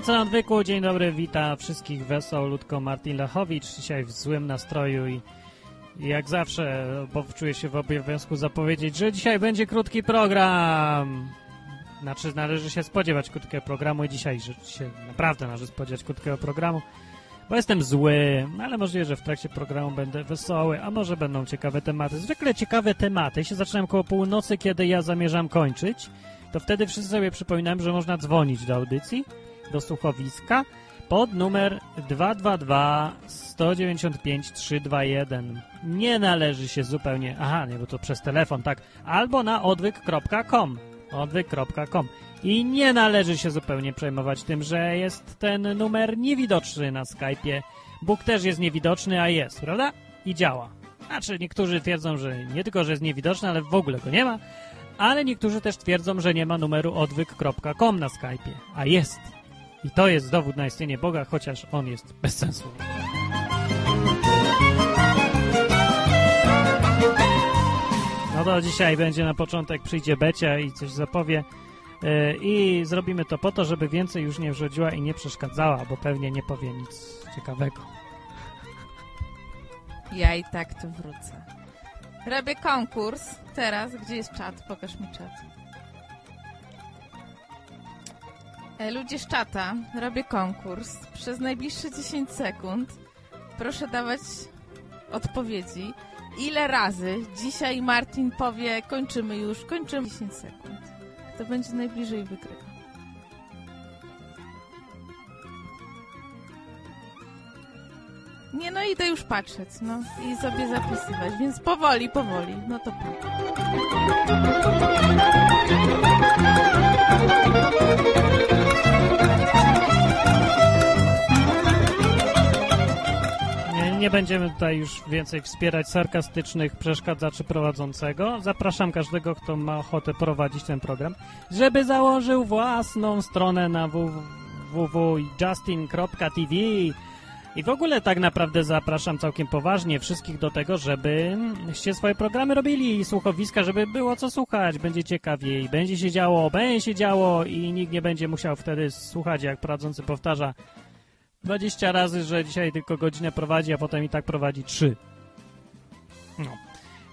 Noce na dzień dobry, witam wszystkich wesoł, ludko Martin Lechowicz, dzisiaj w złym nastroju i, jak zawsze bo czuję się w obowiązku zapowiedzieć, że dzisiaj będzie krótki program. Znaczy należy się spodziewać krótkiego programu i dzisiaj że się naprawdę należy spodziewać krótkiego programu, bo jestem zły, ale możliwe, że w trakcie programu będę wesoły, a może będą ciekawe tematy. Zwykle ciekawe tematy się zaczynają koło północy, kiedy ja zamierzam kończyć, to wtedy wszyscy sobie przypominam, że można dzwonić do audycji, do słuchowiska pod numer 222 195 321. Nie należy się zupełnie... Aha, nie, bo to przez telefon, tak. Albo na odwyk.com odwyk.com i nie należy się zupełnie przejmować tym, że jest ten numer niewidoczny na Skype'ie. Bóg też jest niewidoczny, a jest, prawda? I działa. Znaczy, niektórzy twierdzą, że nie tylko, że jest niewidoczny, ale w ogóle go nie ma, ale niektórzy też twierdzą, że nie ma numeru odwyk.com na Skype'ie, a jest. I to jest dowód na istnienie Boga, chociaż on jest bez sensu. No to dzisiaj będzie na początek przyjdzie Becia i coś zapowie. Yy, I zrobimy to po to, żeby więcej już nie wrzodziła i nie przeszkadzała, bo pewnie nie powie nic ciekawego. Ja i tak tu wrócę. Robię konkurs. Teraz, gdzie jest czat? Pokaż mi czat. Ludzie z czata, robię konkurs. Przez najbliższe 10 sekund proszę dawać odpowiedzi. Ile razy dzisiaj Martin powie kończymy już, kończymy 10 sekund. To będzie najbliżej wygrywa. Nie, no idę już patrzeć, no i sobie zapisywać, więc powoli, powoli, no to pa. Nie, będziemy tutaj już więcej wspierać sarkastycznych przeszkadzaczy prowadzącego. Zapraszam każdego, kto ma ochotę prowadzić ten program, żeby założył własną stronę na www.justin.tv i w ogóle tak naprawdę zapraszam całkiem poważnie wszystkich do tego, żebyście swoje programy robili, słuchowiska, żeby było co słuchać, będzie ciekawiej, będzie się działo, będzie się działo i nikt nie będzie musiał wtedy słuchać, jak prowadzący powtarza 20 razy, że dzisiaj tylko godzinę prowadzi, a potem i tak prowadzi 3. No.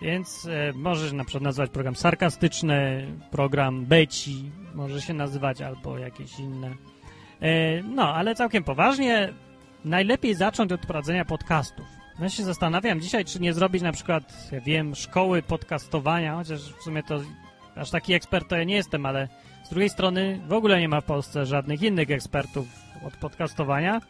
Więc e, możesz na przykład nazwać program sarkastyczny, program beci, może się nazywać, albo jakieś inne. E, no, ale całkiem poważnie, najlepiej zacząć od prowadzenia podcastów. Ja się zastanawiam dzisiaj, czy nie zrobić na przykład, ja wiem, szkoły podcastowania, chociaż w sumie to aż taki ekspert to ja nie jestem, ale z drugiej strony w ogóle nie ma w Polsce żadnych innych ekspertów od podcastowania,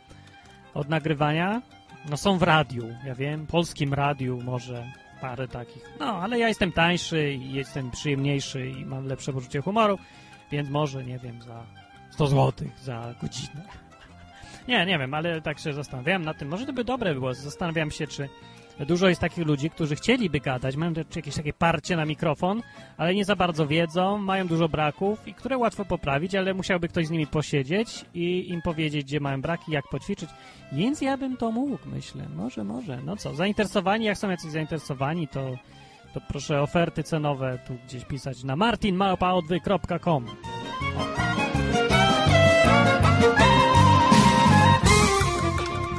od nagrywania. No są w radiu, ja wiem, polskim radiu może parę takich. No, ale ja jestem tańszy i jestem przyjemniejszy i mam lepsze poczucie humoru, więc może, nie wiem, za 100 zł za godzinę. Nie, nie wiem, ale tak się zastanawiałem nad tym. Może to by dobre było. Zastanawiam się, czy dużo jest takich ludzi, którzy chcieliby gadać, mają jakieś takie parcie na mikrofon, ale nie za bardzo wiedzą, mają dużo braków i które łatwo poprawić, ale musiałby ktoś z nimi posiedzieć i im powiedzieć, gdzie mają braki, jak poćwiczyć. Więc ja bym to mógł, myślę. Może, może. No co, zainteresowani, jak są jacyś zainteresowani, to, to proszę oferty cenowe tu gdzieś pisać na martinmałpaodwy.com.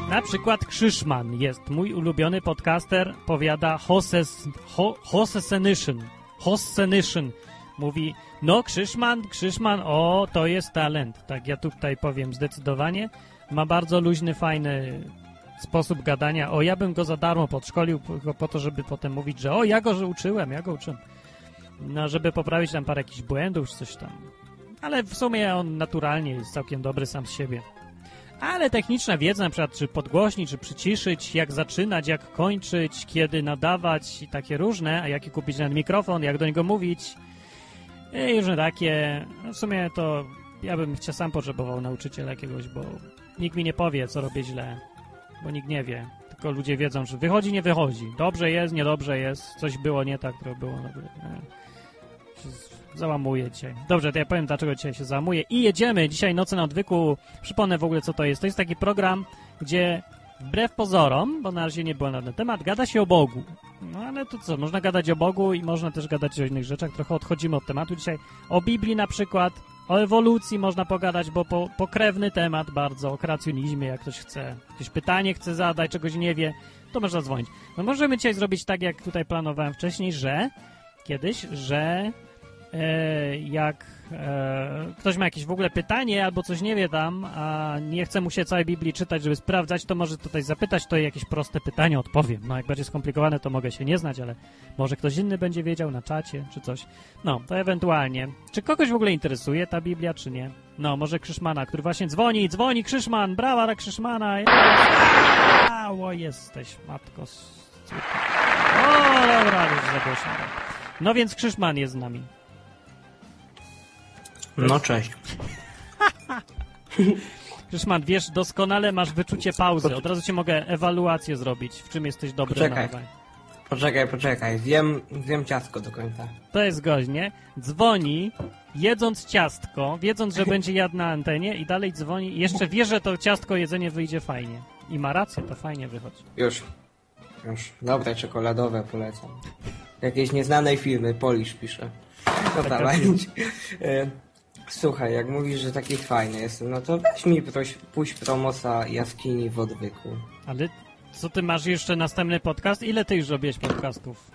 Na przykład Krzyszman jest mój ulubiony podcaster, powiada Hoses, ho. Mówi, no Krzyszman, Krzyszman, o, to jest talent. Tak ja tutaj powiem zdecydowanie. Ma bardzo luźny, fajny sposób gadania. O, ja bym go za darmo podszkolił tylko po to, żeby potem mówić, że o, ja go uczyłem, ja go uczyłem. No, żeby poprawić tam parę jakichś błędów, czy coś tam. Ale w sumie on naturalnie jest całkiem dobry sam z siebie. Ale techniczna wiedza, na przykład czy podgłośnić, czy przyciszyć, jak zaczynać, jak kończyć, kiedy nadawać i takie różne, a jaki kupić ten mikrofon, jak do niego mówić i różne takie. No w sumie to ja bym cię sam potrzebował nauczyciela jakiegoś, bo nikt mi nie powie, co robię źle, bo nikt nie wie. Tylko ludzie wiedzą, że wychodzi, nie wychodzi. Dobrze jest, niedobrze jest, coś było nie tak, to było... Załamuje dzisiaj. Dobrze, to ja powiem, dlaczego dzisiaj się załamuje. I jedziemy dzisiaj Noce na Odwyku. Przypomnę w ogóle, co to jest. To jest taki program, gdzie wbrew pozorom, bo na razie nie było na ten temat, gada się o Bogu. No ale to co, można gadać o Bogu i można też gadać o innych rzeczach. Trochę odchodzimy od tematu dzisiaj. O Biblii na przykład, o ewolucji można pogadać, bo po, pokrewny temat bardzo, o kreacjonizmie, jak ktoś chce. Jakieś pytanie chce zadać, czegoś nie wie, to można dzwonić. No możemy dzisiaj zrobić tak, jak tutaj planowałem wcześniej, że kiedyś, że jak e, ktoś ma jakieś w ogóle pytanie albo coś nie wie tam, a nie chce mu się całej Biblii czytać, żeby sprawdzać, to może tutaj zapytać, to jakieś proste pytanie odpowiem. No jak będzie skomplikowane, to mogę się nie znać, ale może ktoś inny będzie wiedział na czacie czy coś. No, to ewentualnie. Czy kogoś w ogóle interesuje ta Biblia, czy nie? No, może Krzyszmana, który właśnie dzwoni, dzwoni Krzyszman, brawa dla Krzyszmana. O, jesteś, matko. O, dobra, już zagłośno. No więc Krzyszman jest z nami. No cześć. Krzyszman, wiesz, doskonale masz wyczucie pauzy. Od razu ci mogę ewaluację zrobić, w czym jesteś dobry Poczekaj. na. Poczekaj, poczekaj. Zjem, zjem ciastko do końca. To jest goźnie. Dzwoni, jedząc ciastko, wiedząc, że będzie jadł na antenie i dalej dzwoni jeszcze wie, że to ciastko jedzenie wyjdzie fajnie. I ma rację, to fajnie wychodzi. Już. Już. Dobre, czekoladowe polecam. Jakiejś nieznanej firmy, Polish pisze. No dawaj. Słuchaj, jak mówisz, że taki fajny jestem, no to weź mi proś, puść promosa jaskini w odwyku. Ale co ty masz jeszcze następny podcast? Ile ty już robiłeś podcastów?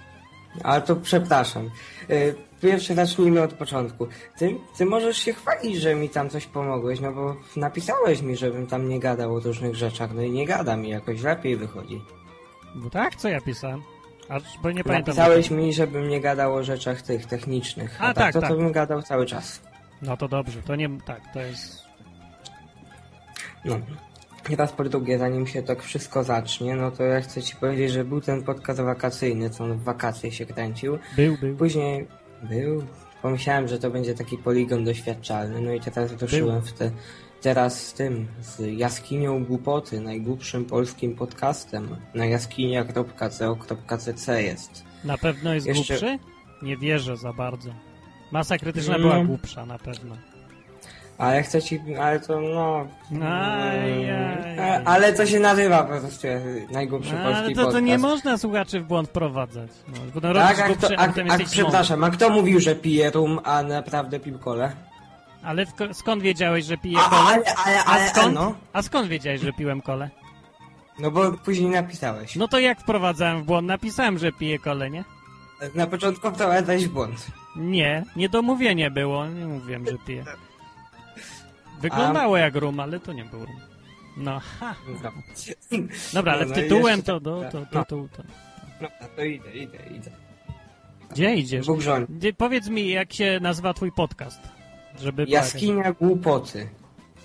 Ale to przepraszam. E, Pierwszy zacznijmy od początku. Ty, ty możesz się chwalić, że mi tam coś pomogłeś, no bo napisałeś mi, żebym tam nie gadał o różnych rzeczach, no i nie gadam i jakoś lepiej wychodzi. Bo tak? Co ja pisałem? Aż, bo nie pamiętam. Napisałeś mi, żebym nie gadał o rzeczach tych technicznych. A, A, tak, tak, to, tak. to bym gadał cały czas. No to dobrze, to nie... Tak, to jest... No. I raz po drugie, zanim się tak wszystko zacznie, no to ja chcę ci powiedzieć, że był ten podcast wakacyjny, co on w wakacje się kręcił. Był, był. Później był, pomyślałem, że to będzie taki poligon doświadczalny, no i teraz ruszyłem w te, teraz z tym, z Jaskinią Głupoty, najgłupszym polskim podcastem, na jaskinia.co.cc jest. Na pewno jest Jeszcze- głupszy? Nie wierzę za bardzo. Masa krytyczna No. była głupsza, na pewno. Ale chcę ci, ale to no... Aj, mm, aj, a- aj. Ale to się nazywa po prostu e, najgłupszy No, ale polski to, to podcast. nie można słuchaczy w błąd wprowadzać. No, bo no, Tak, robisz a, kto, a a, potem a, jesteś przepraszam, a kto mówił, że pije rum, a naprawdę pił kole? mądry. Ale w, skąd wiedziałeś, że piję A, kole? ale, ale, A ale, skąd? no. A skąd wiedziałeś, że piłem kole? No bo później napisałeś. No to jak wprowadzałem w błąd? Napisałem, że piję kole, nie? Na początku wprowadzałeś w błąd. Nie, niedomówienie było. Nie mówiłem, że piję. Wyglądało jak rum, ale to nie był rum. No, ha. No. Dobra, ale No, no tytułem to, tak, to, to, to, to. No, to idę, idę, idę. Gdzie idziesz? Bóg Powiedz mi, jak się nazywa twój podcast? Żeby Jaskinia głupoty.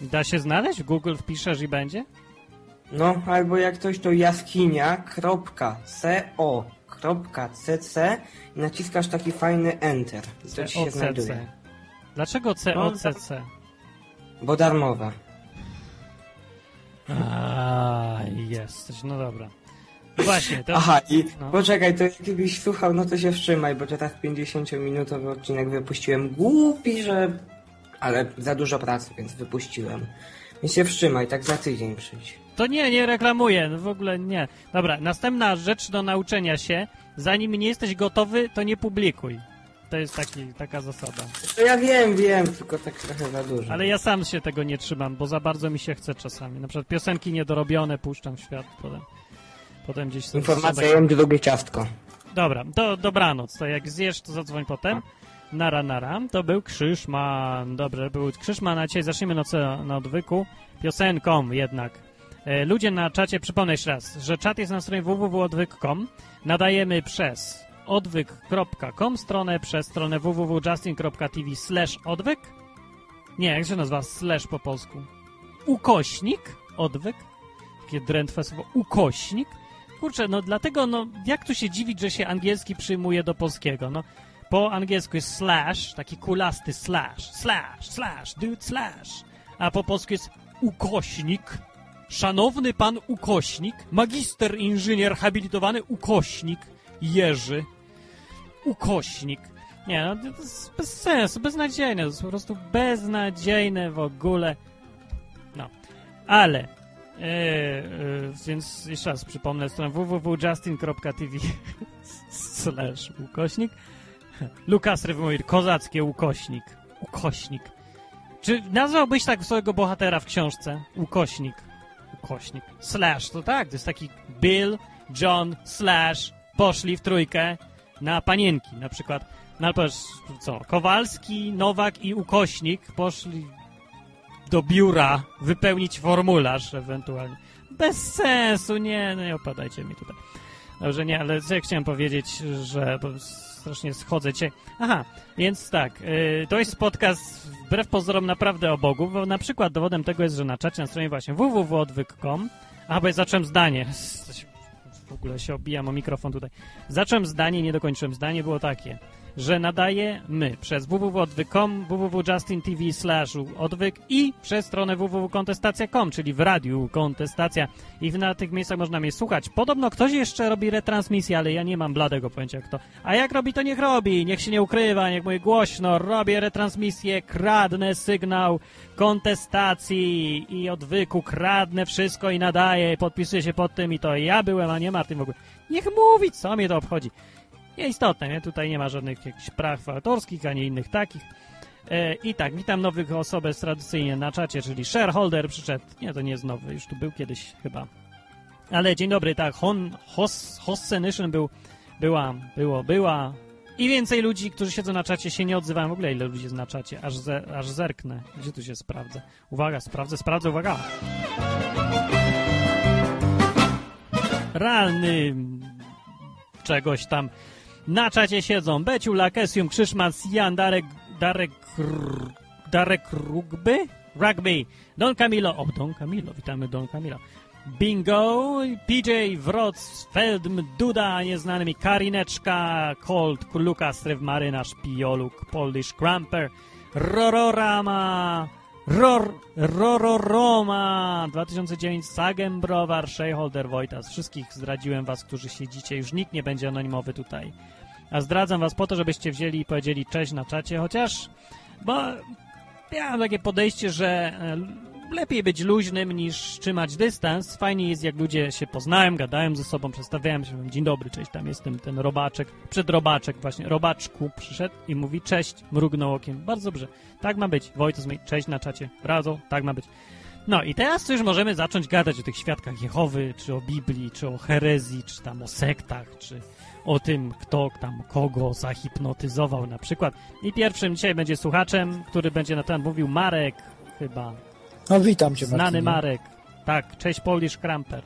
Da się znaleźć? Google wpiszesz i będzie? No, albo jak coś to jaskinia.co.cc i naciskasz taki fajny enter. To ci się znajduje. Dlaczego COCC? Bo darmowa. A, jesteś, no dobra. Właśnie, to... Aha, i No. poczekaj, to jak kiedyś słuchał, no to się wstrzymaj, bo teraz 50-minutowy odcinek wypuściłem. Głupi, że... Ale za dużo pracy, więc wypuściłem. I się wstrzymaj, tak za tydzień przyjdź. To nie, nie reklamuję, no w ogóle nie. Dobra, następna rzecz do nauczenia się. Zanim nie jesteś gotowy, to nie publikuj. To jest taki, taka zasada. To ja wiem, wiem, tylko tak trochę za dużo. Ale ja sam się tego nie trzymam, bo za bardzo mi się chce czasami. Na przykład piosenki niedorobione puszczam w świat, potem, potem gdzieś Informacja, sobie- jem drugie ciastko. Dobra, to dobranoc. To jak zjesz, to zadzwoń potem. Nara, nara. To był Krzyszman. Dobrze, był Krzyszman, a dzisiaj zaczniemy na, co- na odwyku. Piosenką jednak. E, ludzie na czacie, przypomnę jeszcze raz, że czat jest na stronie www.odwyk.com. Nadajemy przez odwyk.com stronę, przez stronę www.justin.tv slash odwyk. Nie, jak się nazywa slash po polsku? Ukośnik odwyk. Takie drętwe słowo. Ukośnik. Kurczę, no dlatego, no jak tu się dziwić, że się angielski przyjmuje do polskiego? No po angielsku jest slash, taki kulasty slash, slash, slash, dude slash, a po polsku jest ukośnik. Szanowny pan ukośnik, magister inżynier habilitowany ukośnik, Jerzy. Ukośnik. Nie, no to jest bez sensu, beznadziejne, to jest po prostu beznadziejne w ogóle. No, ale E, e, więc jeszcze raz przypomnę stronę www.justin.tv slash ukośnik Lukas Rywmoir, kozackie ukośnik. Ukośnik. Czy nazwałbyś tak swojego bohatera w książce? Ukośnik. Ukośnik. Slash, to tak, to jest taki Bill, John, Slash, poszli w trójkę na panienki. Na przykład, no ale co, Kowalski, Nowak i Ukośnik poszli do biura wypełnić formularz ewentualnie. Bez sensu, nie, no nie opadajcie mi tutaj. Dobrze, nie, ale ja chciałem powiedzieć, że strasznie schodzę cię. Aha, więc tak, yy, to jest podcast wbrew pozorom naprawdę o Bogu, bo na przykład dowodem tego jest, że na czacie na stronie właśnie www.odwyk.com a, bo ja zacząłem zdanie. W ogóle się obijam o mikrofon tutaj. Zacząłem zdanie, nie dokończyłem. Zdanie było takie że nadajemy przez www.odwyk.com, www.justintv slash odwyk i przez stronę www.kontestacja.com, czyli w radiu Kontestacja i na tych miejscach można mnie słuchać. Podobno ktoś jeszcze robi retransmisję, ale ja nie mam bladego pojęcia kto. A jak robi, to niech robi, niech się nie ukrywa, niech mówi głośno, robię retransmisję, kradnę sygnał kontestacji i odwyku, kradnę wszystko i nadaję, podpisuję się pod tym i to ja byłem, a nie Martin w ogóle. Niech mówi, co mnie to obchodzi nieistotne, nie? Tutaj nie ma żadnych jakichś praw autorskich, ani innych takich. E, I tak, witam nowych osób tradycyjnie na czacie, czyli shareholder przyszedł. Nie, to nie jest nowy, już tu był kiedyś chyba. Ale dzień dobry, tak, Hon, Hos, Hossenischen był, była, było, była. I więcej ludzi, którzy siedzą na czacie, się nie odzywają. W ogóle ile ludzi jest na czacie, aż, ze, aż zerknę. Gdzie tu się sprawdzę? Uwaga, sprawdzę, sprawdzę, uwaga. Realny czegoś tam na czacie siedzą Beciu, Lakesium, Krzyszman, Sian, Darek, Darek, Darek Rugby, Rugby, Don Camilo, o Don Camilo, witamy Don Camilo, Bingo, PJ, Wroc, Feldm, Duda, nieznany mi, Karineczka, Colt, Lukas, Marynarz, Pioluk, Polish Cramper, Rororama, Ror, Rororoma, 2009, Sagem, Browar, Shareholder, Wojtas. Wszystkich zdradziłem was, którzy siedzicie. Już nikt nie będzie anonimowy tutaj. A zdradzam was po to, żebyście wzięli i powiedzieli cześć na czacie, chociaż, bo ja mam takie podejście, że e, lepiej być luźnym niż trzymać dystans. Fajnie jest, jak ludzie się poznają, gadają ze sobą, przedstawiają się, dzień dobry, cześć, tam jestem ten robaczek, przedrobaczek właśnie, robaczku przyszedł i mówi cześć, mrugnął okiem. Bardzo dobrze, tak ma być. Wojtek mówi cześć na czacie, radzą, tak ma być. No i teraz już możemy zacząć gadać o tych świadkach Jehowy, czy o Biblii, czy o herezji, czy tam o sektach, czy o tym, kto tam kogo zahipnotyzował na przykład. I pierwszym dzisiaj będzie słuchaczem, który będzie na ten mówił Marek chyba. No witam cię, Znany. Marek. Tak, cześć Polish Kramper.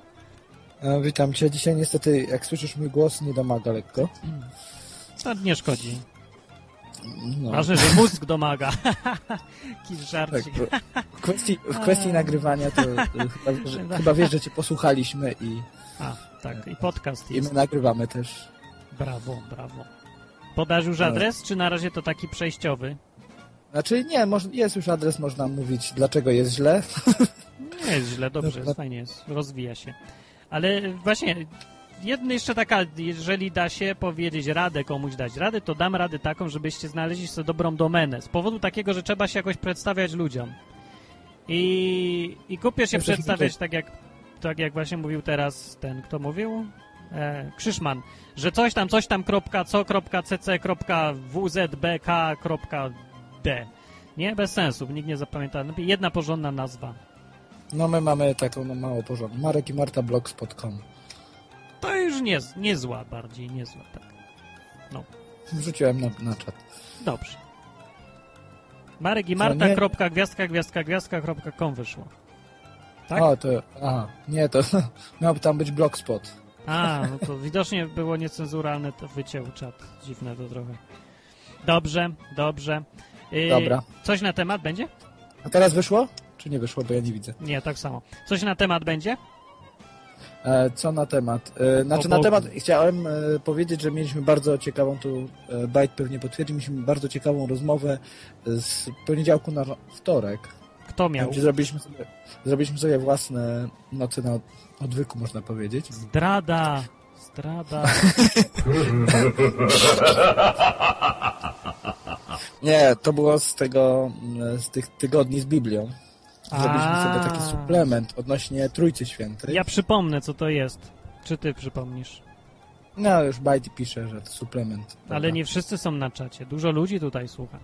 E, witam cię. Dzisiaj niestety, jak słyszysz mój głos, nie domaga lekko. To nie szkodzi. No, Ważne, że mózg domaga. Jakiś tak, żarcik. w kwestii, w kwestii nagrywania to e, chyba, że, chyba wiesz, że cię posłuchaliśmy i, A, tak, i podcast i jest. my nagrywamy też. Brawo, brawo. Podasz już No. adres, czy na razie to taki przejściowy? Znaczy nie, jest już adres, można mówić, dlaczego jest źle. Nie jest źle, dobrze, jest, fajnie jest, rozwija się. Ale właśnie, jedna jeszcze taka, jeżeli da się powiedzieć radę komuś dać radę, to dam radę taką, żebyście znaleźli sobie dobrą domenę. Z powodu takiego, że trzeba się jakoś przedstawiać ludziom. I, i kupię się przedstawiać tak jak, tak jak właśnie mówił teraz ten, kto mówił? E, Krzyszman, że coś tam, coś tam, kropka, co, kropka, cc, kropka, wzbk, kropka, d. Nie, bez sensu, nikt nie zapamięta. Jedna porządna nazwa. No my mamy taką no, mało porządku. Marek i Marta blogspot.com. To już nie, niezła bardziej, niezła, tak. Wrzuciłem na, na czat. Dobrze. Marek i Marta, nie- kropka, gwiazdka, gwiazdka, gwiazdka, kropka, com wyszło. Tak? O, to, aha, nie, to miałby tam być blogspot. A, no to widocznie było niecenzuralne, to wyciął czat. Dziwne to trochę. Dobrze, dobrze. Yy, Dobra. Coś na temat będzie? A teraz wyszło? Czy nie wyszło, bo ja nie widzę. Nie, tak samo. Coś na temat będzie? E, Co na temat? E, Znaczy na temat chciałem e, powiedzieć, że mieliśmy bardzo ciekawą, tu Bajt pewnie potwierdzi, mieliśmy bardzo ciekawą rozmowę z poniedziałku na wtorek, Kto miał? gdzie zrobiliśmy sobie, zrobiliśmy sobie własne noce na odwyku, można powiedzieć. Zdrada, zdrada. Nie, to było z tego, z tych tygodni z Biblią. Zrobiliśmy sobie taki suplement odnośnie Trójcy Świętej. Ja przypomnę, co to jest. Czy ty przypomnisz? No, już Bajty pisze, że to suplement. Ale nie wszyscy są na czacie. Dużo ludzi tutaj słucha.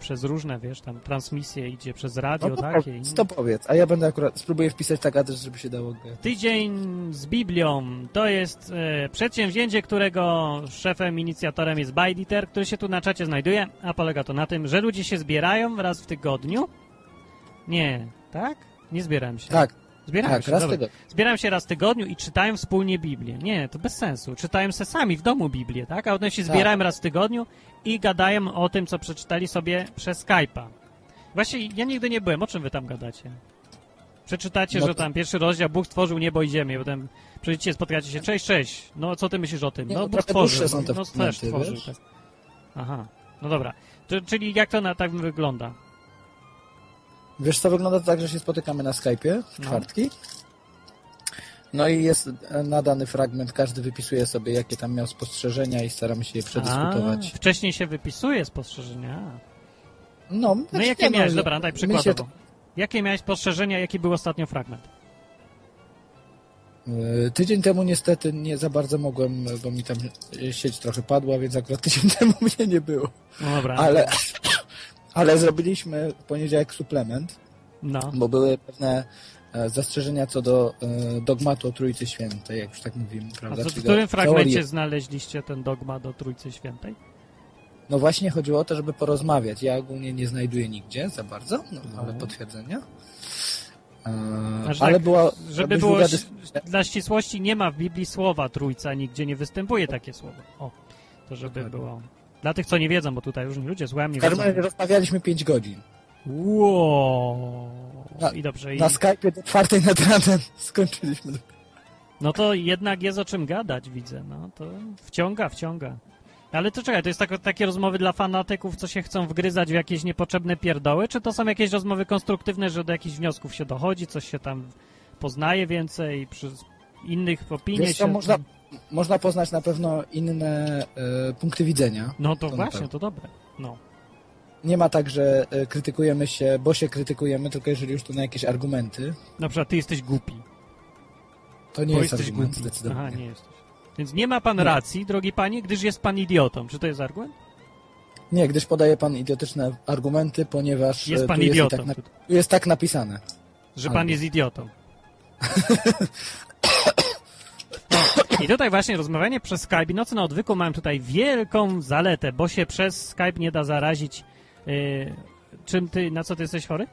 Przez różne, wiesz, tam transmisje idzie przez radio, No takie. powiedz, inne. to powiedz, a ja będę akurat, spróbuję wpisać tak adres, żeby się dało. Tydzień z Biblią to jest e, przedsięwzięcie, którego szefem, inicjatorem jest Bajditer, który się tu na czacie znajduje, a polega to na tym, że ludzie się zbierają raz w tygodniu. Nie, tak? Nie zbieram się. Tak, Zbierają tak, się, raz tego. Zbierają się raz w tygodniu i czytają wspólnie Biblię. Nie, to bez sensu. Czytają se sami w domu Biblię, tak? A one się Tak. zbierają raz w tygodniu i gadają o tym, co przeczytali sobie przez Skype'a. Właśnie ja nigdy nie byłem. O czym wy tam gadacie? Przeczytacie, No że tam pierwszy rozdział Bóg stworzył niebo i ziemię, potem przyjdziecie, spotkacie się, cześć, cześć, no co ty myślisz o tym? Nie, No no Bóg stworzył, są no, te no też stworzył, tak. Aha, no dobra. To, czyli jak to na, tak wygląda? Wiesz co, wygląda to tak, że się spotykamy na Skype'ie w No. czwartki. No i jest e, nadany fragment, każdy wypisuje sobie, jakie tam miał spostrzeżenia i staramy się je przedyskutować. A, wcześniej się wypisuje spostrzeżenia. No, No znaczy jakie nie, miałeś, no, dobra, daj przykładowo. się Jakie miałeś spostrzeżenia, jaki był ostatnio fragment? E, Tydzień temu niestety nie za bardzo mogłem, bo mi tam sieć trochę padła, więc akurat tydzień temu mnie nie było. No dobra. Ale, ale zrobiliśmy w poniedziałek suplement, No. bo były pewne e, zastrzeżenia co do e, dogmatu o Trójcy Świętej, jak już tak mówimy, A prawda? co, w którym fragmencie teorii. znaleźliście ten dogma do Trójcy Świętej? No właśnie chodziło o to, żeby porozmawiać. Ja ogólnie nie znajduję nigdzie za bardzo, no, No. ale potwierdzenia. E, Znaczy ale tak, była Żeby było dla ścisłości, nie ma w Biblii słowa Trójca, nigdzie nie występuje takie słowo. O, to żeby Dokładnie. było... Dla tych, co nie wiedzą, bo tutaj różni ludzie nie W każdym razie wiedzą. rozmawialiśmy 5 godzin. Wow. Na- I dobrze. I, Na Skype'ie do czwartej nad ranem skończyliśmy. no to jednak jest o czym gadać, widzę. No to wciąga, wciąga. Ale to czekaj, to jest tak, takie rozmowy dla fanatyków, co się chcą wgryzać w jakieś niepotrzebne pierdoły, czy to są jakieś rozmowy konstruktywne, że do jakichś wniosków się dochodzi, coś się tam poznaje więcej, przy innych opinii Wiesz się... można, można poznać na pewno inne e, punkty widzenia. No to, to właśnie, to dobre. No. Nie ma tak, że e, krytykujemy się, bo się krytykujemy, tylko jeżeli już to na jakieś argumenty, Na przykład ty jesteś głupi. to nie bo jest jesteś argument głupi. zdecydowanie. Aha, nie jesteś. Więc nie ma pan Nie. racji, drogi panie, gdyż jest pan idiotą. Czy to jest argument? Nie, gdyż podaje pan idiotyczne argumenty, ponieważ Jest e, pan jest i idiotą. tak na, tu jest tak napisane. Że Albo. pan jest idiotą. I tutaj właśnie rozmawianie przez Skype. Nocy na odwyku mam tutaj wielką zaletę, bo się przez Skype nie da zarazić. Yy, czym ty, na co ty jesteś chory?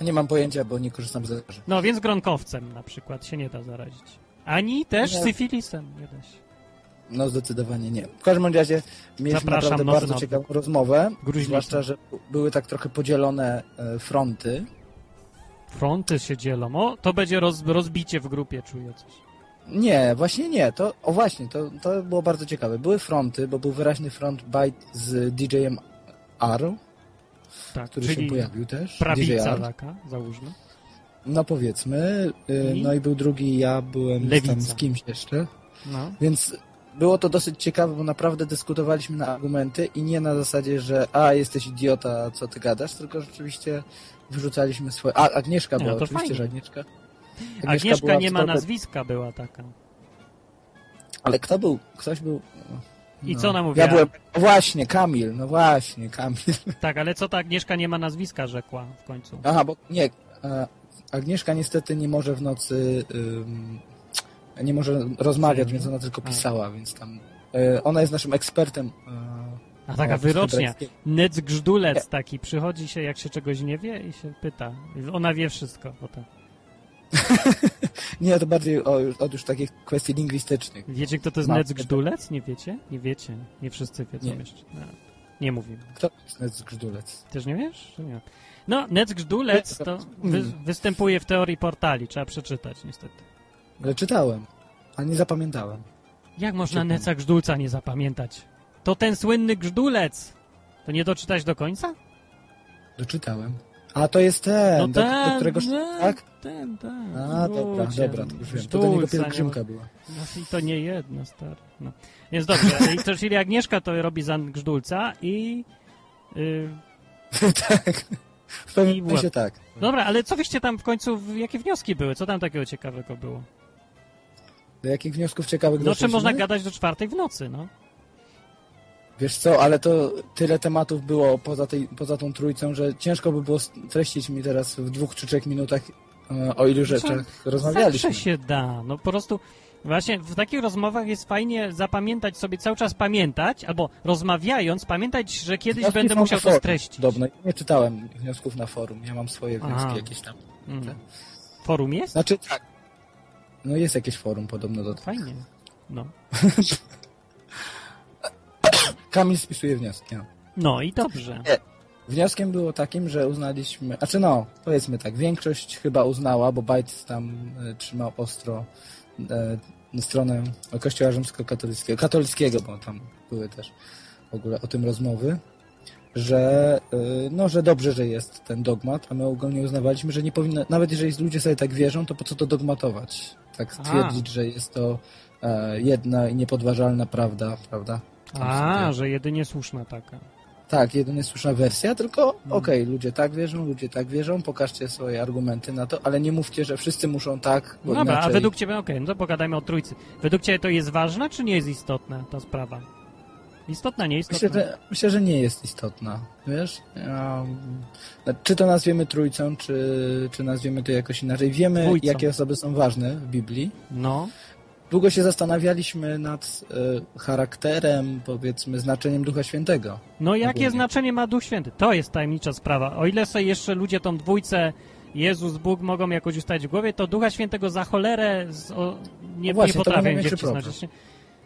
Nie mam pojęcia, bo nie korzystam z zależy. No więc gronkowcem na przykład się nie da zarazić. Ani też Nie. syfilisem nie da się. No zdecydowanie nie. W każdym razie mieliśmy Zapraszam, naprawdę bardzo ciekawą rozmowę, Gruźlicą. zwłaszcza, że były tak trochę podzielone e, fronty. Fronty się dzielą. O, to będzie roz, rozbicie w grupie, czuję coś. Nie, właśnie nie. To, o właśnie, to, to było bardzo ciekawe. Były fronty, bo był wyraźny front Byte z DJ-em R, Tak, który się pojawił też. prawica taka, załóżmy. No powiedzmy. y, I? No i był drugi, ja byłem Lewica. tam z kimś jeszcze. No. Więc było to dosyć ciekawe, bo naprawdę dyskutowaliśmy na argumenty i nie na zasadzie, że a, jesteś idiota, co ty gadasz, tylko rzeczywiście wyrzucaliśmy swoje... A, Agnieszka Nie, była, no oczywiście, fajnie. że Agnieszka. Agnieszka była nie ma nazwiska, była taka. Ale kto był? Ktoś był... I no. co ona mówiła? Ja byłem... No właśnie, Kamil, no właśnie, Kamil. Tak, ale co ta Agnieszka nie ma nazwiska, rzekła w końcu. Aha, bo nie, e, Agnieszka niestety nie może w nocy... nie może rozmawiać, Co? więc ona tylko A. pisała, więc tam... e, Ona jest naszym ekspertem. e, A taka wyrocznia. Nec gżdulec taki. Przychodzi się, jak się czegoś nie wie i się pyta. Ona wie wszystko potem. Nie, to bardziej o, od już takich kwestii lingwistycznych. Wiecie, kto to jest Nec gżdulec? Nie wiecie? Nie wiecie. Nie wszyscy wiedzą Nie. jeszcze. No, nie mówimy. Kto to jest Nec Grzdulec? Też nie wiesz? Nie? No, Nec gżdulec to wy, Hmm. występuje w teorii portali. Trzeba przeczytać niestety. Ale czytałem, ale nie zapamiętałem. Jak można Czytam. Neca Gżdulca nie zapamiętać? To ten słynny Gżdulec. To nie doczytać do końca? Doczytałem. A to jest ten, No do, ten, do którego... no, Tak? ten, ten. A, dobra, Ludzie, dobra, to już wiem. To do niego pielgrzymka była. No i to nie jedno, stary. No. Więc dobrze, i czyli Agnieszka to robi za Gżdulca i... Yy, tak. W pewnym sensie tak. Dobra, ale co wyście tam w końcu, jakie wnioski były? Co tam takiego ciekawego było? Do jakich wniosków ciekawych No czy można gadać do czwartej w nocy, no? Wiesz co, ale to tyle tematów było poza, tej, poza tą trójcą, że ciężko by było streścić mi teraz w dwóch czy trzech minutach e, o ilu rzeczach rozmawialiśmy. Zawsze się da. No po prostu właśnie w takich rozmowach jest fajnie zapamiętać sobie, cały czas pamiętać, albo rozmawiając, pamiętać, że kiedyś Wnioski będę musiał to streścić. Podobno. Nie czytałem wniosków na forum. Ja mam swoje wnioski Aha. jakieś tam. Mm. Forum jest? Znaczy tak. No jest jakieś forum podobno do tego. Fajnie. No. Kamil spisuje wnioski. No. No i dobrze. Wnioskiem było takim, że uznaliśmy, znaczy no, powiedzmy tak, większość chyba uznała, bo Bajt tam e, trzymał ostro e, stronę Kościoła Rzymskokatolickiego, katolickiego, bo tam były też w ogóle o tym rozmowy, że e, no, że dobrze, że jest ten dogmat, a my ogólnie uznawaliśmy, że nie powinno, nawet jeżeli ludzie sobie tak wierzą, to po co to dogmatować? Tak stwierdzić, że jest to jedna i niepodważalna prawda, prawda? A, że jedynie słuszna taka. tak, jedynie słuszna wersja, tylko Hmm. okej, ludzie tak wierzą, ludzie tak wierzą, pokażcie swoje argumenty na to, ale nie mówcie, że wszyscy muszą tak, bo Dobra, inaczej... a według ciebie, okej, no to pogadajmy o trójcy. Według ciebie to jest ważne, czy nie jest istotna ta sprawa? Istotna, nie istotna? Myślę że, myślę, że nie jest istotna, wiesz? Um, czy to nazwiemy trójcą, czy, czy nazwiemy to jakoś inaczej. Wiemy, Dwójcą. jakie osoby są ważne w Biblii. No, Długo się zastanawialiśmy nad e, charakterem, powiedzmy, znaczeniem Ducha Świętego. no jakie Ogólnie. znaczenie ma Duch Święty? To jest tajemnicza sprawa. O ile sobie jeszcze ludzie tą dwójcę Jezus, Bóg mogą jakoś ustalić w głowie, to Ducha Świętego za cholerę z, o, nie, No właśnie, nie potrafię gdzie wcisnąć.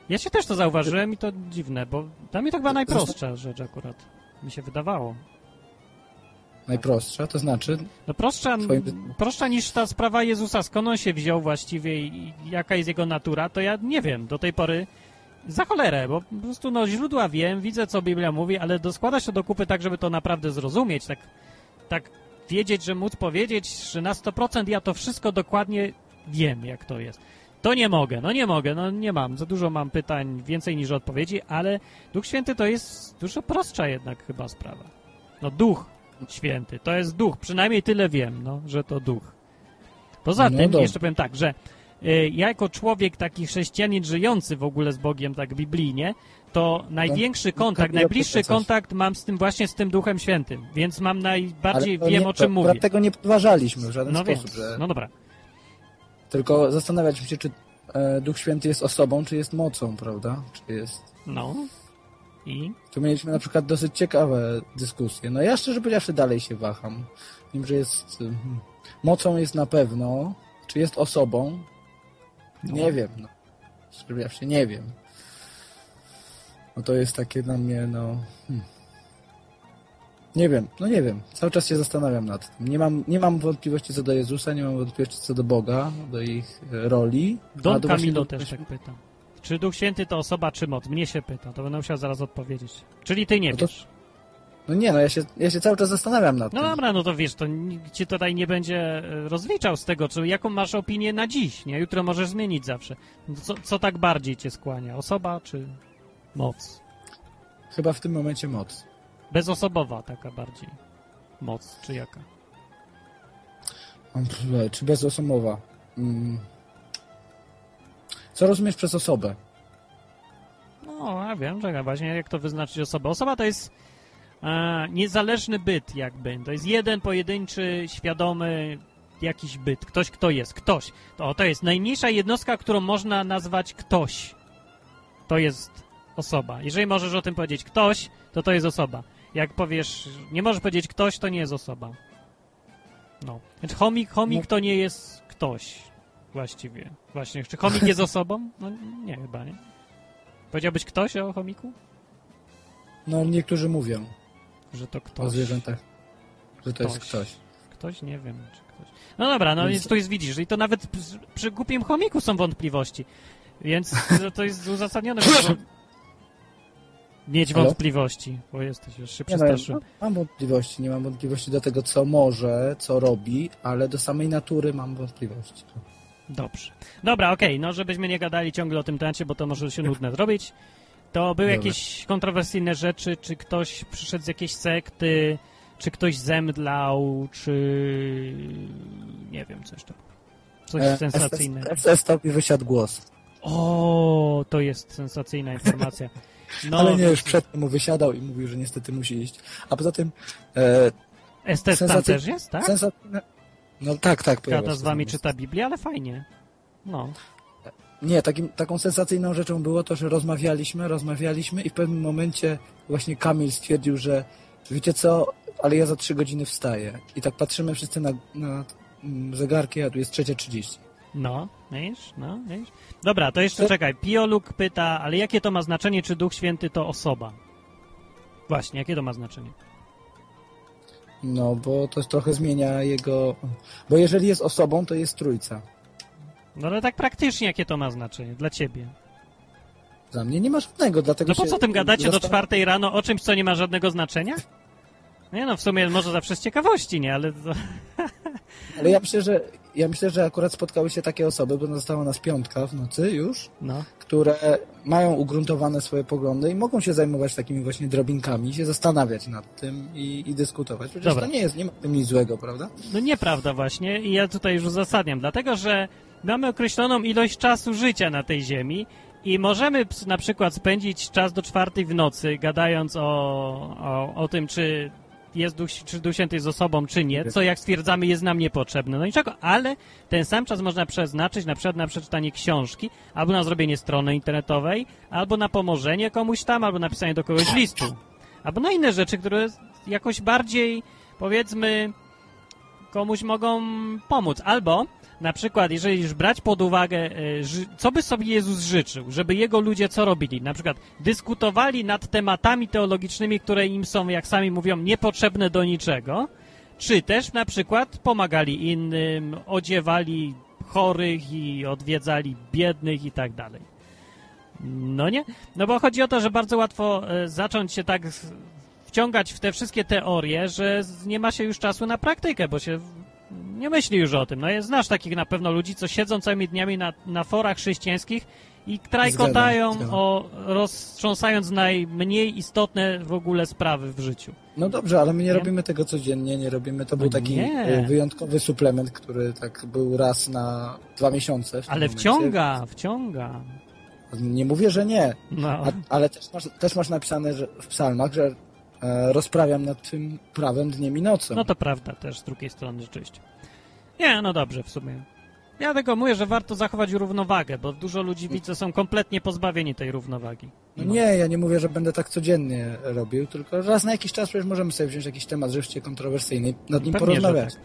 Ja się też to zauważyłem i to dziwne, bo dla mnie to chyba najprostsza rzecz akurat. Mi się wydawało. Najprostsza, to znaczy, No prostsza, Twoim- prostsza niż ta sprawa Jezusa, skąd on się wziął właściwie i jaka jest jego natura, to ja nie wiem do tej pory za cholerę, bo po prostu no źródła wiem, widzę co Biblia mówi, ale doskładać to do kupy tak, żeby to naprawdę zrozumieć, tak, tak wiedzieć, że móc powiedzieć, że na 100% ja to wszystko dokładnie wiem, jak to jest. To nie mogę, no nie mogę, no nie mam, za dużo mam pytań, więcej niż odpowiedzi, ale Duch Święty to jest dużo prostsza jednak chyba sprawa. No duch święty, to jest duch, przynajmniej tyle wiem, no, że to duch. Poza No tym, dobrze. jeszcze powiem tak, że y, ja jako człowiek, taki chrześcijanin żyjący w ogóle z Bogiem tak biblijnie, to największy kontakt, Kamila, najbliższy kontakt mam z tym właśnie z tym Duchem Świętym, więc mam najbardziej wiem nie, o czym to, mówię. Tego nie podważaliśmy w żaden No sposób, więc, że... no dobra. Tylko zastanawialiśmy się, czy e, Duch Święty jest osobą, czy jest mocą, prawda? Czy jest... No. I? Tu mieliśmy na przykład dosyć ciekawe dyskusje. No ja szczerze powiedziawszy dalej się waham. Wiem, że jest... Mocą jest na pewno. Czy jest osobą? Nie wiem. No. Szczerze powiedziawszy, nie wiem. No to jest takie dla mnie, no... Hmm. Nie wiem, no nie wiem. Cały czas się zastanawiam nad tym. Nie mam, nie mam wątpliwości co do Jezusa, nie mam wątpliwości co do Boga, do ich e, roli. Don do właśnie Camilo do- też tak pyta. Czy Duch Święty to osoba, czy moc? Mnie się pyta, to będę musiał zaraz odpowiedzieć. Czyli ty nie No to- wiesz. No nie, no ja się, ja się cały czas zastanawiam nad No tym. dobra, no to wiesz, to nikt cię tutaj nie będzie e, rozliczał z tego, czy jaką masz opinię na dziś, nie? Jutro możesz zmienić zawsze. No Co, co tak bardziej cię skłania? Osoba czy moc? Chyba w tym momencie moc. Bezosobowa taka bardziej. Moc, czy jaka? Czy bezosobowa? Mm. Co rozumiesz przez osobę? No, ja wiem, czekaj, właśnie jak to wyznaczyć osobę. Osoba to jest e, niezależny byt jakby. To jest jeden pojedynczy, świadomy jakiś byt. Ktoś, kto jest. Ktoś. To, to jest najmniejsza jednostka, którą można nazwać ktoś. To jest osoba. Jeżeli możesz o tym powiedzieć ktoś, to to jest osoba. Jak powiesz, nie możesz powiedzieć ktoś, to nie jest osoba. No. Znaczy chomik, chomik No. to nie jest ktoś właściwie. Właśnie. Czy chomik jest osobą? No nie, chyba nie. Powiedziałbyś ktoś o chomiku? No niektórzy mówią Że to o ktoś. zwierzętach, że to jest Ktoś. ktoś. Ktoś? Nie wiem, czy ktoś. No dobra, no Więc- tu jest, widzisz, i to nawet przy, przy głupim chomiku są wątpliwości. Więc to- jest uzasadnione, żeby mieć Halo? wątpliwości, bo jesteś już się Nie, no, przestraszyłem. mam wątpliwości, nie mam wątpliwości do tego, co może, co robi, ale do samej natury mam wątpliwości. Dobrze. Dobra, okej, no żebyśmy nie gadali ciągle o tym temacie, bo to może się nudne zrobić. To były Dobra. jakieś kontrowersyjne rzeczy, czy ktoś przyszedł z jakiejś sekty, czy ktoś zemdlał, czy nie wiem, coś tam. Coś E, sensacyjnego. SS to mi wysiadł głos. O, to jest sensacyjna informacja. No, Ale nie, już przedtem mu wysiadał i mówił, że niestety musi iść. A poza tym e, Estes tam sensacy- też jest, tak? sensacyjne... No tak, tak. Gada z wami, czyta Biblię, ale fajnie. No. Nie, takim, taką sensacyjną rzeczą było to, że rozmawialiśmy, rozmawialiśmy i w pewnym momencie właśnie Kamil stwierdził, że wiecie co, ale ja za trzy godziny wstaję. I tak patrzymy wszyscy na, na mm, zegarki, a tu jest 3.30. No, wiesz, no, wiesz. Dobra, to jeszcze To- czekaj. Pioluk pyta, ale jakie to ma znaczenie, czy Duch Święty to osoba? Właśnie, jakie to ma znaczenie? No, bo to trochę zmienia jego... Bo jeżeli jest osobą, to jest trójca. No ale tak praktycznie, jakie to ma znaczenie dla ciebie? Za mnie nie ma żadnego, dlatego No po co tym gadacie do czwartej rano o czymś, co nie ma żadnego znaczenia? Nie no, w sumie może zawsze z ciekawości, nie? Ale to... Ale ja myślę, że ja myślę, że akurat spotkały się takie osoby, bo została nas piątka w nocy już, No. które mają ugruntowane swoje poglądy i mogą się zajmować takimi właśnie drobinkami, się zastanawiać nad tym i, i dyskutować. Przecież Dobra. to nie jest, nie ma w tym nic złego, prawda? No nieprawda właśnie i ja tutaj już uzasadniam, dlatego że mamy określoną ilość czasu życia na tej ziemi i możemy na przykład spędzić czas do czwartej w nocy gadając o, o, o tym, czy jest duch, czy Duch Święty jest osobą, czy nie, co jak stwierdzamy jest nam niepotrzebne. No niczego, ale ten sam czas można przeznaczyć na przykład na przeczytanie książki, albo na zrobienie strony internetowej, albo na pomożenie komuś tam, albo napisanie do kogoś listu. Albo na inne rzeczy, które jakoś bardziej, powiedzmy, komuś mogą pomóc. Albo na przykład, jeżeli już brać pod uwagę, e, co by sobie Jezus życzył, żeby jego ludzie co robili? Na przykład dyskutowali nad tematami teologicznymi, które im są, jak sami mówią, niepotrzebne do niczego, czy też na przykład pomagali innym, odziewali chorych i odwiedzali biednych i tak dalej. No nie? No bo chodzi o to, że bardzo łatwo e, zacząć się tak wciągać w te wszystkie teorie, że nie ma się już czasu na praktykę, bo się nie myśli już o tym. No znasz takich na pewno ludzi, co siedzą całymi dniami na, na forach chrześcijańskich i trajkotają, o, roztrząsając najmniej istotne w ogóle sprawy w życiu. No dobrze, ale my nie Nie? robimy tego codziennie, nie robimy. To był No taki nie. e, wyjątkowy suplement, który tak był raz na dwa miesiące. Ale momencie. wciąga, wciąga. Nie mówię, że nie, No, A, ale też masz, też masz napisane że w psalmach, że rozprawiam nad tym prawem dniem i nocą. no to prawda też z drugiej strony rzeczywiście. Nie, no dobrze w sumie. Ja tego mówię, że warto zachować równowagę, bo dużo ludzi widzę są kompletnie pozbawieni tej równowagi. No nie, ja nie mówię, że będę tak codziennie robił, tylko raz na jakiś czas przecież możemy sobie wziąć jakiś temat rzeczywiście kontrowersyjny i nad nim Pewnie, porozmawiać. tak.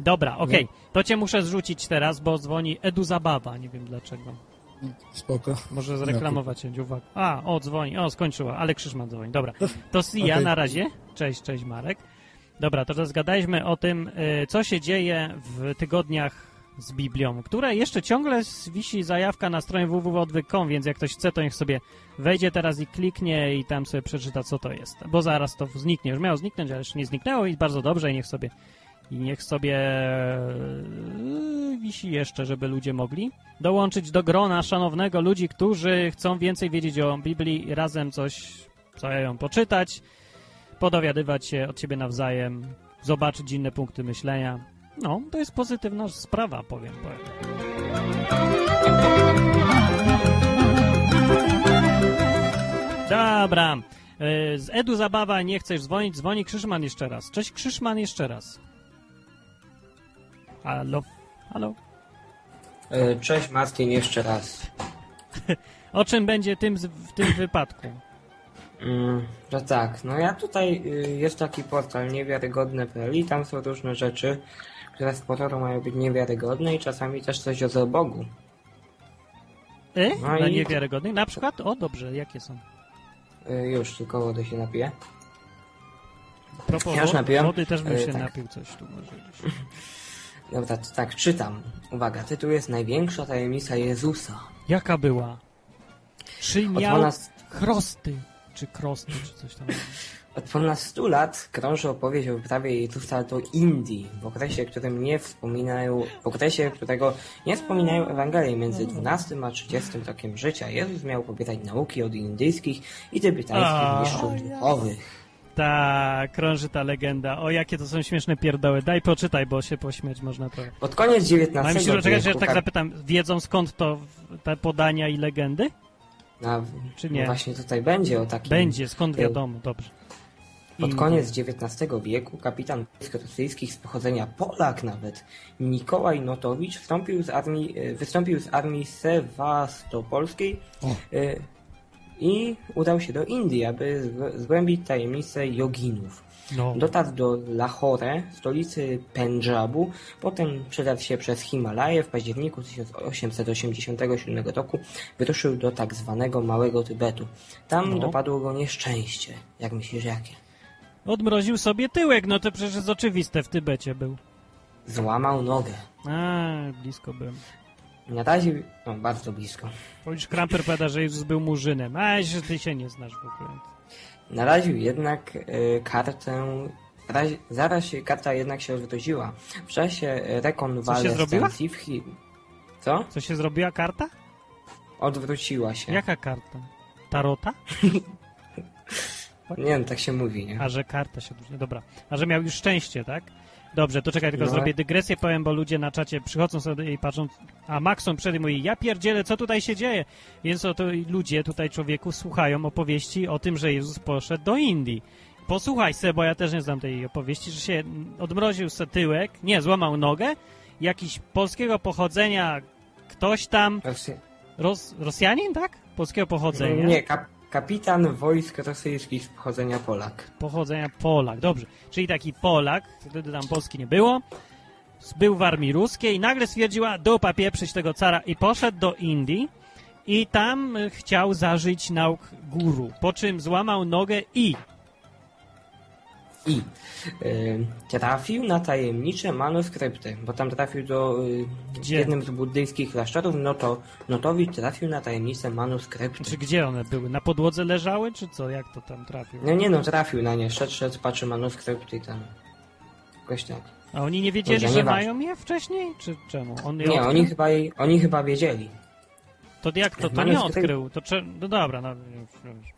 Dobra, okej. To cię muszę zrzucić teraz, bo dzwoni Edu Zabawa. Nie wiem dlaczego. Spoko. Może zreklamować cię, uwaga. A, o, dzwoni. O, skończyła. Ale Krzyżman dzwoni. Dobra. To ja Okej. na razie. Cześć, cześć Marek. Dobra, to teraz gadaliśmy o tym, y, co się dzieje w tygodniach z Biblią, które jeszcze ciągle wisi zajawka na stronie www.odwyk.com, więc jak ktoś chce, to niech sobie wejdzie teraz i kliknie i tam sobie przeczyta, co to jest. Bo zaraz to zniknie. Już miało zniknąć, ale już nie zniknęło i bardzo dobrze i niech sobie i niech sobie yy, wisi jeszcze, żeby ludzie mogli dołączyć do grona szanownego ludzi, którzy chcą więcej wiedzieć o Biblii razem coś, co ja ją poczytać, podowiadywać się od siebie nawzajem, zobaczyć inne punkty myślenia. No, to jest pozytywna sprawa, powiem. powiem. Dobra. Yy, Z Edu Zabawa nie chcesz dzwonić, dzwoni Krzyszman jeszcze raz. Cześć Krzyszman jeszcze raz. Halo? Halo? E, Cześć Martin, jeszcze raz. O czym będzie tym, w tym wypadku? Mm, że tak, no ja tutaj y, jest taki portal niewiarygodne.pl i tam są różne rzeczy, które z pozoru mają być niewiarygodne i czasami też coś o Bogu. E? No Na i- niewiarygodnych? Na przykład? O, dobrze, jakie są? Y, Już, tylko wody się napiję. A Propos Ja już napiłem. wody też bym E, się tak. napił coś tu może. Dobra, to tak, czytam. Uwaga, tytuł jest Największa tajemnica Jezusa. Jaka była? Czy miał ponad, chrosty? Czy krosty, czy coś tam. od ponad 100 lat krąży opowieść o wyprawie Jezusa do Indii, w okresie, którym nie wspominają, w okresie, którego nie wspominają Ewangelii między 12 a 30 rokiem życia. Jezus miał pobierać nauki od indyjskich i tybetańskich mistrzów duchowych. Tak, krąży ta legenda. O, jakie to są śmieszne pierdoły. Daj poczytaj, bo się pośmiać można trochę. Pod koniec XIX myślisz, że czekaj, że wieku... tak zapytam, wiedzą skąd to te podania i legendy? No, Czy no nie? właśnie tutaj będzie o takim... Będzie, skąd wiadomo, dobrze. Pod koniec XIX wieku kapitan wojsk rosyjskich z pochodzenia Polak nawet, Nikołaj Notowicz wstąpił z armii, e, wystąpił z armii sewastopolskiej O. i udał się do Indii, aby zg- zgłębić tajemnice joginów. No. Dotarł do Lahore, stolicy Pendżabu, potem przedarł się przez Himalaje. W październiku 1887 roku wyruszył do tak zwanego Małego Tybetu. Tam No. dopadło go nieszczęście. Jak myślisz, jakie? Odmroził sobie tyłek, no to przecież jest oczywiste, w Tybecie był. Złamał nogę. A, blisko byłem. Naraził, no bardzo blisko. Polisz Kramper powiada, że Jezus był murzynem. A, że ty się nie znasz w ogóle. Naraził jednak e, kartę, zaraz się karta jednak się odwróciła. W czasie e, rekonwalescencji w Chi... Co? Co się zrobiła karta? Odwróciła się. Jaka karta? Tarota? Nie wiem, tak się mówi, nie? A że karta się. Dobra. A że miał już szczęście, tak? Dobrze, to czekaj, tylko No. zrobię dygresję, powiem, bo ludzie na czacie przychodzą sobie i patrzą, a Maxon przed mówi, ja pierdzielę, co tutaj się dzieje? Więc oto ludzie tutaj, człowieku, słuchają opowieści o tym, że Jezus poszedł do Indii. Posłuchaj se, bo ja też nie znam tej opowieści, że się odmroził se tyłek, nie, złamał nogę, jakiś polskiego pochodzenia ktoś tam, Rosja... Ros, Rosjanin, tak? Polskiego pochodzenia. Nie, kap, kapitan wojsk rosyjskich z pochodzenia Polak. pochodzenia Polak. Dobrze. Czyli taki Polak, wtedy tam Polski nie było, był w armii ruskiej nagle stwierdziła dupa pieprzyć tego cara i poszedł do Indii i tam chciał zażyć nauk guru, po czym złamał nogę i I y, trafił na tajemnicze manuskrypty, bo tam trafił do y, Gdzie? jednym z buddyjskich klasztorów, no to Notowicz trafił na tajemnice manuskrypty. czy gdzie one były? Na podłodze leżały, czy co? Jak to tam trafił? No nie no, trafił na nie, szedł, szedł, patrzy manuskrypty i tam... Jakoś tak. A oni nie wiedzieli, że nieważne. mają je wcześniej? Czy czemu? On je Nie, odkrył? oni chyba, jej- oni chyba wiedzieli. To jak to? To nie Manuskrypt- odkrył. To cze... No dobra, no.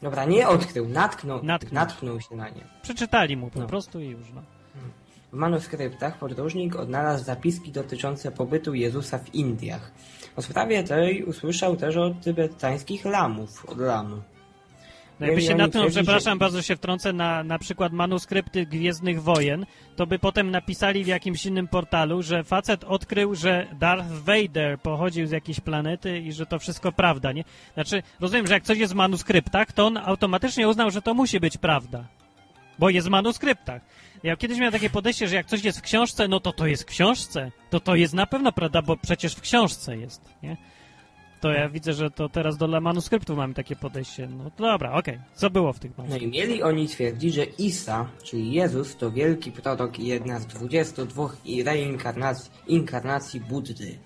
Dobra, nie odkrył, natknął, Natknął. natknął się na nie. Przeczytali mu po No. prostu i już, no. W manuskryptach podróżnik odnalazł zapiski dotyczące pobytu Jezusa w Indiach. O sprawie tej usłyszał też od tybetańskich lamów, od lamu. No jakby się natknął, twierdzić, przepraszam bardzo, się wtrącę na, na przykład manuskrypty Gwiezdnych Wojen, to by potem napisali w jakimś innym portalu, że facet odkrył, że Darth Vader pochodził z jakiejś planety i że to wszystko prawda, nie? Znaczy, rozumiem, że jak coś jest w manuskryptach, to on automatycznie uznał, że to musi być prawda, bo jest w manuskryptach. Ja kiedyś miałem takie podejście, że jak coś jest w książce, no to to jest w książce, to to jest na pewno prawda, bo przecież w książce jest, nie? To ja widzę, że to teraz do manuskryptów mamy takie podejście. No dobra, okej. Co było w tych No manuskriptach? i mieli oni twierdzić, że Isa, czyli Jezus, to wielki prorok i jedna z 22 i reinkarnacji inkarnacji Buddy.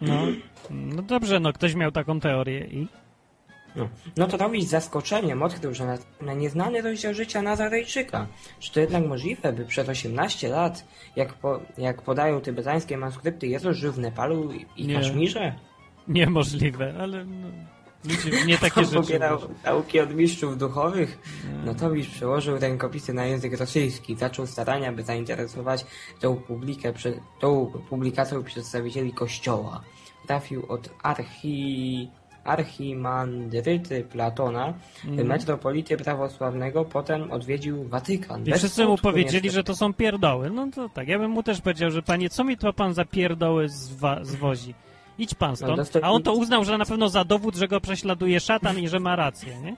No, no dobrze, no ktoś miał taką teorię i... No, no to robić z zaskoczeniem odkrył, że na, na nieznany rozdział życia Nazarejczyka. Czy to jednak możliwe, by przez 18 lat, jak, po, jak podają tybetańskie manuskrypty, Jezus żył w Nepalu i, Nie. Kaszmirze? Niemożliwe, ale no, ludzie nie takie rzeczy... Pobierał nauki od mistrzów duchowych. Notowicz przełożył rękopisy na język rosyjski. Zaczął starania, by zainteresować tą, publikę, prze, tą publikacją przedstawicieli kościoła. Trafił od archi, archimandryty Platona, Mhm. metropolity prawosławnego, potem odwiedził Watykan. I wszyscy mu powiedzieli, niestety. że to są pierdoły. No to tak, ja bym mu też powiedział, że panie, co mi to pan za pierdoły zwa- zwozi? Idź pan stąd. dostępni- A on to uznał, że na pewno za dowód, że go prześladuje szatan i że ma rację, nie?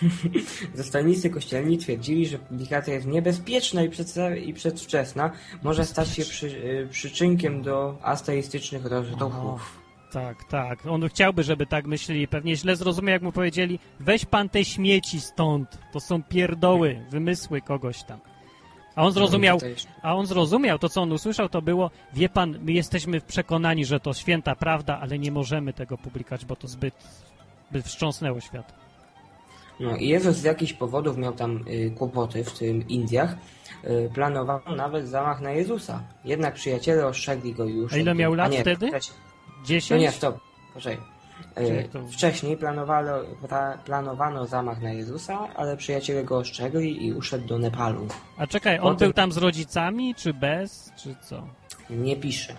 Zostawnicy kościelni twierdzili, że publikacja jest niebezpieczna i, przedsta- i przedwczesna, może stać się przy, y, przyczynkiem do ateistycznych rozruchów. Tak, tak. On chciałby, żeby tak myśleli. Pewnie źle zrozumiał, jak mu powiedzieli, weź pan te śmieci stąd. To są pierdoły, wymysły kogoś tam. A on zrozumiał, No tutaj- a on zrozumiał, to co on usłyszał, to było, wie pan, my jesteśmy przekonani, że to święta prawda, ale nie możemy tego publikować, bo to zbyt, by wstrząsnęło świat. No i Jezus z jakichś powodów miał tam y, kłopoty w tym Indiach. Y, planowano nawet zamach na Jezusa. Jednak przyjaciele ostrzegli go już. A ile miał lat nie, wtedy? Poczekajcie. No Dziesięć? nie, stop. Poczekaj. E, Czyli to- Wcześniej planowano, pra, planowano zamach na Jezusa, ale przyjaciele go ostrzegli i uszedł do Nepalu. A czekaj, on Potem- był tam z rodzicami, czy bez, czy co? Nie pisze.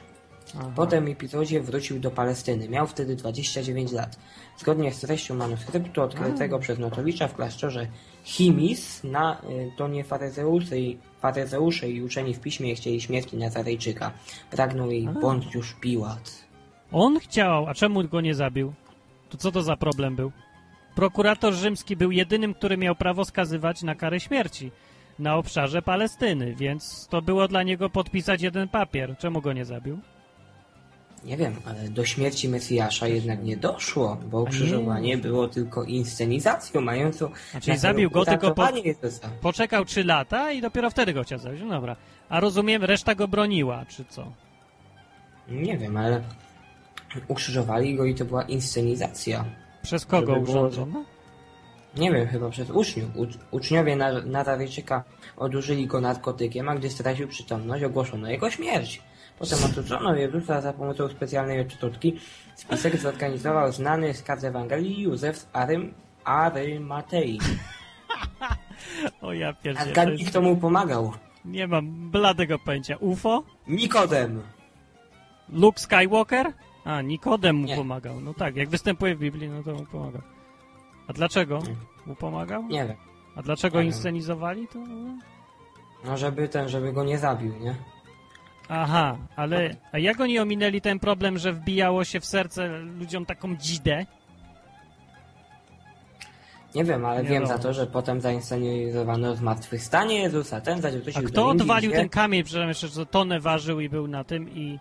Aha. Po tym epizodzie wrócił do Palestyny. Miał wtedy 29 lat. Zgodnie z treścią manuskryptu odkrytego przez Notowicza w klasztorze Chimis na y, to nie faryzeusze i, faryzeusze i uczeni w piśmie chcieli śmierci Nazarejczyka. Pragnął jej bądź już Piłat. On chciał, a czemu go nie zabił? To co to za problem był? Prokurator rzymski był jedynym, który miał prawo skazywać na karę śmierci na obszarze Palestyny, więc to było dla niego podpisać jeden papier. Czemu go nie zabił? Nie wiem, ale do śmierci Mesjasza jednak nie doszło, bo ukrzyżowanie było tylko inscenizacją mającą celu zabił go tylko po, poczekał trzy lata i dopiero wtedy go chciał zabić. No dobra. A rozumiem, reszta go broniła, czy co? Nie wiem, ale ukrzyżowali go i to była inscenizacja. Przez kogo urządzono? Nie wiem, chyba przez uczniów. Ucz, uczniowie Na- Nazarejczyka odurzyli go narkotykiem, a gdy stracił przytomność, ogłoszono jego śmierć. Potem otuczono Jezusa za pomocą specjalnej odczutki. Spisek zorganizował znany z kart Ewangelii Józef z Arym, Arymatei. O ja A pierdzielę. to zgadnij, kto mu pomagał? Nie mam bladego pojęcia. UFO? Nikodem! Luke Skywalker? A, Nikodem mu Nie. pomagał. No tak, jak występuje w Biblii, no to mu pomagał. A dlaczego Nie. mu pomagał? Nie wiem. A dlaczego Nie inscenizowali to? No żeby ten, żeby go nie zabił, nie? Aha, ale a jak oni ominęli ten problem, że wbijało się w serce ludziom taką dzidę? Nie wiem, ale Nie wiem no. za to, że potem zainscenizowano zmartwychwstanie Jezusa. Ten zaś A wrócił do kto odwalił ten kamień? Przecież jeszcze, że tonę ważył i był na tym i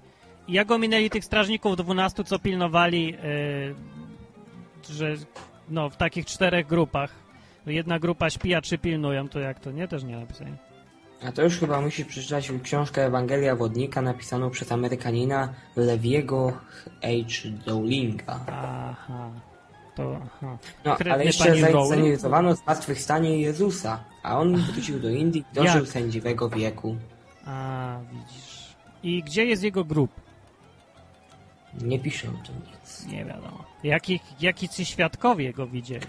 jak ominęli tych strażników 12, co pilnowali, yy, że no w takich czterech grupach. Jedna grupa śpi, a trzy pilnują, to jak to? Nie, też nie napisali. A to już chyba musisz przeczytać książkę Ewangelia Wodnika napisaną przez Amerykanina Lewiego H. Dowlinga. Aha, to aha. No, Konkretnie ale jeszcze pani zainscenizowano zmartwychwstanie Jezusa, a on wrócił do Indii i dożył Jak? sędziwego wieku. A, widzisz. I gdzie jest jego grób? Nie pisze o tym nic. Nie wiadomo. Jaki, jaki ci świadkowie go widzieli?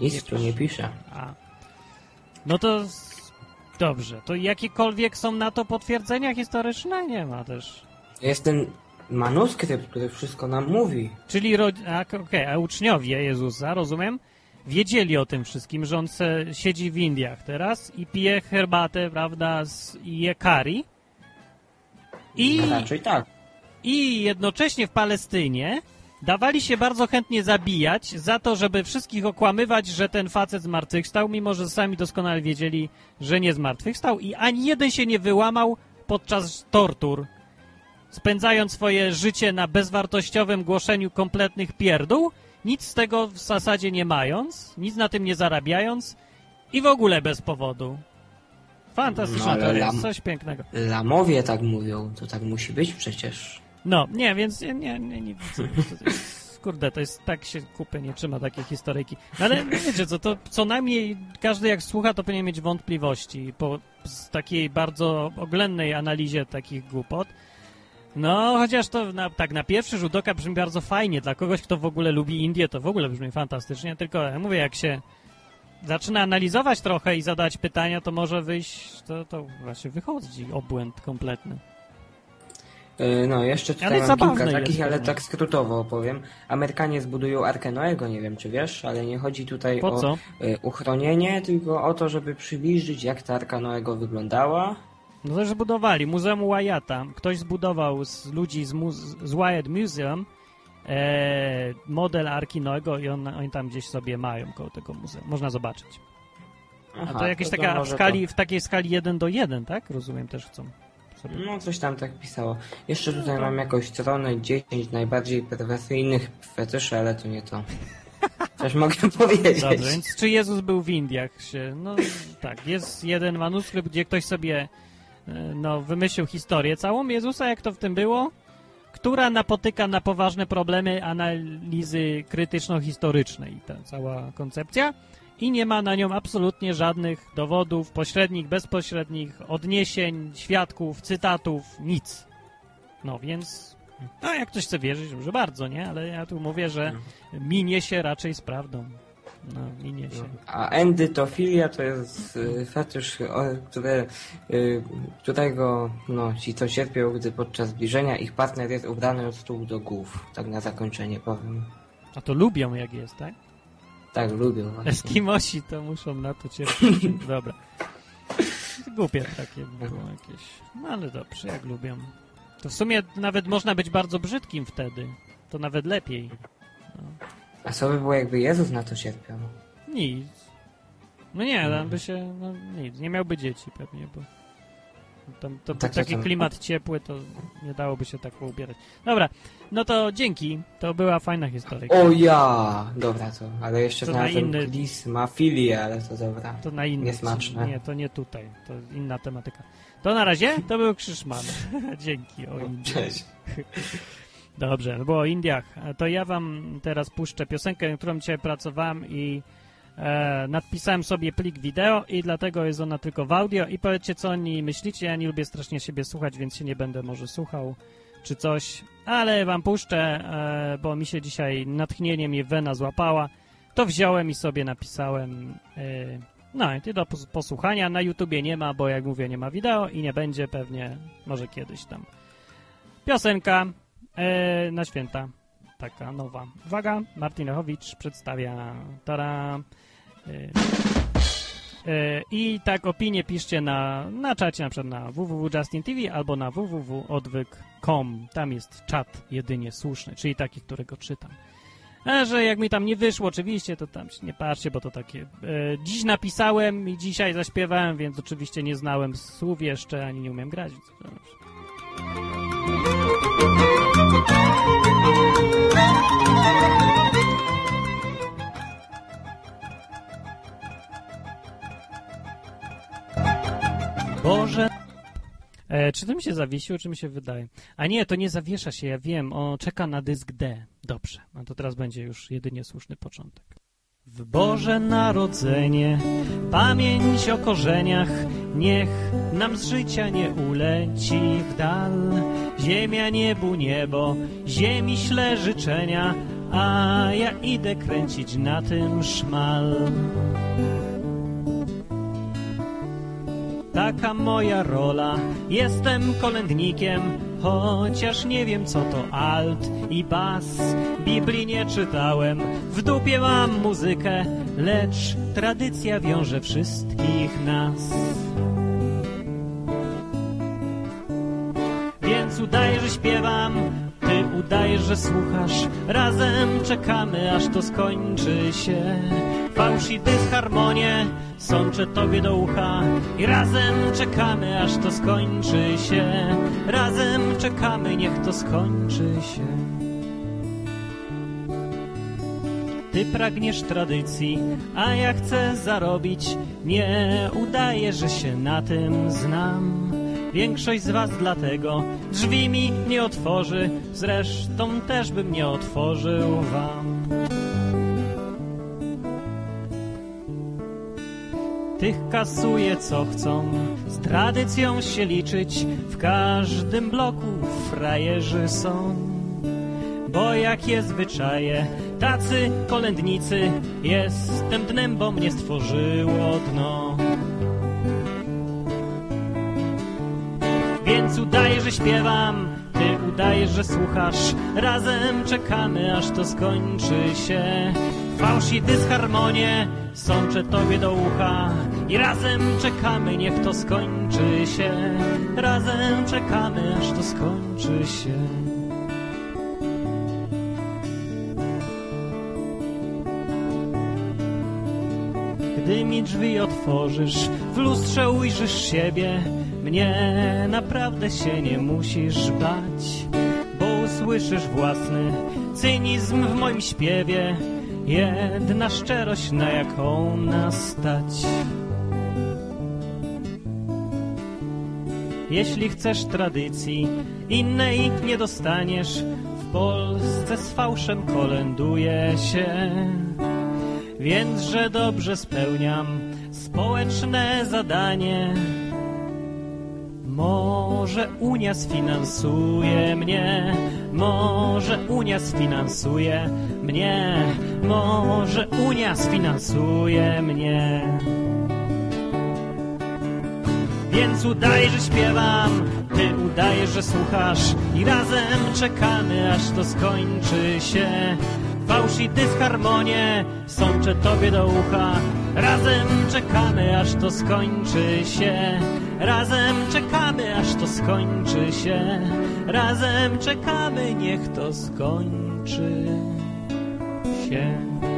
Nic tu nie pisze. A. No to dobrze. To jakiekolwiek są na to potwierdzenia historyczne? Nie ma też. Jest ten manuskrypt, który wszystko nam mówi. Czyli, ro... a, okej, a uczniowie Jezusa, rozumiem, wiedzieli o tym wszystkim, że on se siedzi w Indiach teraz i pije herbatę, prawda, z, je kari. I, Raczej tak. I jednocześnie w Palestynie dawali się bardzo chętnie zabijać za to, żeby wszystkich okłamywać, że ten facet zmartwychwstał, mimo że sami doskonale wiedzieli, że nie zmartwychwstał i ani jeden się nie wyłamał podczas tortur, spędzając swoje życie na bezwartościowym głoszeniu kompletnych pierdół, nic z tego w zasadzie nie mając, nic na tym nie zarabiając i w ogóle bez powodu. Fantastyczna No, to jest, lam- coś pięknego. Lamowie tak mówią, to tak musi być przecież. No, nie, więc nie, nie, nie, nie kurde, to jest tak się kupy nie trzyma takiej historyjki. No, ale wiecie co, to co najmniej każdy jak słucha, to powinien mieć wątpliwości po takiej bardzo oględnej analizie takich głupot. No, chociaż to na, tak na pierwszy rzut oka brzmi bardzo fajnie. Dla kogoś, kto w ogóle lubi Indię, to w ogóle brzmi fantastycznie. Tylko ja mówię, jak się zaczyna analizować trochę i zadać pytania, to może wyjść, to, to właśnie wychodzi obłęd kompletny. Yy, No, jeszcze Ale tutaj mam zabawne kilka jest takich, ale pewnie. tak skrótowo opowiem. Amerykanie zbudują Arkę Noego, nie wiem czy wiesz, ale nie chodzi tutaj Po o co? y, uchronienie, tylko o to, żeby przybliżyć jak ta Arka Noego wyglądała. No też zbudowali. Muzeum Wyatta. Ktoś zbudował z ludzi z, mu- z Wyatt Museum e, model Arki Noego i on, oni tam gdzieś sobie mają koło tego muzeum. Można zobaczyć. A Aha, to jakieś to taka w, skali, w takiej skali 1 do 1, tak? Rozumiem też chcą sobie. To, no, coś tam tak pisało. Jeszcze tutaj No to- mam jakąś stronę 10 najbardziej perwersyjnych fetyszy, ale to nie to. Coś mogę powiedzieć. Dobrze, więc czy Jezus był w Indiach? Się, no tak, jest jeden manuskrypt, gdzie ktoś sobie e, no, wymyślił historię całą Jezusa, jak to w tym było, która napotyka na poważne problemy analizy krytyczno-historycznej, ta cała koncepcja i nie ma na nią absolutnie żadnych dowodów pośrednich, bezpośrednich, odniesień, świadków, cytatów, nic. No więc No, jak ktoś chce wierzyć, że bardzo, nie? Ale ja tu mówię, że minie się raczej z prawdą. No, minie się. A endytofilia to jest y, fetysz, o, które, y, którego no, ci, co cierpią, gdy podczas zbliżenia ich partner jest ubrany od stół do głów. Tak na zakończenie powiem. A to lubią, jak jest, tak? Tak, lubią właśnie. Eskimosi to muszą na to cierpieć. Dobra. Głupie takie było jakieś. No ale dobrze, jak lubią. To w sumie nawet można być bardzo brzydkim wtedy. To nawet lepiej. A co by było, jakby Jezus na to cierpiał? Nic. No nie, tam by się, no nic, nie miałby dzieci pewnie, bo tam, to, Tak, taki tak. klimat ciepły, to nie dałoby się tak ubierać. Dobra, no to dzięki, to była fajna historia. O ja! Dobra to, ale jeszcze To na znalazłem inny- Klis ma filię, ale to dobra. To na inny. Niesmaczne. Nie, to nie tutaj, to inna tematyka. To na razie, to był Krzyszman. dzięki, o Indiach. Cześć. Dobrze, no bo o Indiach. To ja wam teraz puszczę piosenkę, nad którą dzisiaj pracowałem i e, nadpisałem sobie plik wideo i dlatego jest ona tylko w audio i powiedzcie, co o niej myślicie. Ja nie lubię strasznie siebie słuchać, więc się nie będę może słuchał czy coś, ale wam puszczę, e, bo mi się dzisiaj natchnienie mnie wena złapała. To wziąłem i sobie napisałem. E, no i ty do pos- posłuchania. Na YouTubie nie ma, bo jak mówię, nie ma wideo i nie będzie pewnie, może kiedyś tam. Piosenka e, na święta. Taka nowa. Uwaga, Martin Lechowicz przedstawia. Tara. E, e, I tak opinie piszcie na, na czacie, na przykład na www.justin.tv albo na www.odwyk.com. Tam jest czat jedynie słuszny, czyli taki, którego czytam. A że jak mi tam nie wyszło, oczywiście, to tam się nie patrzcie, bo to takie. E, dziś napisałem i dzisiaj zaśpiewałem, więc oczywiście nie znałem słów jeszcze, ani nie umiem grać. Więc. Boże. E, czy to mi się zawiesiło, czy mi się wydaje? A nie, to nie zawiesza się, ja wiem. On czeka na dysk D. Dobrze. No to teraz będzie już jedynie słuszny początek. W Boże Narodzenie, pamięć o korzeniach, niech nam z życia nie uleci w dal. Ziemia niebu niebo, ziemi śle życzenia, a ja idę kręcić na tym szmal. Taka moja rola, jestem kolędnikiem, chociaż nie wiem co to alt i bas. Biblii nie czytałem, w dupie mam muzykę, lecz tradycja wiąże wszystkich nas. Więc udaję, że śpiewam, ty udajesz, że słuchasz. Razem czekamy, aż to skończy się. Fałsz i dysharmonię sączę tobie do ucha. I razem czekamy, aż to skończy się. Razem czekamy, niech to skończy się. Ty pragniesz tradycji, a ja chcę zarobić. Nie udaje, że się na tym znam. Większość z was dlatego drzwi mi nie otworzy, zresztą też bym nie otworzył wam. Tych kasuje co chcą, z tradycją się liczyć, w każdym bloku frajerzy są. Bo jakie zwyczaje, tacy kolędnicy, jestem dnem, bo mnie stworzyło dno. Więc udaję, że śpiewam, ty udajesz, że słuchasz. Razem czekamy, aż to skończy się. Fałsz i dysharmonię sączę tobie do ucha. I razem czekamy, niech to skończy się. Razem czekamy, aż to skończy się. Gdy mi drzwi otworzysz, w lustrze ujrzysz siebie. Mnie naprawdę się nie musisz bać, bo usłyszysz własny cynizm w moim śpiewie. Jedna szczerość, na jaką nas stać. Jeśli chcesz tradycji, innej nie dostaniesz. W Polsce z fałszem kolęduje się. Więc, że dobrze spełniam społeczne zadanie. Może Unia sfinansuje mnie, może Unia sfinansuje mnie, może Unia sfinansuje mnie. Więc udaj, że śpiewam, ty udajesz, że słuchasz i razem czekamy, aż to skończy się. Fałsz i dysharmonie sączę tobie do ucha. Razem czekamy, aż to skończy się. Razem czekamy, aż to skończy się. Razem czekamy, niech to skończy się.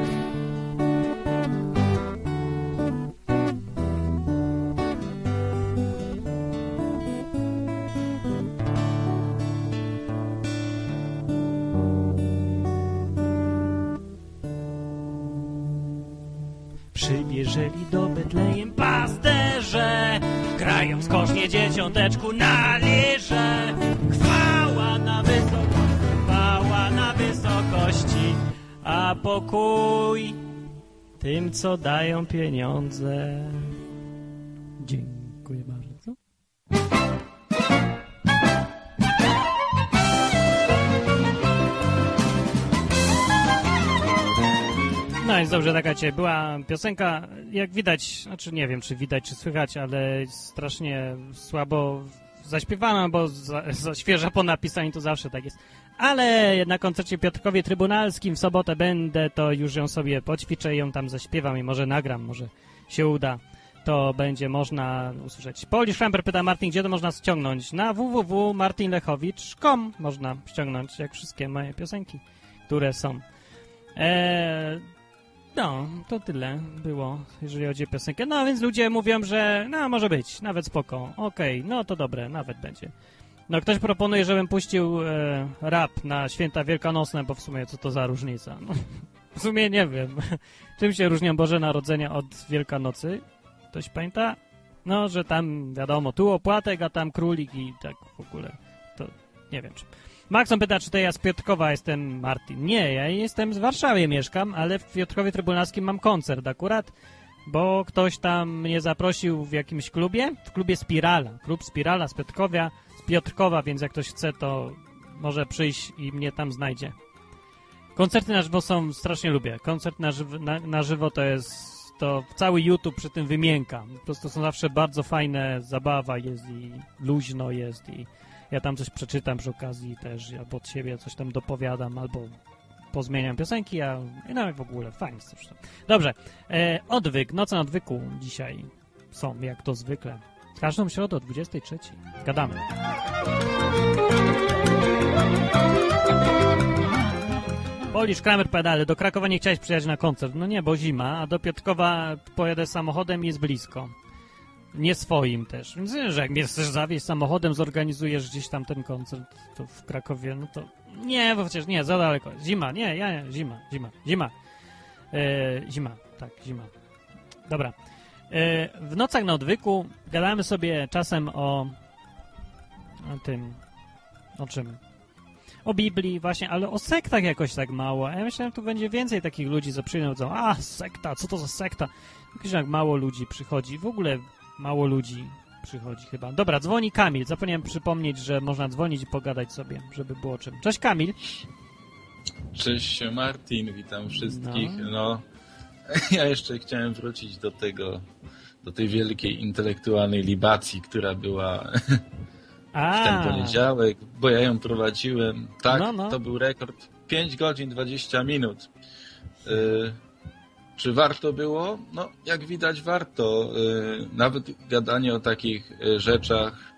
Pokój tym, co dają pieniądze. Dziękuję bardzo. No jest dobrze, taka dzisiaj była piosenka, jak widać, znaczy nie wiem, czy widać, czy słychać, ale strasznie słabo zaśpiewana, bo za, za świeża po napisaniu to zawsze tak jest. Ale na koncercie Piotrkowie Trybunalskim w sobotę będę, to już ją sobie poćwiczę i ją tam zaśpiewam i może nagram, może się uda. To będzie można usłyszeć. Polish Ramper pyta Martin, gdzie to można ściągnąć? Na www.martinlechowicz.com można ściągnąć, jak wszystkie moje piosenki, które są. Eee, no, to tyle było, jeżeli chodzi o piosenkę. No, więc ludzie mówią, że no, może być, nawet spoko. Okej, okay, no to dobre, nawet będzie. No, ktoś proponuje, żebym puścił e, rap na święta wielkanocne, bo w sumie co to za różnica? No, w sumie nie wiem. Czym się różnią Boże Narodzenia od Wielkanocy? Ktoś pamięta? No, że tam, wiadomo, tu opłatek, a tam królik i tak w ogóle. To nie wiem czym. Maxon pyta, czy to ja z Piotrkowa jestem Martin. Nie, ja jestem z Warszawy, mieszkam, ale w Piotrkowie Trybunalskim mam koncert akurat, bo ktoś tam mnie zaprosił w jakimś klubie, w klubie Spirala. Klub Spirala z Piotrkowia, Piotrkowa, więc jak ktoś chce, to może przyjść i mnie tam znajdzie. Koncerty na żywo są, strasznie lubię. Koncert na, żywo, na, na żywo to jest, to cały YouTube przy tym wymienka. Po prostu są zawsze bardzo fajne, zabawa jest i luźno jest i ja tam coś przeczytam przy okazji też, albo od siebie coś tam dopowiadam, albo pozmieniam piosenki, a no w ogóle fajnie zresztą. Dobrze, e, odwyk, noce na odwyku dzisiaj są, jak to zwykle. Każdą środę o 23. Gadamy. Polisz Kramer pedale, do Krakowa nie chciałeś przyjechać na koncert. No nie, bo zima, a do Piotrkowa pojadę samochodem i jest blisko nie swoim też. Więc że jak mnie chcesz zawieźć samochodem, zorganizujesz gdzieś tam ten koncert w Krakowie, no to nie, bo przecież nie, za daleko. Zima, nie, ja nie, zima, zima, zima. E, zima, tak, zima. Dobra. E, w nocach na odwyku gadamy sobie czasem o, o tym, o czym? O Biblii właśnie, ale o sektach jakoś tak mało. Ja myślałem, tu będzie więcej takich ludzi, co przyjdą, a sekta, co to za sekta? Jakoś jak mało ludzi przychodzi. W ogóle mało ludzi przychodzi chyba. Dobra, dzwoni Kamil. Zapomniałem przypomnieć, że można dzwonić i pogadać sobie, żeby było czym. Cześć Kamil. Cześć Martin, witam wszystkich. No. no, ja jeszcze chciałem wrócić do tego, do tej wielkiej intelektualnej libacji, która była A. w ten poniedziałek, bo ja ją prowadziłem. Tak, no, no. to był rekord 5 godzin 20 minut. Y czy warto było? No, jak widać warto. Y, nawet gadanie o takich y, rzeczach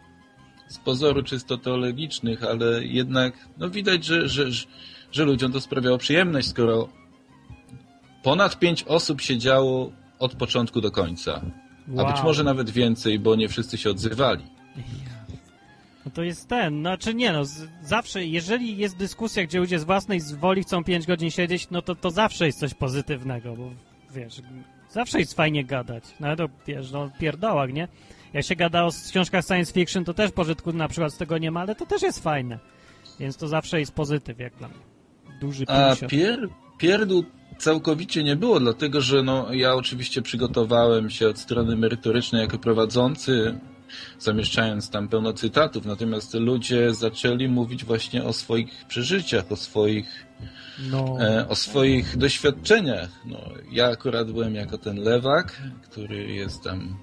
z pozoru czysto teologicznych, ale jednak no widać, że, że, że ludziom to sprawiało przyjemność, skoro ponad pięć osób siedziało od początku do końca. Wow. A być może nawet więcej, bo nie wszyscy się odzywali. No to jest ten, znaczy nie no, z, zawsze, jeżeli jest dyskusja, gdzie ludzie z własnej woli chcą 5 godzin siedzieć, no to to zawsze jest coś pozytywnego, bo wiesz, zawsze jest fajnie gadać, nawet o, wiesz, no, pierdołach, nie? Jak się gada o książkach science fiction, to też pożytku na przykład z tego nie ma, ale to też jest fajne, więc to zawsze jest pozytyw, jak dla mnie. Duży A pier, pierdół całkowicie nie było, dlatego że no, ja oczywiście przygotowałem się od strony merytorycznej jako prowadzący zamieszczając tam pełno cytatów, natomiast ludzie zaczęli mówić właśnie o swoich przeżyciach, o swoich, No. e, o swoich doświadczeniach. No, ja akurat byłem jako ten lewak, który jest tam...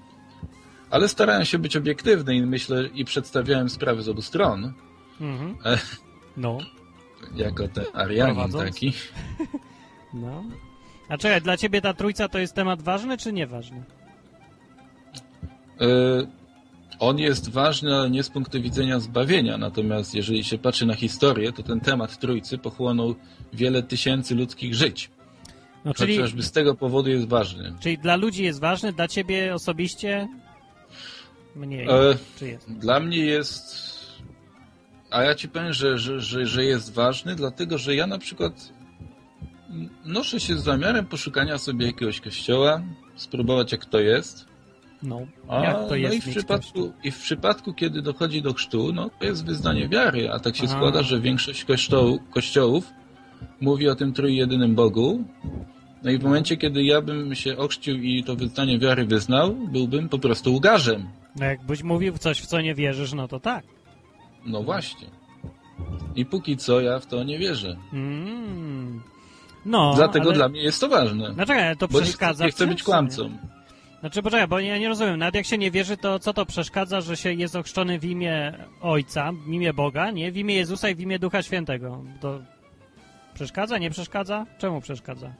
Ale starałem się być obiektywny i myślę, i przedstawiałem sprawy z obu stron, Mhm. E. No. jako ten Arianin taki. No. A czekaj, dla ciebie ta trójca to jest temat ważny czy nieważny? E, On jest ważny, ale nie z punktu widzenia zbawienia. Natomiast jeżeli się patrzy na historię, to ten temat trójcy pochłonął wiele tysięcy ludzkich żyć. No, czyli, Chociażby z tego powodu jest ważny. czyli dla ludzi jest ważny, dla ciebie osobiście mniej. E, Czy jest? Dla mnie jest. A ja ci powiem, że, że, że, że jest ważny, dlatego że ja na przykład noszę się z zamiarem poszukania sobie jakiegoś kościoła, spróbować jak to jest. No. A, Jak to jest no i w, przypadku, kościół? i w przypadku, kiedy dochodzi do chrztu, no to jest wyznanie wiary, a tak się składa, że większość kościoł, kościołów mówi o tym trójjedynym Bogu. No i w momencie, kiedy ja bym się ochrzcił i to wyznanie wiary wyznał, byłbym po prostu łgarzem. No jakbyś mówił coś, w co nie wierzysz, no to tak. No właśnie. I póki co ja w to nie wierzę. Mm. No, Dlatego ale... dla mnie jest to ważne. No czekaj, to Bo nie, przeszkadza nie chcę być kłamcą. Znaczy, poczekaj, bo ja nie rozumiem. Nawet jak się nie wierzy, to co to przeszkadza, że się jest ochrzczony w imię Ojca, w imię Boga, nie? W imię Jezusa i w imię Ducha Świętego. To przeszkadza, nie przeszkadza? Czemu przeszkadza? E,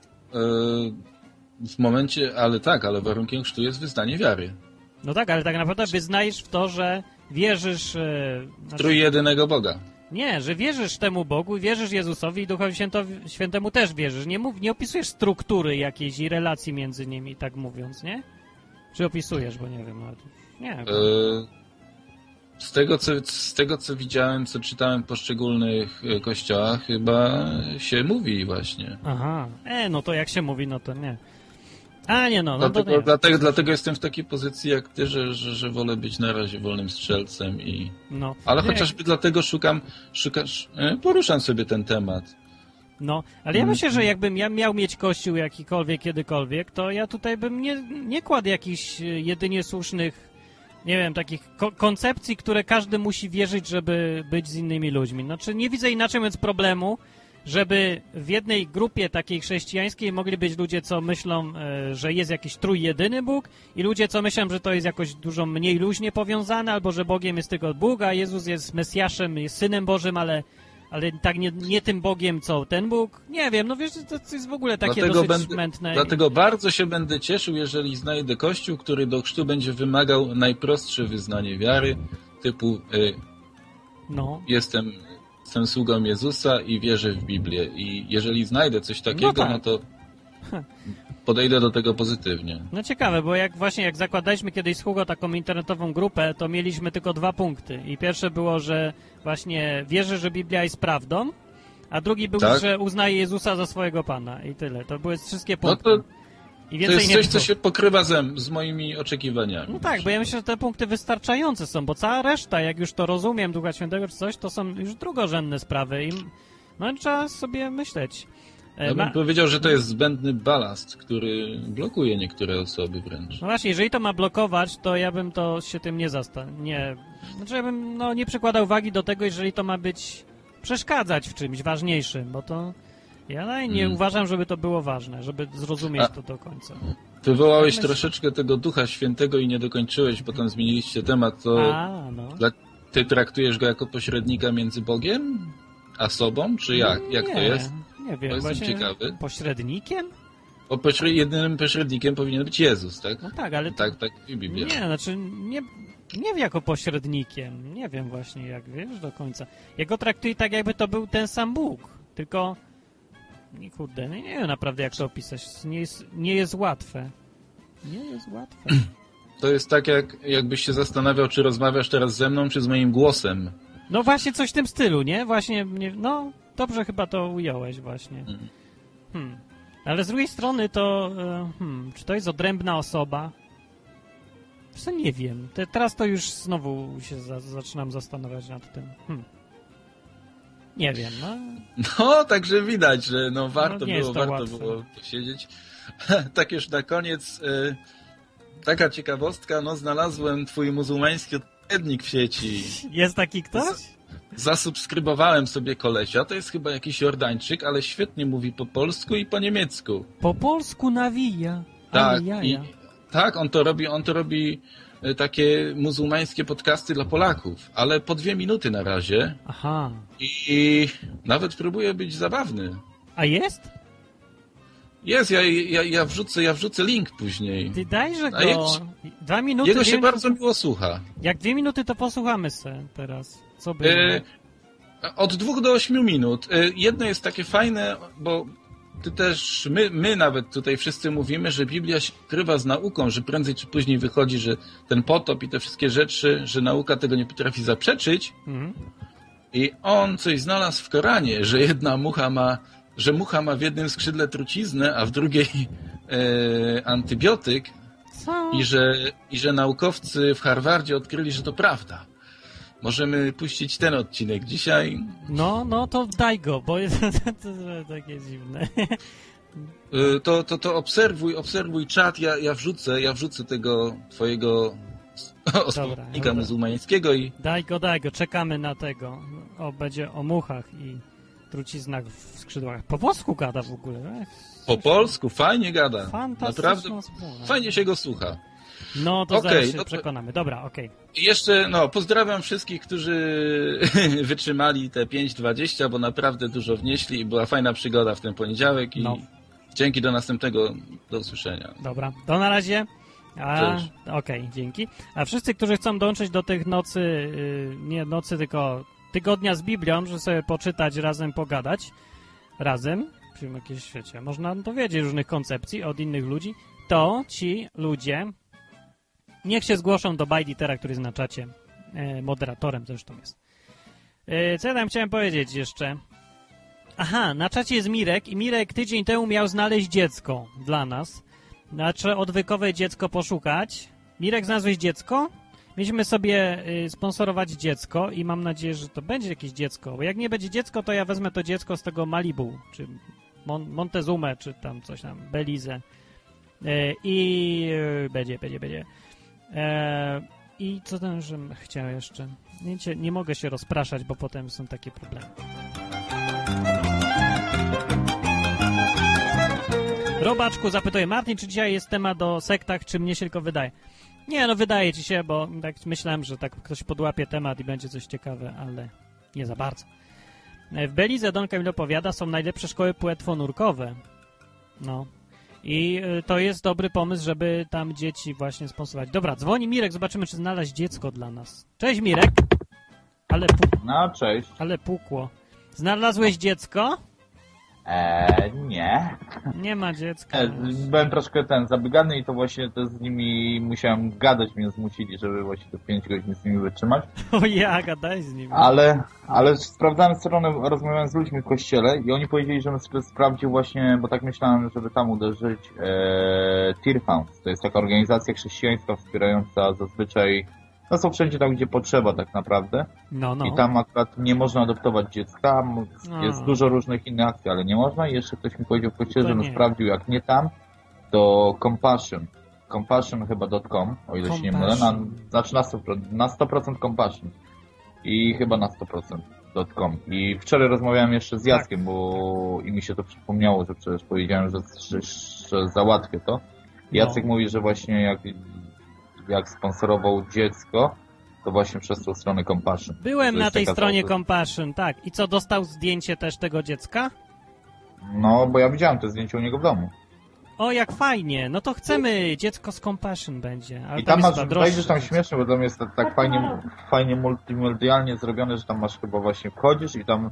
w momencie, ale tak, ale warunkiem chrztu jest wyznanie wiary. No tak, ale tak naprawdę wyznajesz w to, że wierzysz... E, znaczy, Trójjedynego Boga. Nie, że wierzysz temu Bogu, wierzysz Jezusowi i Duchowi Świętowi, Świętemu też wierzysz. Nie, mów, nie opisujesz struktury jakiejś i relacji między nimi, tak mówiąc, nie? Czy opisujesz, bo nie wiem. Ale... Nie E, Z tego, co, z tego, co widziałem, co czytałem w poszczególnych e, kościołach, chyba się mówi właśnie. Aha. E, no to jak się mówi, no to nie. A, nie no, no dlatego, nie. dlatego, dlatego jestem w takiej pozycji jak ty, że, że, że wolę być na razie wolnym strzelcem i... No, Ale nie, chociażby dlatego szukam, szukasz, e, poruszam sobie ten temat. No, ale ja Mm. myślę, że jakbym ja miał mieć kościół jakikolwiek, kiedykolwiek, to ja tutaj bym nie, nie kładł jakichś e, jedynie słusznych, nie wiem, takich ko- koncepcji, które każdy musi wierzyć, żeby być z innymi ludźmi. Znaczy, nie widzę inaczej więc problemu, żeby w jednej grupie takiej chrześcijańskiej mogli być ludzie, co myślą, e, że jest jakiś trójjedyny Bóg i ludzie, co myślą, że to jest jakoś dużo mniej luźnie powiązane, albo że Bogiem jest tylko Bóg, a Jezus jest Mesjaszem, jest Synem Bożym, ale, ale tak nie, nie tym Bogiem, co ten Bóg. Nie wiem, no wiesz, to, to jest w ogóle takie Dlatego dosyć będę- szmętne. Dlatego bardzo się będę cieszył, jeżeli znajdę kościół, który do chrztu będzie wymagał najprostsze wyznanie wiary, typu y, No, jestem, jestem sługą Jezusa i wierzę w Biblię. I jeżeli znajdę coś takiego, tak. no to podejdę do tego pozytywnie. no ciekawe, bo jak właśnie jak zakładaliśmy kiedyś z Hugo taką internetową grupę, to mieliśmy tylko dwa punkty. I pierwsze było, że właśnie wierzy, że Biblia jest prawdą, a drugi był, Tak. że uznaje Jezusa za swojego Pana. I tyle. To były wszystkie No punkty. to, I to więcej jest nie coś, co się pokrywa ze, z moimi oczekiwaniami. No tak, bo ja myślę, że te punkty wystarczające są, bo cała reszta, jak już to rozumiem, Ducha Świętego czy coś, to są już drugorzędne sprawy i no trzeba sobie myśleć. E, Ja bym ma- powiedział, że to jest zbędny balast, który blokuje niektóre osoby wręcz. No właśnie, jeżeli to ma blokować, to ja bym to się tym nie zasta... Nie... Znaczy ja bym no, nie przykładał wagi do tego, jeżeli to ma być... przeszkadzać w czymś ważniejszym, bo to... Ja nie Mm. uważam, żeby to było ważne, żeby zrozumieć A- to do końca. Wywołałeś troszeczkę tego Ducha Świętego i nie dokończyłeś, bo tam zmieniliście temat, to A, no. dla, ty traktujesz go jako pośrednika między Bogiem a sobą, czy jak? Jak nie, to jest? Nie wiem, Bo jestem ciekawy. pośrednikiem? Bo pośre- jedynym pośrednikiem powinien być Jezus, tak? No tak, ale Tak, tak i Biblia. Nie, znaczy nie, nie wiem jako pośrednikiem. Nie wiem właśnie jak, wiesz, do końca. Ja go traktuję tak, jakby to był ten sam Bóg. Tylko, nie kurde, nie, nie wiem naprawdę jak to opisać. Nie jest, nie jest łatwe. Nie jest łatwe. To jest tak, jak, jakbyś się zastanawiał, czy rozmawiasz teraz ze mną, czy z moim głosem. No właśnie coś w tym stylu, nie? Właśnie, nie, no, dobrze chyba to ująłeś właśnie. Mhm. Hmm. Ale z drugiej strony to, e, hmm, czy to jest odrębna osoba? Co nie wiem. Te, teraz to już znowu się za, zaczynam zastanawiać nad tym. Hmm. Nie wiem, no. No, także widać, że no warto nie jest było, to warto łatwe. było posiedzieć. tak już na koniec, y, taka ciekawostka, no znalazłem twój muzułmański odpowiednik w sieci. Jest taki ktoś? Zasubskrybowałem sobie kolesia, to jest chyba jakiś Jordańczyk, ale świetnie mówi po polsku i po niemiecku. Po polsku nawija. Tak, i, tak, on to robi, on to robi takie muzułmańskie podcasty dla Polaków, ale po dwie minuty na razie Aha. i, i nawet próbuje być zabawny. A jest? Jest, ja, ja, ja, wrzucę, ja wrzucę link później. Ty dajże go. Jak- Dwa minuty. Jego się minuty- bardzo miło słucha. Jak dwie minuty, to posłuchamy se teraz. Co by... E, od dwóch do ośmiu minut. E, jedno jest takie fajne, bo ty też, my, my nawet tutaj wszyscy mówimy, że Biblia się krywa z nauką, że prędzej czy później wychodzi, że ten potop i te wszystkie rzeczy, że nauka tego nie potrafi zaprzeczyć. Mhm. I on coś znalazł w Koranie, że jedna mucha ma, że mucha ma w jednym skrzydle truciznę, a w drugiej e, antybiotyk Co? i że, i że naukowcy w Harvardzie odkryli, że to prawda. Możemy puścić ten odcinek dzisiaj. No, no to daj go, bo jest to jest takie dziwne. Y, To, to, to obserwuj, obserwuj czat, ja, ja wrzucę, ja wrzucę tego twojego dobra. muzułmańskiego i Daj go, daj go, czekamy na tego. O, będzie o muchach i truciznach w skrzydłach. Po polsku gada w ogóle. Po polsku fajnie gada. Naprawdę fajnie się go słucha. No to Okej, zaraz się no to- przekonamy. Dobra, okej. I jeszcze, no, pozdrawiam wszystkich, którzy wytrzymali te 5.20, bo naprawdę dużo wnieśli i była fajna przygoda w ten poniedziałek i No. dzięki do następnego, do usłyszenia. Dobra, to na razie. Okej, dzięki. A wszyscy, którzy chcą dołączyć do tych nocy, yy, nie nocy, tylko tygodnia z Biblią, żeby sobie poczytać, razem pogadać, razem, przy jakieś świecie, można dowiedzieć różnych koncepcji od innych ludzi, to ci ludzie niech się zgłoszą do Bajditera, który jest na czacie, e, moderatorem zresztą jest. E, co ja tam chciałem powiedzieć jeszcze? Aha, na czacie jest Mirek i Mirek tydzień temu miał znaleźć dziecko dla nas. Znaczy odwykowe dziecko poszukać. Mirek, znalazłeś dziecko? Mieliśmy sobie y, sponsorować dziecko i mam nadzieję, że to będzie jakieś dziecko. Bo jak nie będzie dziecko, to ja wezmę to dziecko z tego Malibu, czy Mon Montezumę, czy tam coś tam, Belize. Y, I y, będzie, będzie, będzie. E, I co tam, żebym chciał jeszcze? Nie, nie mogę się rozpraszać, bo potem są takie problemy. Robaczku zapytuje, Martin, czy dzisiaj jest temat o sektach, czy mnie się tylko wydaje? Nie, no wydaje ci się, bo tak myślałem, że tak ktoś podłapie temat i będzie coś ciekawe, ale nie za bardzo. E, W Belize, Don Camilo powiada, są najlepsze szkoły płetwonurkowe. No. I y, to jest dobry pomysł, żeby tam dzieci właśnie sponsorować. Dobra, dzwoni Mirek, zobaczymy, czy znalazł dziecko dla nas. Cześć Mirek! Ale, pu- No, cześć. ale pukło. Znalazłeś dziecko? Eee, nie. Nie ma dziecka. E, byłem troszkę ten zabiegany i to właśnie to z nimi musiałem gadać, mnie zmusili, żeby właśnie te 5 godzin z nimi wytrzymać. O ja, gadaj z nim. Ale, ale sprawdzałem stronę, rozmawiałem z ludźmi w kościele i oni powiedzieli, żebym sobie sprawdził właśnie, bo tak myślałem, żeby tam uderzyć, e, Tear Funds. To jest taka organizacja chrześcijańska wspierająca zazwyczaj, no są wszędzie tam, gdzie potrzeba tak naprawdę. No, no. I tam akurat nie można adoptować dziecka, A. jest dużo różnych innych akcji, ale nie można. I jeszcze ktoś mi powiedział w kościele, sprawdził, jak nie tam, to Compassion. Compassion chyba .com, o ile się nie mylę. Na, znaczy na 100%, na 100% Compassion. I chyba na 100% .com. I wczoraj rozmawiałem jeszcze z Jackiem, bo i mi się to przypomniało, że przecież powiedziałem, że, że, że załatwię to. I Jacek No. mówi, że właśnie jak, jak sponsorował dziecko, to właśnie przez tą stronę Compassion. Byłem To na tej stronie cała- Compassion, tak. I co, dostał zdjęcie też tego dziecka? No, bo ja widziałem to zdjęcie u niego w domu. O, jak fajnie. No to chcemy, dziecko z Compassion będzie. Ale I tam jest masz, chyba droższe. wejdziesz tam śmiesznie, bo tam jest tak, tak fajnie, fajnie multimedialnie zrobione, że tam masz chyba właśnie wchodzisz i tam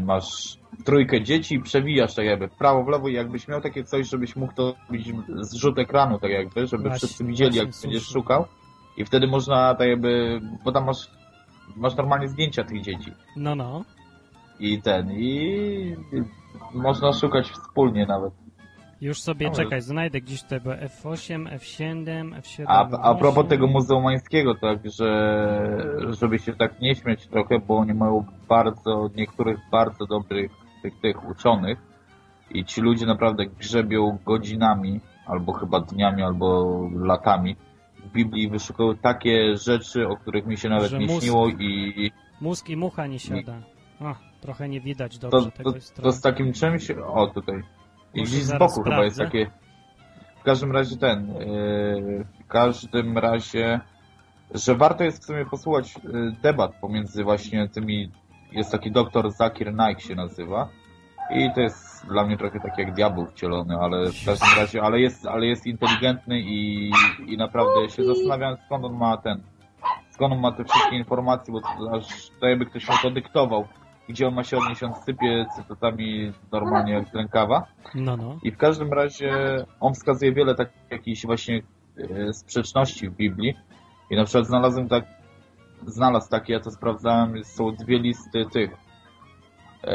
masz trójkę dzieci i przewijasz tak jakby w prawo, w lewo i jakbyś miał takie coś, żebyś mógł to robić zrzut ekranu tak jakby, żeby Właśnie, wszyscy widzieli jak będziesz szukał i wtedy można tak jakby, bo tam masz masz normalnie zdjęcia tych dzieci No, no. i ten i można szukać wspólnie nawet. Już sobie, czekaj, znajdę gdzieś tego F8, F7, F7. A, a propos 8. tego muzułmańskiego, tak, że żeby się tak nie śmiać trochę, bo oni mają bardzo, niektórych bardzo dobrych tych, tych uczonych i ci ludzie naprawdę grzebią godzinami, albo chyba dniami, albo latami w Biblii wyszukały takie rzeczy, o których mi się nawet Że nie mózg- śniło i Mózg i mucha nie siada. O, trochę nie widać to, dobrze to, tego to, strony. z takim czymś, o tutaj, i gdzieś z boku chyba jest sprawdzę. takie, w każdym razie ten, yy, w każdym razie, że warto jest w sumie posłuchać yy, debat pomiędzy właśnie tymi, jest taki doktor Zakir Naik się nazywa i to jest dla mnie trochę taki jak diabeł wcielony, ale w każdym razie, ale jest, ale jest inteligentny i, i naprawdę się zastanawiam skąd on ma ten, skąd on ma te wszystkie informacje, bo to aż to jakby ktoś mu to dyktował, gdzie on ma się odnieść, on sypie cytatami normalnie jak z rękawa. No, no. I w każdym razie on wskazuje wiele takich jakichś właśnie e, sprzeczności w Biblii. I na przykład znalazłem tak, znalazł takie, ja to sprawdzałem, są dwie listy tych e,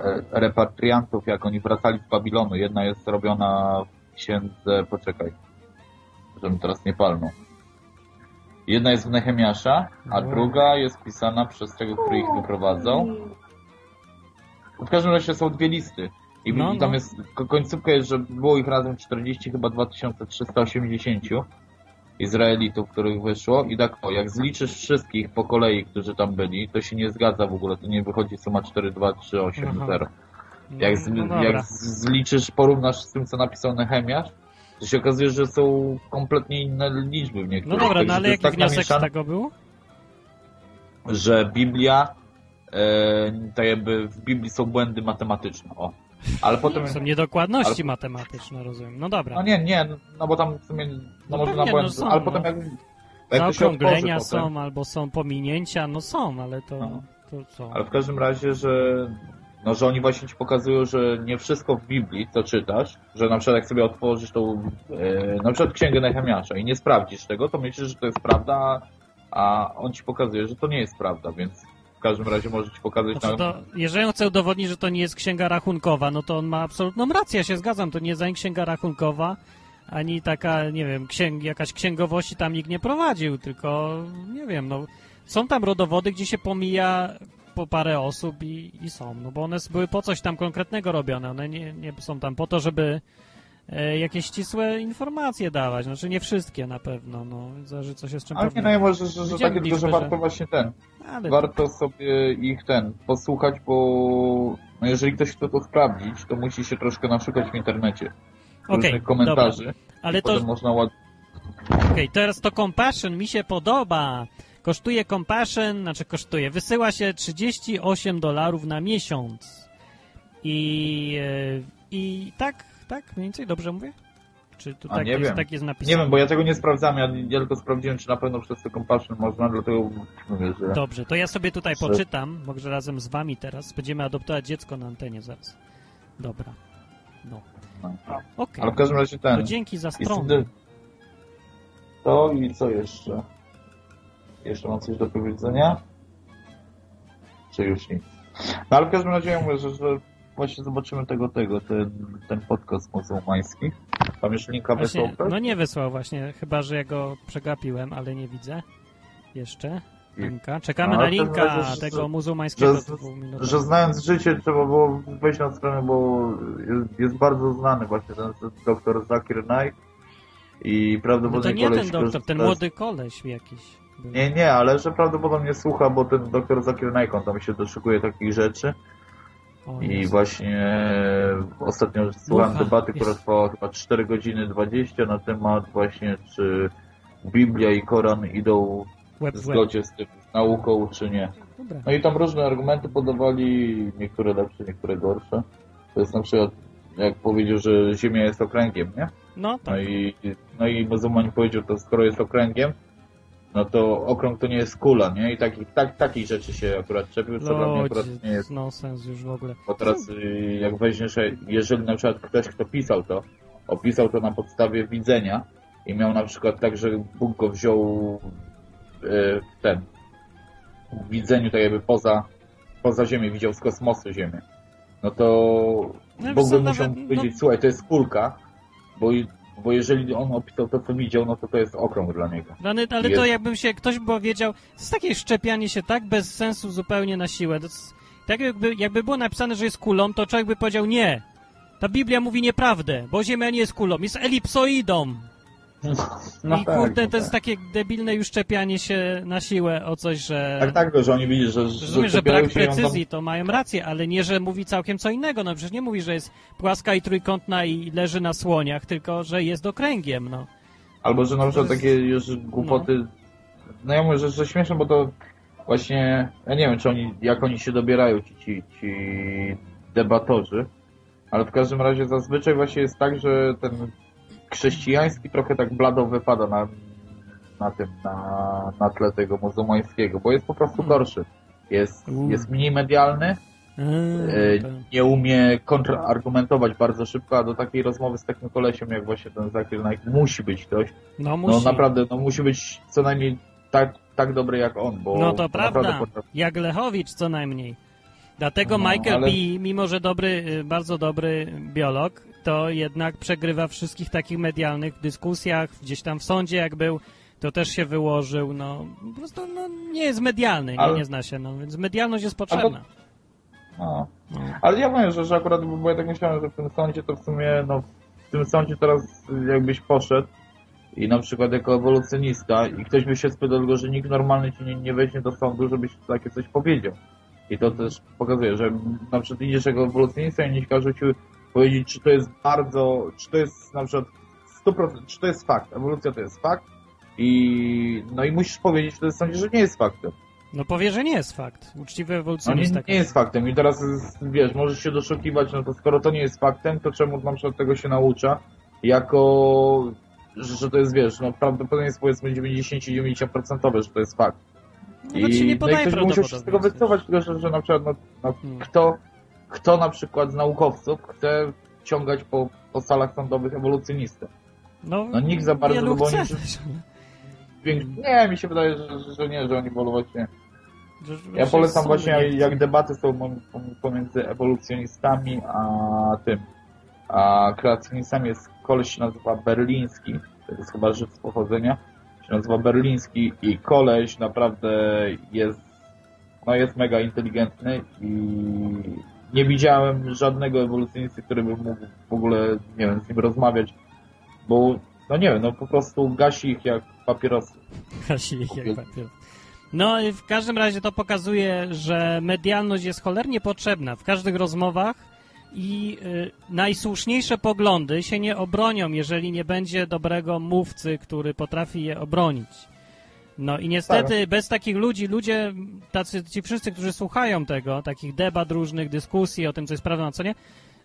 e, repatriantów, jak oni wracali z Babilonu. Jedna jest robiona w księdze, poczekaj, żebym teraz nie palnął. Jedna jest w Nehemiasza, a No. druga jest pisana przez tego, który ich wyprowadzał. W każdym razie są dwie listy. I, No, tam no. jest, ko- końcówka jest, że było ich razem 40, chyba 2380 Izraelitów, których wyszło. I tak o, jak zliczysz wszystkich po kolei, którzy tam byli, to się nie zgadza w ogóle, to nie wychodzi suma 4, 2, 3, 8, Aha. 0. No, Jak, z, no jak zliczysz, porównasz z tym, co napisał Nehemiasz, to się okazuje, że są kompletnie inne liczby w No niektórych. dobra, Także no ale jaki tak wniosek z tego był? że Biblia, e, tak jakby w Biblii są błędy matematyczne, o. Ale potem... Są niedokładności matematyczne, rozumiem. No dobra. No nie, nie, no bo tam w sumie, no, No może na błędy, no są, ale no. potem jak, jak się otworzy Zaokrąglenia potem, są, albo są pominięcia, no są, ale to, No. to co? ale w każdym razie, że no, że oni właśnie ci pokazują, że nie wszystko w Biblii, co czytasz, że na przykład jak sobie otworzysz tą, e, na przykład księgę Nehemiasza i nie sprawdzisz tego, to myślisz, że to jest prawda, a on ci pokazuje, że to nie jest prawda, więc w każdym razie może ci pokazać Znaczy na... to, jeżeli on chce udowodnić, że to nie jest księga rachunkowa, no to on ma absolutną rację, ja się zgadzam, to nie jest ani księga rachunkowa, ani taka, nie wiem, księg, jakaś księgowości tam nikt nie prowadził, tylko, nie wiem, no, są tam rodowody, gdzie się pomija po parę osób i, i są, no bo one były po coś tam konkretnego robione, one nie, nie są tam po to, żeby e, jakieś ścisłe informacje dawać, znaczy nie wszystkie na pewno, no, zależy co się z czym Ale nie, no może, że, że takie tylko, że że- warto właśnie ten, Ale warto sobie ich ten posłuchać, bo no jeżeli ktoś chce to sprawdzić, to musi się troszkę naszukać w internecie. Różnych komentarzy. ale i to, można ład... Okej, teraz to Compassion mi się podoba. Kosztuje Compassion, znaczy kosztuje, wysyła się 38 dolarów na miesiąc. I, e, i tak, tak, mniej więcej dobrze mówię? Czy tu A, tak, nie jest, wiem. tak jest napisane? Nie wiem, bo ja tego nie sprawdzam, ja, ja tylko sprawdziłem, czy na pewno przez to Compassion można, dlatego mówię, że... Dobrze, to ja sobie tutaj Że- poczytam, może razem z wami teraz. Będziemy adoptować dziecko na antenie zaraz. Dobra. No. No. Okej. Ale w każdym razie ten... To dzięki za stronę. To i co jeszcze? Jeszcze mam coś do powiedzenia? Czy już nic? No ale w każdym razie ja mówię, że, że właśnie zobaczymy tego, tego, ten, ten podcast muzułmański. Tam jeszcze linka Właśnie, wysłał, no nie wysłał właśnie, chyba że ja go przegapiłem, ale nie widzę jeszcze linka. Czekamy No, na linka razie, że- tego muzułmańskiego że- że znając życie trzeba było wejść na stronę, bo jest, jest bardzo znany właśnie ten doktor Zakir Naik i No prawdopodobnie to nie ten doktor, ten młody koleś jakiś. Nie, nie, ale że prawdopodobnie słucha, bo ten doktor Zakir Naik, on tam się doszukuje takich rzeczy O, i jest. właśnie ostatnio słuchałem Ucha, debaty, która jest. trwała chyba 4 godziny 20 na temat właśnie czy Biblia i Koran idą w zgodzie z tym nauką, czy nie. No i tam różne argumenty podawali, niektóre lepsze, niektóre gorsze. To jest na przykład, jak powiedział, że Ziemia jest okręgiem, nie? No No tak. i, no i muzułman powiedział, to skoro jest okręgiem, no to okrąg to nie jest kula, nie? I takich, tak, takich rzeczy się akurat czepił, co dla mnie akurat nie jest. no sens już w ogóle. Bo teraz y, jak weźmiesz, jeżeli na przykład ktoś, kto pisał to, opisał to na podstawie widzenia i miał na przykład tak, że Bóg go wziął y, w ten, w widzeniu tak jakby poza, poza Ziemię, widział z kosmosu Ziemię. No to No, Bóg by musiał nawet, no- powiedzieć, słuchaj, to jest kulka, bo, i- bo jeżeli on opisał to, co widział, no to to jest okrąg dla niego. Ale, ale Jest. to jakbym się, ktoś by powiedział, to jest takie szczepianie się tak bez sensu zupełnie na siłę. To tak jakby, jakby było napisane, że jest kulą, to człowiek by powiedział nie. Ta Biblia mówi nieprawdę, bo Ziemia nie jest kulą, jest elipsoidą. No I tak, kurde, no to jest tak. takie debilne już czepianie się na siłę o coś, że... Tak, tak, że oni widzą, że, że, Rozumiem, że czepiają brak precyzji, to mają rację, ale nie, że mówi całkiem co innego. No przecież nie mówi, że jest płaska i trójkątna i leży na słoniach, tylko że jest okręgiem, no. Albo, że na przykład jest- takie już głupoty... No, ja mówię, że, że śmieszne, bo to właśnie... Ja nie wiem, czy oni, jak oni się dobierają, ci, ci, ci debatorzy, ale w każdym razie zazwyczaj właśnie jest tak, że ten chrześcijański trochę tak blado wypada na, na tym, na, na tle tego muzułmańskiego, bo jest po prostu gorszy. Jest, U. jest mniej medialny, Eee, E, to- nie umie kontrargumentować bardzo szybko, a do takiej rozmowy z takim kolesiem jak właśnie ten Zakir musi być ktoś. No musi. No naprawdę, no musi być co najmniej tak, tak dobry jak on, bo No to prawda. Jak Lechowicz co najmniej. Dlatego No, Michael ale- mimo że dobry, y, bardzo dobry biolog, to jednak przegrywa wszystkich takich medialnych dyskusjach, gdzieś tam w sądzie jak był, to też się wyłożył, no po prostu no, nie jest medialny, nie, Ale- nie zna się, no więc medialność jest potrzebna. no. No. Ale ja mówię, że, że akurat, bo ja tak myślałem, że w tym sądzie to w sumie, no w tym sądzie teraz jakbyś poszedł i na przykład jako ewolucjonista i ktoś by się spytał że nikt normalny ci nie, nie weźmie do sądu, żebyś takie coś powiedział. I to też pokazuje, że na przykład idziesz jako ewolucjonista i nie każe ci powiedzieć, czy to jest bardzo, czy to jest na przykład 100%, czy to jest fakt. Ewolucja to jest fakt i no i musisz powiedzieć w tym sądzie, że nie jest faktem. no powie, że nie jest fakt. Uczciwy No nie, ewolucjonista. nie jest faktem i teraz jest, wiesz, możesz się doszukiwać, no to skoro to nie jest faktem, to czemu na przykład tego się naucza jako, że, że to jest, wiesz, no prawdopodobnie jest powiedzmy 90-90% że to jest fakt. No, to ci nie no ktoś musiał się z tego wycofać, tylko że, że na przykład, no, no, Hmm. kto, kto na przykład z naukowców chce ciągać po, po salach sądowych ewolucjonistę? No, no nikt za bardzo, wielu bo oni- Nie, mi się wydaje, że, że, nie, że oni wolą właśnie że- ja polecam właśnie, nie jak, debaty są pom- pom- pomiędzy ewolucjonistami a tym, a kreacjonistami jest koleś się nazywa Berliński, to jest chyba Żyd z pochodzenia, się nazywa Berliński i koleś naprawdę jest, no jest mega inteligentny i nie widziałem żadnego ewolucjonisty, który by mógł w ogóle, nie wiem, z nim rozmawiać, bo, no nie wiem, no po prostu gasi ich jak papierosy. Gasi ich jak papier. No i w każdym razie to pokazuje, że medialność jest cholernie potrzebna w każdych rozmowach i y, najsłuszniejsze poglądy się nie obronią, jeżeli nie będzie dobrego mówcy, który potrafi je obronić. No i niestety bez takich ludzi, ludzie, tacy ci wszyscy, którzy słuchają tego, takich debat różnych, dyskusji o tym, co jest prawdą, a co nie,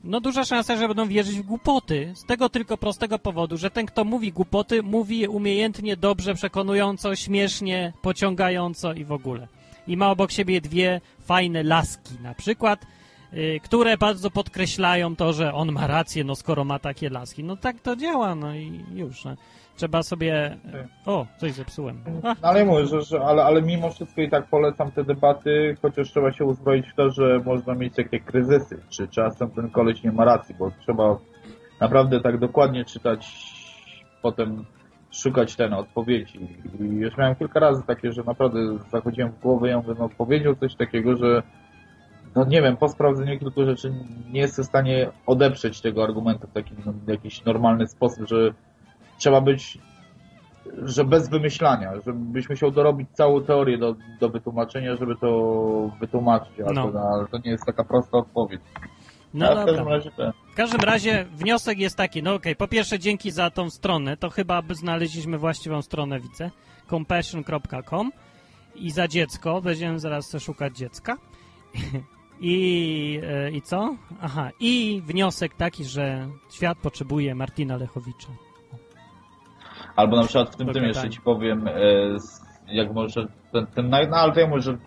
no duża szansa, że będą wierzyć w głupoty. Z tego tylko prostego powodu, że ten, kto mówi głupoty, mówi umiejętnie, dobrze, przekonująco, śmiesznie, pociągająco i w ogóle. I ma obok siebie dwie fajne laski, na przykład, y, które bardzo podkreślają to, że on ma rację, no skoro ma takie laski. No tak to działa, no i już. No. Trzeba sobie... O, coś zepsułem. No ale mówię, że, że ale, ale mimo wszystko i tak polecam te debaty, chociaż trzeba się uzbroić w to, że można mieć takie kryzysy, czy czasem ten koleś nie ma racji, bo trzeba naprawdę tak dokładnie czytać, potem szukać ten odpowiedzi. I już miałem kilka razy takie, że naprawdę zachodziłem w głowę i ja mówię, no powiedział coś takiego, że no nie wiem, po sprawdzeniu kilku rzeczy nie jestem w stanie odeprzeć tego argumentu w taki no, jakiś normalny sposób, że trzeba być że bez wymyślania, żebyś musiał dorobić całą teorię do, do wytłumaczenia, żeby to wytłumaczyć, ale, No. to, ale to nie jest taka prosta odpowiedź. no ale w każdym dobra. razie te, W każdym razie wniosek jest taki, no okej, po pierwsze dzięki za tą stronę, to chyba znaleźliśmy właściwą stronę, widzę, compassion.com i za dziecko, będziemy zaraz szukać dziecka. I, e, I co? Aha, i wniosek taki, że świat potrzebuje Martina Lechowicza. Albo na przykład w tym tym jeszcze ci powiem, e, jak może ten, ten no ale to ja może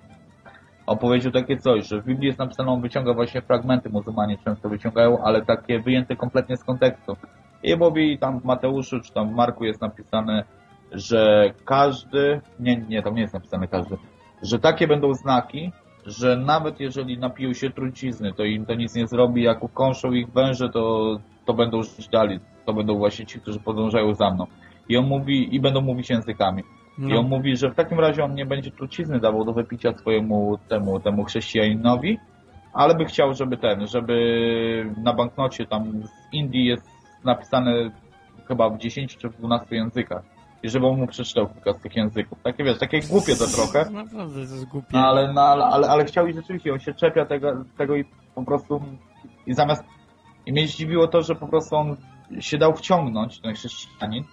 opowiedział takie coś, że w Biblii jest napisane, on wyciąga właśnie fragmenty, muzułmanie często wyciągają, ale takie wyjęte kompletnie z kontekstu. I mówi tam w Mateuszu, czy tam w Marku jest napisane, że każdy, nie, nie, tam nie jest napisane każdy, że takie będą znaki, że nawet jeżeli napiją się trucizny, to im to nic nie zrobi, jak ukąszą ich węże, to, to będą żyć dalej. To będą właśnie ci, którzy podążają za mną. I on mówi, i będą mówić językami. I on No, mówi, że w takim razie on nie będzie trucizny dawał do wypicia swojemu temu, temu chrześcijaninowi, ale by chciał, żeby ten, żeby na banknocie tam z Indii jest napisane chyba w 10 czy w 12 językach. I żeby on mu przeczytał kilka z tych języków. Takie wiesz, takie głupie to trochę. Naprawdę to jest głupie. No ale, no, ale, ale, ale chciał i rzeczywiście, on się czepia tego, tego i po prostu i zamiast i mnie zdziwiło to, że po prostu on się dał wciągnąć, ten chrześcijanin,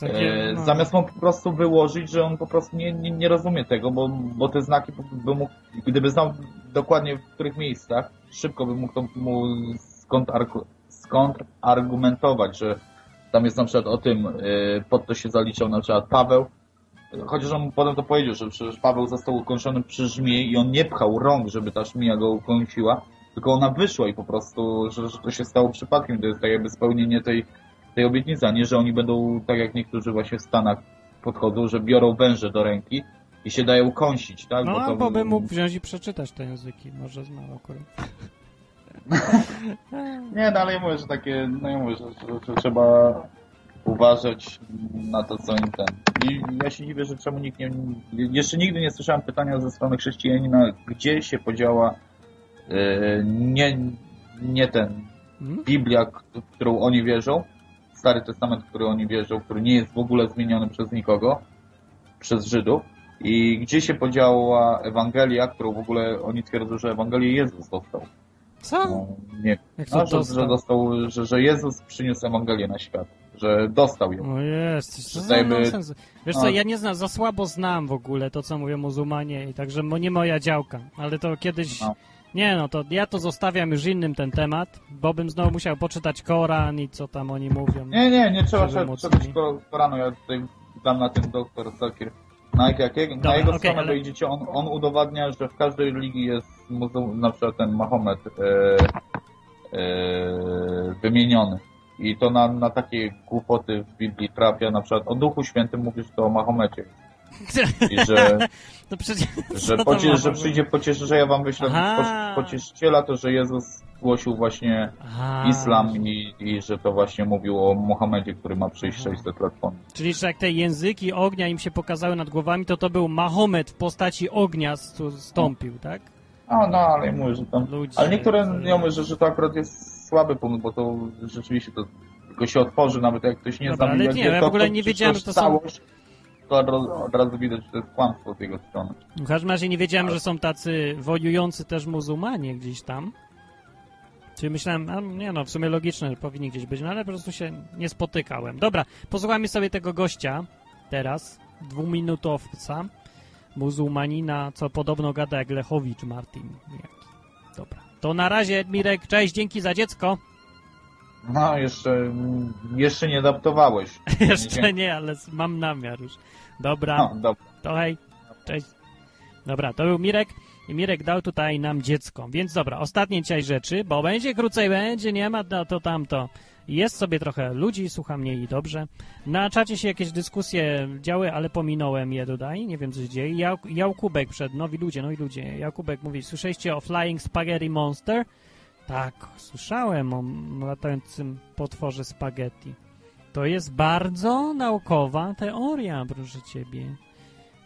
Takie, no. zamiast mu po prostu wyłożyć, że on po prostu nie, nie, nie rozumie tego, bo, bo te znaki by mógł, gdyby znał dokładnie w których miejscach, szybko by mógł to mu skąd, skąd argumentować, że tam jest na przykład o tym, e, pod to się zaliczał na przykład Paweł, chociaż on potem to powiedział, że przecież Paweł został ukąszony przy żmii i on nie pchał rąk, żeby ta żmija go ukąsiła, tylko ona wyszła i po prostu, że, że to się stało przypadkiem, to jest tak jakby spełnienie tej, tej obietnicy, a nie, że oni będą, tak jak niektórzy właśnie w Stanach podchodzą, że biorą węże do ręki i się dają kąsić, tak? No, to, albo by mógł wziąć i przeczytać te języki. Może znał akurat. Nie, no ale ja mówię, że takie, no ja mówię, że, że, że trzeba uważać na to, co im ten. I ja się dziwię, że czemu nikt nie... Jeszcze nigdy nie słyszałem pytania ze strony chrześcijanina, gdzie się podziała e, nie, nie ten Hmm? Biblia, w którą oni wierzą, Stary Testament, w który oni wierzą, który nie jest w ogóle zmieniony przez nikogo, przez Żydów. I gdzie się podziała Ewangelia, którą w ogóle oni twierdzą, że Ewangelię Jezus dostał. Co? No, nie, Jak no, że, że dostał, że, że Jezus przyniósł Ewangelię na świat, że dostał ją. O jest, to nonsens. Wiesz no. co, ja nie znam, za słabo znam w ogóle to, co mówią muzułmanie i także nie moja działka, ale to kiedyś... No. Nie no, to ja to zostawiam już innym ten temat, bo bym znowu musiał poczytać Koran i co tam oni mówią. Nie, nie, nie trzeba czytać Koranu, ja tutaj dam na tym doktor Zakir. Na, jakiego, Dobra, na jego okej, stronę ale- wejdziecie, on, on udowadnia, że w każdej religii jest muzuł, na przykład ten Mahomet e, e, wymieniony. I to na, na takie głupoty w Biblii trafia, na przykład o Duchu Świętym mówisz to o Mahomecie. I że, to przecież... że, że przyjdzie pocieszy, że ja wam wyślę Aha. poci- pocieszyciela, to że Jezus głosił właśnie Aha. islam i, i że to właśnie mówił o Mohamedzie, który ma przyjść 600 lat po. Czyli, że jak te języki ognia im się pokazały nad głowami, to to był Mahomet w postaci ognia stąpił, tak? A, no, ale ja mówię, że tam... Ludzie, Ale niektóre, ja mówię, że, że to akurat jest słaby punkt, bo to rzeczywiście to tylko się otworzy, nawet jak ktoś nie Dobra, zna ale nie, ja w ogóle nie wiedziałem, że to są- całość, To od razu- widać, że to jest kłamstwo z jego strony. W każdym razie nie wiedziałem, że są tacy wojujący też muzułmanie gdzieś tam. Czyli myślałem, a nie no, w sumie logiczne, że powinni gdzieś być, no ale po prostu się nie spotykałem. Dobra, posłuchajmy sobie tego gościa teraz, dwuminutowca, muzułmanina, co podobno gada jak Lechowicz Martin. Dobra. To na razie, Mirek, cześć, dzięki za dziecko. No, jeszcze, jeszcze nie adaptowałeś. Jeszcze nie, ale mam namiar już. Dobra. No, dobra. To hej, cześć. Dobra, to był Mirek i Mirek dał tutaj nam dziecko. Więc dobra, ostatnie dzisiaj rzeczy, bo będzie krócej, będzie, nie ma no, to tamto. Jest sobie trochę ludzi, słucha mnie i dobrze. Na czacie się jakieś dyskusje działy, ale pominąłem je tutaj, nie wiem co się dzieje. Jał, Jałkubek przed, nowi ludzie, nowi ludzie. Jałkubek mówi, słyszeliście o Flying Spaghetti Monster? Tak, słyszałem o latającym potworze spaghetti. To jest bardzo naukowa teoria, proszę ciebie.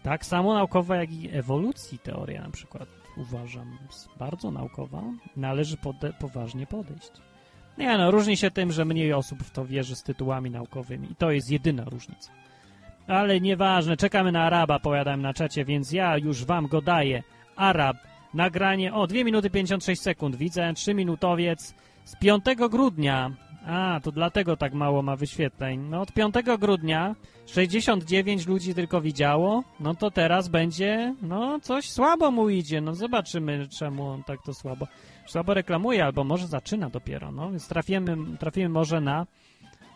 Tak samo naukowa jak i ewolucji teoria na przykład uważam. Jest bardzo naukowa. Należy pode- poważnie podejść. Nie no, różni się tym, że mniej osób w to wierzy z tytułami naukowymi. I to jest jedyna różnica. Ale nieważne, czekamy na Araba, powiadam na czacie, więc ja już wam go daję. Arab, nagranie, o, 2 minuty 56 sekund, widzę, 3 minutowiec. Z 5 grudnia. A, to dlatego tak mało ma wyświetleń. No od 5 grudnia 69 ludzi tylko widziało, no to teraz będzie, no coś słabo mu idzie, no zobaczymy czemu on tak to słabo, słabo reklamuje, albo może zaczyna dopiero, no więc trafimy, trafimy może na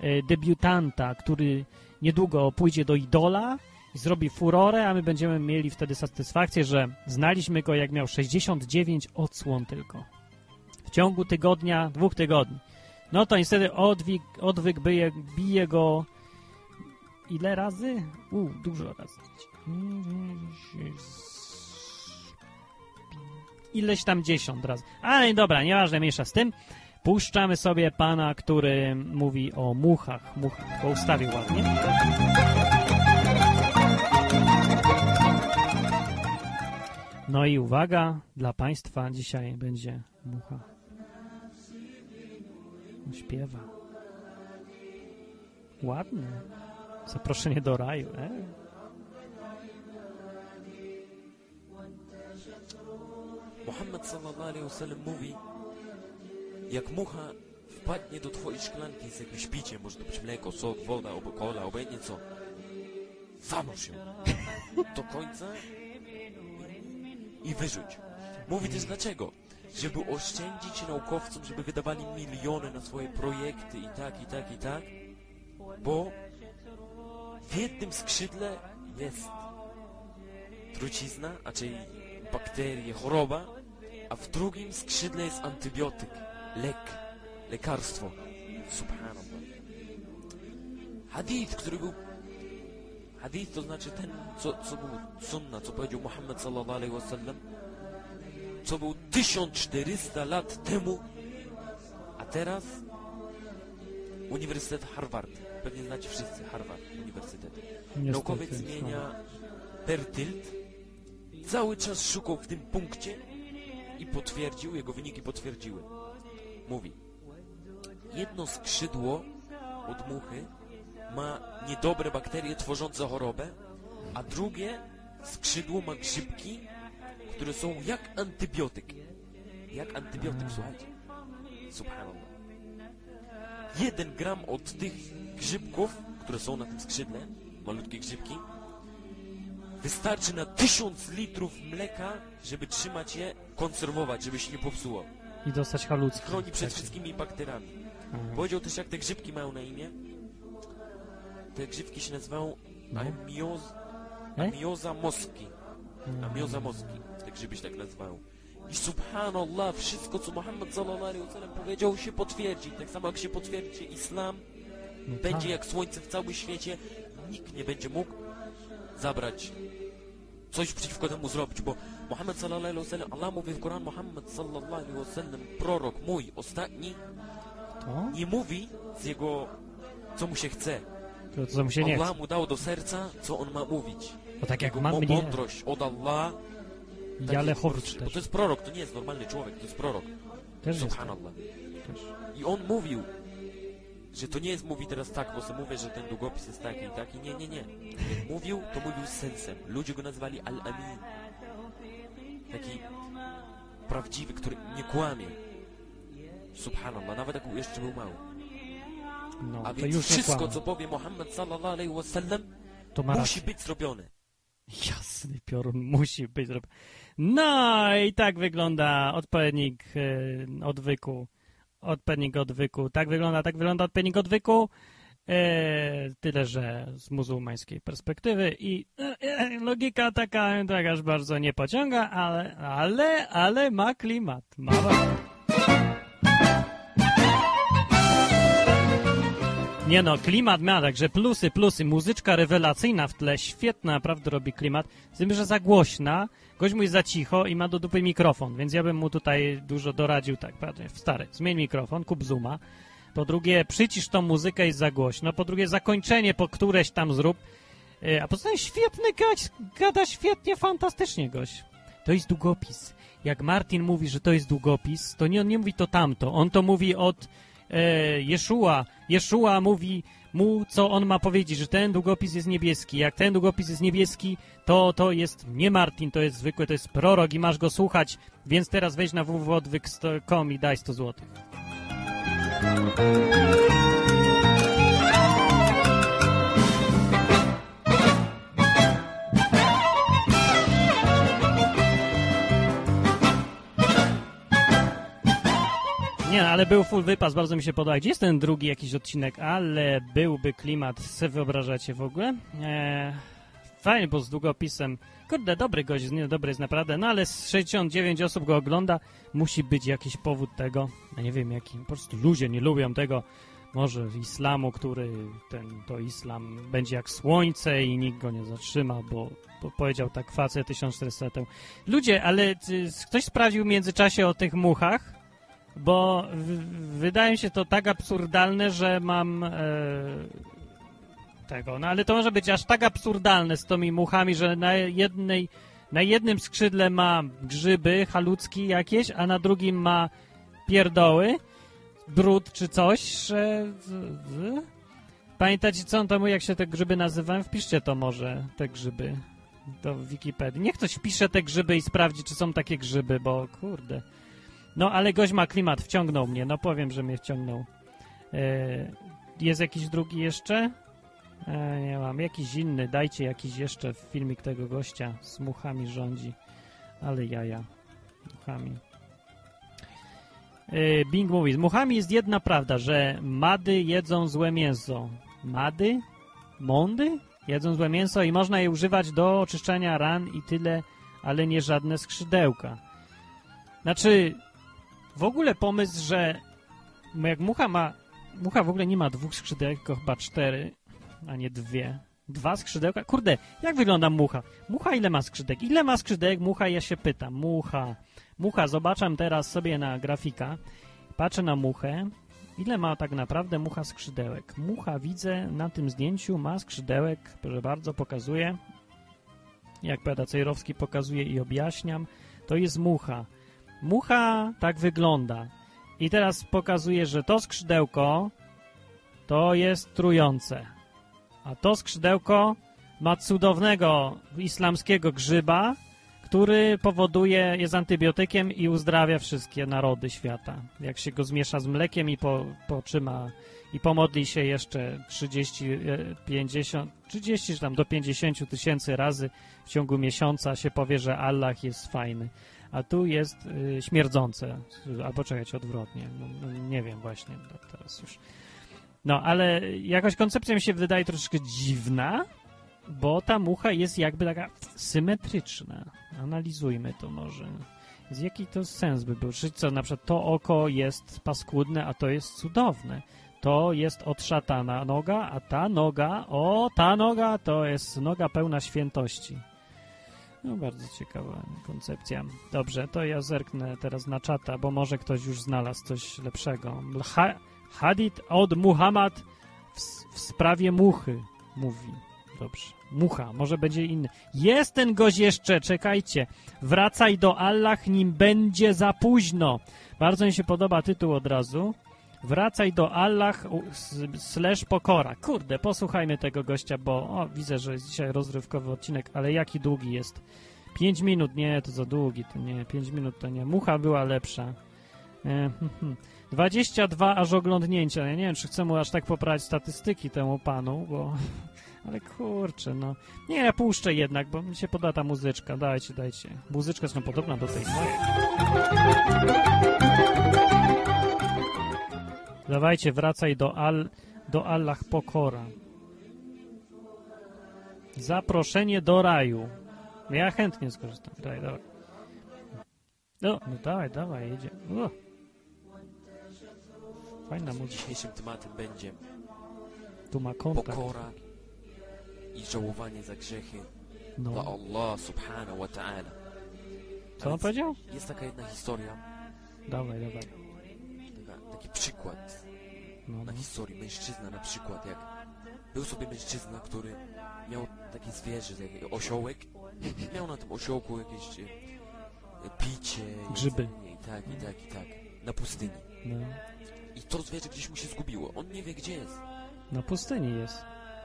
y, debiutanta, który niedługo pójdzie do Idola zrobi furorę, a my będziemy mieli wtedy satysfakcję, że znaliśmy go jak miał 69 odsłon tylko. W ciągu tygodnia, dwóch tygodni. No to niestety odwyk, odwyk bije, bije go ile razy? U, dużo razy. Ileś tam dziesiąt razy. Ale dobra, nieważne, mniejsza z tym. Puszczamy sobie pana, który mówi o muchach. Muchach, go ustawił ładnie. No i uwaga, dla Państwa dzisiaj będzie mucha. Śpiewa. Ładne. Zaproszenie do raju. E? Muhammad sallallahu alaihi wasallam mówi, jak mucha wpadnie do twojej szklanki z jakimś piciem, może to być mleko, sok, woda, kola, obojętnie co, zanurz ją do końca i wyrzuć. Mówi też dlaczego? Żeby oszczędzić naukowcom, żeby wydawali miliony na swoje projekty i tak, i tak, i tak, bo w jednym skrzydle jest trucizna, a czyli bakterie, choroba, a w drugim skrzydle jest antybiotyk, lek, lekarstwo. Subhanallah. Hadith, który był... Hadith to znaczy ten, co, co był sunna, co powiedział Muhammad sallallahu alaihi wasallam, co był 1400 lat temu, a teraz Uniwersytet Harvard. Pewnie znacie wszyscy Harvard, Uniwersytet. Naukowiec zmienia Pertilt. Cały czas szukał w tym punkcie i potwierdził, jego wyniki potwierdziły. Mówi, jedno skrzydło od muchy ma niedobre bakterie tworzące chorobę, a drugie skrzydło ma grzybki, które są jak antybiotyk. Jak antybiotyk, słuchajcie. Subhanallah. Jeden gram od tych grzybków, które są na tym skrzydle, malutkie grzybki, wystarczy na tysiąc litrów mleka, żeby trzymać je, konserwować, żeby się nie popsuło. I dostać halucki. Chroni przed Takie. wszystkimi bakteriami. Aha. Powiedział też, jak te grzybki mają na imię. Te grzybki się nazywają No. amioz, amioza moski. Amioza moski. Te grzyby się tak nazywają. I subhanallah, wszystko co Muhammad sallallahu alaihi wasallam powiedział się potwierdzi. Tak samo jak się potwierdzi islam, No będzie tak. jak słońce w całym świecie, nikt nie będzie mógł zabrać coś przeciwko temu zrobić, bo Muhammad sallallahu alaihi wasallam, Allah mówi w Koran, Muhammad sallallahu alaihi wasallam, prorok mój, ostatni, To? nie mówi z jego, co mu się chce. To co mu się nie Allah mu dał do serca, co on ma mówić. To tak jak Jego ma mo- mnie. mądrość od Allah. tak Jale jest, Horcz Bo to jest prorok, to nie jest normalny człowiek, to jest prorok. Też jest. Subhanallah. Też. I on mówił, że to nie jest mówi teraz tak, bo sobie mówię, że ten długopis jest taki i taki. Nie, nie, nie. Jak mówił, to mówił z sensem. Ludzie go nazwali Al-Amin. Taki prawdziwy, który nie kłamie. Subhanallah, nawet jak jeszcze był mały. No, A więc już wszystko, co powie Muhammad sallallahu alaihi wasallam, To ma musi rację. być zrobione. Jasny piorun musi być zrobiony. No i tak wygląda odpowiednik e, odwyku. Odpowiednik odwyku. Tak wygląda, tak wygląda odpowiednik odwyku. E, tyle, że z muzułmańskiej perspektywy i e, logika taka, tak aż bardzo nie pociąga, ale, ale, ale ma klimat. Ma Nie no, klimat ma, także plusy, plusy. Muzyczka rewelacyjna w tle, świetna, naprawdę robi klimat. Z tym, że za głośna, gość mój za cicho i ma do dupy mikrofon, więc ja bym mu tutaj dużo doradził, tak, patrzcie, stary, zmień mikrofon, kup zooma. Po drugie, przycisz tą muzykę jest za głośno. Po drugie, zakończenie po któreś tam zrób. E, A poza tym świetny gość, gada świetnie, fantastycznie gość. To jest długopis. Jak Martin mówi, że to jest długopis, to nie, on nie mówi to tamto. On to mówi od e, Jeszua. Jeszua mówi mu, co on ma powiedzieć, że ten długopis jest niebieski. Jak ten długopis jest niebieski, to to jest nie Martin, to jest zwykły, to jest prorok i masz go słuchać. Więc teraz wejdź na www.odwyk.com i daj 100 złotych. Nie, no, ale był full wypas, bardzo mi się podoba. Gdzie jest ten drugi jakiś odcinek? Ale byłby klimat, se wyobrażacie w ogóle? Eee, fajnie, bo z długopisem. Kurde, dobry gość, nie, dobry jest naprawdę, no ale z 69 osób go ogląda, musi być jakiś powód tego. Ja nie wiem jaki, po prostu ludzie nie lubią tego. Może islamu, który ten, to islam będzie jak słońce i nikt go nie zatrzyma, bo, bo powiedział tak facet 1400 lat temu. Ludzie, ale czy ktoś sprawdził w międzyczasie o tych muchach? Bo wydaje mi się to tak absurdalne, że mam e, tego. No ale to może być aż tak absurdalne z tymi muchami, że na jednej Na jednym skrzydle ma grzyby halucki jakieś, a na drugim ma pierdoły, brud czy coś, że... Pamiętacie, co on tam, jak się te grzyby nazywają? Wpiszcie to może, te grzyby, do Wikipedii. Niech ktoś wpisze te grzyby i sprawdzi, czy są takie grzyby, bo kurde. No, ale gość ma klimat, wciągnął mnie, no powiem, że mnie wciągnął. E, jest jakiś drugi jeszcze? E, nie mam, jakiś inny, dajcie jakiś jeszcze filmik tego gościa z muchami rządzi. Ale jaja, muchami. E, Bing mówi, z muchami jest jedna prawda, że mady jedzą złe mięso. Mady? Mądy? Jedzą złe mięso i można je używać do oczyszczania ran i tyle, ale nie żadne skrzydełka. Znaczy, w ogóle pomysł, że jak mucha ma... Mucha w ogóle nie ma dwóch skrzydełek, tylko chyba cztery, a nie dwie. Dwa skrzydełka? Kurde, jak wygląda mucha? Mucha ile ma skrzydełek? Ile ma skrzydełek mucha? Ja się pytam. Mucha. Mucha, zobaczam teraz sobie na grafika. Patrzę na muchę. Ile ma tak naprawdę mucha skrzydełek? Mucha, widzę, na tym zdjęciu ma skrzydełek, proszę bardzo, pokazuję. Jak powiada Cejrowski, pokazuje i objaśniam. To jest mucha. Mucha tak wygląda. I teraz pokazuję, że to skrzydełko to jest trujące. A to skrzydełko ma cudownego islamskiego grzyba, który powoduje, jest antybiotykiem i uzdrawia wszystkie narody świata. Jak się go zmiesza z mlekiem i po, potrzyma i pomodli się jeszcze 30, e, 50, 30 czy tam do 50 tysięcy razy w ciągu miesiąca się powie, że Allah jest fajny. A tu jest y, śmierdzące. Albo czekać odwrotnie. No, no, nie wiem właśnie no, teraz już. No, ale jakoś koncepcja mi się wydaje troszeczkę dziwna, bo ta mucha jest jakby taka symetryczna. Analizujmy to może. Z jaki to sens by był? Czy co, na przykład to oko jest paskudne, a to jest cudowne. To jest od szatana noga, a ta noga, o, ta noga to jest noga pełna świętości. No, bardzo ciekawa koncepcja. Dobrze, to ja zerknę teraz na czata, bo może ktoś już znalazł coś lepszego. Ha Hadith od Muhammad w, w sprawie muchy mówi. Dobrze. Mucha, może będzie inny. Jest ten gość jeszcze, czekajcie. Wracaj do Allah, nim będzie za późno. Bardzo mi się podoba tytuł od razu. Wracaj do Allah slash pokora. Kurde, posłuchajmy tego gościa, bo o, widzę, że jest dzisiaj rozrywkowy odcinek, ale jaki długi jest. 5 minut, nie, to za długi, to nie, 5 minut to nie. Mucha była lepsza. E, hmm, hmm. 22 aż oglądnięcia. Ja nie wiem, czy chcę mu aż tak poprawić statystyki temu panu, bo... Ale kurczę, no. Nie, ja puszczę jednak, bo mi się podoba ta muzyczka. Dajcie, dajcie. Muzyczka jest podobna do tej mojej. Dawajcie, wracaj do Al... do Allah Pokora. Zaproszenie do raju. Ja chętnie skorzystam. Dawaj, dawaj. No, no dawaj, dawaj, jedzie. O. Fajna muzyczka. Dzisiejszym tematem będzie Tu ma kontakt. pokora i żałowanie za grzechy dla No. Allah subhanahu wa ta'ala. Co on powiedział? Jest taka jedna historia, Dawaj, dawaj. Taki przykład No, na no. historii mężczyzna na przykład, jak był sobie mężczyzna, który miał takie zwierzę, taki osiołek, miał na tym osiołku jakieś e, picie, Grzyby. jedzenie i tak, i tak, i tak, na pustyni. no. I to zwierzę gdzieś mu się zgubiło, on nie wie gdzie jest. Na pustyni jest.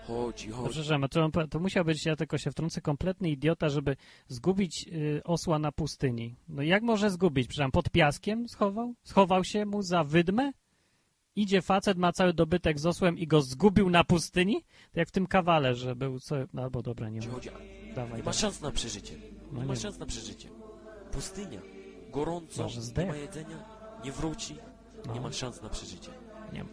Chodzi, chodzi. przepraszam, to, to musiał być, ja tylko się wtrącę, kompletny idiota, żeby zgubić y, osła na pustyni. No jak może zgubić? Przepraszam, pod piaskiem schował? Schował się mu za wydmę? Idzie facet, ma cały dobytek z osłem i go zgubił na pustyni? To jak w tym kawale, że był co... No, albo dobra, nie Chodzi. Dawaj, Nie ma szans na przeżycie. No Nie ma nie. szans na przeżycie. Pustynia. Gorąco, Może nie ma jedzenia, nie wróci, nie No. ma szans na przeżycie. Nie ma.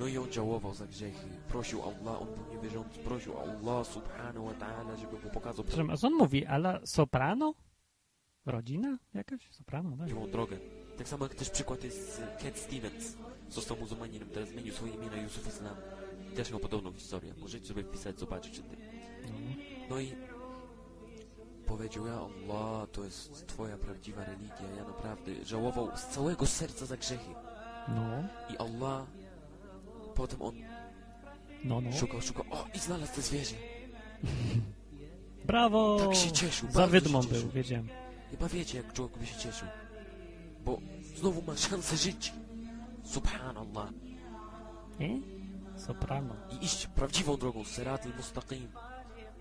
No i on żałował za grzechy. Prosił Allah, on był niewierzący, prosił Allah subhanahu wa ta'ala, żeby mu pokazał Przepraszam, a co on mówi? Ala soprano? Rodzina jakaś? Soprano, tak? prawdziwą drogę. Tak samo jak też przykład jest z Cat Stevens. Został muzułmaninem, teraz zmienił swoje imię na Yusuf Islam. Też miał podobną historię. Możecie sobie wpisać, zobaczyć. Czy ty. No i powiedział, ja Allah, to jest twoja prawdziwa religia, ja naprawdę żałował z całego serca za grzechy. No, I Allah, potem on no, no. szukał, szukał, o i znalazł to zwierzę. Brawo! Tak się cieszył, Za wydmą był, cieszył. wiedziałem. Chyba wiecie, jak człowiek by się cieszył. Bo znowu ma szansę żyć. Subhanallah. Nie? Soprano. I iść prawdziwą drogą, sirat al-mustaqim.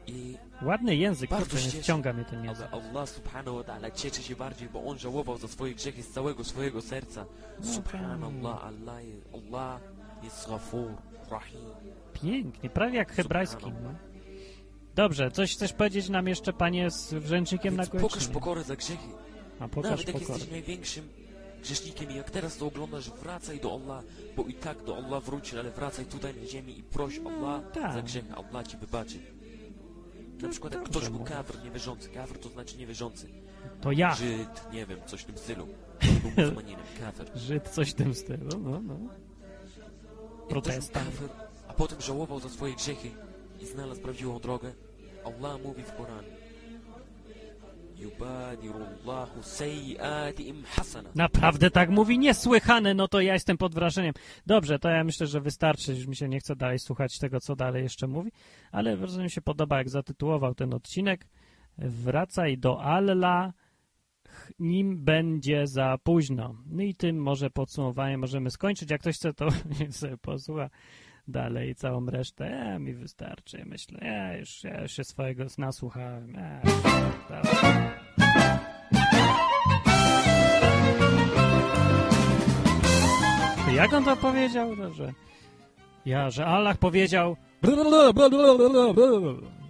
I Ładny język, Bardzo się wciąga mnie ten język. ale Allah subhanahu wa ta'ala cieszy się bardziej, bo on żałował za swoje grzechy z całego swojego serca. Subhanallah, Allah, Allah. Pięknie, prawie jak hebrajski. No. Dobrze, coś chcesz powiedzieć nam jeszcze, panie, z wrzęcznikiem na głowie? pokaż pokorę za grzechy. A pokaż Nawet jak pokorę. jesteś największym grzesznikiem i jak teraz to oglądasz, wracaj do Allah, bo i tak do Allah wrócisz, ale wracaj tutaj na ziemi i proś Allah tak. za grzechy. Allah ci wybaczy. Na przykład jak dobrze ktoś był mówisz. kafir, niewierzący. Kafir to znaczy niewierzący. To ja, Żyd, nie wiem, coś w tym stylu. Był muzułmaninem. Żyd, coś w tym stylu, no, no. Kafir, a potem żałował za swoje grzechy i znalazł prawdziwą drogę, Allah mówi w Koranie. Naprawdę tak mówi? Niesłychane, no to ja jestem pod wrażeniem. Dobrze, to ja myślę, że wystarczy, już mi się nie chce dalej słuchać tego, co dalej jeszcze mówi, ale bardzo mi się podoba, jak zatytułował ten odcinek. Wracaj do Allah, nim będzie za późno. No i tym może podsumowanie możemy skończyć. Jak ktoś chce, to sobie posłucha dalej całą resztę. Ja, mi wystarczy, myślę. Ja już, ja już się swojego nasłuchałem. Dobra. Jak on to powiedział? No, że ja, że Allah powiedział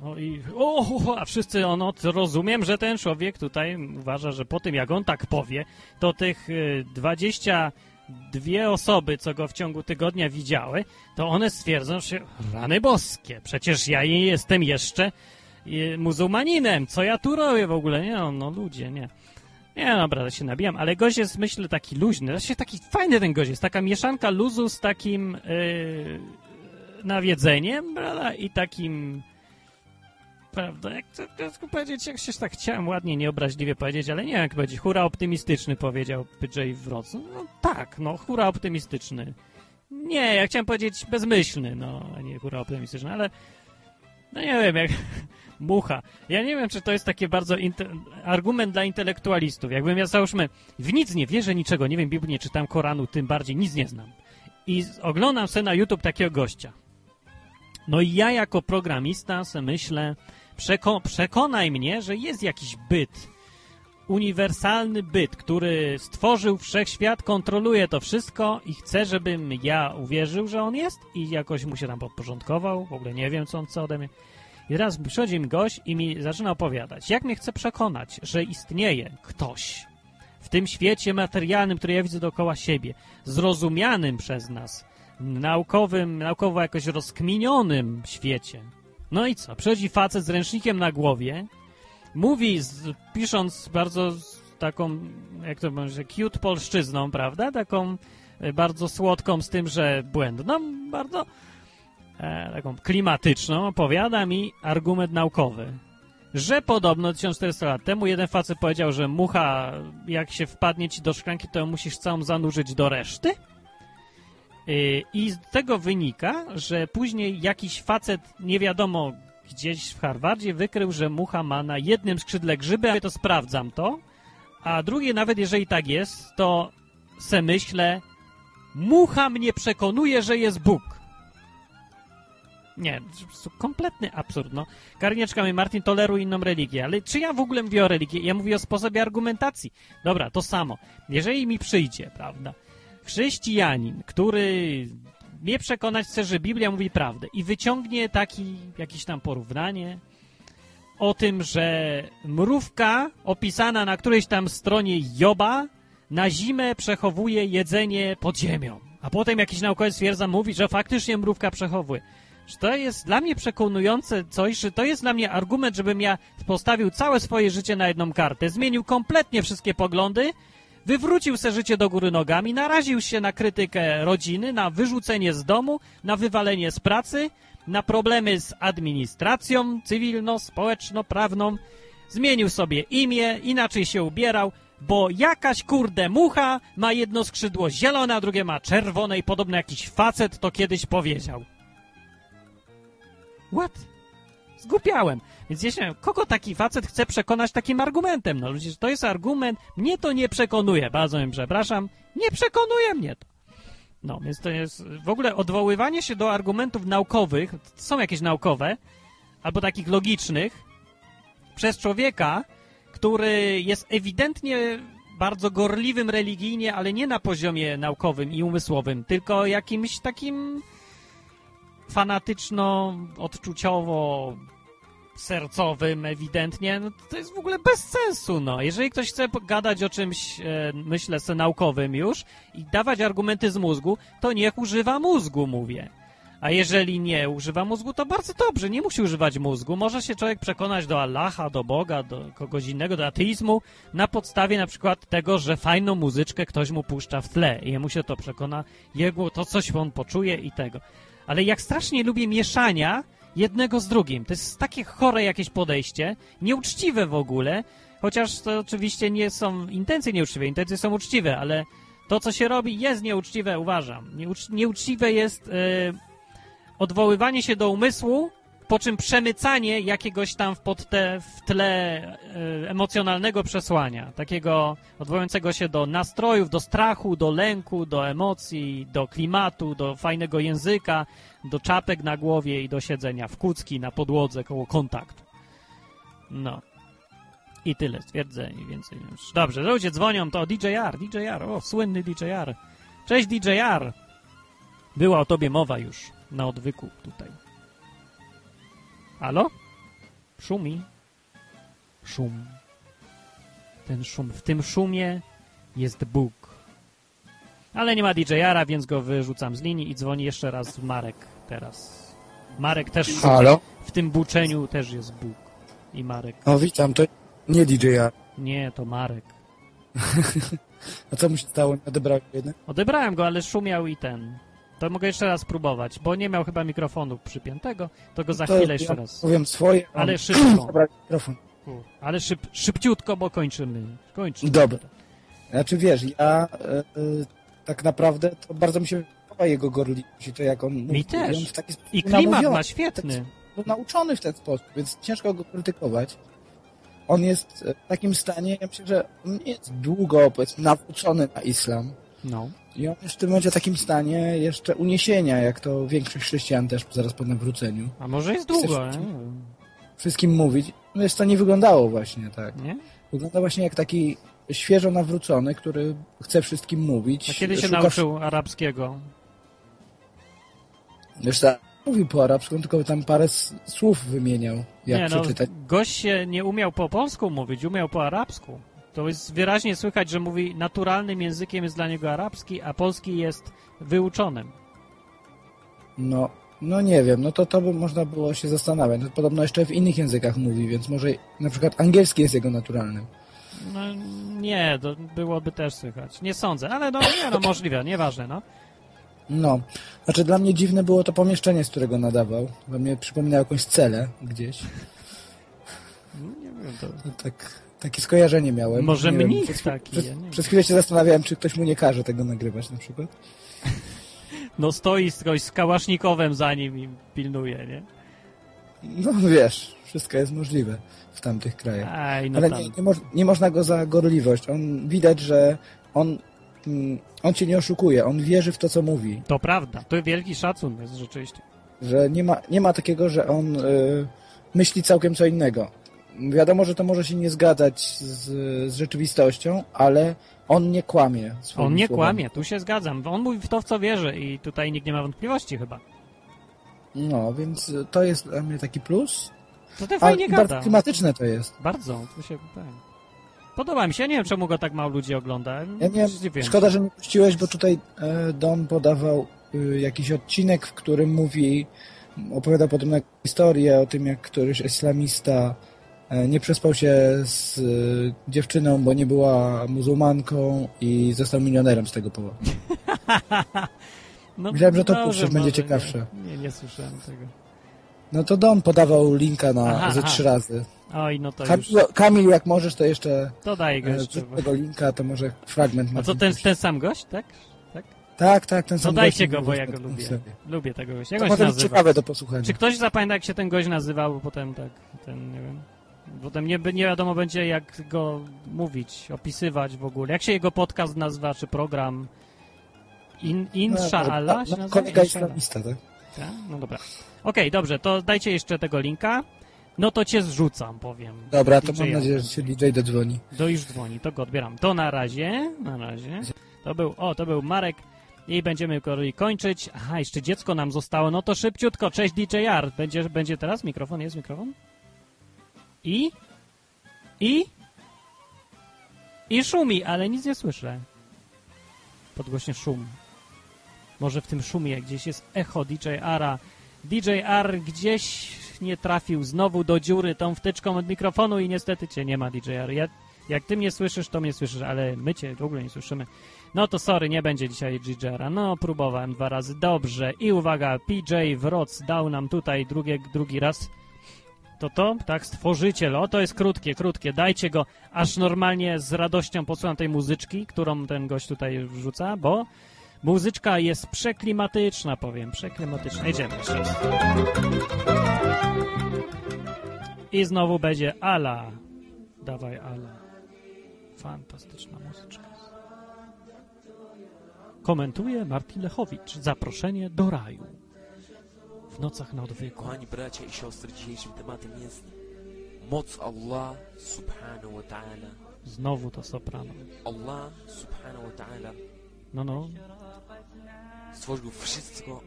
no i o, a wszyscy ono, rozumiem, że ten człowiek tutaj uważa, że po tym jak on tak powie, to tych y, 22 osoby, co go w ciągu tygodnia widziały, to one stwierdzą, że rany boskie, przecież ja nie jestem jeszcze y, muzułmaninem, co ja tu robię w ogóle? Nie no, no ludzie, nie. Nie, dobra, to się nabijam, ale gość jest, myślę, taki luźny. Znaczy, taki fajny ten gość jest. Taka mieszanka luzu z takim yy, nawiedzeniem, prawda? I takim, prawda? Jak to, to powiedzieć, jak się tak chciałem ładnie, nieobraźliwie powiedzieć, ale nie wiem, jak powiedzieć. Hura optymistyczny, powiedział PJ Wroc. No tak, no, hura optymistyczny. Nie, ja chciałem powiedzieć bezmyślny, no, a nie hura optymistyczny, ale no nie wiem, jak mucha. Ja nie wiem, czy to jest taki bardzo argument dla intelektualistów. Jakbym ja, załóżmy, w nic nie wierzę, niczego nie wiem, Biblii nie czytam, Koranu, tym bardziej nic nie znam. I oglądam sobie na YouTube takiego gościa. No i ja jako programista se myślę, przeko- przekonaj mnie, że jest jakiś byt, uniwersalny byt, który stworzył wszechświat, kontroluje to wszystko i chce, żebym ja uwierzył, że on jest i jakoś mu się tam podporządkował. W ogóle nie wiem, co on chce ode mnie. I teraz przychodzi mi gość i mi zaczyna opowiadać, jak mnie chce przekonać, że istnieje ktoś w tym świecie materialnym, który ja widzę dookoła siebie, zrozumianym przez nas, naukowym, naukowo jakoś rozkminionym świecie. No i co? Przychodzi facet z ręcznikiem na głowie, mówi, z, pisząc bardzo taką, jak to może, cute polszczyzną, prawda? Taką e, bardzo słodką, z tym, że błędną, bardzo e, taką klimatyczną, opowiada mi argument naukowy, że podobno 1400 lat temu jeden facet powiedział, że mucha, jak się wpadnie ci do szklanki, to musisz całą zanurzyć do reszty. Y, I z tego wynika, że później jakiś facet, nie wiadomo gdzieś w Harvardzie, wykrył, że mucha ma na jednym skrzydle grzyby, a to sprawdzam to. A drugie, nawet jeżeli tak jest, to se myślę, mucha mnie przekonuje, że jest Bóg. Nie, kompletny absurd, no. Karnieczka mówi, Martin, toleruj inną religię, ale czy ja w ogóle mówię o religii? Ja mówię o sposobie argumentacji. Dobra, to samo. Jeżeli mi przyjdzie, prawda, chrześcijanin, który mnie przekonać chce, że Biblia mówi prawdę i wyciągnie taki, jakieś tam porównanie o tym, że mrówka opisana na którejś tam stronie Joba na zimę przechowuje jedzenie pod ziemią. A potem jakiś naukowiec stwierdza, mówi, że faktycznie mrówka przechowuje. Czy to jest dla mnie przekonujące coś, że to jest dla mnie argument, żebym ja postawił całe swoje życie na jedną kartę, zmienił kompletnie wszystkie poglądy, wywrócił se życie do góry nogami, naraził się na krytykę rodziny, na wyrzucenie z domu, na wywalenie z pracy, na problemy z administracją cywilno-społeczno-prawną, zmienił sobie imię, inaczej się ubierał, bo jakaś kurde mucha ma jedno skrzydło zielone, a drugie ma czerwone i podobno jakiś facet to kiedyś powiedział. What? Zgupiałem. Więc ja się wiem, kogo taki facet chce przekonać takim argumentem? No ludzie, to jest argument, mnie to nie przekonuje, bardzo mi przepraszam, nie przekonuje mnie to. No, więc to jest w ogóle odwoływanie się do argumentów naukowych, są jakieś naukowe, albo takich logicznych, przez człowieka, który jest ewidentnie bardzo gorliwym religijnie, ale nie na poziomie naukowym i umysłowym, tylko jakimś takim fanatyczno-odczuciowo sercowym ewidentnie, no to jest w ogóle bez sensu, no. Jeżeli ktoś chce gadać o czymś, e, myślę, naukowym już i dawać argumenty z mózgu, to niech używa mózgu, mówię. A jeżeli nie używa mózgu, to bardzo dobrze, nie musi używać mózgu. Może się człowiek przekonać do Allaha, do Boga, do kogoś innego, do ateizmu na podstawie na przykład tego, że fajną muzyczkę ktoś mu puszcza w tle i jemu się to przekona, jego to coś on poczuje i tego. Ale jak strasznie lubię mieszania jednego z drugim. To jest takie chore jakieś podejście, nieuczciwe w ogóle, chociaż to oczywiście nie są intencje nieuczciwe, intencje są uczciwe, ale to, co się robi, jest nieuczciwe, uważam. Nieucz, nieuczciwe jest e, odwoływanie się do umysłu, po czym przemycanie jakiegoś tam w, podte, w tle e, emocjonalnego przesłania, takiego odwołującego się do nastrojów, do strachu, do lęku, do emocji, do klimatu, do fajnego języka, do czapek na głowie i do siedzenia w kucki na podłodze koło kontaktu. No. I tyle stwierdzeń, więcej już. Dobrze, ludzie dzwonią, to DJR, DJR, o, słynny DJR. Cześć DJR! Była o tobie mowa już na odwyku tutaj. Halo? Szumi. Szum. Ten szum. W tym szumie jest Bóg. Ale nie ma DJ-ara, więc go wyrzucam z linii i dzwoni jeszcze raz Marek teraz. Marek też. Halo? W tym buczeniu też jest Bóg. I Marek. O, witam, to nie DJ-a. Nie, to Marek. A co mu się stało? Nie odebrał jednak? Odebrałem go, ale szumiał i ten. To mogę jeszcze raz spróbować, bo nie miał chyba mikrofonu przypiętego, to go za To chwilę jeszcze ja raz. Powiem swoje. a Ale szybko. mikrofon. Ale szyb, szybciutko, bo kończymy. Kończymy. Dobra. Znaczy wiesz, ja e, e, tak naprawdę to bardzo mi się podoba jego gorliwość i to jak on mówi. też. on w taki sposób I klimat namówiony, ma świetny. był nauczony w ten sposób, więc ciężko go krytykować. On jest w takim stanie, ja myślę, że on nie jest długo, powiedzmy, nawrócony na islam. No. I on jest w tym momencie w takim stanie jeszcze uniesienia, jak to większość chrześcijan też zaraz po nawróceniu. A może jest długo, nie? Wszystkim mówić. No jest to nie wyglądało właśnie tak. nie? Wygląda właśnie jak taki świeżo nawrócony, który chce wszystkim mówić. A kiedy się Szuka- nauczył arabskiego? Wiesz, tak, mówił po arabsku, tylko tam parę słów wymieniał, jak nie, no, przeczytać. gość się nie umiał po polsku mówić, umiał po arabsku. To jest wyraźnie słychać, że mówi naturalnym językiem jest dla niego arabski, a polski jest wyuczonym. No, no nie wiem, no to to by można było się zastanawiać. No, podobno jeszcze w innych językach mówi, więc może na przykład angielski jest jego naturalnym. No nie, to byłoby też słychać. Nie sądzę, ale no nie, no możliwe, nieważne, no. No, znaczy dla mnie dziwne było to pomieszczenie, z którego nadawał, bo mnie przypominało jakąś celę gdzieś. Nie wiem, to... To tak, takie skojarzenie miałem. Może Nie wiem, mnich przez, taki, Przez, ja wiem. przez chwilę się zastanawiałem, czy ktoś mu nie każe tego nagrywać na przykład. No stoi z kogoś z kałasznikowem za nim i pilnuje, nie? No wiesz, wszystko jest możliwe w tamtych krajach. Aj, no Ale tam. nie, nie, moż, nie można go za gorliwość. On widać, że on, on cię nie oszukuje, on wierzy w to, co mówi. To prawda, to wielki szacun jest rzeczywiście. Że nie ma, nie ma takiego, że on y, myśli całkiem co innego. Wiadomo, że to może się nie zgadzać z, z rzeczywistością, ale on nie kłamie. On nie słowami. kłamie, tu się zgadzam. On mówi w to, w co wierzy i tutaj nikt nie ma wątpliwości chyba. No, więc to jest dla mnie taki plus. To ten A fajnie bardzo gada. klimatyczne to jest. Bardzo, to się tak. Podoba mi się, nie wiem czemu go tak mało ludzi ogląda. Ja nie się. szkoda, że nie puściłeś, bo tutaj e, Don podawał y, jakiś odcinek, w którym mówi, opowiada podobną historię o tym, jak któryś islamista e, nie przespał się z y, dziewczyną, bo nie była muzułmanką i został milionerem z tego powodu. No, Myślałem, że to dobrze, puszczysz, będzie ciekawsze. Nie, nie, nie słyszałem tego. No to Don podawał linka na Aha, ze trzy razy. Oj, no to już. Kamil, Kamil, jak możesz, to jeszcze To daj go e, jeszcze. tego linka, to może fragment A co, ten, ten sam gość, tak? Tak? Tak, tak, ten To sam dajcie gość go, bo ja go lubię. sobie. Lubię tego gościa. Jak To on ciekawe do posłuchania. Czy ktoś zapamięta, jak się ten gość nazywał, bo potem tak, ten, nie wiem. Potem nie, nie wiadomo będzie, jak go mówić, opisywać w ogóle. Jak się jego podcast nazywa, czy program? In, Insha'Allah No, się no, nazywa? Kolega islamista, tak? Tak? No dobra. Okej, dobrze, to dajcie jeszcze tego linka. No to cię zrzucam, powiem. Dobra, to mam nadzieję, że się DJ dodzwoni. Do już dzwoni, to go odbieram. To na razie, na razie. To był, o, to był Marek i będziemy kończyć. Aha, jeszcze dziecko nam zostało, no to szybciutko. Cześć DJR. Będzie, będzie teraz mikrofon? Jest mikrofon? I? I? I szumi, ale nic nie słyszę. Podgłośnie szum. Może w tym szumie gdzieś jest echo DJR-a. DJR gdzieś nie trafił znowu do dziury tą wtyczką od mikrofonu i niestety cię nie ma DJR. Ja, jak ty mnie słyszysz, to mnie słyszysz, ale my cię w ogóle nie słyszymy. No to sorry, nie będzie dzisiaj DJR-a. No, próbowałem dwa razy. Dobrze. I uwaga, PJ Wroc dał nam tutaj drugie, drugi raz. To to? Tak, stworzyciel. O, to jest krótkie, krótkie. Dajcie go, aż normalnie z radością posłucham tej muzyczki, którą ten gość tutaj wrzuca, bo muzyczka jest przeklimatyczna, powiem. Przeklimatyczna. Jeszcze raz. I znowu będzie Ala. Dawaj Ala. Fantastyczna muzyczka. Komentuje Martin Lechowicz. Zaproszenie do raju. W nocach na odwyku. Kochani bracia i siostry, dzisiejszym tematem jest moc Allah subhanahu wa ta'ala. Znowu to soprano. Allah subhanahu wa ta'ala No, no. Stworzył wszystko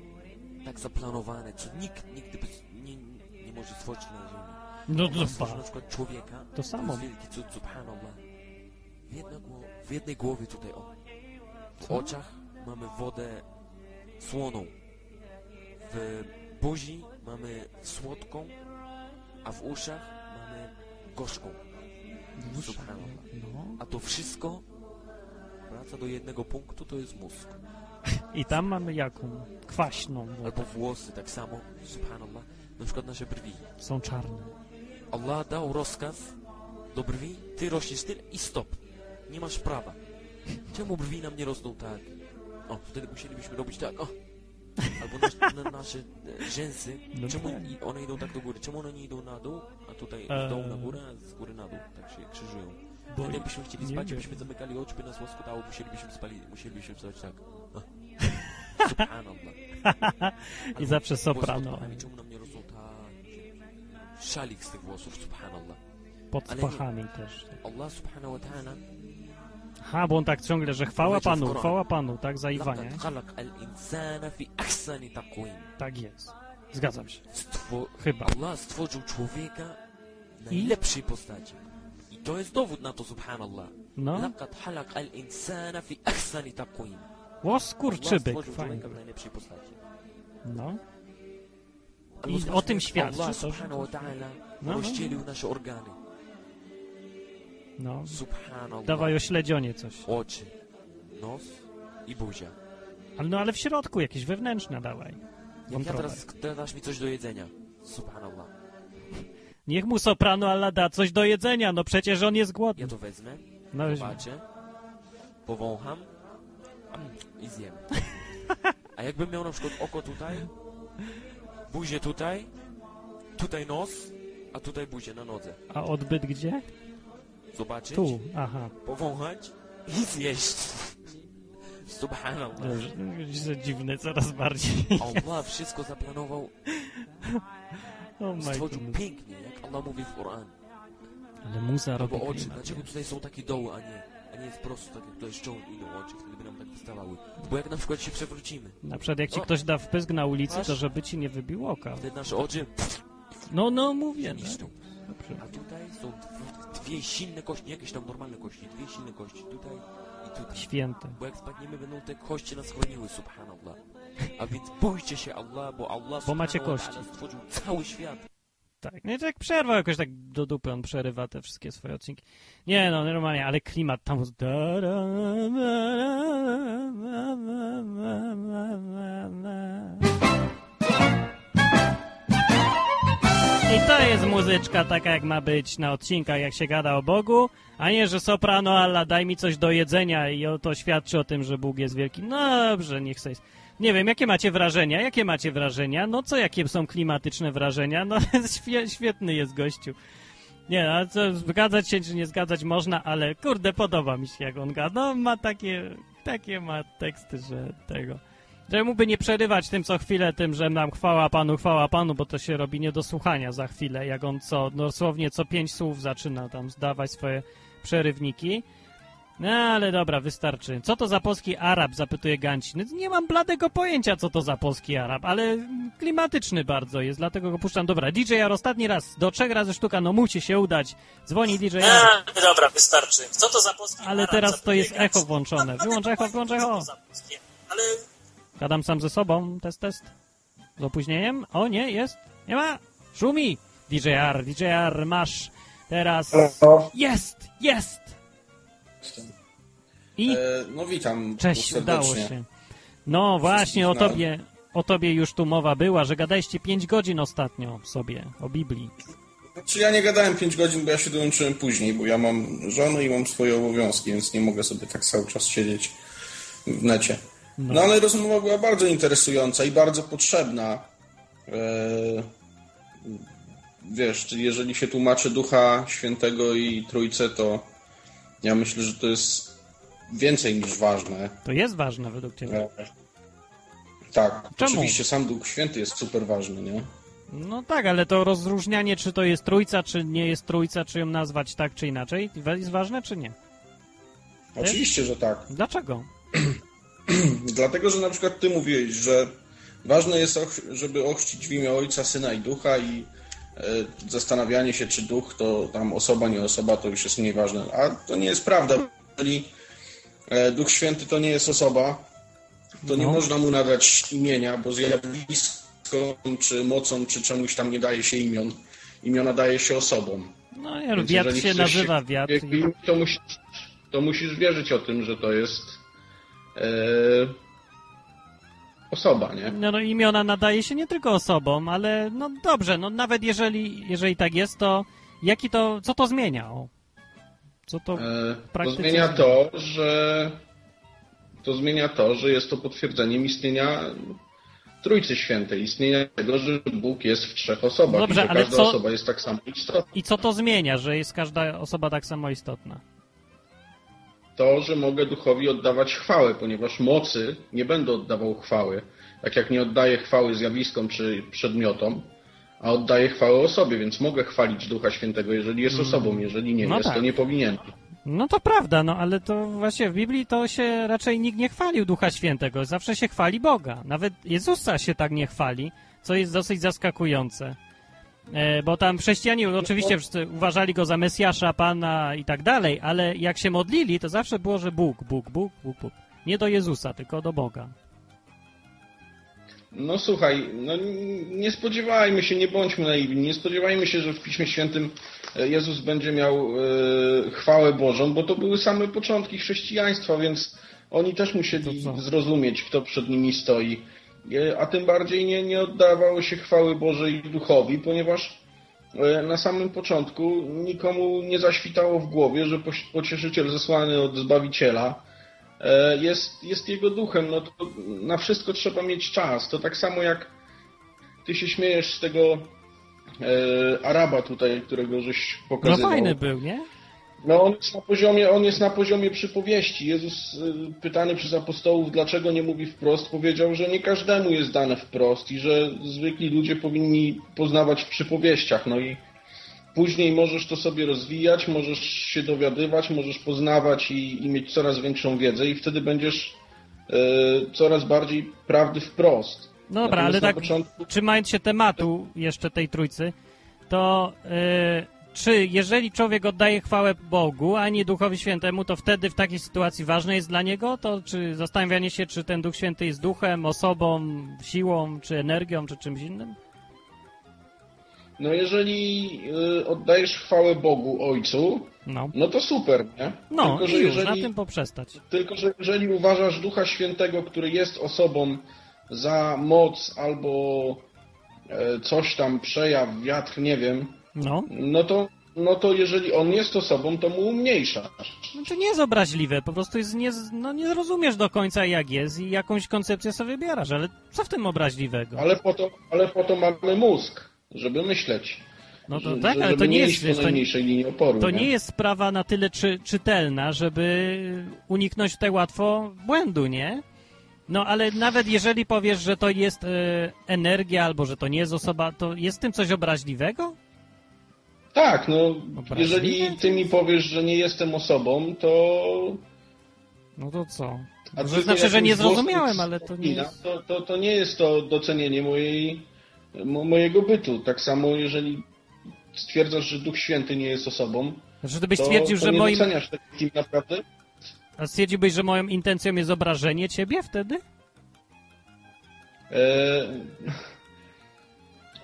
tak zaplanowane, co nikt nigdy nie, nie może stworzyć na ziemi. No, stworzył ba. na przykład człowieka, To samo. jest wielki cud, subhanallah. W, jedna, gło- w jednej głowie tutaj, o, w Co? oczach mamy wodę słoną, w buzi mamy słodką, a w uszach mamy gorzką. Subhanallah. No. A to wszystko wraca do jednego punktu, to jest mózg. I tam mamy jaką? Kwaśną. wodę. Albo włosy, tak samo, subhanallah. Na przykład nasze brwi. Są czarne. Allah dał rozkaz do brwi, ty rośniesz tyle i stop. Nie masz prawa. Czemu brwi nam nie rosną tak? O, wtedy musielibyśmy robić tak, o. Albo nasz, na, nasze e, rzęsy, No czemu tak. one idą tak do góry? Czemu one nie idą na dół, a tutaj z dołu na górę, a z góry na dół? Tak się krzyżują. Bo jakbyśmy chcieli nie spać, jakbyśmy zamykali oczy, by nas łoskotało, musielibyśmy spali, musielibyśmy wstać tak. No. Subhanallah. No. I zawsze soprano. Czemu nam nie szalik z tych włosów, subhanallah. Pod pachami też. Tak. Allah subhanahu wa ta'ala Ha, bo on tak ciągle, że chwała Panu, chwała Panu, tak, za Iwanie. Tak jest. Zgadzam się. Chyba. Allah stworzył człowieka w najlepszej I? postaci. To jest dowód na to, subhanallah. No. Laqad halaq al-insana fi ahsani taqwim. O fajnie. No. I o tym świadczy. Allah subhanahu wa ta'ala no, no. rozdzielił nasze organy. No. Subhanallah. Dawaj o śledzionie coś. Oczy, nos i buzia. Ale, no ale w środku, jakieś wewnętrzne dawaj. Jak ja teraz dasz mi coś do jedzenia. Subhanallah. Niech mu soprano Allah da coś do jedzenia, no przecież on jest głodny. Ja to wezmę, No, zobaczę, powącham mm, i zjem. A jakbym miał na przykład oko tutaj, buzię tutaj, tutaj nos, a tutaj buzię na nodze. A odbyt gdzie? Zobaczyć, Tu, aha. powąchać i zjeść. Subhanallah. Że dziwne coraz bardziej. Allah wszystko zaplanował, Oh stworzył pięknie, Allah mówi w Koran. Ale muza robi Albo oczy, klimat. dlaczego tutaj są takie doły, a nie, a nie jest prosto, tak jak tutaj szczą idą oczy, wtedy by nam tak wystawały. Bo jak na przykład się przewrócimy, Na przykład jak ci O. ktoś da wpysk na ulicy, Masz? to żeby ci nie wybił oka. wtedy nasze oczy No, no, mówię. No. niszczą. A tutaj są dw- dwie silne kości, nie jakieś tam normalne kości, dwie silne kości, tutaj i tutaj. Święte. Bo jak spadniemy, będą te kości nas chroniły, subhanallah. A więc bójcie się Allah, bo Allah Bo macie kości. stworzył cały świat. Tak, no i tak przerwał jakoś tak do dupy, on przerywa te wszystkie swoje odcinki. Nie no, normalnie, ale klimat tam... I to jest muzyczka taka, jak ma być na odcinkach, jak się gada o Bogu, a nie, że soprano Allah daj mi coś do jedzenia i to świadczy o tym, że Bóg jest wielki. No dobrze, niech sobie... Nie wiem, jakie macie wrażenia? Jakie macie wrażenia? No co, jakie są klimatyczne wrażenia? No świe, świetny jest gościu. Nie, a co, zgadzać się czy nie zgadzać można, ale kurde, podoba mi się jak on gada. No ma takie, takie ma teksty, że tego... Że mógłby nie przerywać tym co chwilę, tym, że nam chwała Panu, chwała Panu, bo to się robi nie do słuchania za chwilę, jak on co, dosłownie co pięć słów zaczyna tam zdawać swoje przerywniki. No ale dobra, wystarczy. Co to za polski Arab? Zapytuje Ganci. No, nie mam bladego pojęcia, co to za polski Arab, ale klimatyczny bardzo jest, dlatego go puszczam. Dobra, DJ-ar ostatni raz, do trzech razy sztuka, no musi się udać. Dzwoni DJ-ar. A, dobra, wystarczy. Co to za polski Ale Arab? teraz to jest echo włączone. Wyłącz echo, wyłącz echo. Ale Gadam sam ze sobą, test, test. Z opóźnieniem? O, nie, jest. Nie ma. Szumi. DJR, DJR, masz teraz. Jest, jest. I E, no witam cześć, udało się. No właśnie, o tobie, o tobie już tu mowa była, że gadaliście 5 godzin ostatnio sobie o Biblii. Znaczy ja nie gadałem 5 godzin, bo ja się dołączyłem później, bo ja mam żonę i mam swoje obowiązki, więc nie mogę sobie tak cały czas siedzieć w necie. No, ale rozmowa była bardzo interesująca i bardzo potrzebna. E, wiesz, jeżeli się tłumaczy Ducha Świętego i Trójcę, to ja myślę, że to jest więcej niż ważne. To jest ważne według ciebie. E, tak, Czemu? oczywiście sam Duch Święty jest super ważny, nie? No tak, ale to rozróżnianie, czy to jest trójca, czy nie jest trójca, czy ją nazwać tak, czy inaczej, jest ważne, czy nie? Oczywiście, że tak. Dlaczego? Dlatego, że na przykład ty mówiłeś, że ważne jest, żeby ochrzcić w imię Ojca, Syna i Ducha i zastanawianie się, czy duch to tam osoba, nie osoba, to już jest mniej ważne. A to nie jest prawda. Jeżeli e, Duch Święty to nie jest osoba, to nie No. można mu nadać imienia, bo zjawiskom, czy mocą, czy czemuś tam nie daje się imion. Imiona daje się osobom. No nie, Więc wiatr się nazywa wiatr. To musisz, to musisz wierzyć o tym, że to jest e, osoba, nie? No, no imiona nadaje się nie tylko osobom, ale no dobrze, no nawet jeżeli, jeżeli tak jest, to jaki to, co to zmienia? Co to E, to zmienia? to, że to zmienia to, że jest to potwierdzeniem istnienia Trójcy Świętej, istnienia tego, że Bóg jest w trzech osobach Dobrze, i że ale każda co- osoba jest tak samo istotna. I co to zmienia, że jest każda osoba tak samo istotna? To, że mogę duchowi oddawać chwałę, ponieważ mocy nie będę oddawał chwały, tak jak nie oddaję chwały zjawiskom czy przedmiotom, a oddaję chwałę osobie, więc mogę chwalić Ducha Świętego, jeżeli jest osobą, jeżeli nie No jest, tak. to nie powinien. No to prawda, no ale to właśnie w Biblii to się raczej nikt nie chwalił Ducha Świętego, zawsze się chwali Boga. Nawet Jezusa się tak nie chwali, co jest dosyć zaskakujące. E, bo tam chrześcijanie oczywiście wszyscy uważali go za Mesjasza, Pana i tak dalej, ale jak się modlili, to zawsze było, że Bóg, Bóg, Bóg, Bóg, Bóg. Nie do Jezusa, tylko do Boga. No słuchaj, no nie spodziewajmy się, nie bądźmy naiwni, nie spodziewajmy się, że w Piśmie Świętym e, Jezus będzie miał e, chwałę Bożą, bo to były same początki chrześcijaństwa, więc oni też musieli zrozumieć, kto przed nimi stoi. E, a tym bardziej nie, nie oddawało się chwały Bożej duchowi, ponieważ e, na samym początku nikomu nie zaświtało w głowie, że pocieszyciel zesłany od Zbawiciela e, jest, jest jego duchem. No to na wszystko trzeba mieć czas. To tak samo jak ty się śmiejesz z tego Araba tutaj, którego żeś No pokazywał. fajny był, nie? No on jest na poziomie, on jest na poziomie przypowieści. Jezus y, pytany przez apostołów, dlaczego nie mówi wprost, powiedział, że nie każdemu jest dane wprost i że zwykli ludzie powinni poznawać w przypowieściach. No i później możesz to sobie rozwijać, możesz się dowiadywać, możesz poznawać i, i mieć coraz większą wiedzę i wtedy będziesz y, coraz bardziej prawdy wprost. No dobra, Natomiast ale tak początku- trzymając się tematu jeszcze tej trójcy, to yy, czy jeżeli człowiek oddaje chwałę Bogu, a nie Duchowi Świętemu, to wtedy w takiej sytuacji ważne jest dla niego to, czy zastanawianie się, czy ten Duch Święty jest duchem, osobą, siłą, czy energią, czy czymś innym? No jeżeli y, oddajesz chwałę Bogu, Ojcu, No, no to super, nie? no Tylko, że już, jeżeli... na tym poprzestać. Tylko, że jeżeli uważasz Ducha Świętego, który jest osobą za moc albo e, coś tam, przejaw, wiatr, nie wiem, No. no to, no to jeżeli on jest osobą, to mu umniejszasz. No to nie jest obraźliwe, po prostu jest nie, no nie zrozumiesz do końca jak jest i jakąś koncepcję sobie wybierasz, ale co w tym obraźliwego? Ale po to, ale po to mamy mózg, żeby myśleć. No to Że- tak, ale to nie jest, wiesz, to, linii oporu. to nie jest sprawa na tyle czy, czytelna, żeby uniknąć tutaj łatwo błędu, nie? No ale nawet jeżeli powiesz, że to jest e, energia albo że to nie jest osoba, to jest w tym coś obraźliwego? Tak, no Obraźliwe? jeżeli ty mi powiesz, że nie jestem osobą, to... No to co? A To znaczy, że nie zrozumiałem, ale to nie jest... To, to, to nie jest to docenienie mojej, mo, mojego bytu. Tak samo jeżeli stwierdzasz, że Duch Święty nie jest osobą, Znaczy, ty byś to, stwierdził, to że nie moim... doceniasz kim naprawdę? A stwierdziłbyś, że moją intencją jest obrażenie ciebie wtedy? E,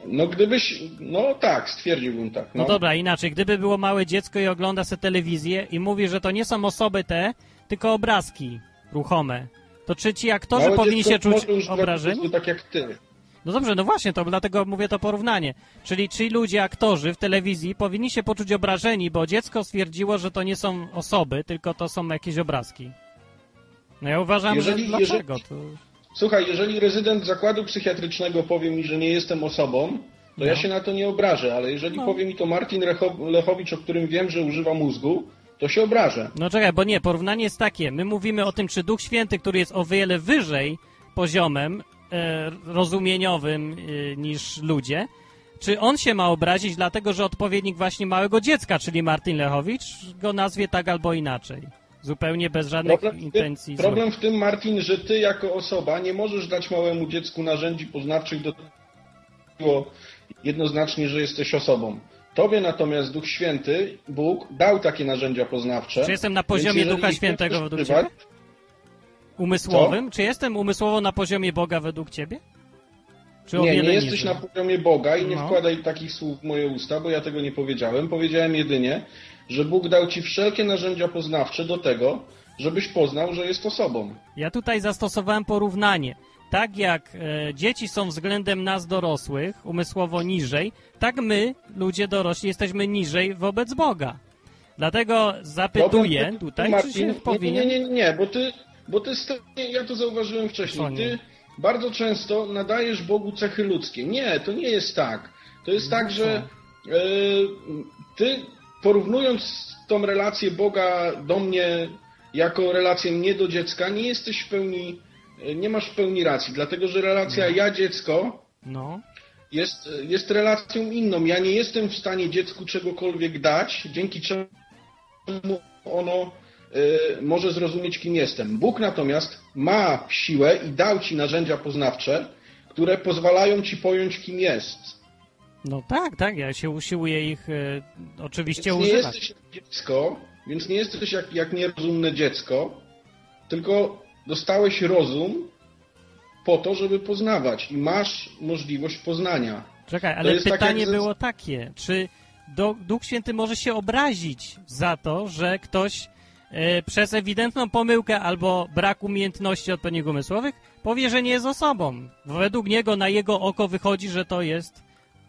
no gdybyś, no tak, stwierdziłbym tak. No No, dobra, inaczej. Gdyby było małe dziecko i ogląda se telewizję i mówi, że to nie są osoby te, tylko obrazki ruchome, to czy ci aktorzy Małe powinni się czuć obrażeni? tak jak ty. No dobrze, no właśnie, to dlatego mówię to porównanie. Czyli ci ludzie, aktorzy w telewizji powinni się poczuć obrażeni, bo dziecko stwierdziło, że to nie są osoby, tylko to są jakieś obrazki. No ja uważam, Jeżeli- że dlaczego? To... Słuchaj, jeżeli rezydent zakładu psychiatrycznego powie mi, że nie jestem osobą, to ja No. się na to nie obrażę, ale jeżeli No. powie mi to Martin Lechowicz, o którym wiem, że używa mózgu, to się obrażę. No czekaj, bo nie, porównanie jest takie. My mówimy o tym, czy Duch Święty, który jest o wiele wyżej poziomem e, rozumieniowym e, niż ludzie, czy on się ma obrazić dlatego, że odpowiednik właśnie małego dziecka, czyli Martin Lechowicz, go nazwie tak albo inaczej. Zupełnie bez żadnych Problem intencji. tym, problem w tym, Martin, że ty jako osoba nie możesz dać małemu dziecku narzędzi poznawczych do tego jednoznacznie, że jesteś osobą. Tobie natomiast Duch Święty, Bóg, dał takie narzędzia poznawcze. Czy jestem na poziomie Ducha nie Świętego według Ciebie? Umysłowym? Czy jestem umysłowo na poziomie Boga według Ciebie? Czy Nie, nie jesteś niżej? na poziomie Boga i nie No. wkładaj takich słów w moje usta, bo ja tego nie powiedziałem. Powiedziałem jedynie, że Bóg dał ci wszelkie narzędzia poznawcze do tego, żebyś poznał, że jest osobą. Ja tutaj zastosowałem porównanie. Tak jak e, dzieci są względem nas dorosłych, umysłowo niżej, tak my, ludzie dorośli, jesteśmy niżej wobec Boga. Dlatego zapytuję Problem- tutaj, czy się nie, powinien... Nie, nie, nie, nie, bo ty, bo ty ja to zauważyłem wcześniej. nie? Ty bardzo często nadajesz Bogu cechy ludzkie. Nie, to nie jest tak. To jest No tak, że e, ty porównując tą relację Boga do mnie jako relację mnie do dziecka, nie jesteś w pełni, nie masz w pełni racji, dlatego że relacja ja-dziecko No, jest, jest relacją inną. Ja nie jestem w stanie dziecku czegokolwiek dać, dzięki czemu ono y, może zrozumieć, kim jestem. Bóg natomiast ma siłę i dał ci narzędzia poznawcze, które pozwalają ci pojąć, kim jest. No tak, tak, ja się usiłuję ich e, oczywiście Więc nie używać. jesteś jak dziecko, więc nie jesteś jak, jak nierozumne dziecko, tylko dostałeś rozum po to, żeby poznawać i masz możliwość poznania. Czekaj, ale tak pytanie ze- było takie, czy do, Duch Święty może się obrazić za to, że ktoś e, przez ewidentną pomyłkę albo brak umiejętności odpowiednich umysłowych powie, że nie jest osobą. Według niego na jego oko wychodzi, że to jest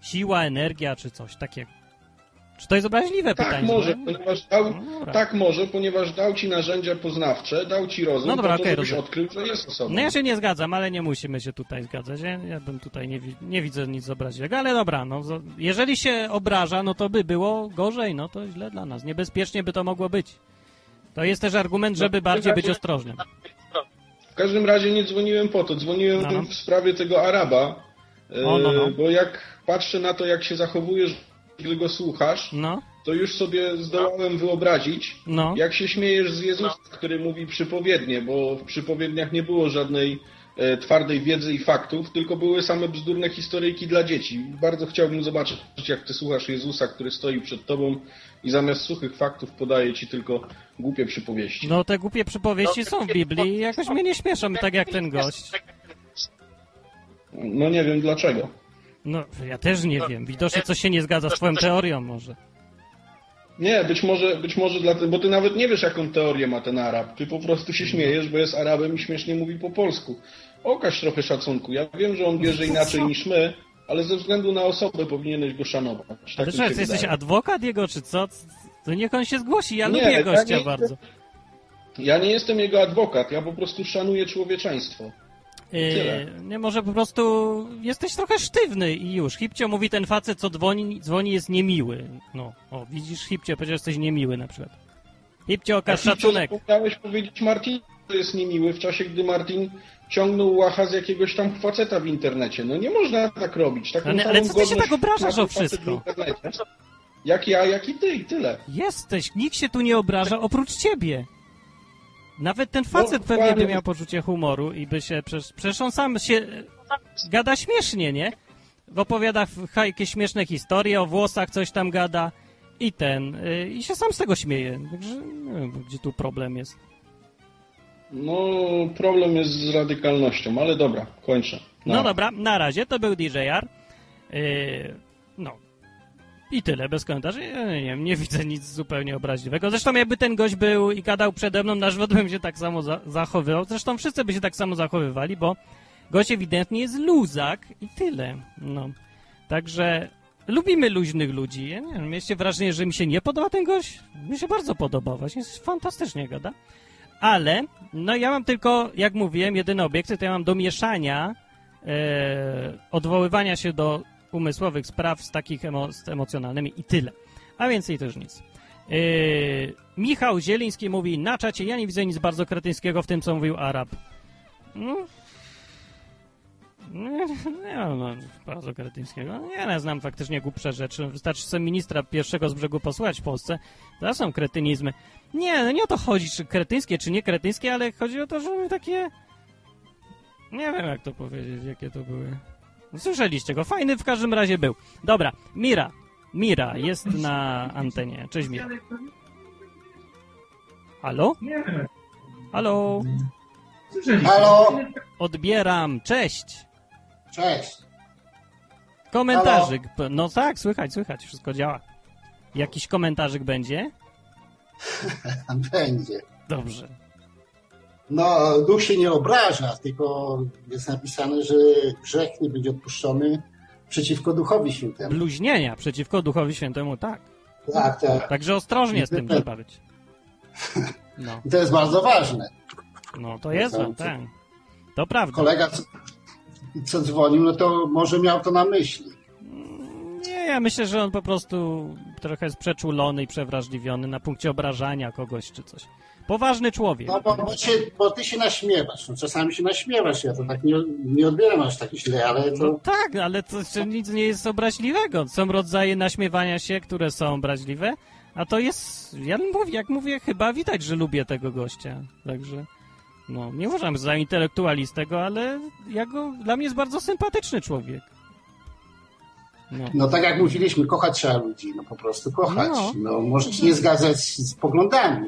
siła, energia czy coś takiego. Czy to jest obraźliwe Tak pytanie? może, No, ponieważ dał, no tak może, ponieważ dał ci narzędzia poznawcze, dał ci rozum, No dobra, po to, okej, żebyś rozumiem. odkrył, że jest osobą. No ja się nie zgadzam, ale nie musimy się tutaj zgadzać. Ja, ja bym tutaj nie, nie widzę nic obraźliwego, ale dobra, no jeżeli się obraża, no to by było gorzej, no to źle dla nas. Niebezpiecznie by to mogło być. To jest też argument, żeby No, bardziej być ostrożnym. W każdym razie nie dzwoniłem po to, dzwoniłem No, no. w sprawie tego Araba, e, no, no. bo jak patrzę na to, jak się zachowujesz, gdy go słuchasz, No, to już sobie zdołałem wyobrazić, no. jak się śmiejesz z Jezusa, który mówi przypowiednie, bo w przypowiedniach nie było żadnej e, twardej wiedzy i faktów, tylko były same bzdurne historyjki dla dzieci. Bardzo chciałbym zobaczyć, jak ty słuchasz Jezusa, który stoi przed tobą i zamiast suchych faktów podaje ci tylko głupie przypowieści. No te głupie przypowieści są w Biblii i jakoś mnie nie śmieszą, tak jak ten gość. No nie wiem dlaczego. No, ja też nie wiem. Widocznie coś się nie zgadza z twoją teorią może. Nie, być może, być może dlatego, bo ty nawet nie wiesz, jaką teorię ma ten Arab. Ty po prostu się śmiejesz, bo jest Arabem i śmiesznie mówi po polsku. Okaż trochę szacunku. Ja wiem, że on bierze inaczej niż my, ale ze względu na osobę powinieneś go szanować. Tak Ale ty jesteś adwokat jego, czy co? To niech on się zgłosi, ja Nie, lubię ja gościa nie- bardzo. Ja nie jestem jego adwokat, ja po prostu szanuję człowieczeństwo. Yy, nie, może po prostu jesteś trochę sztywny i już. Hipcio mówi, ten facet, co dzwoni, dzwoni jest niemiły. No, o, widzisz, Hipcio powiedział, że jesteś niemiły na przykład. Hipcio, okaż szacunek. Miałeś powiedzieć Martin, że jest niemiły w czasie, gdy Martin ciągnął łacha z jakiegoś tam faceta w internecie. No nie można tak robić. Taką Ale- ale co ty się tak obrażasz o wszystko? Jak ja, jak i ty, i tyle. Jesteś, nikt się tu nie obraża oprócz ciebie. Nawet ten facet No, pewnie by miał poczucie humoru i by się, przecież, przecież on sam się e, gada śmiesznie, nie? Opowiada jakieś śmieszne historie, o włosach coś tam gada i ten, y, i się sam z tego śmieje. Także nie wiem, gdzie tu problem jest. No, problem jest z radykalnością, ale dobra, kończę. No dobra, na razie, to był DJR. Yy, no. I tyle, bez komentarzy. Nie, wiem, nie widzę nic zupełnie obraźliwego. Zresztą jakby ten gość był i gadał przede mną, nasz wód bym się tak samo za zachowywał. Zresztą wszyscy by się tak samo zachowywali, bo gość ewidentnie jest luzak i tyle. No. Także lubimy luźnych ludzi. Ja nie wiem, mieliście wrażenie, że mi się nie podoba ten gość? Mi się bardzo podoba, właśnie jest fantastycznie gada. Ale, no ja mam tylko, jak mówiłem, jedyny obiekty, to ja mam do mieszania e, odwoływania się do umysłowych spraw z takich emo z emocjonalnymi i tyle. A więcej też nic. E, Michał Zieliński mówi, na czacie ja nie widzę nic bardzo kretyńskiego w tym, co mówił Arab. No, nie, nie mam no, bardzo kretyńskiego. Ja nie znam faktycznie głupsze rzeczy. Wystarczy sobie ministra pierwszego z brzegu posłuchać w Polsce. To są kretynizmy. Nie, no nie o to chodzi, czy kretyńskie, czy nie kretyńskie, ale chodzi o to, że takie... Nie wiem, jak to powiedzieć, jakie to były. Słyszeliście go, fajny w każdym razie był. Dobra, Mira. Mira jest na antenie. Cześć Mira. Halo? Halo? Halo? Odbieram, cześć. Cześć. Komentarzyk. No tak, słychać, słychać, wszystko działa. Jakiś komentarzyk będzie? Będzie. Dobrze. No, duch się nie obraża, tylko jest napisane, że grzech nie będzie odpuszczony przeciwko Duchowi Świętemu. Bluźnienia przeciwko Duchowi Świętemu, tak. Tak, tak. Także ostrożnie z tym trzeba być. No, to jest bardzo ważne. no to jest, tak. To prawda. Kolega, co, co dzwonił, no to może miał to na myśli. Nie, ja myślę, że on po prostu trochę jest przeczulony i przewrażliwiony na punkcie obrażania kogoś czy coś. Poważny człowiek. No bo, bo, cię, bo ty się naśmiewasz. No, czasami się naśmiewasz, ja to tak nie, nie odbieram aż tak źle, ale to... No tak, ale to jeszcze nic nie jest obraźliwego. Są rodzaje naśmiewania się, które są obraźliwe, a to jest, ja mówię, jak mówię, chyba widać, że lubię tego gościa. Także, no, nie uważam za intelektualistego, ale ja go, dla mnie jest bardzo sympatyczny człowiek. No. No tak jak mówiliśmy, kochać trzeba ludzi, no po prostu kochać. No. No, może się nie zgadzać z poglądami.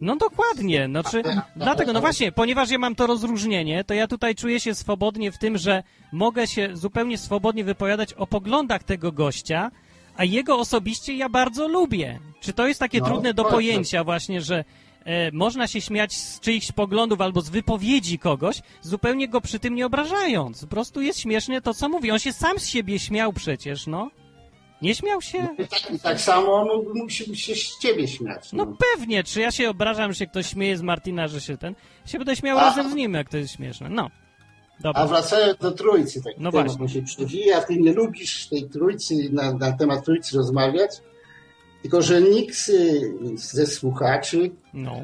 No dokładnie, no czy, dlatego, no właśnie, ponieważ ja mam to rozróżnienie, to ja tutaj czuję się swobodnie w tym, że mogę się zupełnie swobodnie wypowiadać o poglądach tego gościa, a jego osobiście ja bardzo lubię. Czy to jest takie No, trudne do tak, pojęcia właśnie, że e, można się śmiać z czyichś poglądów albo z wypowiedzi kogoś, zupełnie go przy tym nie obrażając. Po prostu jest śmieszne to, co mówi. On się sam z siebie śmiał przecież, no. Nie śmiał się? I tak, tak samo mógł, mógł się, z ciebie śmiać. No No. pewnie, czy ja się obrażam, że się ktoś śmieje z Martina, że się ten... się będę śmiał A- razem z nim, jak to jest śmieszne. No. Dobra. A wracając do trójcy, tak No właśnie. się przewija, ty nie lubisz tej trójcy, na, na temat trójcy rozmawiać, tylko że nikt z- ze słuchaczy No,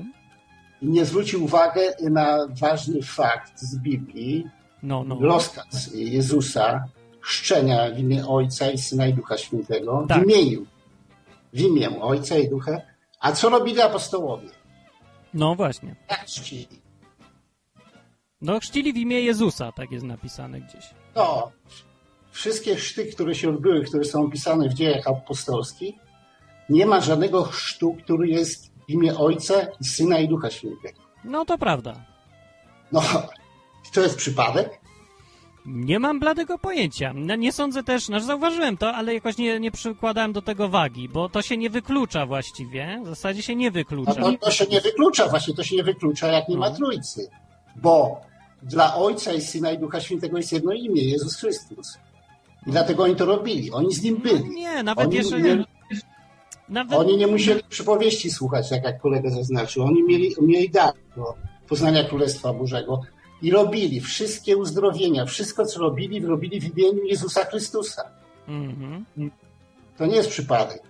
nie zwrócił uwagę na ważny fakt z Biblii, no, no. rozkaz Jezusa, chrzczenia w imię Ojca i Syna i Ducha Świętego, Tak. w imieniu, w imię Ojca i Ducha. A co robili apostołowie? No właśnie. Jak czcili? No chrzcili w imię Jezusa, tak jest napisane gdzieś. No, wszystkie chrzty, które się odbyły, które są opisane w dziejach apostolskich, nie ma żadnego chrztu, który jest w imię Ojca, i Syna i Ducha Świętego. No to prawda. No, to jest przypadek? Nie mam bladego pojęcia. No, nie sądzę też, no zauważyłem to, ale jakoś nie, nie przykładałem do tego wagi, bo to się nie wyklucza właściwie. W zasadzie się nie No wyklucza. to, to się nie wyklucza, właśnie to się nie wyklucza, jak nie ma No. I dlatego oni to robili. Oni z nim byli. Nie, nawet Oni nie- Nawet... Oni nie musieli przypowieści słuchać, tak jak kolega zaznaczył. Oni mieli, mieli dar do poznania Królestwa Bożego i robili wszystkie uzdrowienia, wszystko co robili, robili w imieniu Jezusa Chrystusa. Mhm. To nie jest przypadek.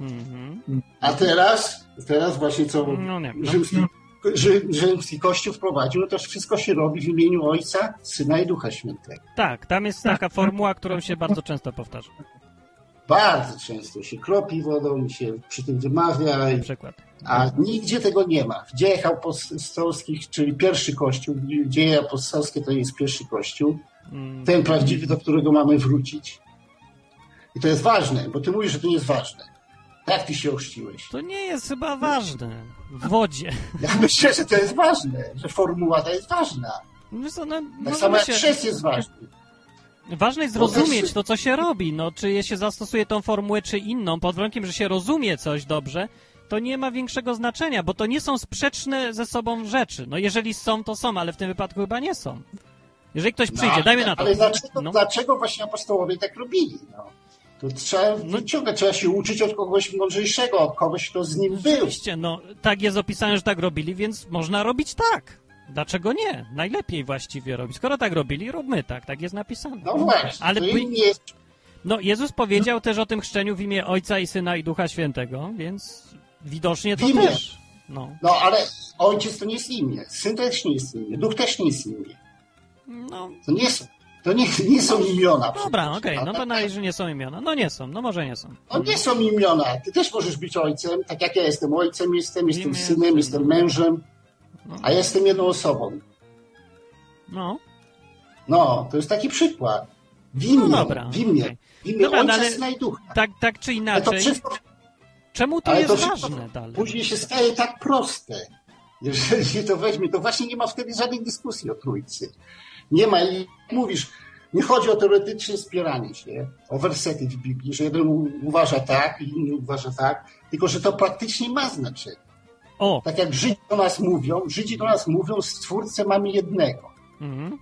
Mhm. A teraz, teraz właśnie co No nie, no. rzymski, rzy, rzymski Kościół wprowadził, no to wszystko się robi w imieniu Ojca, Syna i Ducha Świętego. Tak, tam jest taka formuła, którą się bardzo często powtarza. Bardzo często się kropi wodą i się przy tym wymawia, i- a nigdzie tego nie ma. W dziejach apostolskich, czyli pierwszy Kościół, dzieje apostolskie to jest pierwszy Kościół, Mm, ten prawdziwy, do którego mamy wrócić. I to jest ważne, bo ty mówisz, że to nie jest ważne. Jak ty się ochrzciłeś? To nie jest chyba ważne. W wodzie. Ja myślę, że to jest ważne, że formuła ta jest ważna. Co, no, Tak możemy samo jak się- chrzest jest ważny. Ważne jest zrozumieć to, co się robi. No, czy się zastosuje tą formułę, czy inną, pod warunkiem, że się rozumie coś dobrze, to nie ma większego znaczenia, bo to nie są sprzeczne ze sobą rzeczy. No, jeżeli są, to są, ale w tym wypadku chyba nie są. Jeżeli ktoś przyjdzie, No, dajmy na to. Ale dlaczego, No. dlaczego właśnie apostołowie tak robili? No? To trzeba wyciągać, trzeba się uczyć od kogoś mądrzejszego, od kogoś, kto z nim był. Oczywiście, no, tak jest opisane, że tak robili, więc można robić tak. Dlaczego nie? Najlepiej właściwie robić. Skoro tak robili, róbmy tak. Tak jest napisane. No właśnie, Ale jest No, Jezus powiedział też o tym chrzczeniu w imię Ojca i Syna i Ducha Świętego, więc widocznie to imię. też. No, No ale ojciec to nie jest imię, syn też nie jest imię, duch też nie jest imię. no To nie są, to nie, nie są imiona. dobra, okej, A no to tak- na że nie są imiona. No nie są, no może nie są. To nie są imiona. Ty też możesz być ojcem, tak jak ja jestem ojcem, jestem, jestem Imię, synem, syn. jestem mężem, No. A jestem jedną osobą. No, No, to jest taki przykład. W imię, No dobra, w imię, w imię Dobra, no ojca, ale- syna i ducha. tak, tak czy Ale to inaczej, wszystko czemu to jest to ważne dalej? później się staje tak proste. Jeżeli się to weźmie, to właśnie nie ma wtedy żadnej dyskusji o trójcy. Nie ma i mówisz, nie chodzi o teoretyczne spieranie się, o wersety w Biblii, że jeden uważa tak, inny uważa tak, tylko że to praktycznie ma znaczenie. O, Tak jak Żydzi do nas mówią, Żydzi do nas mówią, stwórcę mamy jednego. mhm.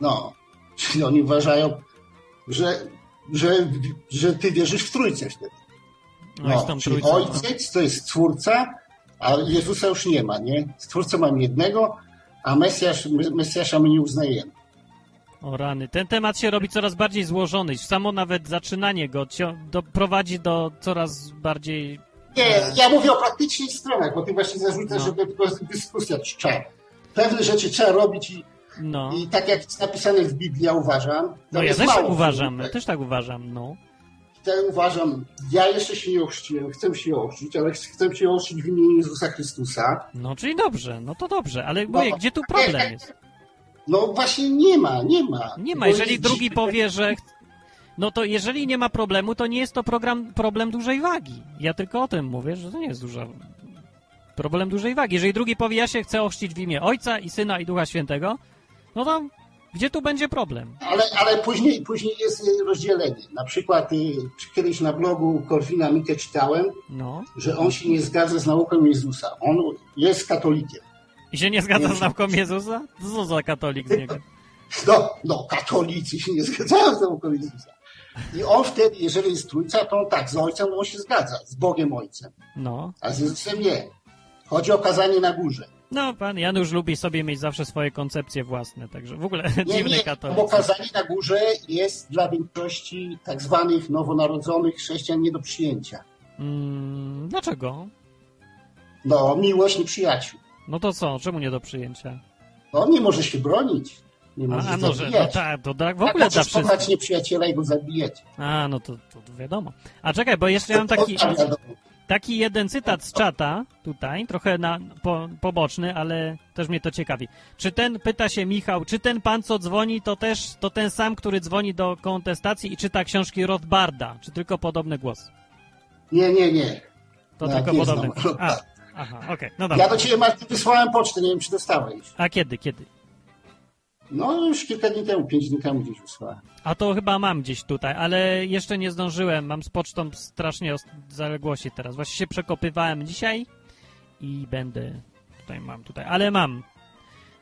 No, czyli oni uważają, że, że, że ty wierzysz w trójcę wtedy. no, tą czyli trójcą. no. ojciec to jest stwórca, a Jezusa już nie ma, nie? Stwórcę mamy jednego, a Mesjasz, Mesjasza my nie uznajemy. O rany, ten temat się robi coraz bardziej złożony. Samo nawet zaczynanie go cio- do, prowadzi do coraz bardziej... Nie, ja mówię o praktycznych stronach, bo ty właśnie zarzucasz, No. że to tylko dyskusja trzeba. Pewne rzeczy trzeba robić i, No, i tak jak jest napisane w Biblii, ja uważam. no ja też mało tak uważam, tym. też tak uważam, no. Ja uważam, ja jeszcze się nie ochrzciłem, chcę się ochrzcić, ale chcę się ochrzcić w imieniu Jezusa Chrystusa. No, czyli dobrze, no to dobrze, ale No, mówię, gdzie tu problem jest? No właśnie nie ma, nie ma. Nie ma, jeżeli drugi powie, że... No to jeżeli nie ma problemu, to nie jest to program, problem dużej wagi. Ja tylko o tym mówię, że to nie jest duża... Problem dużej wagi. Jeżeli drugi powie, ja się chcę ochrzcić w imię Ojca i Syna i Ducha Świętego, no to gdzie tu będzie problem? Ale, ale później, później jest y, rozdzielenie. Na przykład y, kiedyś na blogu Korwina Mikke czytałem, No. że on się nie zgadza z nauką Jezusa. On jest katolikiem. I się nie zgadza z nauką Jezusa? Co za katolik z niego? No, no, katolicy się nie zgadzają z nauką Jezusa. I on wtedy, jeżeli jest trójca, to on tak, z ojcem on się zgadza, z Bogiem Ojcem, No. a z Jezusem nie. Chodzi o kazanie na górze. No, pan Janusz lubi sobie mieć zawsze swoje koncepcje własne, także w ogóle Nie, dziwny nie, katolik. bo kazanie na górze jest dla większości tak zwanych nowonarodzonych chrześcijan nie do przyjęcia. Mm, dlaczego? No, miłość nieprzyjaciół. No to co? Czemu nie do przyjęcia? No, nie może się bronić. Nie może A, no, że, no zabijać. tak, to tak w Jak ogóle poznać wszystkich. nieprzyjaciela i go zabijać? A, no to, to, wiadomo. A czekaj, bo jeszcze ja mam taki, taki jeden cytat z czata tutaj, trochę na, po, poboczny, ale też mnie to ciekawi. Czy ten, pyta się Michał, czy ten pan, co dzwoni, to też to ten sam, który dzwoni do kontestacji i czyta książki Rothbarda? Czy tylko podobny głos? Nie, nie, nie. To Ja tylko podobny znam głos. A, aha, okej, no dobra. Ja do ciebie, Martin, wysłałem pocztę, nie wiem, czy dostałeś. A kiedy, kiedy? No, już kilka dni temu, pięć dni temu gdzieś wysłałem. A to chyba mam gdzieś tutaj, ale jeszcze nie zdążyłem. Mam z pocztą strasznie zaległości teraz. Właśnie się przekopywałem dzisiaj i będę. Tutaj mam, tutaj, ale mam.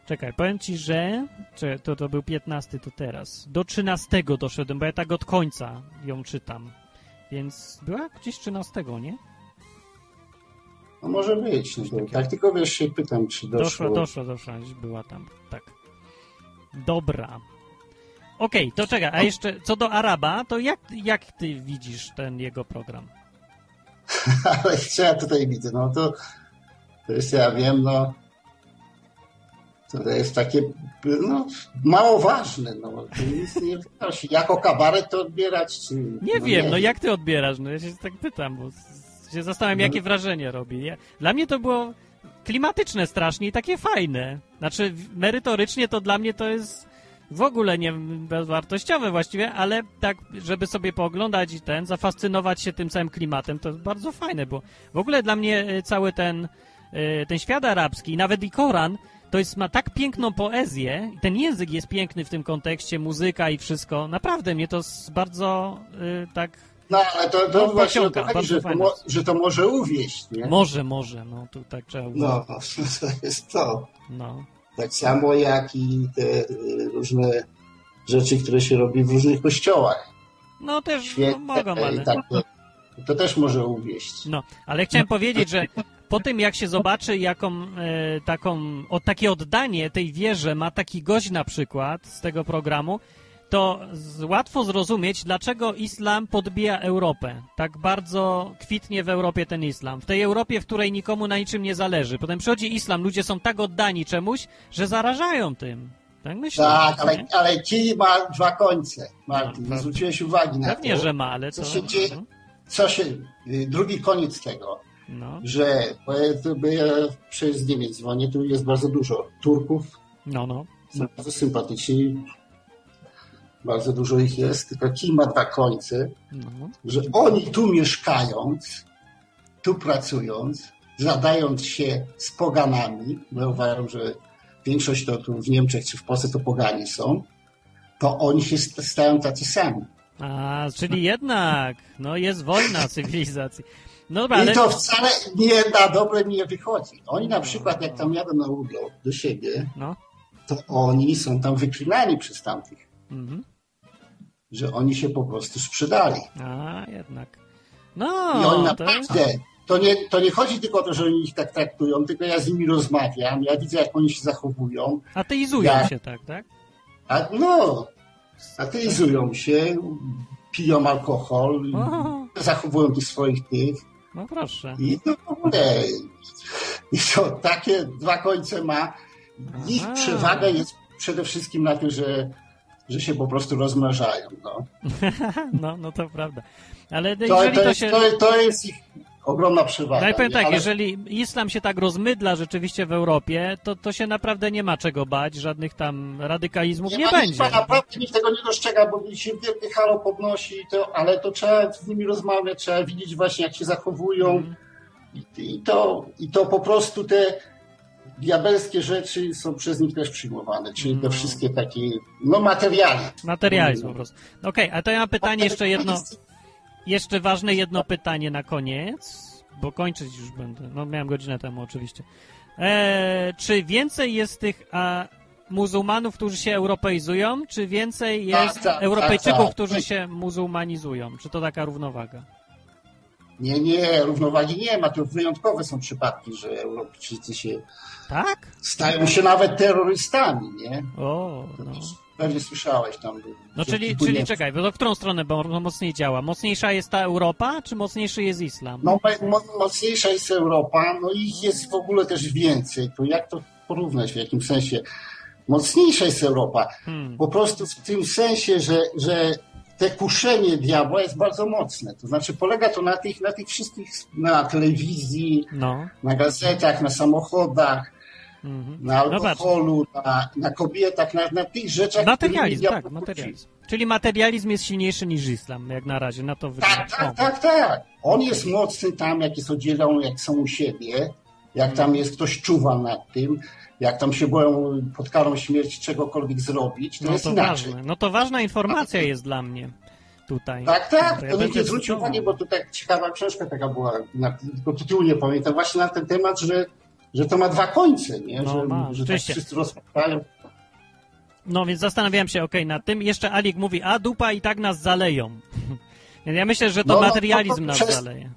Czekaj, powiem ci, że to, to był 15, to teraz. Do 13 doszedłem, bo ja tak od końca ją czytam. Więc była gdzieś 13, nie? No może być. No tak tylko wiesz, się pytam, czy doszło. Doszła, doszła, doszła, była tam. Tak. Dobra. Okej, to czekaj, a jeszcze co do Araba, to jak, jak ty widzisz ten jego program? Ale co ja tutaj widzę? No to, to jest, ja wiem, no to jest takie no, mało ważne. No, to nic nie wnosi. Jako kabaret to odbierać, czy... Nie no, wiem, nie. no jak ty odbierasz? No ja się tak pytam, bo się zastanawiam, No. jakie wrażenie robi. Ja, dla mnie to było klimatyczne strasznie i takie fajne. Znaczy, merytorycznie to dla mnie to jest w ogóle nie bezwartościowe właściwie, ale tak, żeby sobie pooglądać i ten, zafascynować się tym całym klimatem, to jest bardzo fajne, bo w ogóle dla mnie y, cały ten, y, ten świat arabski, nawet i Koran, to jest, ma tak piękną poezję, i ten język jest piękny w tym kontekście, muzyka i wszystko. Naprawdę mnie to bardzo y, tak No ale to, to No, właśnie pociąga, to chodzi, że to, mo, że to może uwieść, nie? Może, może, no tu tak trzeba No, to jest to. No. Tak samo jak i te y, różne rzeczy, które się robi w różnych kościołach. No też no, Świetne mogą, i ale... tak, to, to też może uwieść. No, ale chciałem powiedzieć, że po tym jak się zobaczy jaką e, taką, o, takie oddanie tej wierze ma taki gość na przykład z tego programu, to łatwo zrozumieć, dlaczego islam podbija Europę. Tak bardzo kwitnie w Europie ten islam. W tej Europie, w której nikomu na niczym nie zależy. Potem przychodzi islam, ludzie są tak oddani czemuś, że zarażają tym. Tak myślę. Tak, ale, nie? ale kij ma dwa końce, Martin. No, zwróciłeś uwagi na Pewnie, to. że ma, ale co to... się dzieje, co się, y, drugi koniec tego, No, że bo ja przez Niemiec dzwonię, tu jest bardzo dużo Turków, no, no. są bardzo sympatyczni, bardzo dużo ich jest, tylko kij ma dwa końce, no. że oni tu mieszkając, tu pracując, zadając się z poganami, bo ja uważam, że większość to tu w Niemczech czy w Polsce to pogani są, to oni się st- stają tacy sami. A, czyli jednak, no jest wojna cywilizacji. No dobra, ale... I to wcale nie na dobre nie wychodzi. Oni na przykład, jak tam jadą na urlop do siebie, No. to oni są tam wyklinani przez tamtych, Mhm. Że oni się po prostu sprzedali. A, jednak. I No, oni to jest... naprawdę, to nie, to nie chodzi tylko o to, że oni ich tak traktują, tylko ja z nimi rozmawiam, ja widzę, jak oni się zachowują, Ateizują Ja- się tak, tak? a no, ateizują się, piją alkohol, O, zachowują tych swoich tych no proszę. i to w ogóle, i to takie dwa końce ma. Ich Aha. przewaga jest przede wszystkim na tym, że, że się po prostu rozmnażają. No. No, no to prawda. Ale To, jeżeli to, to jest, się... to, to jest ich ogromna przewaga. No i powiem nie? tak, Ale- jeżeli islam się tak rozmydla rzeczywiście w Europie, to, to się naprawdę nie ma czego bać, żadnych tam radykalizmów nie, ma- będzie. ma- Naprawdę nikt tego nie dostrzega, bo się wielkie halo podnosi, to, ale to trzeba z nimi rozmawiać, trzeba widzieć właśnie, jak się zachowują. Mhm. I, i, to, I to po prostu te diabelskie rzeczy są przez nich też przyjmowane, czyli No. te wszystkie takie, no materializm. Materializm po prostu. Okej, a to ja mam pytanie jeszcze jedno, jeszcze ważne jedno pytanie na koniec, bo kończyć już będę. No miałem godzinę temu oczywiście. E, czy więcej jest tych a, muzułmanów, którzy się europeizują, czy więcej Tak, jest tak, Europejczyków, tak. którzy się muzułmanizują? Czy to taka równowaga? Nie, nie, równowagi nie ma, to wyjątkowe są przypadki, że Europejczycy się Tak? stają się nawet terrorystami, nie? O, no. Pewnie słyszałeś tam. No czyli, czyli czekaj, bo to w którą stronę mocniej działa? Mocniejsza jest ta Europa, czy mocniejszy jest islam? No, mo- mocniejsza jest Europa, no ich jest w ogóle też więcej. To jak to porównać, w jakim sensie? Mocniejsza jest Europa. Hmm. Po prostu w tym sensie, że, że te kuszenie diabła jest bardzo mocne. To znaczy polega to na tych, na tych wszystkich, na telewizji, No. na gazetach, na samochodach, Mhm. na No alkoholu, na, na kobietach, na, na tych rzeczach, Materializm, tak, diabeł materializm. Czyli materializm jest silniejszy niż islam, jak na razie, na to wygląda. Tak, tak, tak, tak. On jest mocny tam, jak jest oddzielą, jak są u siebie, jak tam jest ktoś czuwa nad tym, jak tam się boją pod karą śmierci czegokolwiek zrobić, to No jest to inaczej. ważne. No to ważna informacja jest dla mnie tutaj. Tak, tak, To ja to nie zwrócił uwagi, bo to tak ciekawa książka taka była, na, tylko tytułu nie pamiętam, właśnie na ten temat, że, że to ma dwa końce, nie? No, że ma, że tak wszyscy rozmawiają. No więc zastanawiałem się, okej, nad tym. Jeszcze Alik mówi, a dupa i tak nas zaleją. Ja myślę, że to No, no, materializm no, to nas przez- zaleje.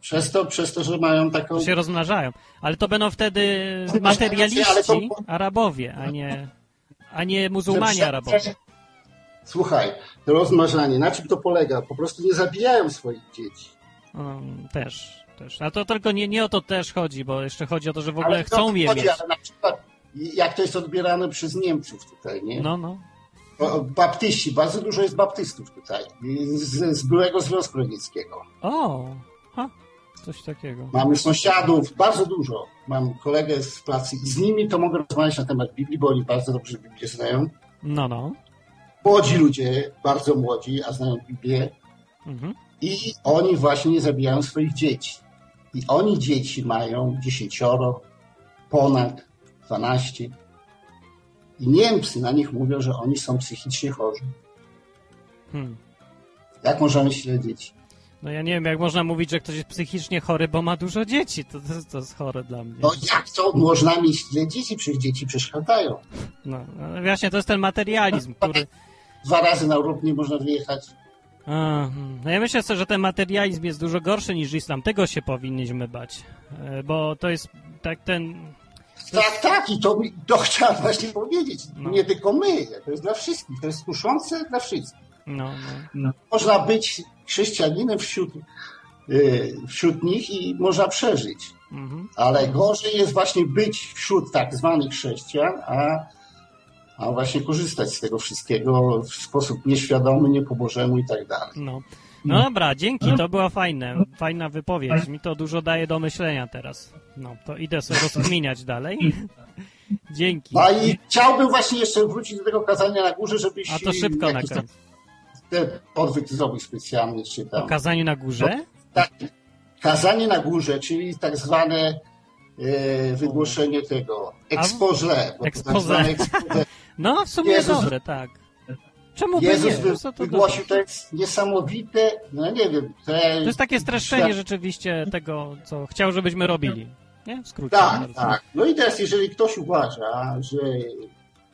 Przez to, przez to, że mają taką... Się rozmnażają. Ale to będą wtedy to- materialiści Arabowie, a nie, a nie muzułmanie Arabowie. Słuchaj, to rozmnażanie, na czym to polega? Po prostu nie zabijają swoich dzieci. Um, też, też. A to tylko nie, nie o to też chodzi, bo jeszcze chodzi o to, że w ogóle Ale chcą je chodzi, mieć. Ale na przykład, jak to jest odbierane przez Niemców tutaj, nie? No, no. Baptyści, bardzo dużo jest baptystów tutaj, z, z byłego Związku Radzieckiego. O, ha, coś takiego. Mamy sąsiadów, bardzo dużo. Mam kolegę z pracy i z nimi to mogę rozmawiać na temat Biblii, bo oni bardzo dobrze Biblię znają. No, no. Młodzi ludzie, bardzo młodzi, a znają Biblię Mhm. i oni właśnie nie zabijają swoich dzieci. I oni dzieci mają dziesięcioro, ponad 12. I Niemcy na nich mówią, że oni są psychicznie chorzy. Hmm. Jak możemy śledzić? No ja nie wiem, jak można mówić, że ktoś jest psychicznie chory, bo ma dużo dzieci. To, to, to jest chore dla mnie. No jak to można mieć tyle dzieci? Przecież dzieci przeszkadzają. No, no właśnie, to jest ten materializm, który... Dwa razy na urlop nie można wyjechać. A, hmm. no ja myślę sobie, że ten materializm jest dużo gorszy niż islam. Tego się powinniśmy bać. E, Bo to jest tak ten... Tak, tak, i to, to chciałem właśnie powiedzieć. No. Nie tylko my, to jest dla wszystkich, to jest kuszące dla wszystkich. No, no. Można być chrześcijaninem wśród, y, wśród nich i można przeżyć. Mhm. Ale gorzej jest właśnie być wśród tak zwanych chrześcijan, a, a właśnie korzystać z tego wszystkiego w sposób nieświadomy, nie po Bożemu i tak dalej. No. no dobra, dzięki, to była fajne, fajna wypowiedź. Mi to dużo daje do myślenia teraz. No, to idę sobie rozkminiać dalej. Dzięki. No i chciałbym właśnie jeszcze wrócić do tego kazania na górze, żebyś A to szybko na koniec. ten podwyk zrobił specjalny, czy O tam. kazaniu na górze? Tak, kazanie na górze, czyli tak zwane e, wygłoszenie tego expose, to Expose. No, w sumie Jezus- dobre, tak. Czemu by Jezus nie? wy, Co to, wygłosił, dobre? to jest niesamowite, no nie wiem, to, to jest takie streszczenie rzeczywiście tego, co chciał, żebyśmy robili. Nie? W skrócie. Tak, bardzo. tak. No i teraz, jeżeli ktoś uważa, że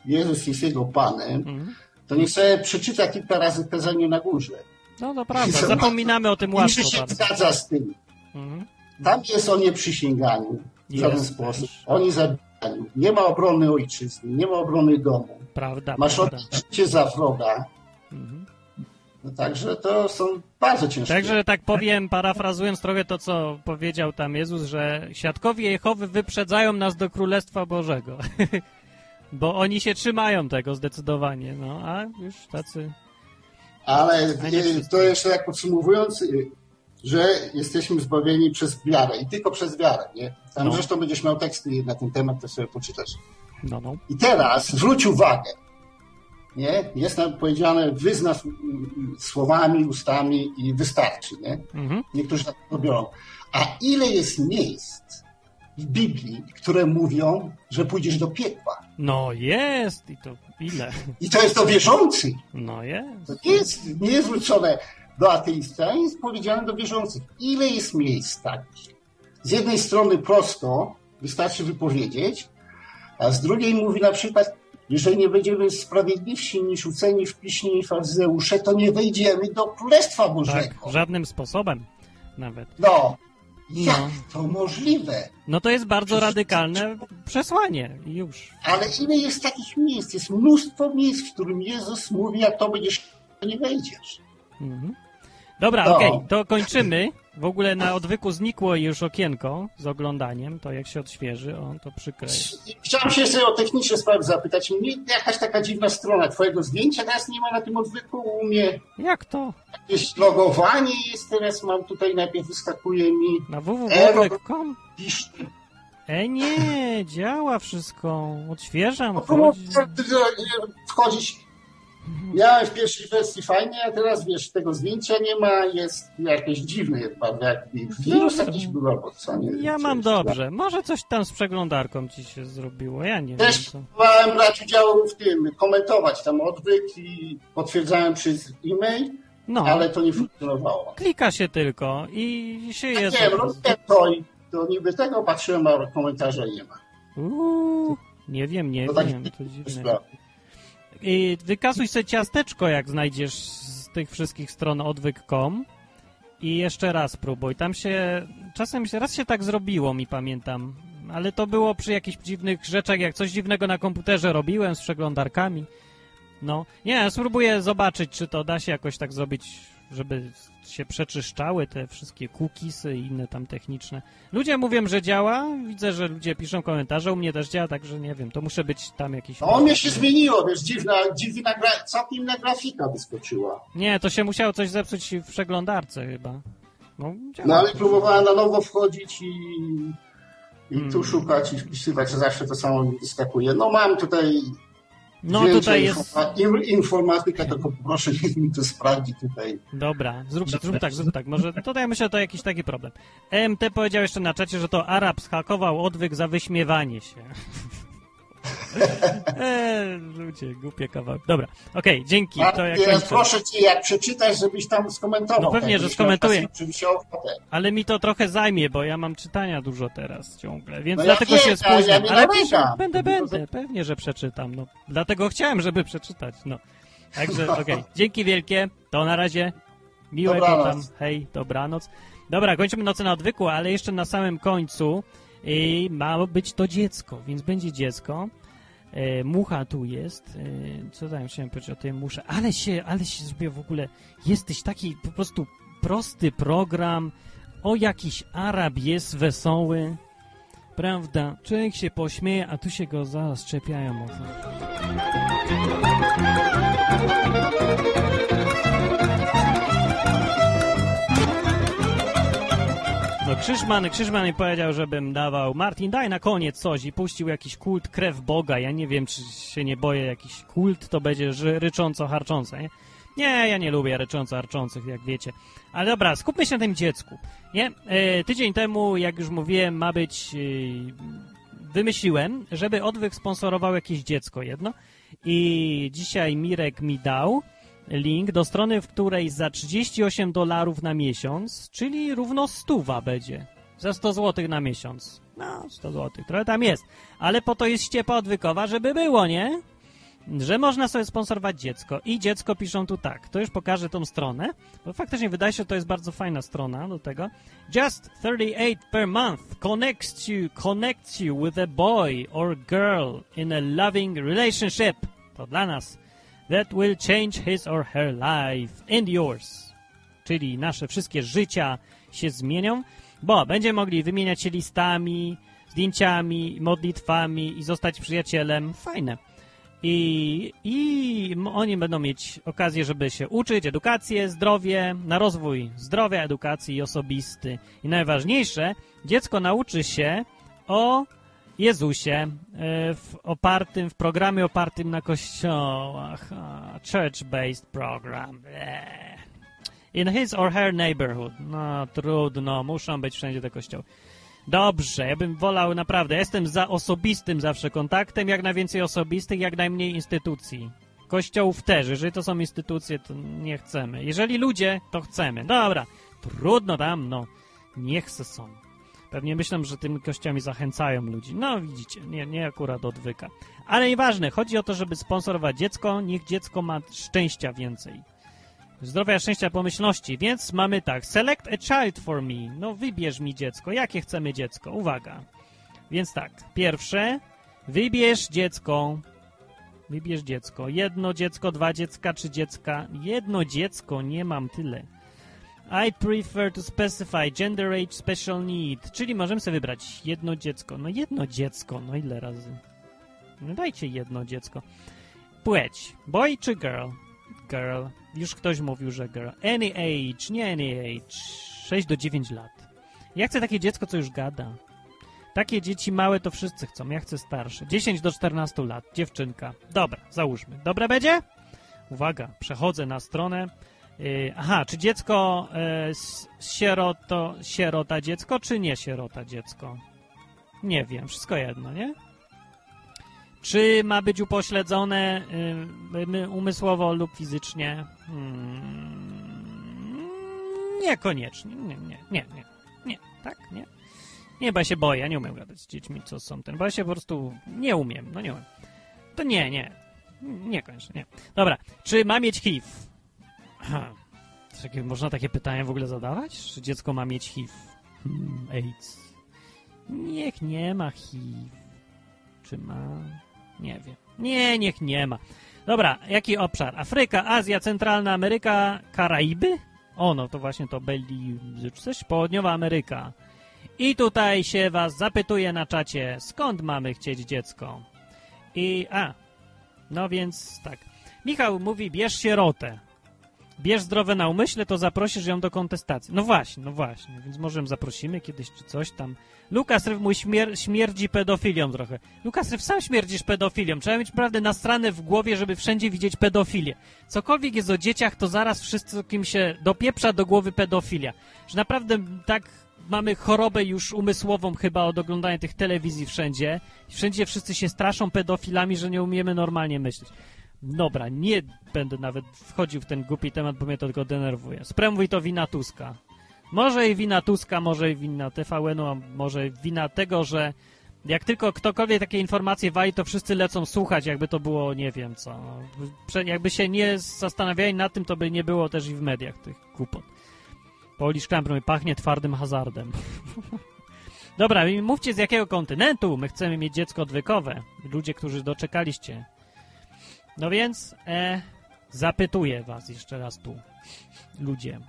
Jezus jest jego Panem, Mhm. to niech sobie przeczyta kilka razy kazanie na górze. No to prawda, zapominamy o tym I łatwo że się bardzo. zgadza z tym. Mhm. Tam jest o nieprzysięganiu w żaden sposób. też. O niezabijaniu. Nie ma obrony ojczyzny, nie ma obrony domu. Prawda, Masz prawda. za wroga. Mhm. No także to są bardzo ciężkie. Także tak powiem, parafrazując trochę to, co powiedział tam Jezus, że świadkowie Jehowy wyprzedzają nas do Królestwa Bożego. Bo oni się trzymają tego zdecydowanie, no a już tacy... Ale wszyscy. to jeszcze tak podsumowując, e, że jesteśmy zbawieni przez wiarę i tylko przez wiarę. Nie? Tam No. zresztą będziesz miał teksty na ten temat, to sobie poczytasz. No, no. I teraz zwróć uwagę. Nie? Jest nam powiedziane, wyznasz słowami, ustami i wystarczy. Nie? Mhm. Niektórzy tak to biorą. A ile jest miejsc w Biblii, które mówią, że pójdziesz do piekła? No jest i to ile? I to jest do wierzących. No jest. To nie jest, nie jest wrócone do ateistów, ale jest powiedziane do wierzących. Ile jest miejsc takich? Z jednej strony prosto, wystarczy wypowiedzieć, a z drugiej mówi na przykład, jeżeli nie będziemy sprawiedliwsi niż uceni w piśmie i faryzeusze, to nie wejdziemy do Królestwa Bożego. Tak, żadnym sposobem nawet. No, jak No. to możliwe? No to jest bardzo radykalne przesłanie już. Ale ile jest takich miejsc? Jest mnóstwo miejsc, w którym Jezus mówi, jak to będziesz, to nie wejdziesz. Mhm. Dobra, No. okej, to kończymy. W ogóle na odwyku znikło już okienko z oglądaniem, to jak się odświeży, o, to przykre. Chciałem się jeszcze o techniczne sprawy zapytać. Mnie jakaś taka dziwna strona twojego zdjęcia teraz nie ma na tym odwyku u mnie. Jak to? Jakieś logowanie jest teraz, mam tutaj najpierw wyskakuje mi Na E, www.odwyk.com? pisz. E nie, działa wszystko. Odświeżam, No, wchodzić. Miałem w pierwszej wersji fajnie, a teraz wiesz, tego zdjęcia nie ma, jest jakieś dziwne chyba, jak wirus jakiś był albo co, nie wiem. Ja co mam dobrze. Może coś tam z przeglądarką ci się zrobiło, ja nie Też wiem co. próbowałem brać udział w tym, komentować tam odwyk i potwierdzałem przez e-mail, No, ale to nie funkcjonowało. klika się tylko i się Ja jest. nie wiem, robiłem to i to niby tego patrzyłem, a komentarza nie ma. Uuu, nie wiem, nie To tak- wiem, to dziwne. I wykasuj sobie ciasteczko, jak znajdziesz z tych wszystkich stron odwyk.com i jeszcze raz próbuj. Tam się, czasem się, raz się tak zrobiło, mi pamiętam, ale to było przy jakichś dziwnych rzeczach, jak coś dziwnego na komputerze robiłem z przeglądarkami. No, nie, spróbuję zobaczyć, czy to da się jakoś tak zrobić, żeby się przeczyszczały te wszystkie cookiesy i inne tam techniczne. Ludzie mówią, że działa, widzę, że ludzie piszą komentarze, u mnie też działa, także nie wiem, to muszę być tam jakiś... No, mnie się zmieniło, wiesz, dziwna, dziwna gra, całkiem inna grafika wyskoczyła. Nie, to się musiało coś zepsuć w przeglądarce chyba. No. No ale próbowałem na nowo wchodzić i, i Hmm. tu szukać i wpisywać, że zawsze to samo mi wyskakuje. No mam tutaj No więcej tutaj jest... informa- in- informatyka, tylko proszę mi to sprawdzić tutaj. Dobra, zrób, zrób tak, zrób tak. Może ja myślę, to jakiś taki problem. EMT powiedział jeszcze na czacie, że to Arab schakował odwyk za wyśmiewanie się. eee, ludzie, głupie kawałek. Dobra, okej, dzięki. A To teraz kończę. proszę cię, jak przeczytasz, żebyś tam skomentował. No pewnie, tak, że skomentuję. Ale mi to trochę zajmie, bo ja mam czytania dużo teraz ciągle, więc No ja dlatego wiem, się spóźniam. ja ale piszę, będę, będę, pewnie, że przeczytam. No, dlatego chciałem, żeby przeczytać. No. Także, okej. Dzięki wielkie. To na razie. Miłego Dobranoc. tam. Hej, dobranoc. Dobra, kończymy noce na odwyku, ale jeszcze na samym końcu y, ma być to dziecko, więc będzie dziecko. E, mucha tu jest. E, co tam chciałem powiedzieć o tej musze? Ale się, ale się zrobię w ogóle. Jesteś taki po prostu prosty program. O jakiś Arab jest wesoły. Prawda? Człowiek się pośmieje, a tu się go zaraz czepiają o to. No Krzyżman, Krzyżman mi powiedział, żebym dawał Martin, daj na koniec coś i puścił jakiś kult krew Boga. Ja nie wiem, czy się nie boję, jakiś kult to będzie ży- rycząco harczące, nie? Nie, ja nie lubię rycząco harczących, jak wiecie. Ale dobra, skupmy się na tym dziecku, nie? E, tydzień temu, jak już mówiłem, ma być... E, wymyśliłem, żeby odwyk sponsorował jakieś dziecko jedno i dzisiaj Mirek mi dał link do strony, w której za 38 dolarów na miesiąc, czyli równo stuwa będzie. Za 100 zł na miesiąc. No, 100 zł, trochę tam jest. Ale po to jest ściepa odwykowa, żeby było, nie? Że można sobie sponsorować dziecko. I dziecko piszą tu tak. To już pokażę tą stronę, bo faktycznie wydaje się, że to jest bardzo fajna strona do tego. Just 38 per month connects you, connects you with a boy or girl in a loving relationship. To dla nas that will change his or her life and yours. Czyli nasze wszystkie życia się zmienią, bo będziemy mogli wymieniać się listami, zdjęciami, modlitwami i zostać przyjacielem. Fajne. I, I oni będą mieć okazję, żeby się uczyć, edukację, zdrowie, na rozwój zdrowia, edukacji i osobisty. I najważniejsze, dziecko nauczy się o Jezusie e, w opartym, w programie opartym na kościołach. Church-based program. In his or her neighborhood. No trudno, muszą być wszędzie te kościoły. Dobrze, ja bym wolał naprawdę, jestem za osobistym zawsze kontaktem, jak najwięcej osobistych, jak najmniej instytucji. Kościołów też, jeżeli to są instytucje, to nie chcemy. Jeżeli ludzie, to chcemy. Dobra, trudno tam, no, niech se są. Pewnie myślą, że tymi kościołami zachęcają ludzi. No widzicie, nie, nie akurat odwyka. Ale nieważne, chodzi o to, żeby sponsorować dziecko, niech dziecko ma szczęścia więcej. Zdrowia, szczęścia, pomyślności. Więc mamy tak, select a child for me. No wybierz mi dziecko. Jakie chcemy dziecko? Uwaga. Więc tak, pierwsze, wybierz dziecko. Wybierz dziecko. Jedno dziecko, dwa dziecka, trzy dziecka. Jedno dziecko, nie mam tyle. I prefer to specify gender age special need. Czyli możemy sobie wybrać jedno dziecko. No jedno dziecko, no ile razy? No dajcie jedno dziecko. Płeć. Boy czy girl? Girl. Już ktoś mówił, że girl. Any age, nie any age. 6 do 9 lat. Ja chcę takie dziecko, co już gada. Takie dzieci małe to wszyscy chcą. Ja chcę starsze. 10 do 14 lat. Dziewczynka. Dobra, załóżmy. Dobre będzie? Uwaga, przechodzę na stronę. Yy, aha, czy dziecko s- sieroto, sierota dziecko, czy nie sierota dziecko? Nie wiem, wszystko jedno, nie? Czy ma być upośledzone my- umysłowo lub fizycznie? Hmm, niekoniecznie. Nie, nie, nie, nie, nie, tak, nie. Nie, bo ja się boję, ja nie umiem gadać z dziećmi, co są ten, bo ja się po prostu nie umiem, no nie umiem. To nie, nie, nie kończę, nie. Dobra, czy ma mieć HIV? Takie, można takie pytania w ogóle zadawać? Czy dziecko ma mieć HIV? Hmm, AIDS. Niech nie ma HIV. Czy ma? Nie wiem. Nie, niech nie ma. Dobra, jaki obszar? Afryka, Azja, Centralna Ameryka, Karaiby? O, no to właśnie to byli coś? Południowa Ameryka. I tutaj się was zapytuje na czacie, skąd mamy chcieć dziecko? I, a, no więc tak. Michał mówi, bierz sierotę. Bierz zdrowe na umyśle, to zaprosisz ją do kontestacji. No właśnie, no właśnie, więc może ją zaprosimy kiedyś czy coś tam. Lukas Ryw mój śmier śmierdzi pedofilią trochę. Lukas Ryw, sam śmierdzisz pedofilią. Trzeba mieć naprawdę nastrane w głowie, żeby wszędzie widzieć pedofilię. Cokolwiek jest o dzieciach, to zaraz wszyscy kim się dopieprza do głowy pedofilia. Że naprawdę tak mamy chorobę już umysłową chyba od oglądania tych telewizji wszędzie. Wszędzie wszyscy się straszą pedofilami, że nie umiemy normalnie myśleć. Dobra, nie będę nawet wchodził w ten głupi temat, bo mnie to tylko denerwuje. Spremwuj to wina Tuska. Może i wina Tuska, może i wina TVN-u, a może wina tego, że jak tylko ktokolwiek takie informacje wali, to wszyscy lecą słuchać, jakby to było nie wiem co. Jakby się nie zastanawiali nad tym, to by nie było też i w mediach tych głupot. Polish Camper pachnie twardym hazardem. Dobra, mówcie z jakiego kontynentu my chcemy mieć dziecko odwykowe. Ludzie, którzy doczekaliście. No więc e, zapytuję was jeszcze raz tu, ludzie.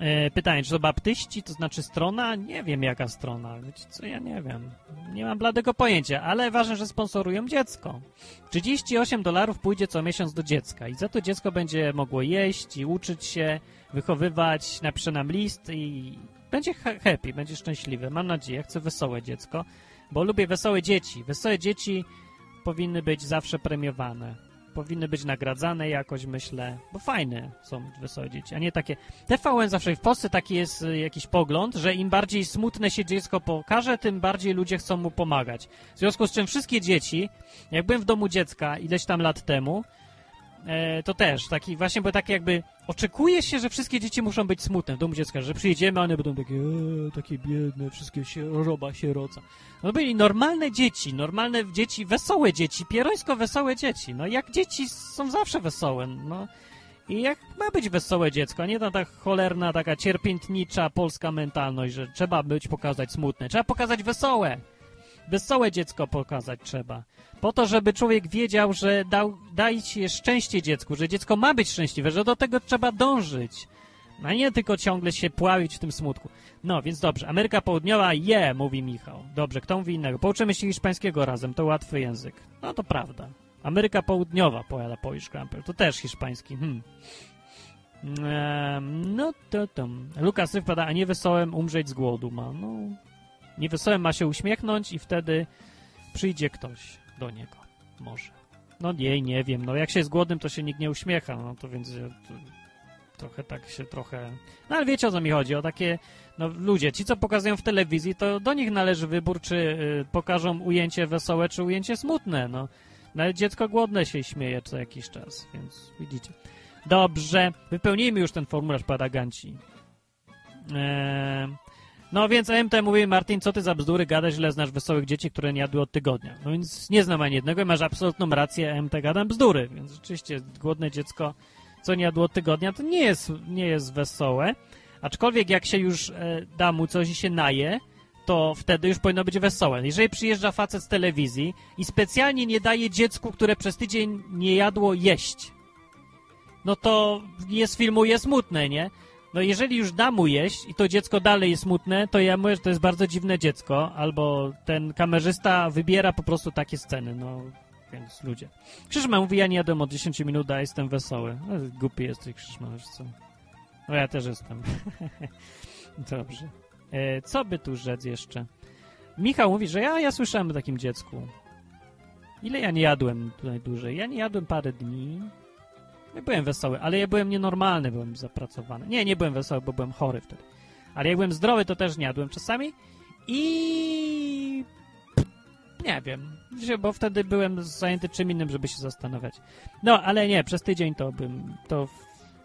E, pytanie, czy to baptyści, to znaczy strona? Nie wiem jaka strona. Wiecie co, ja nie wiem. Nie mam bladego pojęcia, ale ważne, że sponsorują dziecko. 38 dolarów pójdzie co miesiąc do dziecka i za to dziecko będzie mogło jeść i uczyć się, wychowywać, napisze nam list i będzie happy, będzie szczęśliwy. Mam nadzieję, chcę wesołe dziecko, bo lubię wesołe dzieci. Wesołe dzieci powinny być zawsze premiowane. Powinny być nagradzane jakoś, myślę, bo fajne są dzieci, a nie takie... TVN zawsze w Polsce taki jest y, jakiś pogląd, że im bardziej smutne się dziecko pokaże, tym bardziej ludzie chcą mu pomagać. W związku z czym wszystkie dzieci, jak byłem w domu dziecka ileś tam lat temu, to też taki właśnie, bo takie jakby oczekuje się, że wszystkie dzieci muszą być smutne w domu dziecka, że przyjedziemy, a one będą takie, e, takie biedne, wszystkie się roba, sieroca. No byli normalne dzieci, normalne dzieci, wesołe dzieci, pierońsko wesołe dzieci. No jak dzieci są zawsze wesołe, no. I jak ma być wesołe dziecko, a nie ta, ta cholerna, taka cierpiętnicza polska mentalność, że trzeba być pokazać smutne. Trzeba pokazać wesołe. Wesołe dziecko pokazać trzeba. Po to, żeby człowiek wiedział, że dał, dajcie szczęście dziecku, że dziecko ma być szczęśliwe, że do tego trzeba dążyć. A nie tylko ciągle się pławić w tym smutku. No, więc dobrze. Ameryka Południowa, je, yeah, mówi Michał. Dobrze, kto mówi innego? Pouczymy się hiszpańskiego razem, to łatwy język. No, to prawda. Ameryka Południowa, powiada Polish Cramper. To też hiszpański. Hmm. Ehm, no to tam. Lukas wpada, a nie wesołem umrzeć z głodu ma. No, niewesołem ma się uśmiechnąć i wtedy przyjdzie ktoś do niego. Może. No nie, nie wiem. No jak się jest głodnym, to się nikt nie uśmiecha. No to więc to, trochę tak się trochę... No ale wiecie o co mi chodzi, o takie... No ludzie, ci co pokazują w telewizji, to do nich należy wybór, czy y, pokażą ujęcie wesołe, czy ujęcie smutne, no. Nawet dziecko głodne się śmieje co jakiś czas, więc widzicie. Dobrze, wypełnijmy już ten formularz padaganci. Eee, no więc MT mówi, Martin, co ty za bzdury gadasz, źle znasz wesołych dzieci, które nie jadły od tygodnia. No więc nie znam ani jednego i masz absolutną rację, MT gadam bzdury, więc rzeczywiście głodne dziecko co nie jadło od tygodnia, to nie jest, nie jest wesołe. Aczkolwiek jak się już e, da mu coś i się naje, to wtedy już powinno być wesołe. Jeżeli przyjeżdża facet z telewizji i specjalnie nie daje dziecku, które przez tydzień nie jadło, jeść, no to jest filmuje smutne, nie? No jeżeli już da mu jeść i to dziecko dalej jest smutne, to ja mówię, że to jest bardzo dziwne dziecko, albo ten kamerzysta wybiera po prostu takie sceny, no więc ludzie. Krzyżma mówi, ja nie jadłem od 10 minut, a jestem wesoły. No, głupi jesteś, Krzyżma, wiesz co? No ja też jestem. Dobrze. E, co by tu rzec jeszcze? Michał mówi, że ja, ja słyszałem o takim dziecku. Ile ja nie jadłem tutaj dłużej? Ja nie jadłem parę dni. Ja byłem wesoły, ale ja byłem nienormalny, byłem zapracowany. Nie, nie byłem wesoły, bo byłem chory wtedy. Ale jak byłem zdrowy, to też nie jadłem czasami. I nie wiem, bo wtedy byłem zajęty czym innym, żeby się zastanawiać. No, ale nie, przez tydzień to bym, to,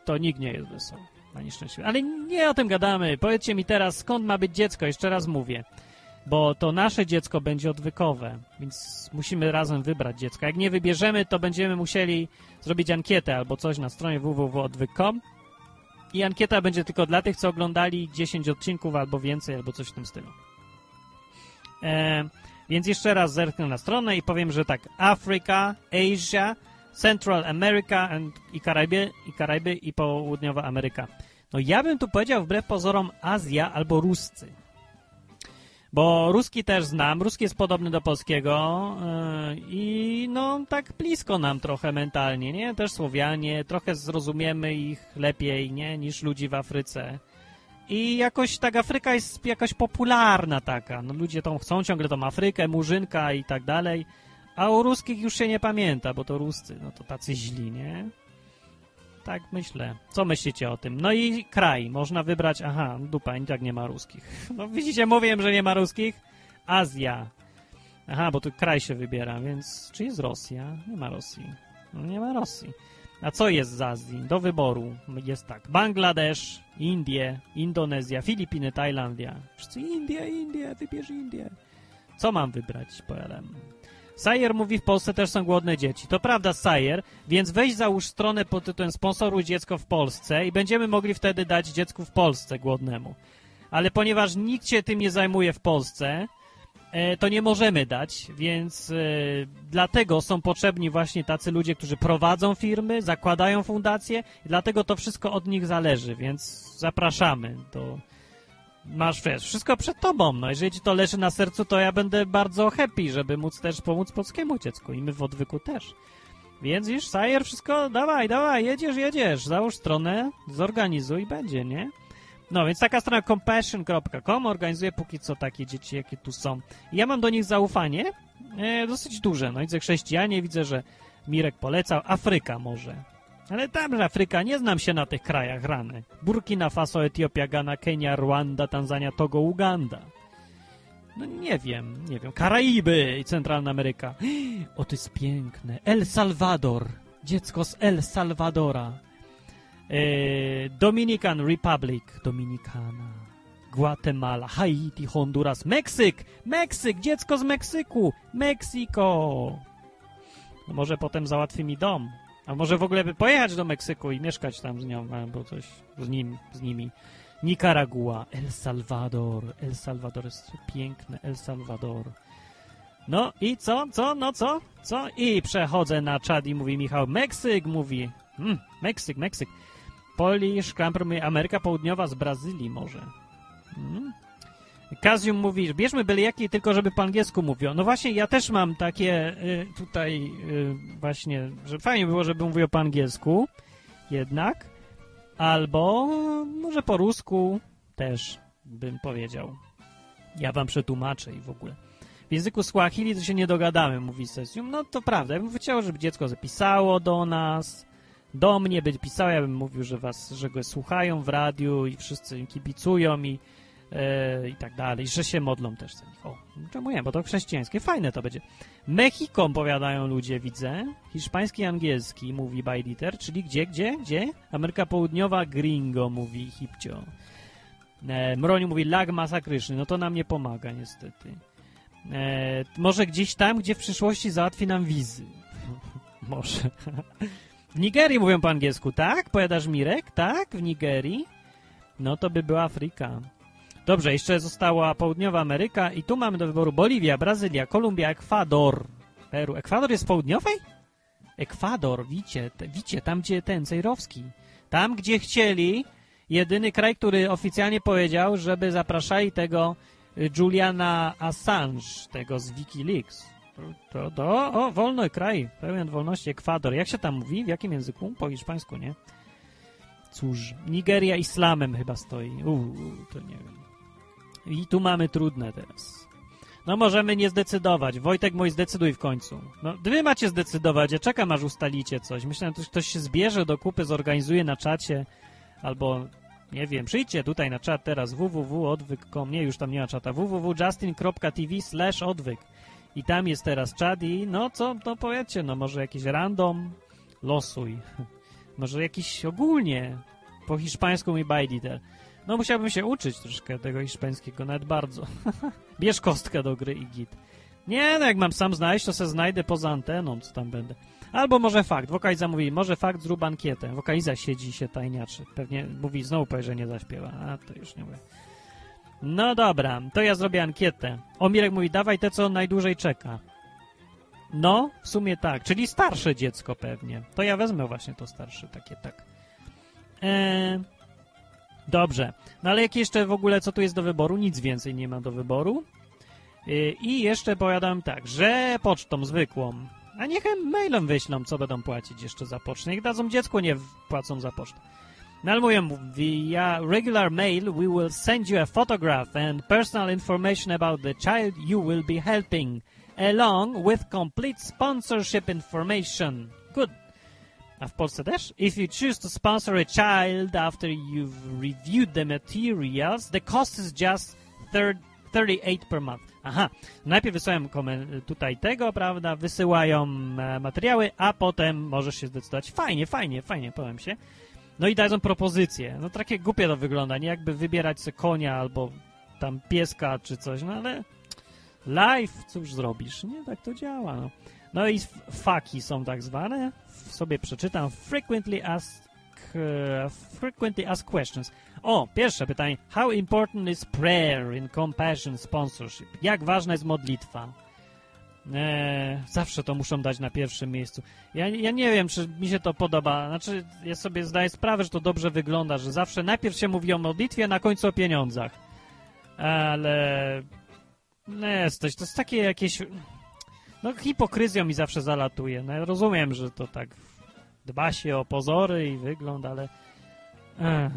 to nikt nie jest wesoły, na nieszczęście. Ale nie o tym gadamy. Powiedzcie mi teraz, skąd ma być dziecko? Jeszcze raz mówię. Bo to nasze dziecko będzie odwykowe, więc musimy razem wybrać dziecko. Jak nie wybierzemy, to będziemy musieli zrobić ankietę albo coś na stronie www.odwyk.com i ankieta będzie tylko dla tych, co oglądali 10 odcinków albo więcej, albo coś w tym stylu. E, więc jeszcze raz zerknę na stronę i powiem, że tak, Afryka, Asia, Central America and, i, Karaiby, i Karaiby i Południowa Ameryka. No ja bym tu powiedział wbrew pozorom Azja albo Ruscy. Bo ruski też znam, ruski jest podobny do polskiego yy, i no tak blisko nam trochę mentalnie, nie? Też Słowianie, trochę zrozumiemy ich lepiej, nie? Niż ludzi w Afryce. I jakoś tak Afryka jest jakaś popularna taka. No ludzie tą chcą ciągle tą Afrykę, Murzynka i tak dalej. A u ruskich już się nie pamięta, bo to Ruscy, no to tacy źli, nie? Tak myślę. Co myślicie o tym? No i kraj. Można wybrać... Aha, dupa, i tak nie ma ruskich. No widzicie, mówiłem, że nie ma ruskich. Azja. Aha, bo tu kraj się wybiera, więc... Czy jest Rosja? Nie ma Rosji. No nie ma Rosji. A co jest z Azji? Do wyboru jest tak. Bangladesz, Indie, Indonezja, Filipiny, Tajlandia. Wszyscy Indie, Indie, wybierz Indię. Co mam wybrać? Powiadam. Sayer mówi, w Polsce też są głodne dzieci. To prawda, Sayer, więc weź załóż stronę pod tytułem Sponsoruj dziecko w Polsce i będziemy mogli wtedy dać dziecku w Polsce głodnemu. Ale ponieważ nikt się tym nie zajmuje w Polsce, e, to nie możemy dać, więc e, dlatego są potrzebni właśnie tacy ludzie, którzy prowadzą firmy, zakładają fundacje dlatego to wszystko od nich zależy, więc zapraszamy do masz, wiesz, wszystko przed tobą. No, jeżeli ci to leży na sercu, to ja będę bardzo happy, żeby móc też pomóc polskiemu dziecku i my w odwyku też. Więc już, Sajer, wszystko, dawaj, dawaj, jedziesz, jedziesz, załóż stronę, zorganizuj będzie, nie? No, więc taka strona compassion.com organizuje póki co takie dzieci, jakie tu są. I ja mam do nich zaufanie, e, dosyć duże. No, widzę chrześcijanie, widzę, że Mirek polecał, Afryka może. Ale tam, że Afryka, nie znam się na tych krajach rany. Burkina Faso, Etiopia, Ghana, Kenia, Rwanda, Tanzania, Togo, Uganda. No nie wiem, nie wiem. Karaiby i Centralna Ameryka. O, to jest piękne. El Salvador. Dziecko z El Salvadora. E, Dominican Republic. Dominikana. Guatemala, Haiti, Honduras, Meksyk! Meksyk! Dziecko z Meksyku! Meksiko! No może potem załatwi mi dom. A może w ogóle by pojechać do Meksyku i mieszkać tam z nią, albo coś z nim, z nimi. Nicaragua, El Salvador. El Salvador jest piękne, El Salvador. No i co, co, no co, co? I przechodzę na czat i mówi Michał, Meksyk, mówi. Hmm, Meksyk, Meksyk. Polish, Klamper mówi, Ameryka Południowa z Brazylii może. Hmm. Kazium mówi, bierzmy byle tylko żeby po angielsku mówił. No właśnie, ja też mam takie y, tutaj y, właśnie, że fajnie było, żeby mówił po angielsku jednak, albo może po rusku też bym powiedział. Ja wam przetłumaczę i w ogóle. W języku Swahili to się nie dogadamy, mówi Sesium. No to prawda, ja bym chciał, żeby dziecko zapisało do nas, do mnie by pisało, ja bym mówił, że was, że go słuchają w radiu i wszyscy kibicują i i tak dalej, że się modlą też za nich. O, czemu nie, bo to chrześcijańskie, fajne to będzie. Mexico, powiadają ludzie, widzę. Hiszpański i angielski, mówi Bajditer, czyli gdzie, gdzie, gdzie? Ameryka Południowa, gringo, mówi Hipcio. E, Mroniu mówi lag masakryczny, no to nam nie pomaga niestety. E, może gdzieś tam, gdzie w przyszłości załatwi nam wizy. może. w Nigerii mówią po angielsku, tak? Powiadasz Mirek? Tak? W Nigerii? No to by była Afryka. Dobrze, jeszcze została Południowa Ameryka i tu mamy do wyboru Boliwia, Brazylia, Kolumbia, Ekwador. Peru. Ekwador jest w południowej? Ekwador, widzicie, widzicie, tam gdzie ten Cejrowski. Tam, gdzie chcieli, jedyny kraj, który oficjalnie powiedział, żeby zapraszali tego y, Juliana Assange, tego z Wikileaks. To, to, o, wolny kraj, pełen wolności, Ekwador. Jak się tam mówi? W jakim języku? Po hiszpańsku, nie? Cóż, Nigeria islamem chyba stoi. Uuu, to nie wiem. I tu mamy trudne teraz. No możemy nie zdecydować. Wojtek mój, zdecyduj w końcu. No, wy macie zdecydować, ja czekam aż ustalicie coś. Myślę, że ktoś się zbierze do kupy, zorganizuje na czacie, albo nie wiem, przyjdźcie tutaj na czat teraz www.odwyk.com, nie, już tam nie ma czata, www.justin.tv slash odwyk i tam jest teraz czat i no co, to powiedzcie, no może jakiś random, losuj, może jakiś ogólnie, po hiszpańsku mi bajditer. No musiałbym się uczyć troszkę tego hiszpańskiego, nawet bardzo. Bierz kostkę do gry i git. Nie, no jak mam sam znaleźć, to se znajdę poza anteną, co tam będę. Albo może fakt, wokaliza mówi, może fakt, zrób ankietę. Wokaliza siedzi się tajniaczy. Pewnie mówi, znowu powie, że nie zaśpiewa. A, to już nie mówię. No dobra, to ja zrobię ankietę. Omirek mówi, dawaj te, co najdłużej czeka. No, w sumie tak, czyli starsze dziecko pewnie. To ja wezmę właśnie to starsze, takie tak. Eee, dobrze, no ale jak jeszcze w ogóle, co tu jest do wyboru? Nic więcej nie ma do wyboru. Eee, I jeszcze powiadam tak, że pocztą zwykłą, a niech mailem wyślą, co będą płacić jeszcze za pocztę. Niech dadzą dziecku, nie płacą za pocztę. No ale mówię, via regular mail we will send you a photograph and personal information about the child you will be helping, along with complete sponsorship information. Good. A w Polsce też? If you choose to sponsor a child after you've reviewed the materials, the cost is just third, 38 per month. Aha, najpierw wysyłają tutaj tego, prawda, wysyłają e, materiały, a potem możesz się zdecydować. Fajnie, fajnie, fajnie, powiem się. No i dadzą propozycje. No takie głupie to wygląda, nie jakby wybierać sobie konia albo tam pieska czy coś, no ale live, cóż zrobisz, nie? Tak to działa, no. No i faki są tak zwane, sobie przeczytam, frequently asked, frequently asked questions. O, pierwsze pytanie, how important is prayer in compassion sponsorship? Jak ważna jest modlitwa? Eee, zawsze to muszą dać na pierwszym miejscu. Ja, ja nie wiem, czy mi się to podoba. Znaczy, ja sobie zdaję sprawę, że to dobrze wygląda, że zawsze najpierw się mówi o modlitwie, na końcu o pieniądzach. Ale... No jesteś, to jest takie jakieś... No hipokryzją mi zawsze zalatuje. No ja rozumiem, że to tak dba się o pozory i wygląd, ale... Ech,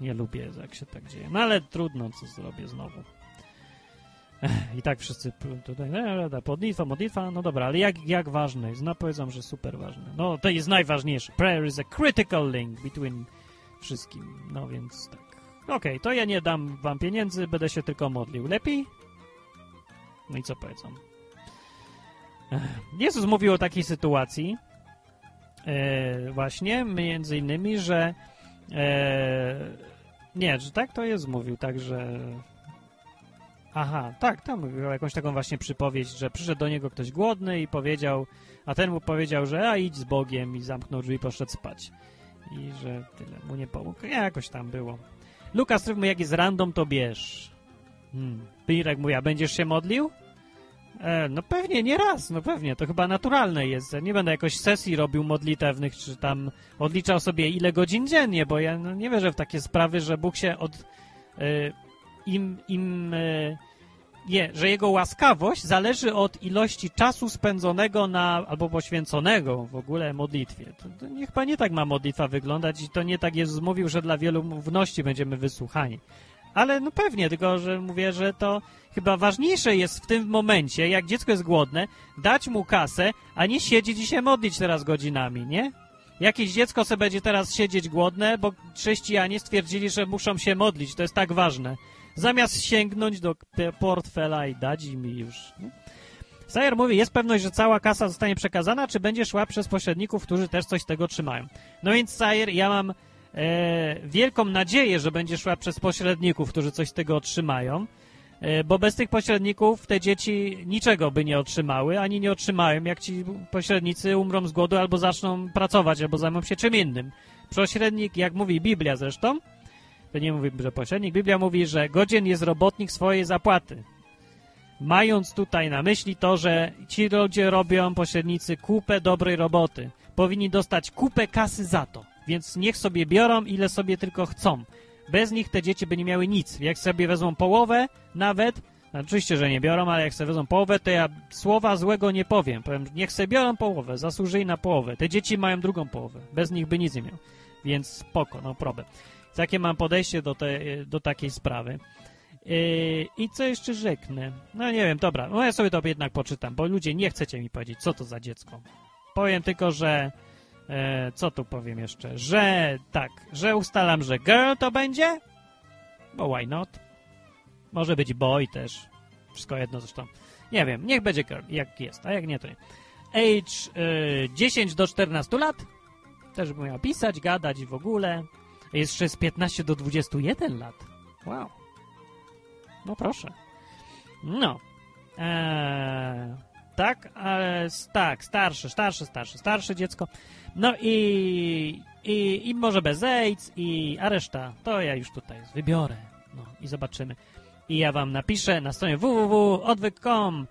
nie lubię, jak się tak dzieje. No ale trudno, co zrobię znowu. I tak wszyscy tutaj, no, modlitwa, modlitwa, no dobra, ale jak, jak ważne jest? No powiedzą, że super ważne. No to jest najważniejsze. Prayer is a critical link between wszystkim. No więc tak. Okej, okay, to ja nie dam wam pieniędzy, będę się tylko modlił. Lepiej? No i co powiedzą? Jezus mówił o takiej sytuacji e, właśnie, między innymi, że e, nie, że tak to jest mówił, tak, że Aha, tak, tam jakąś taką właśnie przypowieść, że przyszedł do niego ktoś głodny i powiedział, a ten mu powiedział, że a idź z Bogiem i zamknął drzwi i poszedł spać. I że tyle mu nie pomógł. Jakoś tam było. Lukas mówi, jak jest random, to bierz. Hmm. Pirek mówi, a będziesz się modlił? E, no pewnie, nie raz, no pewnie, to chyba naturalne jest. Nie będę jakoś sesji robił modlitewnych, czy tam odliczał sobie ile godzin dziennie, bo ja no, nie wierzę w takie sprawy, że Bóg się od... Y, im, im e, nie, że jego łaskawość zależy od ilości czasu spędzonego na, albo poświęconego w ogóle modlitwie. To, to niech chyba nie tak ma modlitwa wyglądać i to nie tak Jezus mówił, że dla wielu wności będziemy wysłuchani. Ale no pewnie, tylko że mówię, że to chyba ważniejsze jest w tym momencie, jak dziecko jest głodne, dać mu kasę, a nie siedzieć i się modlić teraz godzinami, nie? Jakieś dziecko sobie będzie teraz siedzieć głodne, bo chrześcijanie stwierdzili, że muszą się modlić, to jest tak ważne zamiast sięgnąć do portfela i dać im już. Sayer mówi, jest pewność, że cała kasa zostanie przekazana, czy będzie szła przez pośredników, którzy też coś z tego trzymają. No więc Sayer, ja mam e, wielką nadzieję, że będzie szła przez pośredników, którzy coś z tego otrzymają, bo bez tych pośredników te dzieci niczego by nie otrzymały, ani nie otrzymają, jak ci pośrednicy umrą z głodu albo zaczną pracować, albo zajmą się czym innym. Pośrednik, jak mówi Biblia zresztą, to nie mówi, że pośrednik. Biblia mówi, że godzien jest robotnik swojej zapłaty. Mając tutaj na myśli to, że ci ludzie robią, pośrednicy, kupę dobrej roboty. Powinni dostać kupę kasy za to. Więc niech sobie biorą, ile sobie tylko chcą. Bez nich te dzieci by nie miały nic. Jak sobie wezmą połowę, nawet, no oczywiście, że nie biorą, ale jak sobie wezmą połowę, to ja słowa złego nie powiem. Powiem, niech sobie biorą połowę, zasłużyli na połowę. Te dzieci mają drugą połowę. Bez nich by nic nie miał. Więc spoko, no problem. Takie mam podejście do, te, do takiej sprawy. Yy, I co jeszcze rzeknę? No nie wiem, dobra, no ja sobie to jednak poczytam, bo ludzie nie chcecie mi powiedzieć, co to za dziecko. Powiem tylko, że e, co tu powiem jeszcze? Że tak, że ustalam, że girl to będzie, bo why not? Może być boy też. Wszystko jedno zresztą. Nie wiem, niech będzie girl, jak jest, a jak nie, to nie. Age y, 10 do 14 lat. Też bym miał pisać, gadać i w ogóle. Jeszcze z 15 do 21 lat. Wow. No proszę. No. S- tak, starsze, starsze, starsze, starsze dziecko. No i, i, i może bez AIDS, i, a reszta to ja już tutaj wybiorę. No i zobaczymy. I ja wam napiszę na stronie www.odwyk.com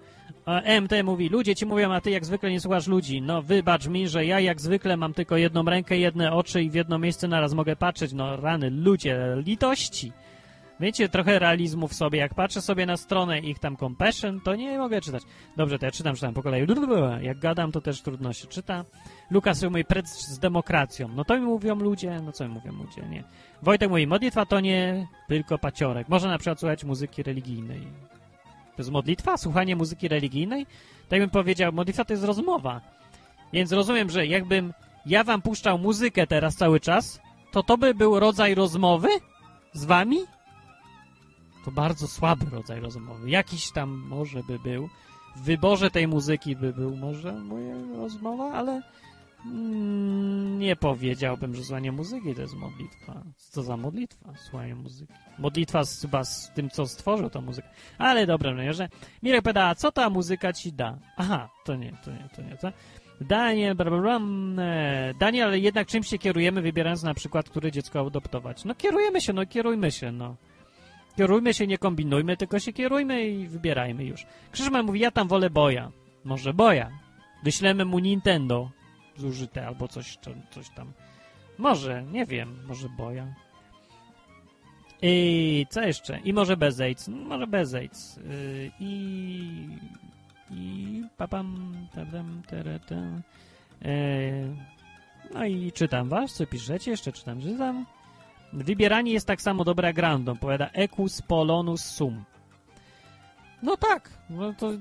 MT mówi, ludzie ci mówią, a ty jak zwykle nie słuchasz ludzi. No wybacz mi, że ja jak zwykle mam tylko jedną rękę, jedne oczy i w jedno miejsce naraz mogę patrzeć. No rany, ludzie, litości. Wiecie, trochę realizmu w sobie. Jak patrzę sobie na stronę ich tam compassion, to nie mogę czytać. Dobrze, to ja czytam, czytam po kolei. Jak gadam, to też trudno się czyta. Lukas mówi precz z demokracją. No to mi mówią ludzie, no co mi mówią ludzie, nie. Wojtek mówi, modlitwa to nie tylko paciorek. Można na przykład słuchać muzyki religijnej. To jest modlitwa? Słuchanie muzyki religijnej? Tak bym powiedział, modlitwa to jest rozmowa. Więc rozumiem, że jakbym ja wam puszczał muzykę teraz cały czas, to to by był rodzaj rozmowy z wami? To bardzo słaby rodzaj rozmowy. Jakiś tam może by był. W wyborze tej muzyki by był może moja rozmowa, ale mm, nie powiedziałbym, że słuchanie muzyki to jest modlitwa. Co za modlitwa? Słuchanie muzyki. Modlitwa z, chyba z tym, co stworzył tą muzykę. Ale dobra, no że Mirek pyta, a co ta muzyka ci da? Aha, to nie, to nie, to nie, to. Daniel, bla, bla, bla, e, Daniel, jednak czym się kierujemy, wybierając na przykład, które dziecko adoptować? No kierujemy się, no kierujmy się, no. Kierujmy się, nie kombinujmy, tylko się kierujmy i wybierajmy już. Krzyżman mówi, ja tam wolę boja. Może boja. Wyślemy mu Nintendo zużyte albo coś, co- coś tam. Może, nie wiem, może boja. I co jeszcze? I może bez AIDS. Może bez AIDS. Yy, I... I... Papam... Tadam, teretem. Yy, no i czytam was, co piszecie. Jeszcze czytam, czytam. Wybieranie jest tak samo dobre jak random, powiada Equus Polonus Sum. No tak, no to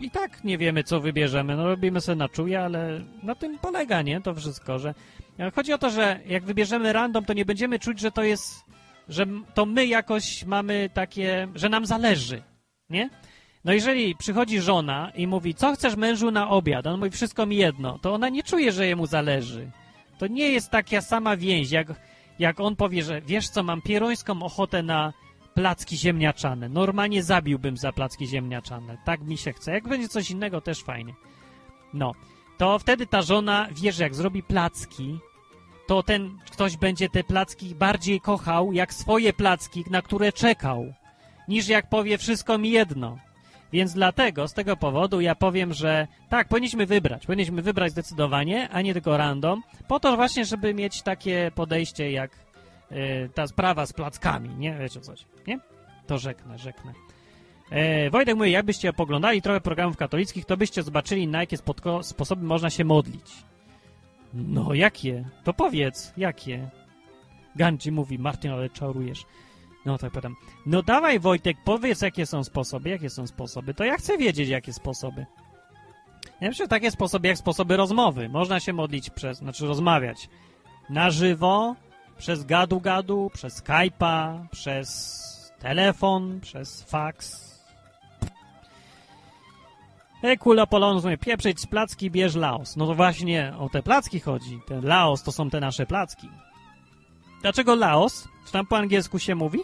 i tak nie wiemy, co wybierzemy. No robimy sobie na czuje, ale na tym polega, nie? To wszystko, że... Chodzi o to, że jak wybierzemy random, to nie będziemy czuć, że to jest... że to my jakoś mamy takie... że nam zależy, nie? No jeżeli przychodzi żona i mówi, co chcesz mężu na obiad? On mówi, wszystko mi jedno. To ona nie czuje, że jemu zależy. To nie jest taka sama więź, jak, jak on powie, że wiesz co, mam pierońską ochotę na placki ziemniaczane. Normalnie zabiłbym za placki ziemniaczane. Tak mi się chce. Jak będzie coś innego, też fajnie. No, to wtedy ta żona wie, że jak zrobi placki, to ten ktoś będzie te placki bardziej kochał, jak swoje placki, na które czekał, niż jak powie wszystko mi jedno. Więc dlatego, z tego powodu ja powiem, że tak, powinniśmy wybrać. Powinniśmy wybrać zdecydowanie, a nie tylko random, po to właśnie, żeby mieć takie podejście jak y, ta sprawa z plackami, nie? Wiecie coś, nie? To rzeknę, rzeknę. E, Wojtek mówi, jakbyście poglądali trochę programów katolickich, to byście zobaczyli, na jakie sposoby można się modlić. No, jakie? To powiedz, jakie? Ganji mówi, Martin, ale czarujesz. No, tak pytam. No dawaj, Wojtek, powiedz, jakie są sposoby, jakie są sposoby. To ja chcę wiedzieć, jakie sposoby. Ja myślę, że takie sposoby jak sposoby rozmowy. Można się modlić przez, znaczy rozmawiać na żywo, przez gadu-gadu, przez Skype'a, przez telefon, przez fax. Ekula Polonus mówi, pieprzyć z placki, bierz Laos. No to właśnie o te placki chodzi. Te Laos to są te nasze placki. Dlaczego Laos? Czy tam po angielsku się mówi?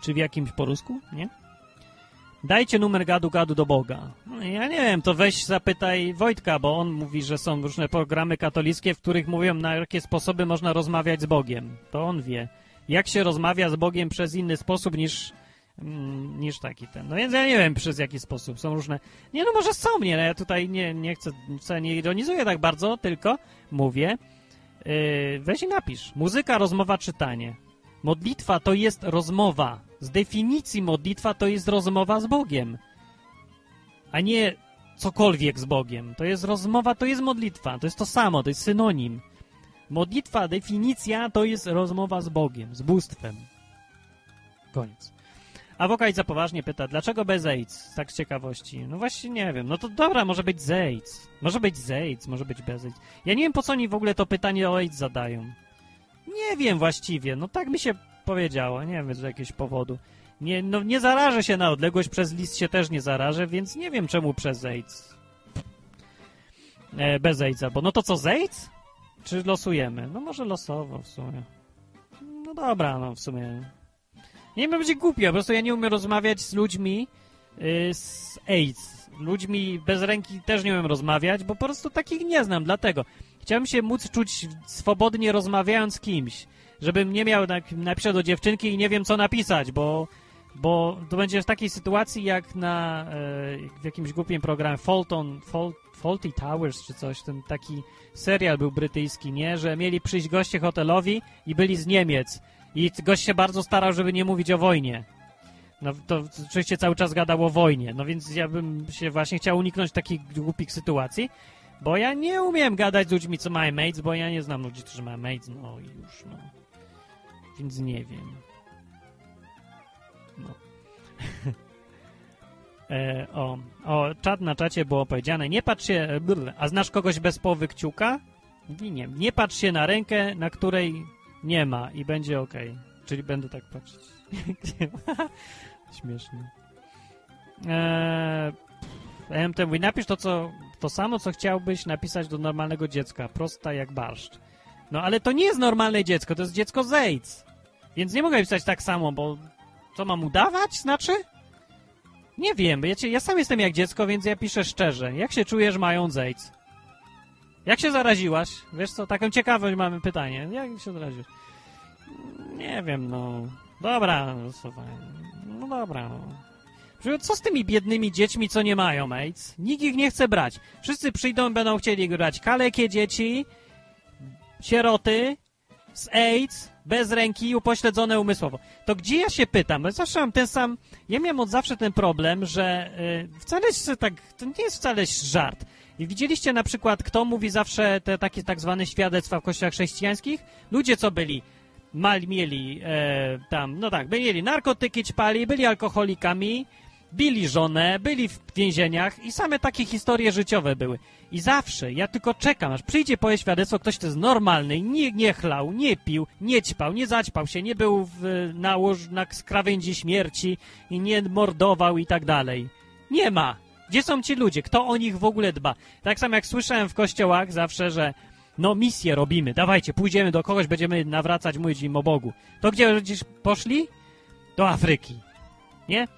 Czy w jakimś po rusku? Nie? Dajcie numer gadu-gadu do Boga. No, ja nie wiem, to weź zapytaj Wojtka, bo on mówi, że są różne programy katolickie, w których mówią, na jakie sposoby można rozmawiać z Bogiem. To on wie. Jak się rozmawia z Bogiem przez inny sposób niż, mm, niż taki ten. No więc ja nie wiem, przez jaki sposób. Są różne... Nie, no może są, nie, no ja tutaj nie, nie chcę, wcale nie ironizuję tak bardzo, tylko mówię, Yy, weź i napisz. Muzyka, rozmowa, czytanie. Modlitwa to jest rozmowa. Z definicji modlitwa to jest rozmowa z Bogiem. A nie cokolwiek z Bogiem. To jest rozmowa, to jest modlitwa. To jest to samo, to jest synonim. Modlitwa, definicja to jest rozmowa z Bogiem, z bóstwem. Koniec. A Wokajca poważnie pyta, dlaczego bez AIDS? Tak z ciekawości. No właśnie nie wiem. No to dobra, może być z AIDS. Może być z AIDS, może być bez AIDS. Ja nie wiem, po co oni w ogóle to pytanie o AIDS zadają. Nie wiem właściwie. No tak mi się powiedziało. Nie wiem z jakiegoś powodu. Nie, no nie zarażę się na odległość, przez list się też nie zarażę, więc nie wiem czemu przez AIDS. E, bez AIDS, bo no to co z AIDS? Czy losujemy? No może losowo w sumie. No dobra, no w sumie. Nie wiem, będzie głupio, po prostu ja nie umiem rozmawiać z ludźmi y, z AIDS. Ludźmi bez ręki też nie umiem rozmawiać, bo po prostu takich nie znam, dlatego. Chciałbym się móc czuć swobodnie rozmawiając z kimś, żebym nie miał, napiszę do dziewczynki i nie wiem co napisać, bo, bo to będzie w takiej sytuacji jak na e, w jakimś głupim programie Fulton, Faulty Towers czy coś, ten taki serial był brytyjski, nie? Że mieli przyjść goście hotelowi i byli z Niemiec i gość się bardzo starał, żeby nie mówić o wojnie. No to oczywiście cały czas gadał o wojnie, no więc ja bym się właśnie chciał uniknąć takich głupich sytuacji, bo ja nie umiem gadać z ludźmi, co mają AIDS, bo ja nie znam ludzi, którzy mają AIDS, no i już, no. Więc nie wiem. No. e, o, o, czat na czacie było powiedziane, nie patrz się, brr, a znasz kogoś bez połowy kciuka? Nie, nie patrz się na rękę, na której nie ma i będzie ok. Czyli będę tak patrzeć. Śmiesznie. Eee, MT mówi, napisz to, co, to samo, co chciałbyś napisać do normalnego dziecka. Prosta jak barszcz. No ale to nie jest normalne dziecko, to jest dziecko z AIDS. Więc nie mogę pisać tak samo, bo co mam udawać, znaczy? Nie wiem, ja, ja sam jestem jak dziecko, więc ja piszę szczerze. Jak się czujesz mając AIDS? Jak się zaraziłaś? Wiesz co, taką ciekawość mamy pytanie. Jak się zaraziłaś? Nie wiem, no. Dobra, no, słuchaj. No dobra, no. Co z tymi biednymi dziećmi, co nie mają AIDS? Nikt ich nie chce brać. Wszyscy przyjdą, będą chcieli grać kalekie dzieci, sieroty, z AIDS, bez ręki, upośledzone umysłowo. To gdzie ja się pytam? Bo zawsze mam ten sam... Ja miałem od zawsze ten problem, że yy, wcale tak... To nie jest wcale żart. Widzieliście na przykład, kto mówi zawsze te takie tak zwane świadectwa w kościołach chrześcijańskich? Ludzie, co byli mal mieli e, tam, no tak, mieli narkotyki, ćpali, byli alkoholikami, bili żonę, byli w więzieniach i same takie historie życiowe były. I zawsze, ja tylko czekam, aż przyjdzie poje świadectwo, ktoś to jest normalny, nie, nie chlał, nie pił, nie ćpał, nie zaćpał się, nie był w, na, łoż, na krawędzi śmierci i nie mordował i tak dalej. Nie ma. Gdzie są ci ludzie? Kto o nich w ogóle dba? Tak samo jak słyszałem w kościołach zawsze, że no misję robimy, dawajcie, pójdziemy do kogoś, będziemy nawracać, mówić im o Bogu. To gdzie poszli? Do Afryki. Nie?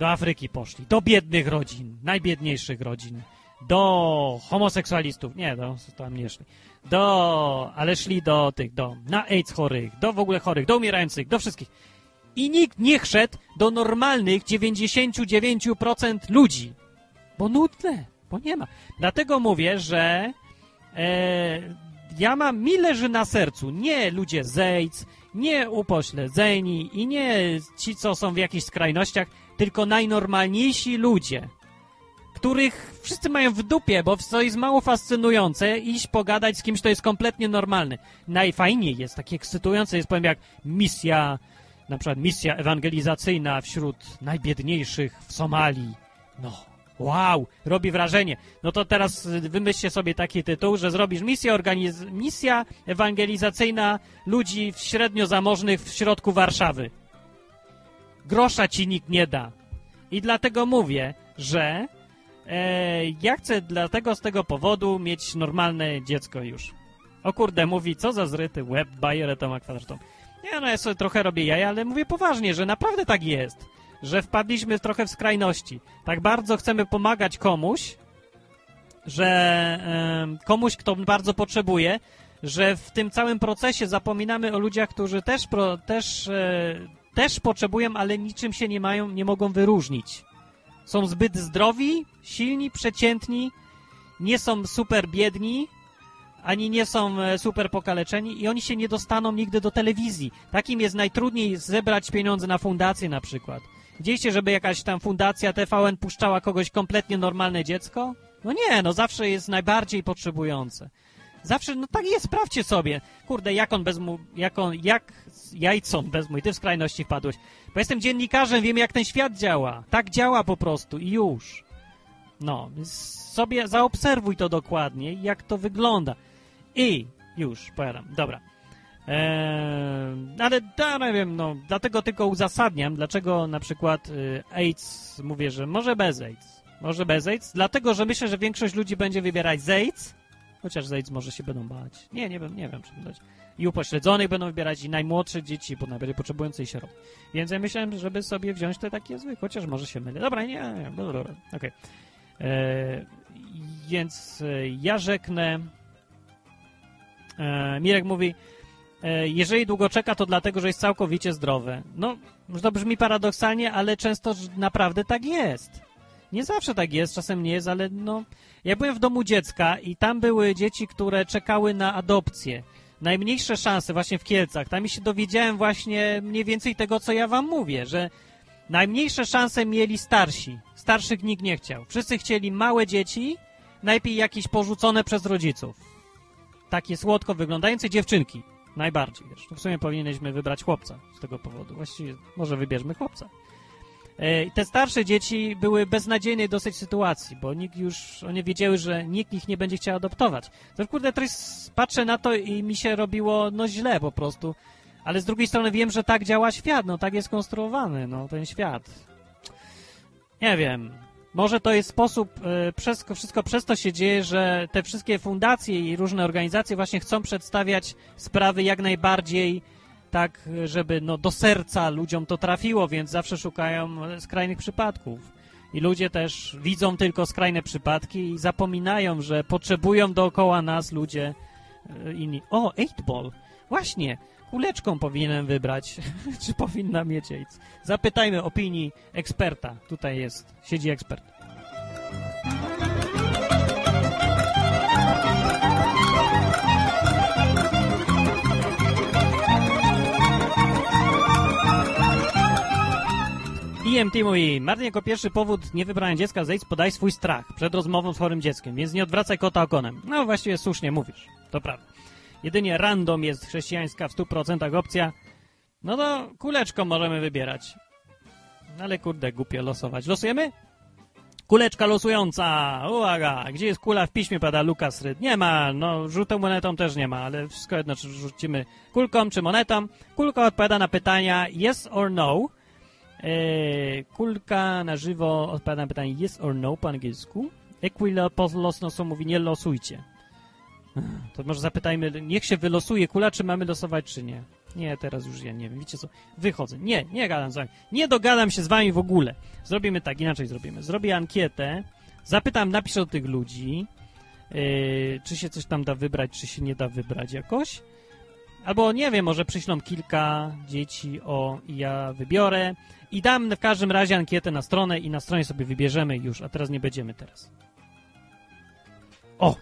Do Afryki poszli. Do biednych rodzin, najbiedniejszych rodzin. Do homoseksualistów. Nie, do, tam nie szli. Do, ale szli do tych, do, na AIDS chorych, do w ogóle chorych, do umierających, do wszystkich. I nikt nie szedł do normalnych 99% ludzi. Bo nudne, bo nie ma. Dlatego mówię, że e, ja mam, mi leży na sercu nie ludzie z AIDS, nie upośledzeni i nie ci, co są w jakichś skrajnościach, tylko najnormalniejsi ludzie, których wszyscy mają w dupie, bo co jest mało fascynujące, iść pogadać z kimś, kto jest kompletnie normalny. Najfajniej jest, takie ekscytujące jest, powiem, jak misja, na przykład misja ewangelizacyjna wśród najbiedniejszych w Somalii. No, Wow, robi wrażenie. No to teraz wymyślcie sobie taki tytuł, że zrobisz misję, organiz... misja ewangelizacyjna ludzi średnio zamożnych w środku Warszawy. Grosza ci nikt nie da. I dlatego mówię, że e, ja chcę dlatego z tego powodu mieć normalne dziecko już. O kurde, mówi, co za zryty web, bajerę to kwadratą. Nie, no ja sobie trochę robię jaja, ale mówię poważnie, że naprawdę tak jest że wpadliśmy trochę w skrajności. Tak bardzo chcemy pomagać komuś, że komuś, kto bardzo potrzebuje, że w tym całym procesie zapominamy o ludziach, którzy też, pro, też, e, też potrzebują, ale niczym się nie mają, nie mogą wyróżnić. Są zbyt zdrowi, silni, przeciętni, nie są super biedni, ani nie są e, super pokaleczeni i oni się nie dostaną nigdy do telewizji. Takim jest najtrudniej zebrać pieniądze na fundację na przykład. Widzieliście, żeby jakaś tam fundacja TVN puszczała kogoś kompletnie normalne dziecko? No nie, no zawsze jest najbardziej potrzebujące. Zawsze, no tak jest, sprawdźcie sobie. Kurde, jak on bez mu, jak on, jak jajcon bez mój, ty w skrajności wpadłeś. Bo jestem dziennikarzem, wiem jak ten świat działa. Tak działa po prostu i już. No, sobie zaobserwuj to dokładnie, jak to wygląda. I już, powiadam. Dobra. Eee, ale da, nie wiem, no, dlatego tylko uzasadniam, dlaczego na przykład y, AIDS, mówię, że może bez AIDS. Może bez AIDS, dlatego, że myślę, że większość ludzi będzie wybierać z AIDS, Chociaż z AIDS może się będą bać. Nie, nie nie wiem, czy dać. I upośledzonych będą wybierać, i najmłodsze dzieci, bo najbardziej potrzebujące i sierot. Więc ja myślałem, żeby sobie wziąć te takie zwykłe, chociaż może się mylę. Dobra, nie, nie, dobra, dobra, okej. E, Więc e, ja rzeknę... E, Mirek mówi, jeżeli długo czeka, to dlatego, że jest całkowicie zdrowy. No, to brzmi paradoksalnie, ale często naprawdę tak jest. Nie zawsze tak jest, czasem nie jest, ale no... Ja byłem w domu dziecka i tam były dzieci, które czekały na adopcję. Najmniejsze szanse właśnie w Kielcach. Tam się dowiedziałem właśnie mniej więcej tego, co ja wam mówię, że najmniejsze szanse mieli starsi. Starszych nikt nie chciał. Wszyscy chcieli małe dzieci, najpierw jakieś porzucone przez rodziców. Takie słodko wyglądające dziewczynki. Najbardziej, wiesz. W sumie powinieneśmy wybrać chłopca z tego powodu. Właściwie może wybierzmy chłopca. E, Te starsze dzieci były beznadziejnej dosyć sytuacji, bo nikt już, one wiedziały, że nikt ich nie będzie chciał adoptować. To kurde, teraz patrzę na to i mi się robiło, no źle po prostu. Ale z drugiej strony wiem, że tak działa świat, no tak jest konstruowany, no ten świat. Nie wiem. Może to jest sposób, e, przez, wszystko przez to się dzieje, że te wszystkie fundacje i różne organizacje właśnie chcą przedstawiać sprawy jak najbardziej tak, żeby no, do serca ludziom to trafiło, więc zawsze szukają skrajnych przypadków. I ludzie też widzą tylko skrajne przypadki i zapominają, że potrzebują dookoła nas ludzie e, inni. O, 8-ball! Właśnie! Kuleczką powinienem wybrać. Czy powinna mieć AIDS? Zapytajmy opinii eksperta. Tutaj jest, siedzi ekspert. IMT mówi, Martin jako pierwszy powód nie wybrania dziecka z AIDS podaj swój strach przed rozmową z chorym dzieckiem, więc nie odwracaj kota okonem. No właściwie słusznie mówisz, to prawda. Jedynie random jest chrześcijańska w 100% opcja. No to kuleczką możemy wybierać. No ale kurde, głupio losować. Losujemy? Kuleczka losująca! Uwaga! Gdzie jest kula w piśmie, pada Lukas Ryd? Nie ma, no żółtą monetą też nie ma, ale wszystko jedno, czy rzucimy kulką czy monetą. Kulka odpowiada na pytania yes or no. Eee, kulka na żywo odpowiada na pytanie yes or no po angielsku. Equila losno mówi nie losujcie. To może zapytajmy, niech się wylosuje kula, czy mamy losować, czy nie. Nie, teraz już ja nie wiem. Wiecie co? Wychodzę. Nie, nie gadam z wami. Nie dogadam się z wami w ogóle. Zrobimy tak, inaczej zrobimy. Zrobię ankietę, zapytam, napiszę do tych ludzi, yy, czy się coś tam da wybrać, czy się nie da wybrać jakoś. Albo nie wiem, może przyślą kilka dzieci, o, i ja wybiorę. I dam w każdym razie ankietę na stronę i na stronie sobie wybierzemy już, a teraz nie będziemy teraz. O!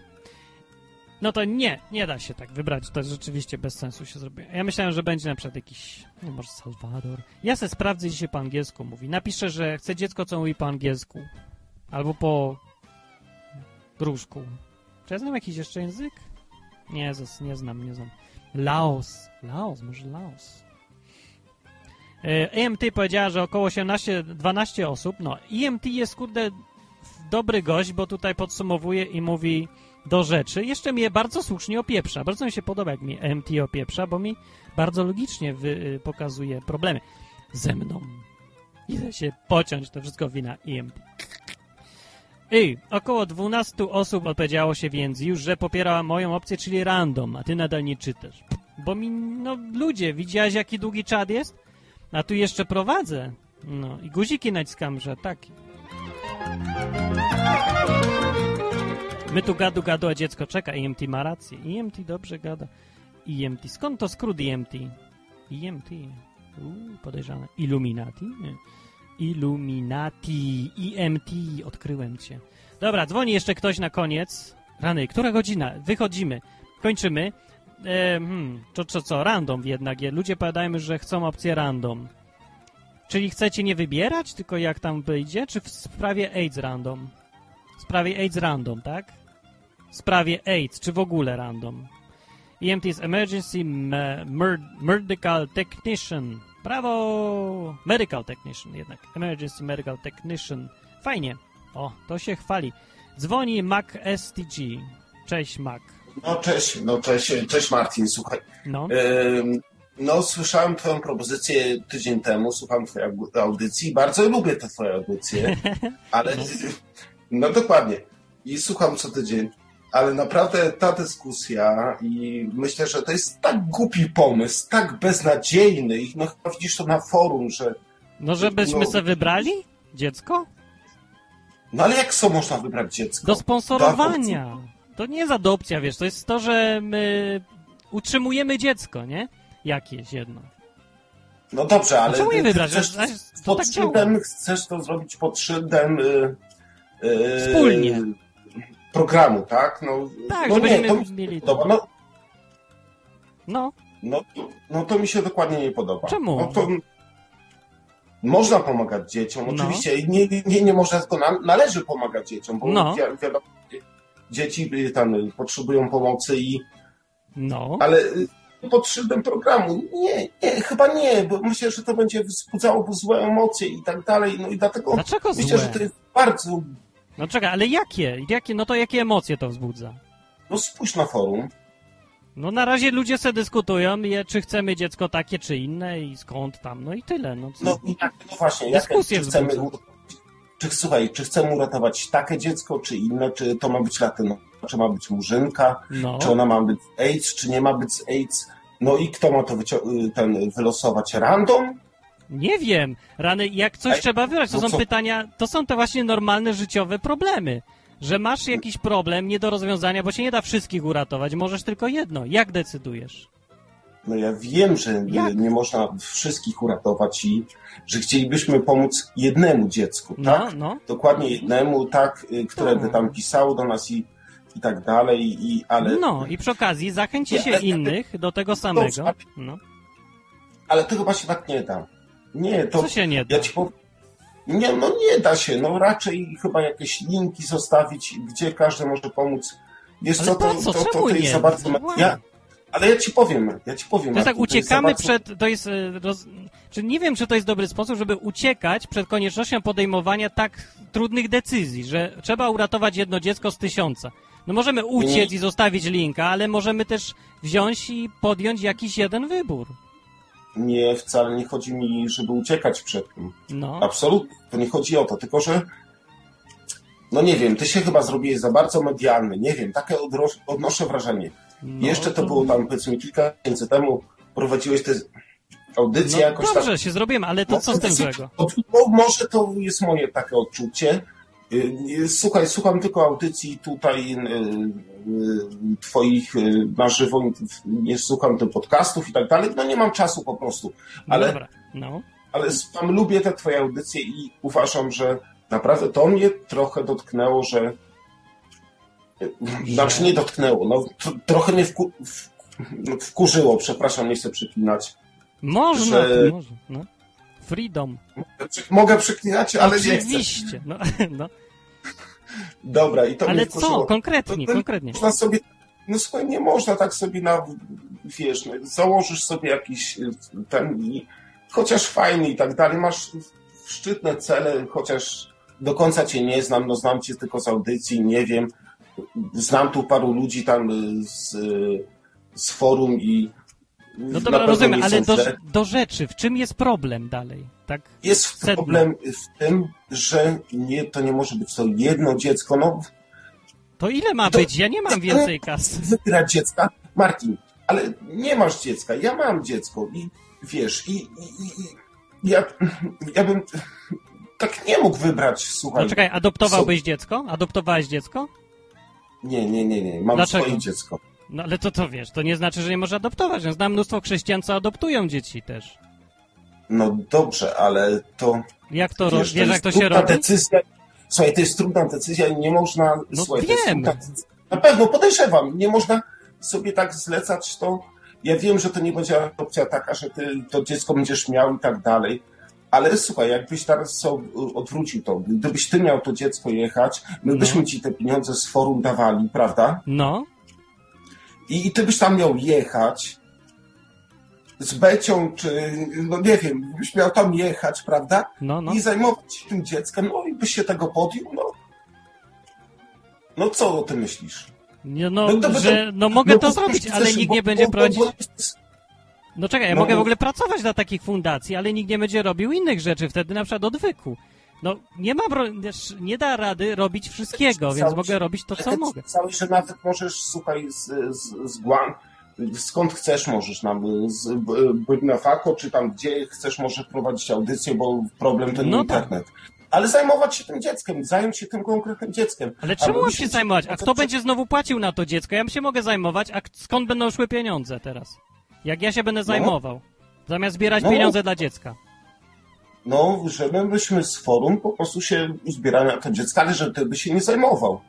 No to nie, nie da się tak wybrać. To rzeczywiście bez sensu się zrobiło. Ja myślałem, że będzie na przykład jakiś, nie może Salwador. Ja se sprawdzę dzisiaj po angielsku mówi. Napiszę, że chcę dziecko, co mówi po angielsku. Albo po rusku. Czy ja znam jakiś jeszcze język? Nie, nie znam, nie znam. Laos. Laos, może Laos. E, EMT powiedziała, że około 18-12 osób. No, EMT jest, kurde, dobry gość, bo tutaj podsumowuje i mówi do rzeczy. Jeszcze mnie bardzo słusznie opieprza. Bardzo mi się podoba, jak mi EMT opieprza, bo mi bardzo logicznie wy, y, pokazuje problemy ze mną. Idę się pociąć, to wszystko wina EMT. I około 12 osób odpowiedziało się więc już, że popierała moją opcję, czyli random, a ty nadal nie czytasz. Bo mi, no ludzie, widziałeś jaki długi czad jest? A tu jeszcze prowadzę. No i guziki naciskam, że taki. My tu gadu gadu, a dziecko czeka. EMT ma rację. EMT dobrze gada. EMT. Skąd to skrót EMT? EMT. Uuu, podejrzane. Illuminati? Nie. Illuminati. EMT. Odkryłem cię. Dobra, dzwoni jeszcze ktoś na koniec. Rany, która godzina? Wychodzimy. Kończymy. E, hmm, to co, co? Random jednak. je- Ludzie powiadają, że chcą opcję random. Czyli chcecie nie wybierać, tylko jak tam wyjdzie? Czy w sprawie AIDS random? W sprawie AIDS random, tak? W sprawie AIDS, czy w ogóle random? EMT jest Emergency Me- Mer- Medical Technician. Brawo! Medical Technician jednak. Emergency Medical Technician. Fajnie. O, to się chwali. Dzwoni Mac STG. Cześć Mac. No cześć, no cześć, cześć Martin, słuchaj. No. Ym, no słyszałem twoją propozycję tydzień temu, słucham twojej au- audycji, bardzo lubię te twoje audycje, ale no dokładnie. I słucham co tydzień. Ale naprawdę ta dyskusja i myślę, że to jest tak głupi pomysł, tak beznadziejny i no chyba widzisz to na forum, że No żebyśmy No. se wybrali dziecko? no ale jak co można wybrać dziecko? Do sponsorowania. To nie jest adopcja, wiesz, to jest to, że my utrzymujemy dziecko, nie? Jakieś jedno. No dobrze, ale czemu nie wybrać? chcesz, To- to pod tak szyldem, chcesz to zrobić pod szyldem y, y, Wspólnie. Programu, tak? No, Tak, no że nie, to mi się mieli- nie podoba. No, No, no, no to mi się dokładnie nie podoba. Czemu? No to można pomagać dzieciom, No. oczywiście nie, nie, nie można, tylko na, należy pomagać dzieciom, bo No. wi wiadomo, dzieci y, tam y, potrzebują pomocy i no. ale y, pod szyldem programu. Nie, nie, chyba nie, bo myślę, że to będzie wzbudzało złe emocje i tak dalej. No i dlatego Dlaczego myślę, złe? że to jest bardzo. No czekaj, ale jakie? jakie? No to jakie emocje to wzbudza? No spójrz na forum. No na razie ludzie se dyskutują, je, czy chcemy dziecko takie, czy inne i skąd tam, no i tyle. No, co? No, i jak, no właśnie, jak, czy chcemy, wzbudza. czy, słuchaj, czy chcemy uratować takie dziecko, czy inne, czy to ma być latyno, czy ma być murzynka, No. czy ona ma być AIDS, czy nie ma być AIDS. No i kto ma to y, ten, wylosować? Random? Nie wiem, rany, jak coś Ej, trzeba wybrać, to no są co? pytania, to są te właśnie normalne życiowe problemy. Że masz jakiś problem nie do rozwiązania, bo się nie da wszystkich uratować, możesz tylko jedno. Jak decydujesz? No ja wiem, że Jak? nie można wszystkich uratować i że chcielibyśmy pomóc jednemu dziecku, No, tak? no. Dokładnie jednemu, tak, y, które by tam pisało do nas i, i tak dalej, i, ale, No i przy okazji zachęci Nie, się innych do tego samego. No. ale to chyba się tak nie da. Nie, to Co się nie da? ja ci powiem, nie, no nie da się, no raczej chyba jakieś linki zostawić, gdzie każdy może pomóc. Wiesz Ale co, to, co? to, to, to jest za bardzo... Ja, ale ja ci powiem, ja ci powiem. To jest tak, uciekamy za bardzo- przed, to jest, e, roz... czy nie wiem, czy to jest dobry sposób, żeby uciekać przed koniecznością podejmowania tak trudnych decyzji, że trzeba uratować jedno dziecko z tysiąca. No możemy uciec Nie. i zostawić linka, ale możemy też wziąć i podjąć jakiś jeden wybór. Nie, wcale nie chodzi mi, żeby uciekać przed tym. No. Absolutnie, to nie chodzi o to, tylko że no nie wiem, ty się chyba zrobiłeś za bardzo medialny, nie wiem, takie odnoszę wrażenie. No, Jeszcze to było tam powiedzmy kilka miesięcy temu, prowadziłeś te audycje No jakoś dobrze, tam. się zrobiłem, ale to No, co z tym złego? No, może to jest moje takie odczucie. Y, y, Słuchaj, słucham tylko audycji tutaj y, twoich y, na żywo, nie słucham tych podcastów i tak dalej, no nie mam czasu po prostu. No Ale Dobra, no. ale tam lubię te twoje audycje i uważam, że naprawdę to mnie trochę dotknęło, że znaczy nie dotknęło, no tr- trochę mnie wku... no, wkurzyło, przepraszam, nie chcę przeklinać. Można, że- no. Freedom. Mogę przeklinać, ale nie chcę. Oczywiście, no, no. Dobra, i to Ale co? wkurzyło. Konkretnie, To- to konkretnie. Można sobie, no słuchaj, nie można tak sobie na, wiesz, no, założysz sobie jakiś y, ten i chociaż fajny i tak dalej, masz szczytne cele, chociaż do końca cię nie znam, no znam cię tylko z audycji, nie wiem, znam tu paru ludzi tam y, z, y, z forum i No dobra, rozumiem, ale do, do rzeczy. W czym jest problem dalej? Tak? Jest Sedno. problem w tym, że nie, to nie może być to jedno dziecko, no To ile ma To- być? Ja nie mam więcej kasy. wybierać dziecka. Martin, ale nie masz dziecka, ja mam dziecko i wiesz, i, i, i, ja, ja bym tak nie mógł wybrać, słuchaj. No czekaj, adoptowałbyś dziecko? Adoptowałeś dziecko? Nie, nie, nie, nie, mam Dlaczego? swoje dziecko. No ale to to wiesz, to nie znaczy, że nie może adoptować. Ja znam mnóstwo chrześcijan, co adoptują dzieci też. No dobrze, ale to, Jak to, wiesz, wiesz, to jak to się robi? decyzja. Słuchaj, to jest trudna decyzja i nie można, No słuchaj, wiem. trudna. Na pewno, podejrzewam, nie można sobie tak zlecać to. Ja wiem, że to nie będzie opcja taka, że ty to dziecko będziesz miał i tak dalej, ale słuchaj, jakbyś teraz odwrócił to, gdybyś ty miał to dziecko jechać, my No. byśmy ci te pieniądze z forum dawali, prawda? No, I, I ty byś tam miał jechać z Becią, czy no nie wiem, byś miał tam jechać, prawda? no, no. I zajmować się tym dzieckiem, no i byś się tego podjął, no. No co o tym myślisz? Nie, no, No to- że, no mogę no to zrobić, ale nikt bo- nie będzie bo- prowadzić... No czekaj, ja No mogę w ogóle pracować dla takich fundacji, ale nikt nie będzie robił innych rzeczy wtedy, na przykład odwyku. No, nie ma, bro- wiesz, nie da rady robić wszystkiego, więc Pisałeś- mogę robić to, co mogę. Pisałeś, że nawet możesz, słuchaj, z, z, z Guam, skąd chcesz możesz nam, z B- Burkina Faso, czy tam gdzie chcesz możesz prowadzić audycję, bo problem ten No tak. internet. Ale zajmować się tym dzieckiem, zająć się tym konkretnym dzieckiem. Ale czemu mam się zajmować? A kto będzie znowu płacił na to dziecko? Ja się mogę zajmować, a skąd będą szły pieniądze teraz? Jak ja się będę zajmował? Zamiast zbierać No. pieniądze dla dziecka. No, żebyśmy z forum po prostu się zbierali na to dziecko, ale że ty by się nie zajmował.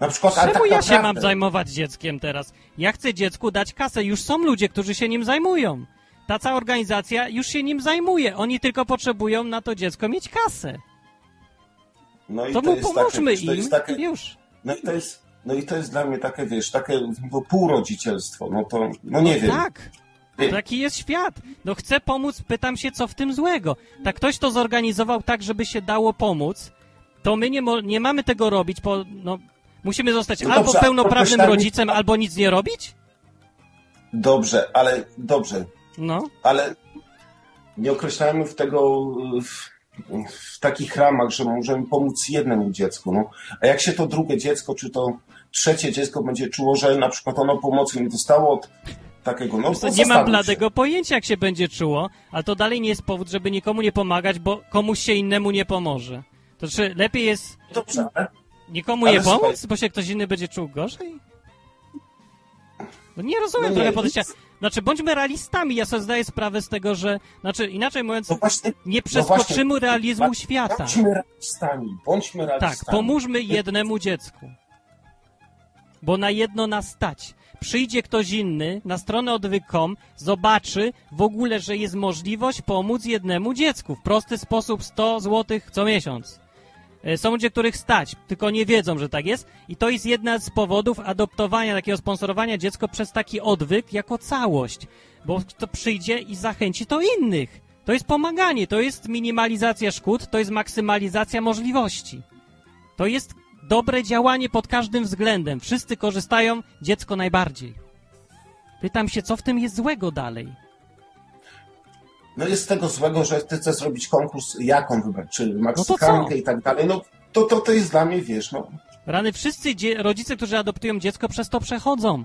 Na przykład, Czemu tak ja się mam zajmować dzieckiem teraz? Ja chcę dziecku dać kasę. Już są ludzie, którzy się nim zajmują. Ta cała organizacja już się nim zajmuje. Oni tylko potrzebują na to dziecko mieć kasę. No i To mu jest pomóżmy takie, to im jest takie, już. No i to jest, no i to jest dla mnie takie, wiesz, takie no, półrodzicielstwo. No to, no nie wiem. Tak. Taki jest świat. No chcę pomóc, pytam się, co w tym złego. Tak ktoś to zorganizował tak, żeby się dało pomóc, to my nie, nie mamy tego robić, bo no, musimy zostać No albo dobrze, a pełnoprawnym rodzicem, albo nic nie robić? Dobrze, ale dobrze, No. ale nie określajmy w tego w, w takich ramach, że możemy pomóc jednemu dziecku. No. A jak się to drugie dziecko, czy to trzecie dziecko będzie czuło, że na przykład ono pomocy nie dostało od takiego, no co, to nie mam bladego pojęcia, jak się będzie czuło, ale to dalej nie jest powód, żeby nikomu nie pomagać, bo komuś się innemu nie pomoże. To czy lepiej jest się. Dobrze, ale nikomu Ale nie pomóc, bo się ktoś inny będzie czuł gorzej? No nie rozumiem No trochę podejścia. Znaczy, bądźmy realistami. Ja sobie zdaję sprawę z tego, że... Znaczy, inaczej mówiąc, no właśnie, nie no przeskoczymy właśnie, realizmu ba- świata. Bądźmy realistami, bądźmy realistami. Tak, pomóżmy jednemu dziecku. Bo na jedno nas stać. Przyjdzie ktoś inny na stronę odwyk.com, zobaczy w ogóle, że jest możliwość pomóc jednemu dziecku. W prosty sposób 100 zł co miesiąc. E, Są ludzie, których stać, tylko nie wiedzą, że tak jest. I to jest jedna z powodów adoptowania, takiego sponsorowania dziecko przez taki odwyk jako całość. Bo to przyjdzie i zachęci to innych. To jest pomaganie, to jest minimalizacja szkód, to jest maksymalizacja możliwości. To jest dobre działanie pod każdym względem. Wszyscy korzystają, dziecko najbardziej. Pytam się, co w tym jest złego dalej? No jest z tego złego, że ty chcesz zrobić konkurs, jaką wybrać, czy No co? Meksykankę i tak dalej. No to, to, to jest dla mnie, wiesz, no. Rany, wszyscy rodzice, którzy adoptują dziecko, przez to przechodzą.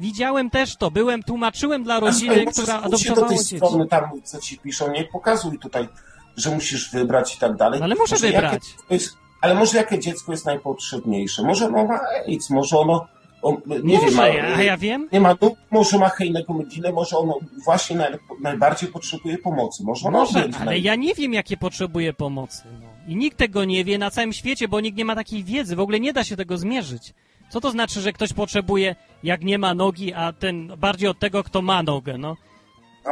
Widziałem też to, byłem, tłumaczyłem dla rodziny, Słuchaj, która możesz pójść do tej adoptowała dzieci. strony tam, co ci piszą, nie pokazuj tutaj, że musisz wybrać i tak dalej. Ale muszę Może wybrać. jakie dziecko Jest, ale może jakie dziecko jest najpotrzebniejsze? Może ono ma AIDS, może ono, on, nie Może, wiem, ma, a ja wiem. nie ma, może ma hejnego medinę, może ono właśnie naj, najbardziej potrzebuje pomocy. Może ono Może, ale naj- ja nie wiem, jakie potrzebuje pomocy. No. I nikt tego nie wie na całym świecie, bo nikt nie ma takiej wiedzy. W ogóle nie da się tego zmierzyć. Co to znaczy, że ktoś potrzebuje, jak nie ma nogi, a ten bardziej od tego, kto ma nogę, no?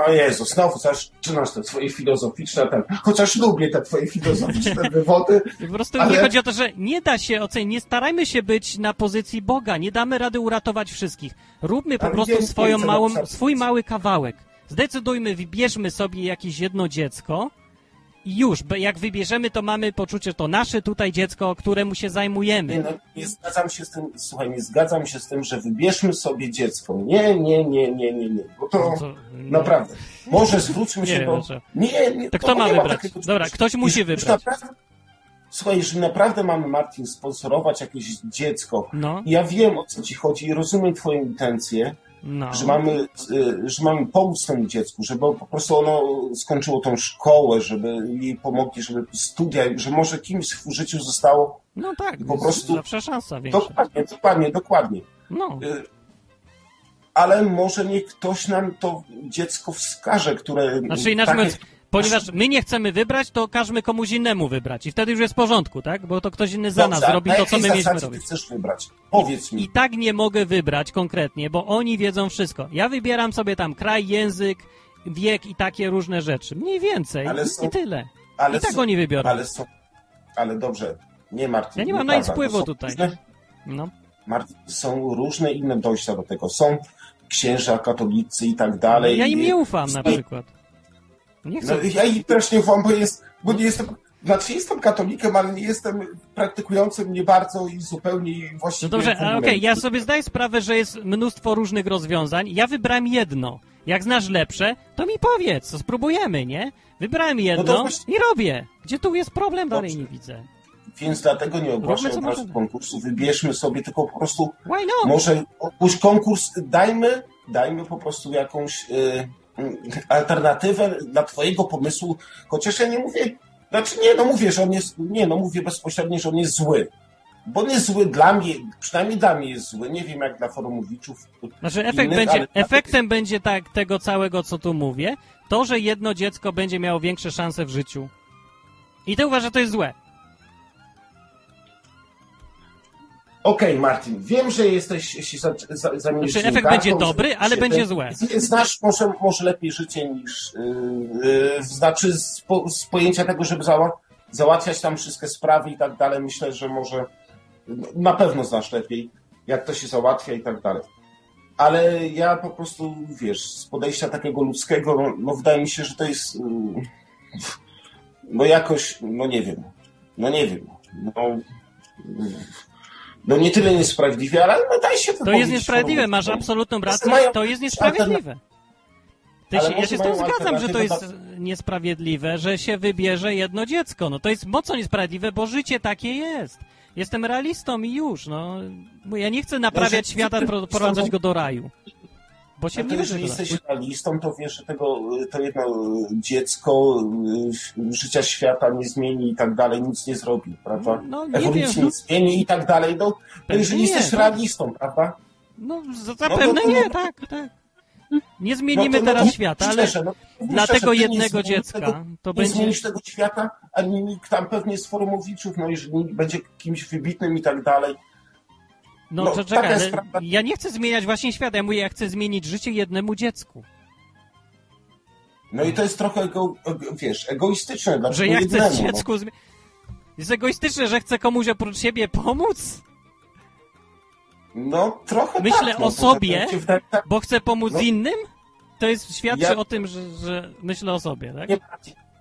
O Jezu, znowu zaczynasz te twoje filozoficzne, ten, chociaż lubię te twoje filozoficzne wywody. Po prostu Ale- nie chodzi o to, że nie da się ocenić, nie starajmy się być na pozycji Boga, nie damy rady uratować wszystkich. Róbmy po Ale prostu swoją małą, swój mały kawałek. Zdecydujmy, wybierzmy sobie jakieś jedno dziecko i już, bo jak wybierzemy, to mamy poczucie, że to nasze tutaj dziecko, któremu się Nie, zajmujemy. no, nie zgadzam się z tym, słuchaj, nie zgadzam się z tym, że wybierzmy sobie dziecko. Nie, nie, nie, nie, nie, nie. Bo to, No to- naprawdę. Może zwróćmy Nie się wiem, do... Nie, nie. To kto ma nie ma wybrać? takiego- Dobra, ktoś musi wybrać. Naprawdę, słuchaj, jeżeli naprawdę mamy, Martin, sponsorować jakieś dziecko, No, ja wiem, o co ci chodzi i rozumiem twoje intencje, no. że mamy, y, że mamy pomóc temu dziecku, żeby po prostu ono skończyło tą szkołę, żeby jej pomogli, żeby studia, że może kimś w życiu zostało. No tak, po prostu- zawsze szansa większa. Dokładnie, dokładnie, dokładnie. No, Y, Ale może niech ktoś nam to dziecko wskaże, które. Znaczy inaczej takie- mówiąc, ponieważ my nie chcemy wybrać, to każmy komuś innemu wybrać. I wtedy już jest w porządku, tak? Bo to ktoś inny za Dobrze, nas na to, co my mieliśmy robić. ty chcesz wybrać? Powiedz mi. I tak nie mogę wybrać konkretnie, bo oni wiedzą wszystko. Ja wybieram sobie tam kraj, język, wiek i takie różne rzeczy. Mniej więcej. Ale I, są- I tyle. ale I tak są- oni wybiorą. Ale są. Ale dobrze, nie Martin. Ja nie mam na nic wpływu tutaj. Różne, No. Martin, są różne inne dojścia do tego. Są księża katolicy i tak dalej. Ja im I- nie ufam na przykład. Nie chcę. No, ja im też nie ufam, bo, jest, bo nie jestem. Znaczy jestem katolikiem, ale nie jestem praktykującym nie bardzo i zupełnie i właściwie. No dobrze, okej, ja sobie zdaję sprawę, że jest mnóstwo różnych rozwiązań. Ja wybrałem jedno. Jak znasz lepsze, to mi powiedz, spróbujemy, nie? Wybrałem jedno No właśnie- i robię. Gdzie tu jest problem, dalej Dobrze. nie widzę. Więc dlatego nie ogłaszaj co od razu konkursu, wybierzmy sobie tylko po prostu Why not? może konkurs, dajmy, dajmy po prostu jakąś y, y, alternatywę dla twojego pomysłu, chociaż ja nie mówię, znaczy nie, no mówię, że on jest, nie, no mówię bezpośrednio, że on jest zły. Bo on jest zły dla mnie, przynajmniej dla mnie jest zły, nie wiem jak dla forumowiczów. Znaczy efekt innych, będzie, efektem będzie tak tego całego, co tu mówię, to, że jedno dziecko będzie miało większe szanse w życiu. I ty uważasz, że to jest złe. Okej, Martin, wiem, że jesteś się za, za, za Znaczy, efekt będzie dobry, ale będzie złe. Znasz może, może lepiej życie niż. Yy, yy, znaczy, z, po, z pojęcia tego, żeby zała, załatwiać tam wszystkie sprawy i tak dalej, myślę, że może. Na pewno znasz lepiej, jak to się załatwia i tak dalej. Ale ja po prostu, wiesz, z podejścia takiego ludzkiego, no, no wydaje mi się, że to jest. Yy, no jakoś, no nie wiem. No nie wiem. No, no nie tyle niesprawiedliwie, ale no daj się To jest niesprawiedliwe, forum. masz absolutną rację, Mają- to jest niesprawiedliwe. Ty się, ja się z tym zgadzam, że to jest niesprawiedliwe, że się wybierze jedno dziecko. No to jest mocno niesprawiedliwe, bo życie takie jest. Jestem realistą i już, no. Ja nie chcę naprawiać że- świata, pro- prowadzić go do raju. Bo się nie jeżeli jesteś realistą, to wiesz, że tego, to jedno dziecko y, życia świata nie zmieni i tak dalej, nic nie zrobi, prawda? No, nie Ewolucji wiem. nie zmieni i tak dalej. No, to Pewnie jeżeli nie, jesteś tak. realistą, prawda? No, z- No zapewne to- nie, no- tak, tak. Nie zmienimy No to- no to teraz świata, ale szczerze, no, dla tego nie jednego dziecka tego- to nie będzie... zmienisz tego świata, ani nikt tam pewnie z forumowiczów, no jeżeli będzie kimś wybitnym i tak dalej. No, no, to czekaj, ale prawda. ja nie chcę zmieniać właśnie świata, ja mówię, ja chcę zmienić życie jednemu dziecku. No i to jest trochę, ego, wiesz, egoistyczne Że ja chcę jednemu, no. dziecku zmi- Jest egoistyczne, że chcę komuś oprócz siebie pomóc? No, trochę Myślę tak, no, o sobie, tak, bo chcę pomóc No. innym? To jest świadczy Ja- o tym, że, że myślę o sobie, tak? Nie,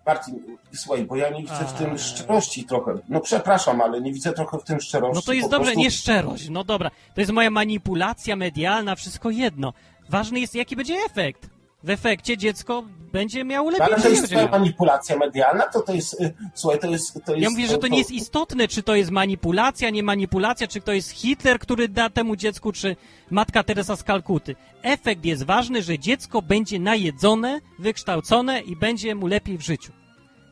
Marcin, słuchaj, bo ja nie widzę w tym szczerości trochę. No przepraszam, ale nie widzę trochę w tym szczerości. No to jest dobrze, prostu- nie szczerość. No dobra, to jest moja manipulacja medialna, wszystko jedno. Ważny jest, jaki będzie efekt. W efekcie dziecko będzie miało lepiej, Ale to jest manipulacja medialna, to to jest, y, słuchaj, to jest... To jest Ja mówię, że to nie jest istotne, czy to jest manipulacja, nie manipulacja, czy to jest Hitler, który da temu dziecku, czy matka Teresa z Kalkuty. Efekt jest ważny, że dziecko będzie najedzone, wykształcone i będzie mu lepiej w życiu.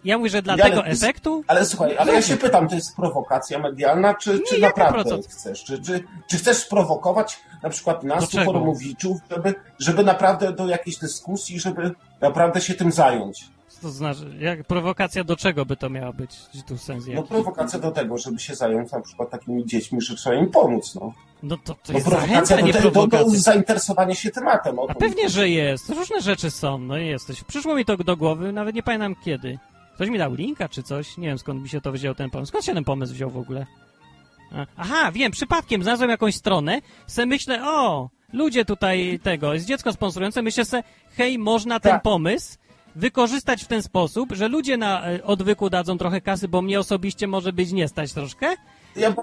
Ja mówię, że dla tego jest- efektu... Ale słuchaj, ale ja się pytam, to jest prowokacja medialna, czy, czy jaki naprawdę procent? chcesz? Czy, czy, czy chcesz sprowokować na przykład nas, forumowiczów, żeby, żeby naprawdę do jakiejś dyskusji, żeby naprawdę się tym zająć? To znaczy, jak prowokacja do czego by to miała być? Tu sens No prowokacja do tego, żeby się zająć na przykład takimi dziećmi, że trzeba im pomóc, no. No to, to No jest prowokacja do, nie te- do, do zainteresowania się tematem. A pewnie, że jest. Różne rzeczy są. No i jesteś. Przyszło mi to do głowy, nawet nie pamiętam kiedy. Ktoś mi dał linka czy coś. Nie wiem skąd mi się to wziął ten pomysł. Skąd się ten pomysł wziął w ogóle? Aha, wiem, przypadkiem znalazłem jakąś stronę. Se myślę, o, ludzie tutaj tego, jest dziecko sponsorujące. Myślę se, hej, można ten Tak. pomysł wykorzystać w ten sposób, że ludzie na e, odwyku dadzą trochę kasy, bo mnie osobiście może być nie stać troszkę. Ja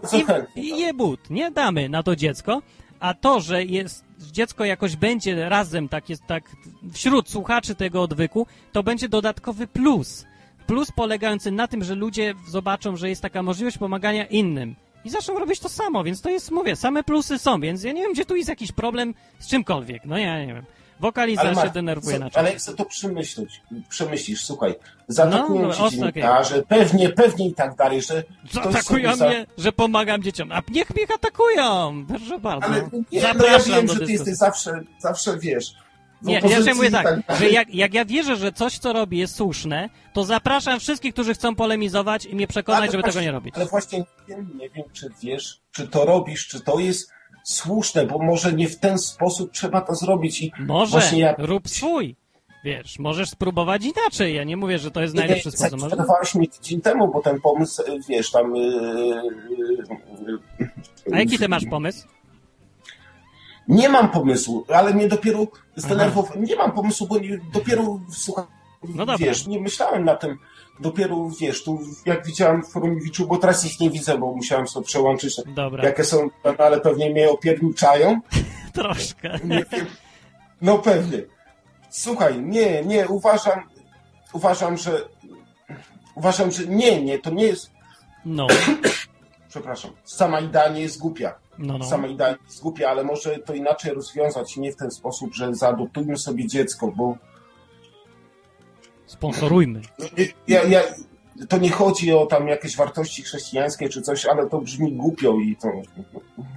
I. I je but, nie damy na to dziecko. A to, że jest, dziecko jakoś będzie razem, tak jest, tak wśród słuchaczy tego odwyku, to będzie dodatkowy plus. Plus polegający na tym, że ludzie zobaczą, że jest taka możliwość pomagania innym. I zaczną robić to samo, więc to jest, mówię, same plusy są, więc ja nie wiem, gdzie tu jest jakiś problem z czymkolwiek. No ja nie wiem. Wokaliza się denerwuje na czym. Ale sobie to przemyśleć, przemyślisz, słuchaj, zaatakują No, cię dziennikarze, pewnie, pewnie i tak dalej, że Zaatakują za- mnie, że pomagam dzieciom. A niech mnie atakują! Proszę bardzo. Ale nie, no ja wiem, że ty jesteś zawsze, zawsze wiesz. W Nie, ja opozycji się mówię tak, dalej. że jak, jak ja wierzę, że coś, co robi jest słuszne, to zapraszam wszystkich, którzy chcą polemizować i mnie przekonać, Ale żeby właśnie- tego nie robić. Ale właśnie nie wiem, nie wiem, czy wiesz, czy to robisz, czy to jest słuszne, bo może nie w ten sposób trzeba to zrobić i Może, ja rób swój. Wiesz, możesz spróbować inaczej. Ja nie mówię, że to jest najlepszy nie, sposób. Zainteresowałeś mnie tydzień temu, bo ten pomysł, y, wiesz, tam... Yy, yy, A jaki ty masz pomysł? Nie mam pomysłu, ale mnie dopiero zdenerwował. Nie mam pomysłu, bo nie, dopiero słuchaj, No dobra. wiesz, nie myślałem na tym. Dopiero wiesz, tu jak widziałem w Forumowiczu, bo teraz ich nie widzę, bo musiałem sobie przełączyć, Dobra, jakie są, ale pewnie mnie opierniczają. troszkę. Nie. No pewnie. Słuchaj, nie, nie, uważam, uważam, że uważam, że nie, nie, to nie jest, No, przepraszam, sama idea nie jest głupia. No, no. Sama idea jest głupia, ale może to inaczej rozwiązać, nie w ten sposób, że zaadoptujmy sobie dziecko, bo Sponsorujmy. no, ja, ja, to nie chodzi o tam jakieś wartości chrześcijańskie czy coś, ale to brzmi głupio i to,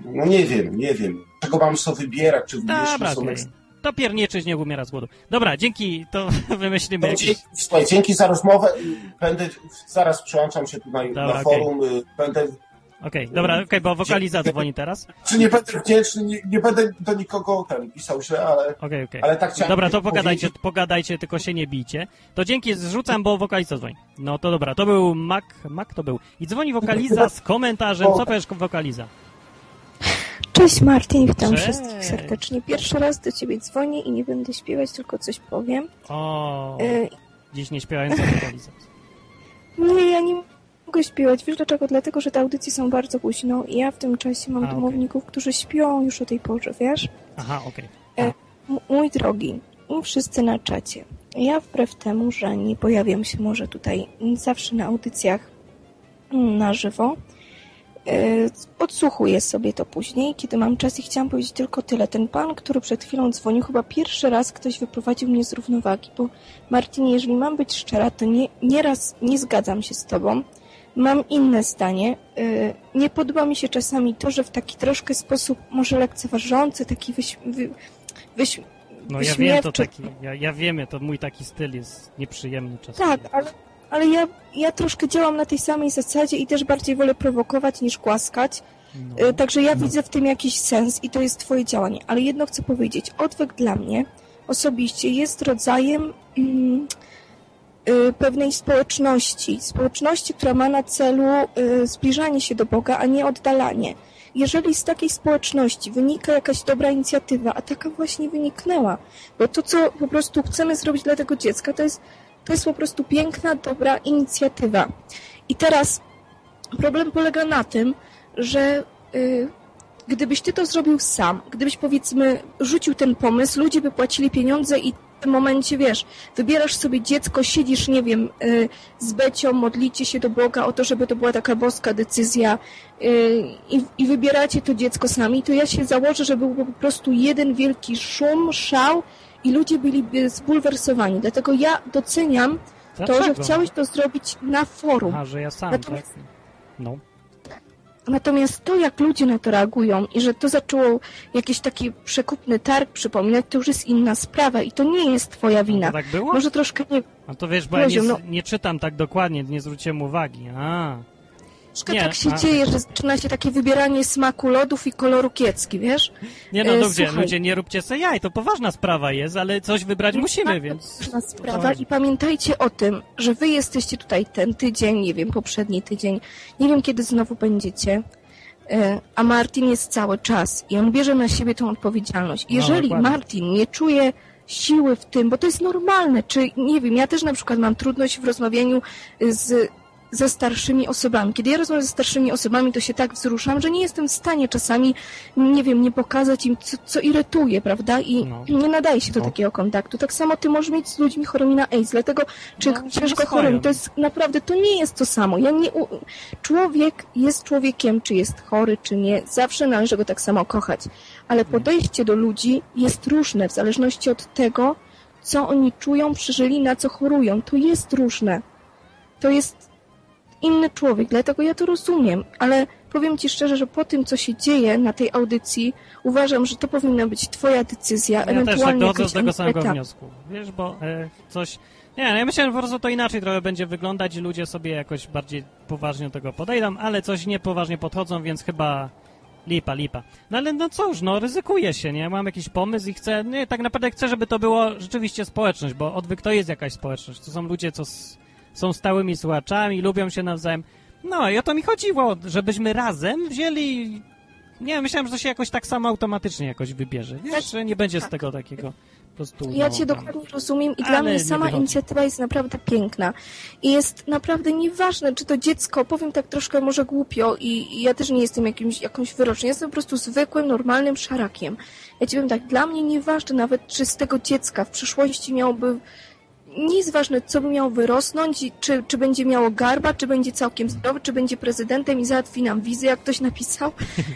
no nie wiem, nie wiem, czego mam sobie wybierać, czy wybierzmy sobie... To piernieczyć nie umiera z głodu. Dobra, dzięki, to wymyślimy No, jakieś... Słuchaj, dzięki za rozmowę. Będę, zaraz przyłączam się tutaj Dobra, na forum. y, Będę, Okej, dobra, okej, bo wokaliza dzwoni teraz. czy nie będę wdzięczny, nie, nie będę do nikogo ten pisał źle, ale, Okej, okej. ale tak chciałem Dobra, to powiedzieć. pogadajcie, pogadajcie, tylko się nie bijcie. To dzięki, zrzucam, bo wokaliza dzwoni. No to dobra, to był Mac, Mac to był. I dzwoni wokaliza z komentarzem, co powiesz wokaliza? Cześć Martin, witam Cześć. wszystkich serdecznie. Pierwszy raz do ciebie dzwonię i nie będę śpiewać, tylko coś powiem. O, E, dziś nie śpiewająca wokaliza. nie, ja nie mogę śpiewać. Wiesz dlaczego? Dlatego, że te audycje są bardzo późno i ja w tym czasie mam A, domowników, którzy śpią już o tej porze, wiesz? Aha, okej. E, m- mój drogi, wszyscy na czacie. Ja wbrew temu, że nie pojawiam się może tutaj zawsze na audycjach na żywo, e, podsłuchuję sobie to później, kiedy mam czas i chciałam powiedzieć tylko tyle. Ten pan, który przed chwilą dzwonił, chyba pierwszy raz ktoś wyprowadził mnie z równowagi, bo Martin, jeżeli mam być szczera, to nie, nieraz nie zgadzam się z tobą. Mam inne zdanie. E, Nie podoba mi się czasami to, że w taki troszkę sposób może lekceważący, taki wyś, wy, wyś, No ja wiem, to taki, ja, ja wiem, to mój taki styl jest nieprzyjemny czasem. Tak, ale, ale ja, ja troszkę działam na tej samej zasadzie i też bardziej wolę prowokować niż głaskać. No. Y, Także ja widzę w tym jakiś sens i to jest twoje działanie. Ale jedno chcę powiedzieć. Odwyk dla mnie osobiście jest rodzajem mm, y, pewnej społeczności. Społeczności, która ma na celu y, zbliżanie się do Boga, a nie oddalanie. Jeżeli z takiej społeczności wynika jakaś dobra inicjatywa, a taka właśnie wyniknęła, bo to, co po prostu chcemy zrobić dla tego dziecka, to jest, to jest po prostu piękna, dobra inicjatywa. I teraz problem polega na tym, że y, gdybyś ty to zrobił sam, gdybyś powiedzmy rzucił ten pomysł, ludzie by płacili pieniądze i w tym momencie, wiesz, wybierasz sobie dziecko, siedzisz, nie wiem, y, z Becią, modlicie się do Boga o to, żeby to była taka boska decyzja y, i, i wybieracie to dziecko sami, to ja się założę, że byłby po prostu jeden wielki szum, szał i ludzie byliby zbulwersowani. Dlatego ja doceniam to, że Dlaczego? chciałeś to zrobić na forum. Aha, że ja sam, tak? Natomiast- No. Natomiast to, jak ludzie na to reagują i że to zaczęło jakiś taki przekupny targ przypominać, to już jest inna sprawa i to nie jest twoja wina. Tak było? Może troszkę nie... A to wiesz, bo ja nie, no. nie czytam tak dokładnie, nie zwróciłem uwagi. A. Troszkę Nie, tak się a- dzieje, że zaczyna się takie wybieranie smaku lodów i koloru kiecki, wiesz? Nie no, E, ludzie, słuchaj. ludzie, nie róbcie se jaj, to poważna sprawa jest, ale coś wybrać musimy, więc... Ważna sprawa i pamiętajcie o tym, że wy jesteście tutaj ten tydzień, nie wiem, poprzedni tydzień, nie wiem kiedy znowu będziecie, e, a Martin jest cały czas i on bierze na siebie tą odpowiedzialność. No, Jeżeli dokładnie. Martin nie czuje siły w tym, bo to jest normalne, czy nie wiem, ja też na przykład mam trudność w rozmawianiu z ze starszymi osobami. Kiedy ja rozmawiam ze starszymi osobami, to się tak wzruszam, że nie jestem w stanie czasami, nie wiem, nie pokazać im, co, co irytuje, prawda? I No. nie nadaje się do No. takiego kontaktu. Tak samo ty możesz mieć z ludźmi chorymi na AIDS, dlatego, czy No, ciężko chorymi, to jest naprawdę, to nie jest to samo. Ja nie. Człowiek jest człowiekiem, czy jest chory, czy nie. Zawsze należy go tak samo kochać. Ale podejście do ludzi jest różne w zależności od tego, co oni czują, przeżyli, na co chorują. To jest różne. To jest inny człowiek, dlatego ja to rozumiem, ale powiem Ci szczerze, że po tym, co się dzieje na tej audycji, uważam, że to powinna być Twoja decyzja, Ja też tak ewentualnie dochodzę jakaś do tego samego wniosku. Wiesz, bo e, coś... Nie, no ja myślałem, że po prostu to inaczej trochę będzie wyglądać i ludzie sobie jakoś bardziej poważnie do tego podejdą, ale coś niepoważnie podchodzą, więc chyba lipa, lipa. No ale no cóż, no ryzykuję się, nie? Mam jakiś pomysł i chcę, nie, tak naprawdę chcę, żeby to było rzeczywiście społeczność, bo odwyk to jest jakaś społeczność. To są ludzie, co s- są stałymi słuchaczami, lubią się nawzajem. No i o to mi chodziło, żebyśmy razem wzięli... Nie, myślałem, że to się jakoś tak samo automatycznie jakoś wybierze. Wiesz, że nie będzie z tego takiego Po prostu, Ja cię dokładnie rozumiem i dla mnie nie sama inicjatywa jest naprawdę piękna. I jest naprawdę nieważne, czy to dziecko, powiem tak troszkę może głupio i, i ja też nie jestem jakimś, jakąś wyrocznią, jestem po prostu zwykłym, normalnym szarakiem. Ja ci powiem tak, dla mnie nieważne nawet, czy z tego dziecka w przyszłości miałoby nie jest ważne, co by miało wyrosnąć, czy, czy będzie miało garba, czy będzie całkiem zdrowy, czy będzie prezydentem i załatwi nam wizę, jak ktoś napisał,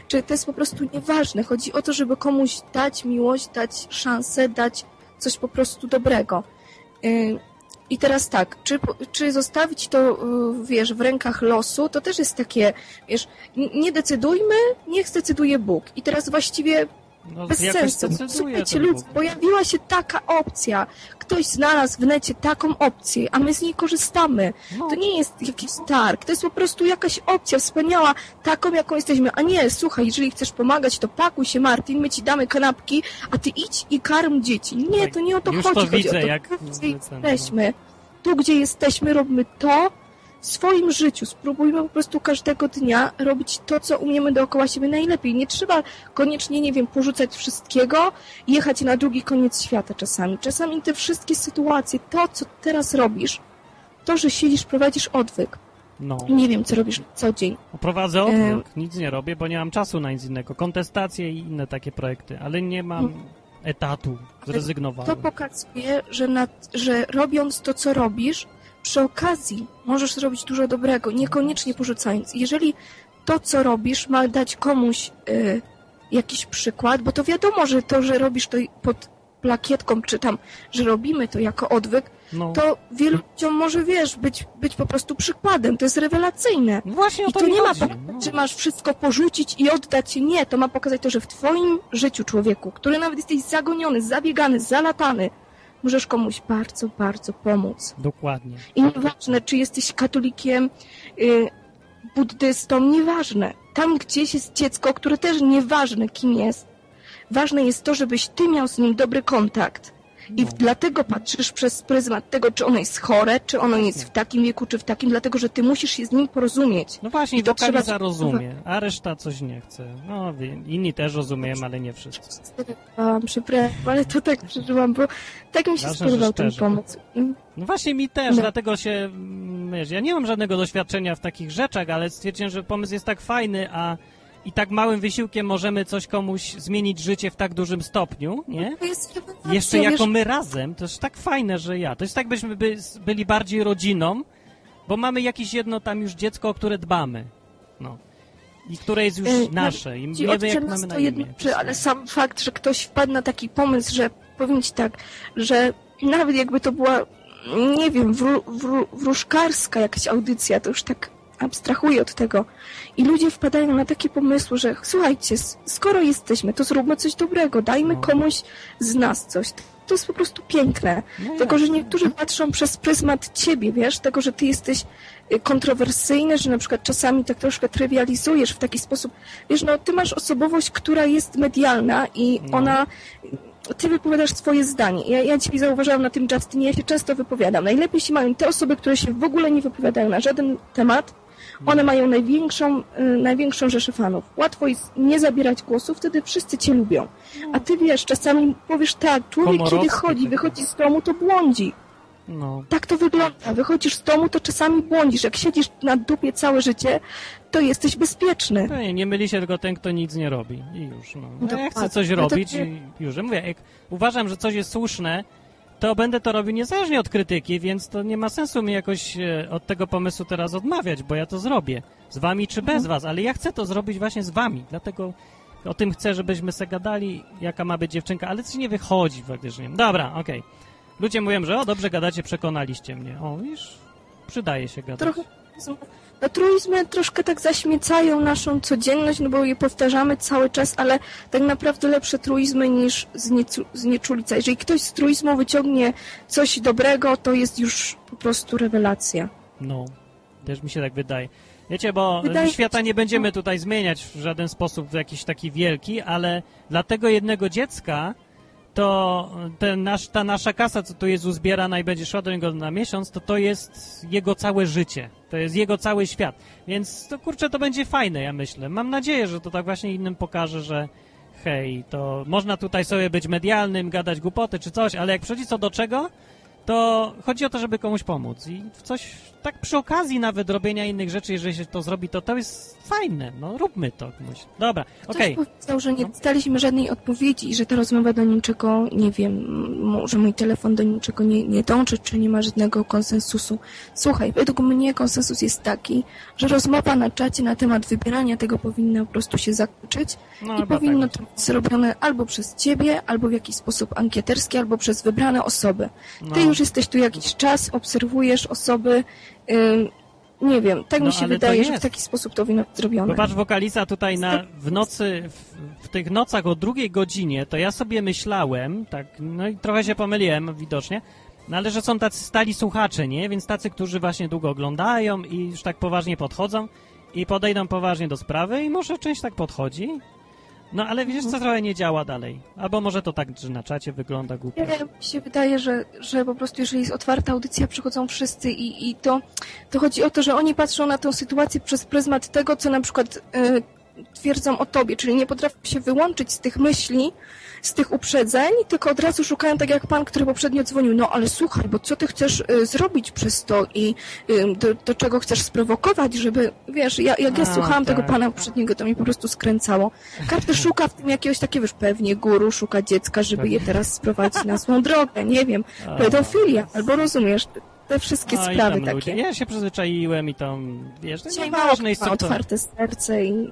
czy to jest po prostu nieważne. Chodzi o to, żeby komuś dać miłość, dać szansę, dać coś po prostu dobrego. Yy, I teraz tak, czy, czy zostawić to, yy, wiesz, w rękach losu, to też jest takie, wiesz, nie decydujmy, niech zdecyduje Bóg. I teraz właściwie No, bez sensu. Słuchajcie, Bóg. pojawiła się taka opcja. Ktoś znalazł w necie taką opcję, a my z niej korzystamy. No. To nie jest jakiś targ, to jest po prostu jakaś opcja wspaniała, taką jaką jesteśmy. A nie, słuchaj, jeżeli chcesz pomagać, to pakuj się, Martin, my ci damy kanapki, a ty idź i karm dzieci. Nie, to nie o to Już chodzi. to chodzi widzę, o to, jak- gdzie jesteśmy. Tu, gdzie jesteśmy, robimy to w swoim życiu. Spróbujmy po prostu każdego dnia robić to, co umiemy dookoła siebie najlepiej. Nie trzeba koniecznie, nie wiem, porzucać wszystkiego, jechać na drugi koniec świata czasami. Czasami te wszystkie sytuacje, to, co teraz robisz, to, że siedzisz, prowadzisz odwyk. No. Nie wiem, co robisz co dzień. Prowadzę odwyk, nic nie robię, bo nie mam czasu na nic innego. Kontestacje i inne takie projekty, ale nie mam etatu, To zrezygnowałem. pokazuje, że, nad, że robiąc to, co robisz, przy okazji możesz zrobić dużo dobrego, niekoniecznie porzucając. Jeżeli to, co robisz, ma dać komuś y, jakiś przykład, bo to wiadomo, że to, że robisz to pod plakietką, czy tam, że robimy to jako odwyk, No. to wielu ludziom może, wiesz, być, być po prostu przykładem. To jest rewelacyjne. No Właśnie I to nie ma chodzi, pokazać, no. że masz wszystko porzucić i oddać się. Nie, to ma pokazać to, że w twoim życiu, człowieku, który nawet jesteś zagoniony, zabiegany, zalatany, możesz komuś bardzo, bardzo pomóc. Dokładnie. I nieważne, czy jesteś katolikiem, y, buddystą, nieważne. Tam gdzieś jest dziecko, które też nieważne kim jest. Ważne jest to, żebyś ty miał z nim dobry kontakt. I No. dlatego patrzysz przez pryzmat tego, czy ono jest chore, czy ono jest w takim wieku, czy w takim, dlatego że ty musisz się z nim porozumieć. No właśnie, I to trzeba- wokaliza rozumie, a reszta coś nie chce. No, inni też rozumieją, ale nie wszyscy. Przepraszam, ale to tak przeżyłam, bo tak mi się Ważne, spodobał ten pomysł. No właśnie mi też, No. dlatego się, mm, wiesz, ja nie mam żadnego doświadczenia w takich rzeczach, ale stwierdziłem, że pomysł jest tak fajny, a i tak małym wysiłkiem możemy coś komuś zmienić życie w tak dużym stopniu, nie? To jest rewelacja, Jeszcze jako my razem, to jest tak fajne, że ja. To jest tak, byśmy by, byli bardziej rodziną, bo mamy jakieś jedno tam już dziecko, o które dbamy. No. I które jest już E, nasze. I Ci wiemy, jak mamy na imię. czy, ale sam fakt, że ktoś wpadł na taki pomysł, że powiem ci tak, że nawet jakby to była, nie wiem, wró, wró, wróżkarska jakaś audycja, to już tak abstrahuję od tego. I ludzie wpadają na takie pomysły, że słuchajcie, skoro jesteśmy, to zróbmy coś dobrego, dajmy No. komuś z nas coś. To jest po prostu piękne. No Tylko, że niektórzy patrzą przez pryzmat ciebie, wiesz, tego, że ty jesteś y, kontrowersyjny, że na przykład czasami tak troszkę trywializujesz w taki sposób. Wiesz, no ty masz osobowość, która jest medialna i No. ona... Ty wypowiadasz swoje zdanie. Ja, ja ci zauważyłam na tym Justinie, ja się często wypowiadam. Najlepiej się mają te osoby, które się w ogóle nie wypowiadają na żaden temat. One mają największą, y, największą rzeszę fanów. Łatwo jest nie zabierać głosu, wtedy wszyscy cię lubią. A ty wiesz, czasami powiesz tak, człowiek kiedy chodzi, wychodzi z domu, to błądzi. No. Tak to wygląda. Wychodzisz z domu, to czasami błądzisz. Jak siedzisz na dupie całe życie, to jesteś bezpieczny. Nie, nie myli się tylko ten, kto nic nie robi. I już, no. no ja chcę coś No robić i już. Mówię, jak uważam, że coś jest słuszne, to będę to robił niezależnie od krytyki, więc to nie ma sensu mi jakoś e, od tego pomysłu teraz odmawiać, bo ja to zrobię. Z wami czy bez Mhm. was, ale ja chcę to zrobić właśnie z wami. Dlatego o tym chcę, żebyśmy se gadali, jaka ma być dziewczynka, ale coś nie wychodzi faktycznie. Dobra, okej. Ludzie mówią, że o, dobrze gadacie, przekonaliście mnie. O, wiesz, przydaje się gadać. Trochę no, truizmy troszkę tak zaśmiecają naszą codzienność, no bo je powtarzamy cały czas, ale tak naprawdę lepsze truizmy niż zniecu- znieczulica. Jeżeli ktoś z truizmu wyciągnie coś dobrego, to jest już po prostu rewelacja. No, też mi się tak wydaje. Wiecie, bo Wydaje- świata nie będziemy tutaj zmieniać w żaden sposób w jakiś taki wielki, ale dla tego jednego dziecka to ten nasz, ta nasza kasa, co tu jest uzbierana i będzie szła do niego na miesiąc, to to jest jego całe życie. To jest jego cały świat. Więc to kurczę, to będzie fajne, ja myślę. Mam nadzieję, że to tak właśnie innym pokaże, że hej, to można tutaj sobie być medialnym, gadać głupoty czy coś, ale jak przychodzi co do czego, to chodzi o to, żeby komuś pomóc. I w coś, tak przy okazji nawet robienia innych rzeczy, jeżeli się to zrobi, to to jest fajne. No, róbmy to komuś. Dobra, okej. Ktoś powiedział, że nie dostaliśmy żadnej odpowiedzi i że ta rozmowa do niczego, nie wiem, m- że mój telefon do niczego nie, nie dąży, czy nie ma żadnego konsensusu. Słuchaj, według mnie konsensus jest taki, że rozmowa na czacie na temat wybierania tego powinna po prostu się zakończyć No, i powinno tak to być zrobione albo przez ciebie, albo w jakiś sposób ankieterski, albo przez wybrane osoby. Ty No. już jesteś tu jakiś czas, obserwujesz osoby, nie wiem, tak No, mi się wydaje, że w taki sposób to być zrobione. Popatrz, wokaliza tutaj na, w nocy, w, w tych nocach o drugiej godzinie, to ja sobie myślałem, tak, no i trochę się pomyliłem widocznie, no ale że są tacy stali słuchacze, nie? Więc tacy, którzy właśnie długo oglądają i już tak poważnie podchodzą i podejdą poważnie do sprawy i może część tak podchodzi. No ale widzisz, co trochę nie działa dalej. Albo może to tak, że na czacie wygląda głupio. Nie, mi się wydaje, że, że po prostu jeżeli jest otwarta audycja, przychodzą wszyscy i, i to, to chodzi o to, że oni patrzą na tę sytuację przez pryzmat tego, co na przykład e, twierdzą o tobie, czyli nie potrafią się wyłączyć z tych myśli, z tych uprzedzeń, tylko od razu szukają, tak jak pan, który poprzednio dzwonił, no ale słuchaj, bo co ty chcesz e, zrobić przez to i e, do, do czego chcesz sprowokować, żeby, wiesz, ja, jak ja A, słuchałam tego tak. pana poprzedniego, to mi po prostu skręcało. Każdy szuka w tym jakiegoś takiego, wiesz, pewnie guru, szuka dziecka, żeby je teraz sprowadzić na złą drogę, nie wiem, pedofilia, albo rozumiesz, te- wszystkie No sprawy takie. ludzie. Ja się przyzwyczaiłem i tam, wiesz, to Dzisiaj nie mało ważne jest, co otwarte serce i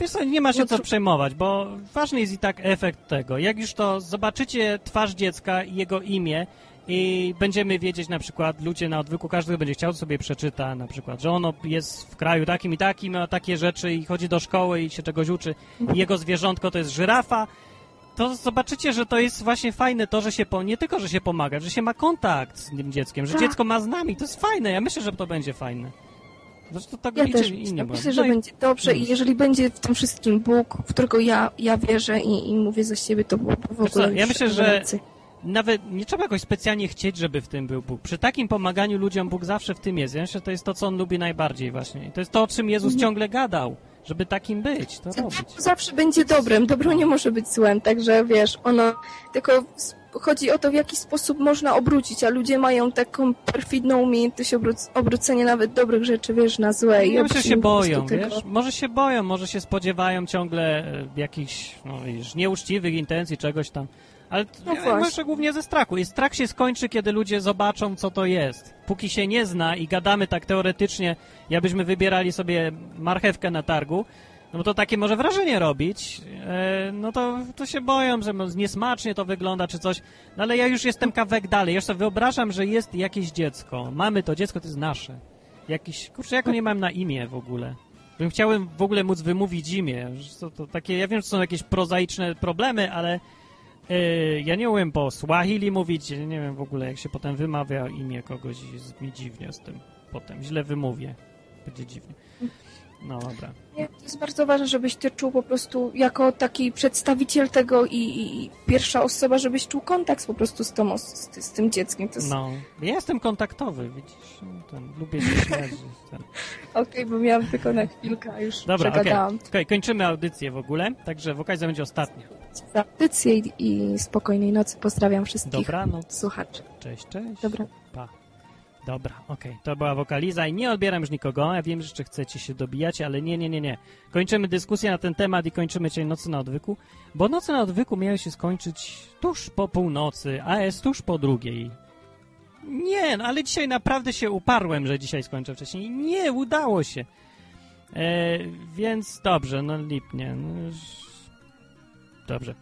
Wiesz co, nie ma się No co przejmować, bo ważny jest i tak efekt tego. Jak już to zobaczycie twarz dziecka i jego imię i będziemy wiedzieć na przykład, ludzie na odwyku, każdy będzie chciał sobie przeczyta na przykład, że ono jest w kraju takim i takim, ma takie rzeczy i chodzi do szkoły i się czegoś uczy i jego zwierzątko to jest żyrafa, to zobaczycie, że to jest właśnie fajne to, że się po, nie tylko, że się pomaga, że się ma kontakt z tym dzieckiem, że Tak. dziecko ma z nami, to jest fajne, ja myślę, że to będzie fajne. Zresztą tego ja liczy też inni myślę, No że i- będzie dobrze i Mm. jeżeli będzie w tym wszystkim Bóg, w którego ja, ja wierzę i, i mówię za siebie, to byłoby w co, ogóle ja myślę, że nawet nie trzeba jakoś specjalnie chcieć, żeby w tym był Bóg. Przy takim pomaganiu ludziom Bóg zawsze w tym jest. Ja myślę, że to jest to, co on lubi najbardziej właśnie. I to jest to, o czym Jezus Mhm. ciągle gadał, żeby takim być, to robić. zawsze będzie dobrem. Dobro nie może być złem, także wiesz, ono tylko chodzi o to, w jaki sposób można obrócić, a ludzie mają taką perfidną umiejętność obróc- obrócenia nawet dobrych rzeczy, wiesz, na złe. i Ja myślę, że się boją, tego. wiesz? Może się boją, może się spodziewają ciągle e, jakichś, no wiesz, nieuczciwych intencji, czegoś tam. Ale No ja właśnie. głównie ze strachu. I strach się skończy, kiedy ludzie zobaczą, co to jest. Póki się nie zna i gadamy tak teoretycznie, jakbyśmy wybierali sobie marchewkę na targu, no bo to takie może wrażenie robić, e, no to, to się boją, że niesmacznie to wygląda czy coś. No ale ja już jestem kawek dalej. Sobie wyobrażam, że jest jakieś dziecko. Mamy to dziecko, to jest nasze. Jakiś, kurczę, jak nie mam na imię w ogóle? Bym chciałem w ogóle móc wymówić imię. To, to takie, ja wiem, że są jakieś prozaiczne problemy, ale ja nie umiem po Swahili mówić, nie wiem w ogóle, jak się potem wymawia imię kogoś, jest mi dziwnie z tym. Potem źle wymówię. Będzie dziwnie. No dobra. Nie, to jest bardzo ważne, żebyś ty czuł po prostu jako taki przedstawiciel tego i, i, i pierwsza osoba, żebyś czuł kontakt po prostu z, tą, z, z tym dzieckiem. Jest... No, ja jestem kontaktowy, widzisz? Ten, lubię się śmiać. Ten. Okej, bo miałam tylko na chwilkę, już Dobra, okej. przegadałam. Okej, kończymy audycję w ogóle, także wokalizacja będzie ostatnia. Za audycję i, spokojnej nocy pozdrawiam wszystkich Dobranoc. słuchaczy. Cześć, cześć. Dobra. Pa. Dobra, okej, to była wokaliza i nie odbieram już nikogo. Ja wiem, że jeszcze chcecie się dobijać, ale nie, nie, nie, nie. Kończymy dyskusję na ten temat i kończymy dzisiaj Nocy na Odwyku, bo Noce na Odwyku miały się skończyć tuż po północy, a jest tuż po drugiej. Nie, no ale dzisiaj naprawdę się uparłem, że dzisiaj skończę wcześniej. Nie, udało się. E, więc dobrze, no lipnie. No. Dobrze.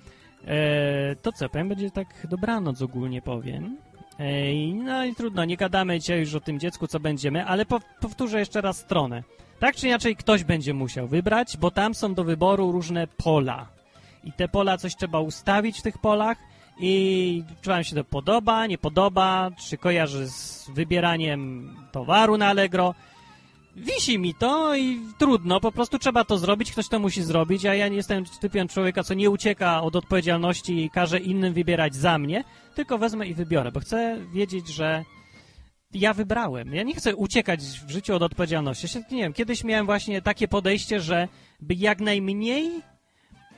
E, to co, powiem, będzie tak dobranoc ogólnie powiem. Ej, no i trudno, nie gadamy dzisiaj już o tym dziecku, co będziemy, ale pow powtórzę jeszcze raz stronę. Tak czy inaczej ktoś będzie musiał wybrać, bo tam są do wyboru różne pola. I te pola, coś trzeba ustawić w tych polach i czy wam się to podoba, nie podoba, czy kojarzy z wybieraniem towaru na Allegro. Wisi mi to i trudno, po prostu trzeba to zrobić, ktoś to musi zrobić, a ja nie jestem typem człowieka, co nie ucieka od odpowiedzialności i każe innym wybierać za mnie, tylko wezmę i wybiorę, bo chcę wiedzieć, że ja wybrałem. Ja nie chcę uciekać w życiu od odpowiedzialności. Ja nie wiem, kiedyś miałem właśnie takie podejście, że by jak najmniej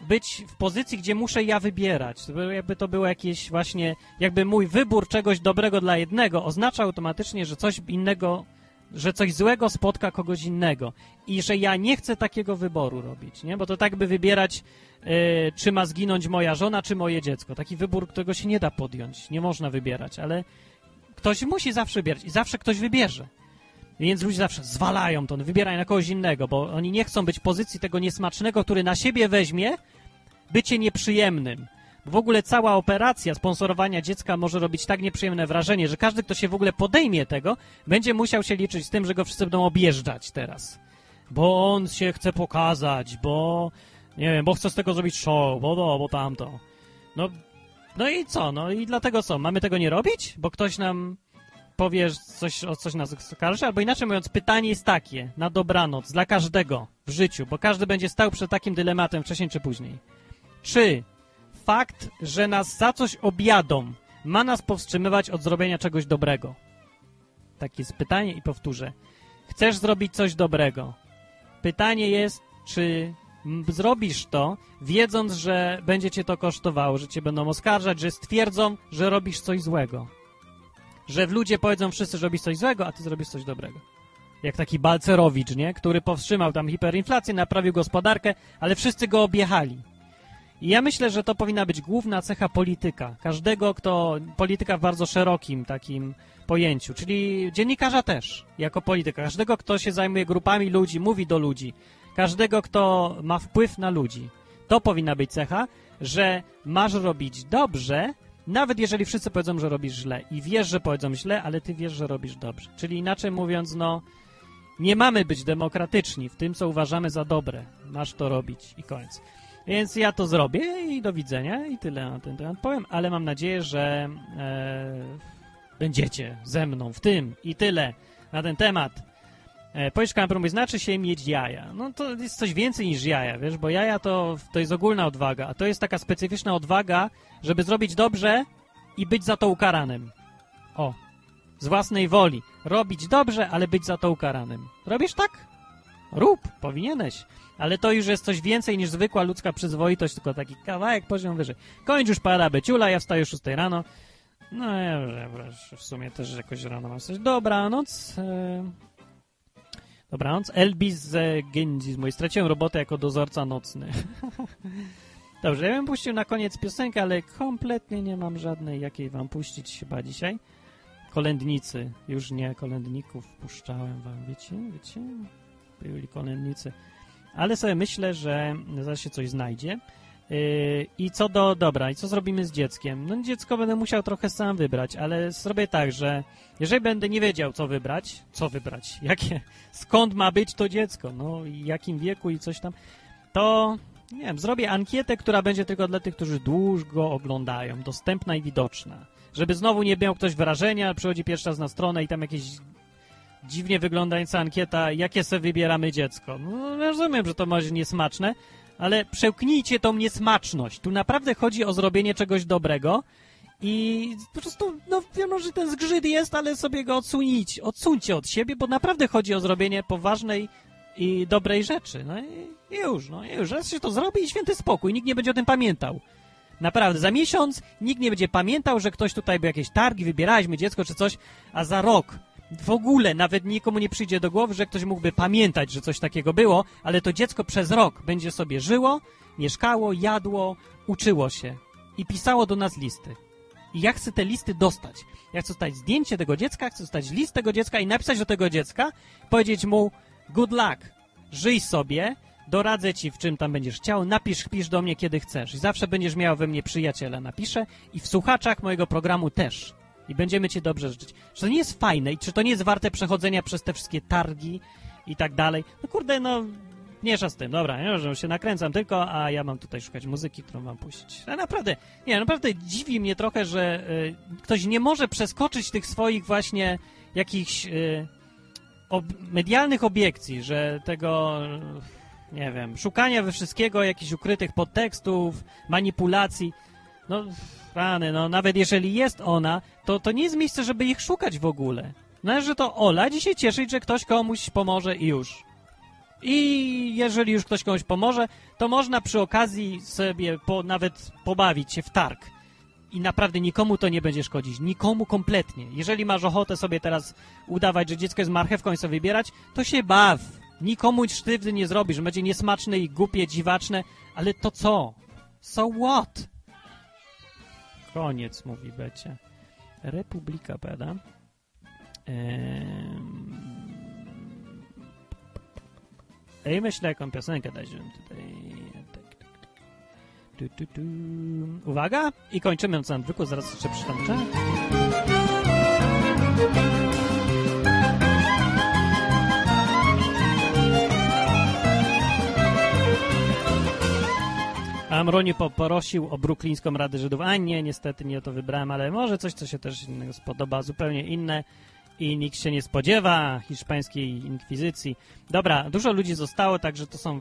być w pozycji, gdzie muszę ja wybierać. Jakby to było jakieś właśnie, jakby mój wybór czegoś dobrego dla jednego oznacza automatycznie, że coś innego, że coś złego spotka kogoś innego. I że ja nie chcę takiego wyboru robić, nie? Bo to tak by wybierać, e, czy ma zginąć moja żona, czy moje dziecko. Taki wybór, którego się nie da podjąć. Nie można wybierać, ale ktoś musi zawsze wybierać i zawsze ktoś wybierze. Więc ludzie zawsze zwalają to, wybierają na kogoś innego, bo oni nie chcą być w pozycji tego niesmacznego, który na siebie weźmie bycie nieprzyjemnym. W ogóle cała operacja sponsorowania dziecka może robić tak nieprzyjemne wrażenie, że każdy, kto się w ogóle podejmie tego, będzie musiał się liczyć z tym, że go wszyscy będą objeżdżać teraz. Bo on się chce pokazać, bo nie wiem, bo chce z tego zrobić show, bo to, bo tamto. No, no i co? No i dlatego co? Mamy tego nie robić? Bo ktoś nam powie coś, o coś nas oskarży? Albo inaczej mówiąc, pytanie jest takie, na dobranoc, dla każdego w życiu, bo każdy będzie stał przed takim dylematem wcześniej czy później. Czy fakt, że nas za coś objadą, ma nas powstrzymywać od zrobienia czegoś dobrego? Takie jest pytanie i powtórzę. Chcesz zrobić coś dobrego. Pytanie jest, czy zrobisz to, wiedząc, że będzie cię to kosztowało, że cię będą oskarżać, że stwierdzą, że robisz coś złego. Że ludzie powiedzą wszyscy, że robisz coś złego, a ty zrobisz coś dobrego. Jak taki Balcerowicz, nie? Który powstrzymał tam hiperinflację, naprawił gospodarkę, ale wszyscy go objechali. I ja myślę, że to powinna być główna cecha polityka. Każdego, kto. Polityka w bardzo szerokim takim pojęciu, czyli dziennikarza też, jako polityka. Każdego, kto się zajmuje grupami ludzi, mówi do ludzi. Każdego, kto ma wpływ na ludzi. To powinna być cecha, że masz robić dobrze, nawet jeżeli wszyscy powiedzą, że robisz źle. I wiesz, że powiedzą źle, ale ty wiesz, że robisz dobrze. Czyli inaczej mówiąc, no. Nie mamy być demokratyczni w tym, co uważamy za dobre. Masz to robić i koniec. Więc ja to zrobię i do widzenia i tyle na ten temat powiem, ale mam nadzieję, że e, będziecie ze mną w tym i tyle na ten temat. E, Policzka na znaczy się mieć jaja. No to jest coś więcej niż jaja, wiesz, bo jaja to, to jest ogólna odwaga, a to jest taka specyficzna odwaga, żeby zrobić dobrze i być za to ukaranym. O, z własnej woli. Robić dobrze, ale być za to ukaranym. Robisz tak? Rób, powinieneś. Ale to już jest coś więcej niż zwykła ludzka przyzwoitość, tylko taki kawałek poziom wyżej. Kończ już para beciula, ja wstaję o 6 rano. No ja w sumie też jakoś rano mam coś. Dobranoc. E... Dobranoc. Elbis z Genji z mojej. Straciłem robotę jako dozorca nocny. Dobrze, ja bym puścił na koniec piosenkę, ale kompletnie nie mam żadnej jakiej wam puścić chyba dzisiaj. Kolędnicy. Już nie kolędników puszczałem wam, wiecie? Wiecie? Byli kolędnicy. Ale sobie myślę, że zaraz się coś znajdzie. Yy, I co do, dobra, i co zrobimy z dzieckiem? No dziecko będę musiał trochę sam wybrać, ale zrobię tak, że jeżeli będę nie wiedział, co wybrać, co wybrać, jakie, skąd ma być to dziecko, no i jakim wieku i coś tam, to nie wiem, zrobię ankietę, która będzie tylko dla tych, którzy długo oglądają, dostępna i widoczna. Żeby znowu nie miał ktoś wrażenia, przychodzi pierwszy raz na stronę i tam jakieś dziwnie wyglądająca ankieta, jakie sobie wybieramy dziecko. No, rozumiem, że to może niesmaczne, ale przełknijcie tą niesmaczność. Tu naprawdę chodzi o zrobienie czegoś dobrego i po prostu, no wiem, że ten zgrzyt jest, ale sobie go odsunijcie, odsuńcie od siebie, bo naprawdę chodzi o zrobienie poważnej i dobrej rzeczy. No i już, no już. Raz się to zrobi i święty spokój, nikt nie będzie o tym pamiętał. Naprawdę, za miesiąc nikt nie będzie pamiętał, że ktoś tutaj był jakieś targi, wybieraliśmy dziecko czy coś, a za rok w ogóle nawet nikomu nie przyjdzie do głowy, że ktoś mógłby pamiętać, że coś takiego było, ale to dziecko przez rok będzie sobie żyło, mieszkało, jadło, uczyło się i pisało do nas listy. I ja chcę te listy dostać. Ja chcę dostać zdjęcie tego dziecka, chcę dostać list tego dziecka i napisać do tego dziecka, powiedzieć mu good luck, żyj sobie, doradzę ci w czym tam będziesz chciał, napisz, pisz do mnie kiedy chcesz. I zawsze będziesz miał we mnie przyjaciela, napiszę i w słuchaczach mojego programu też i będziemy cię dobrze życzyć. Czy to nie jest fajne i czy to nie jest warte przechodzenia przez te wszystkie targi i tak dalej? No kurde, no mniejsza z tym, dobra, nie, że się nakręcam tylko, a ja mam tutaj szukać muzyki, którą mam puścić. A naprawdę, nie, naprawdę dziwi mnie trochę, że y, ktoś nie może przeskoczyć tych swoich właśnie jakichś y, ob medialnych obiekcji, że tego, y, nie wiem, szukania we wszystkiego, jakichś ukrytych podtekstów, manipulacji, no rany, no nawet jeżeli jest ona, to, to nie jest miejsce, żeby ich szukać w ogóle. Należy to olać i się cieszyć, że ktoś komuś pomoże i już. I jeżeli już ktoś komuś pomoże, to można przy okazji sobie po, nawet pobawić się w targ. I naprawdę nikomu to nie będzie szkodzić. Nikomu kompletnie. Jeżeli masz ochotę sobie teraz udawać, że dziecko jest marchewką i sobie wybierać, to się baw. Nikomu sztywny nie zrobisz. Będzie niesmaczne i głupie, dziwaczne, ale to co? So what? Koniec, mówi Becie. Republika, prawda? Ehm... Ej, myślę, jaką piosenkę dać, żebym tutaj... Tak, tak, tak. Tu, tu, tu. Uwaga! I kończymy na samym zwykłu, zaraz jeszcze przeczytam Amroni poprosił o bruklińską Radę Żydów. A nie, niestety nie to wybrałem, ale może coś, co się też innego spodoba, zupełnie inne i nikt się nie spodziewa hiszpańskiej inkwizycji. Dobra, dużo ludzi zostało, także to są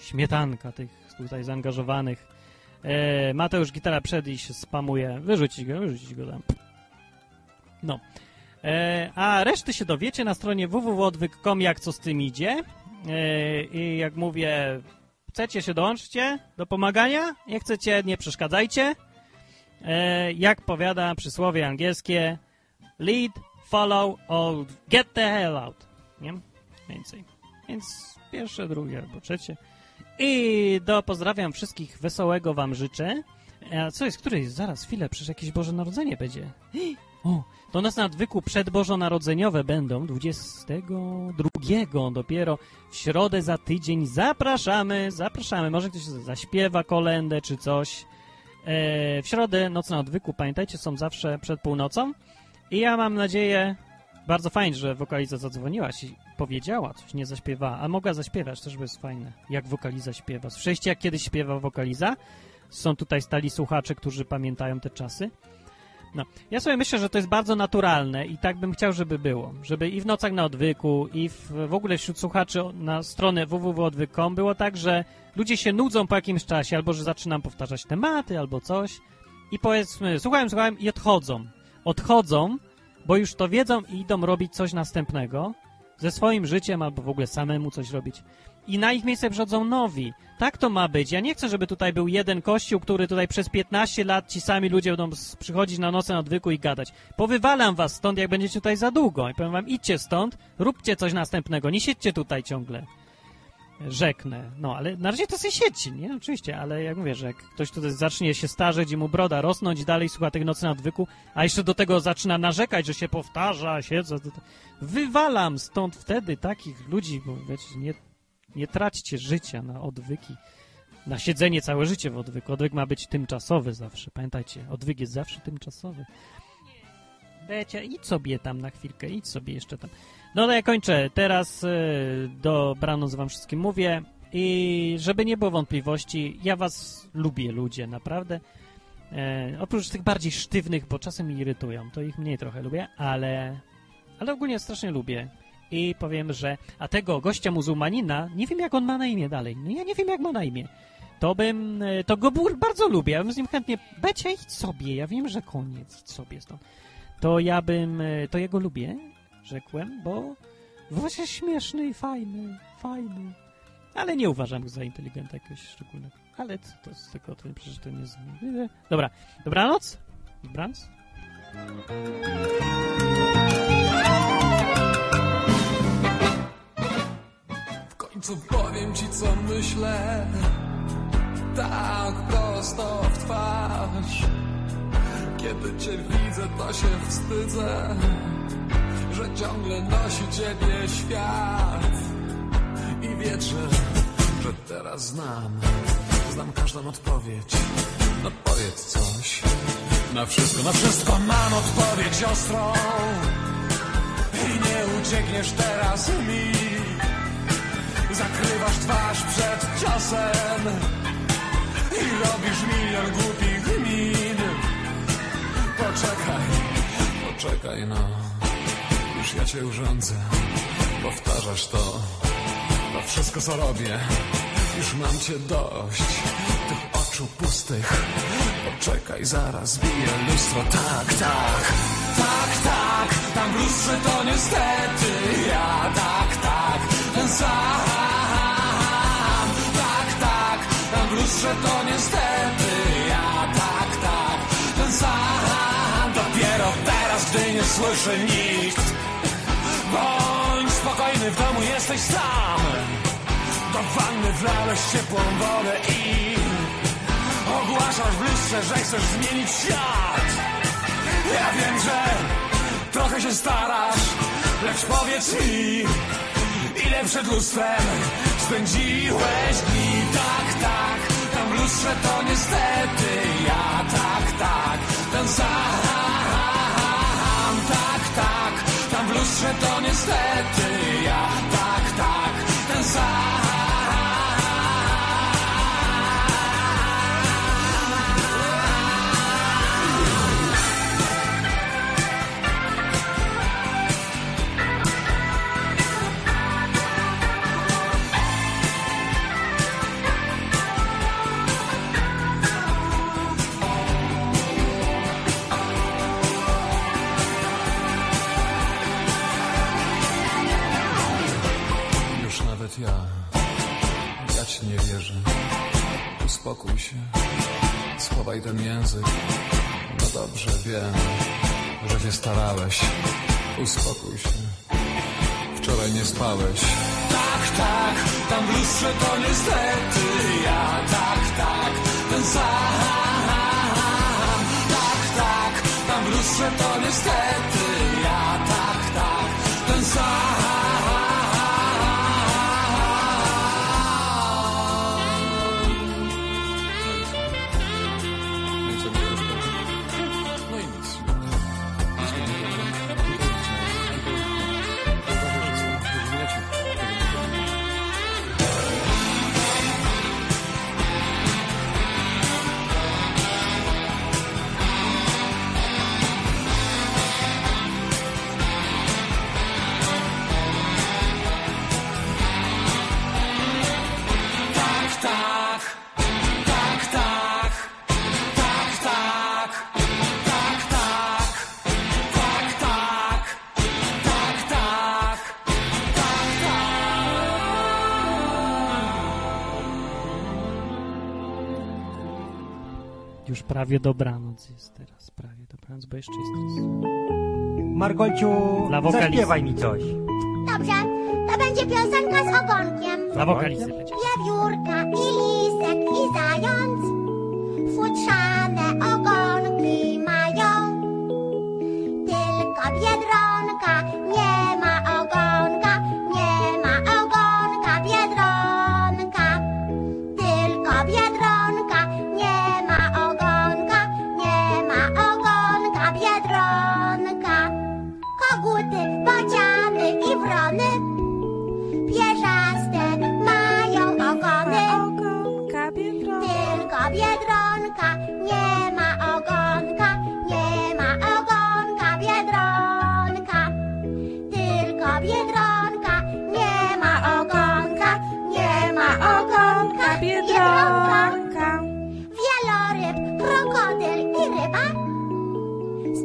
śmietanka tych tutaj zaangażowanych. E, Mateusz Gitara przed i się spamuje. Wyrzucić go, wyrzucić go tam. No. E, a reszty się dowiecie na stronie www.odwyk.com jak co z tym idzie. E, I jak mówię, chcecie się dołączcie do pomagania, nie chcecie, nie przeszkadzajcie. E, jak powiada przysłowie angielskie, lead, follow or get the hell out. Nie? Więcej. Więc pierwsze, drugie albo trzecie. I do pozdrawiam wszystkich, wesołego wam życzę. A co jest, który jest? Zaraz, chwilę, przecież jakieś Boże Narodzenie będzie. O, to nas na odwyku przedbożonarodzeniowe będą 22 dopiero w środę za tydzień. Zapraszamy, zapraszamy. Może ktoś zaśpiewa kolendę czy coś. E, w środę noc na odwyku, pamiętajcie, są zawsze przed północą. I ja mam nadzieję, bardzo fajnie, że wokaliza zadzwoniłaś i powiedziała coś, nie zaśpiewała, a mogła zaśpiewać, też by jest fajne, jak wokaliza śpiewa. Słyszeliście, jak kiedyś śpiewa wokaliza? Są tutaj stali słuchacze, którzy pamiętają te czasy. No, ja sobie myślę, że to jest bardzo naturalne i tak bym chciał, żeby było. Żeby i w nocach na odwyku, i w, w ogóle wśród słuchaczy na stronę www.odwyk.com było tak, że ludzie się nudzą po jakimś czasie, albo że zaczynam powtarzać tematy, albo coś i powiedzmy, słuchałem, słuchałem i odchodzą. Odchodzą, bo już to wiedzą i idą robić coś następnego ze swoim życiem, albo w ogóle samemu coś robić. I na ich miejsce przychodzą nowi. Tak to ma być. Ja nie chcę, żeby tutaj był jeden kościół, który tutaj przez 15 lat ci sami ludzie będą przychodzić na nocę na odwyku i gadać. Powywalam was stąd, jak będziecie tutaj za długo. I powiem wam, idźcie stąd, róbcie coś następnego, nie siedźcie tutaj ciągle. Rzeknę. No, ale na razie to sobie siedzi, nie? Oczywiście, ale jak mówię, że jak ktoś tutaj zacznie się starzeć i mu broda rosnąć, dalej słucha tych nocy na odwyku, a jeszcze do tego zaczyna narzekać, że się powtarza, siedzę, wywalam stąd wtedy takich ludzi, bo wiecie, nie, nie traćcie życia na odwyki, na siedzenie całe życie w odwyku. Odwyk ma być tymczasowy zawsze, pamiętajcie, odwyk jest zawsze tymczasowy. Becia, idź sobie tam na chwilkę, idź sobie jeszcze tam. No to ja kończę. Teraz y, dobranoc wam wszystkim mówię i żeby nie było wątpliwości, ja was lubię, ludzie, naprawdę. E, oprócz tych bardziej sztywnych, bo czasem mnie irytują, to ich mniej trochę lubię, ale, ale ogólnie strasznie lubię. I powiem, że a tego gościa muzułmanina, nie wiem jak on ma na imię dalej, no ja nie wiem jak ma na imię. To bym, e, to go bardzo lubię, ja bym z nim chętnie, Becia, idź sobie, ja wiem, że koniec, idź sobie stąd. To ja bym, e, to jego lubię, rzekłem, bo właśnie śmieszny i fajny, fajny. Ale nie uważam go za inteligenta jakiegoś szczególnego. Ale to, to z tego to przecież to nie zmieni. Dobra, dobranoc. Dobranoc. Końcu powiem ci co myślę. Tak prosto w twarz. Kiedy cię widzę to się wstydzę że ciągle nosi ciebie świat. I wierzę, że teraz znam Znam każdą odpowiedź. No powiedz coś. Na wszystko, na wszystko mam odpowiedź ostrą. I nie uciekniesz teraz mi Zakrywasz twarz przed czasem I robisz milion głupich min Poczekaj, poczekaj no. Już ja cię urządzę. Powtarzasz to. To wszystko co robię Już mam cię dość. Tych oczu pustych. Poczekaj, zaraz bije lustro. Tak, tak, tak, tak. Tam w lustrze to niestety. Ja Tak, tak, ten sam lustrze to niestety ja, tak, tak, ten sam. Dopiero teraz, gdy nie słyszy nikt, bądź spokojny, w domu jesteś sam. Do wanny wlałeś ciepłą wodę i ogłaszasz w że chcesz zmienić świat. Ja wiem, że trochę się starasz, lecz powiedz mi, ile przed lustrem spędziłeś dni. Tak, tak, tam w lustrze to niestety ja, tak, tak, ten sam. Tak, tak, tam w lustrze to niestety ja, tak, tak, ten sam. Nie wierzę. Uspokój się, schowaj ten język. No dobrze, wiem, że się starałeś. Uspokój się, wczoraj nie spałeś. Tak, tak, tam w lustrze to niestety ja, tak, tak, ten sam. Tak, tak, tam w lustrze to niestety ja, tak, tak, ten sam. Prawie dobranoc jest teraz, prawie dobranoc, bo jeszcze jest... Margolciu, Dla wokalisty. zaśpiewaj mi coś. Dobrze, to będzie piosenka z ogonkiem. Dla wokalisty będzie. Wiewiórka i lisek i zając futrzane ogonki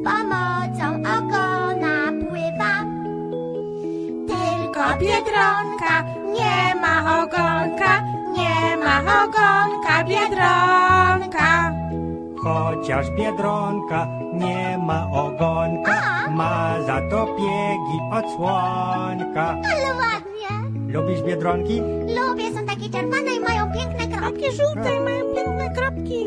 pomocą ogona pływa. Tylko biedronka nie ma ogonka, nie ma ogonka biedronka. Chociaż Biedronka nie ma ogonka, ma za to piegi od słonka. Ale ładnie. Lubisz Biedronki? Lubię, są takie czerwone i mają piękne kropki. Takie żółte i mają piękne kropki.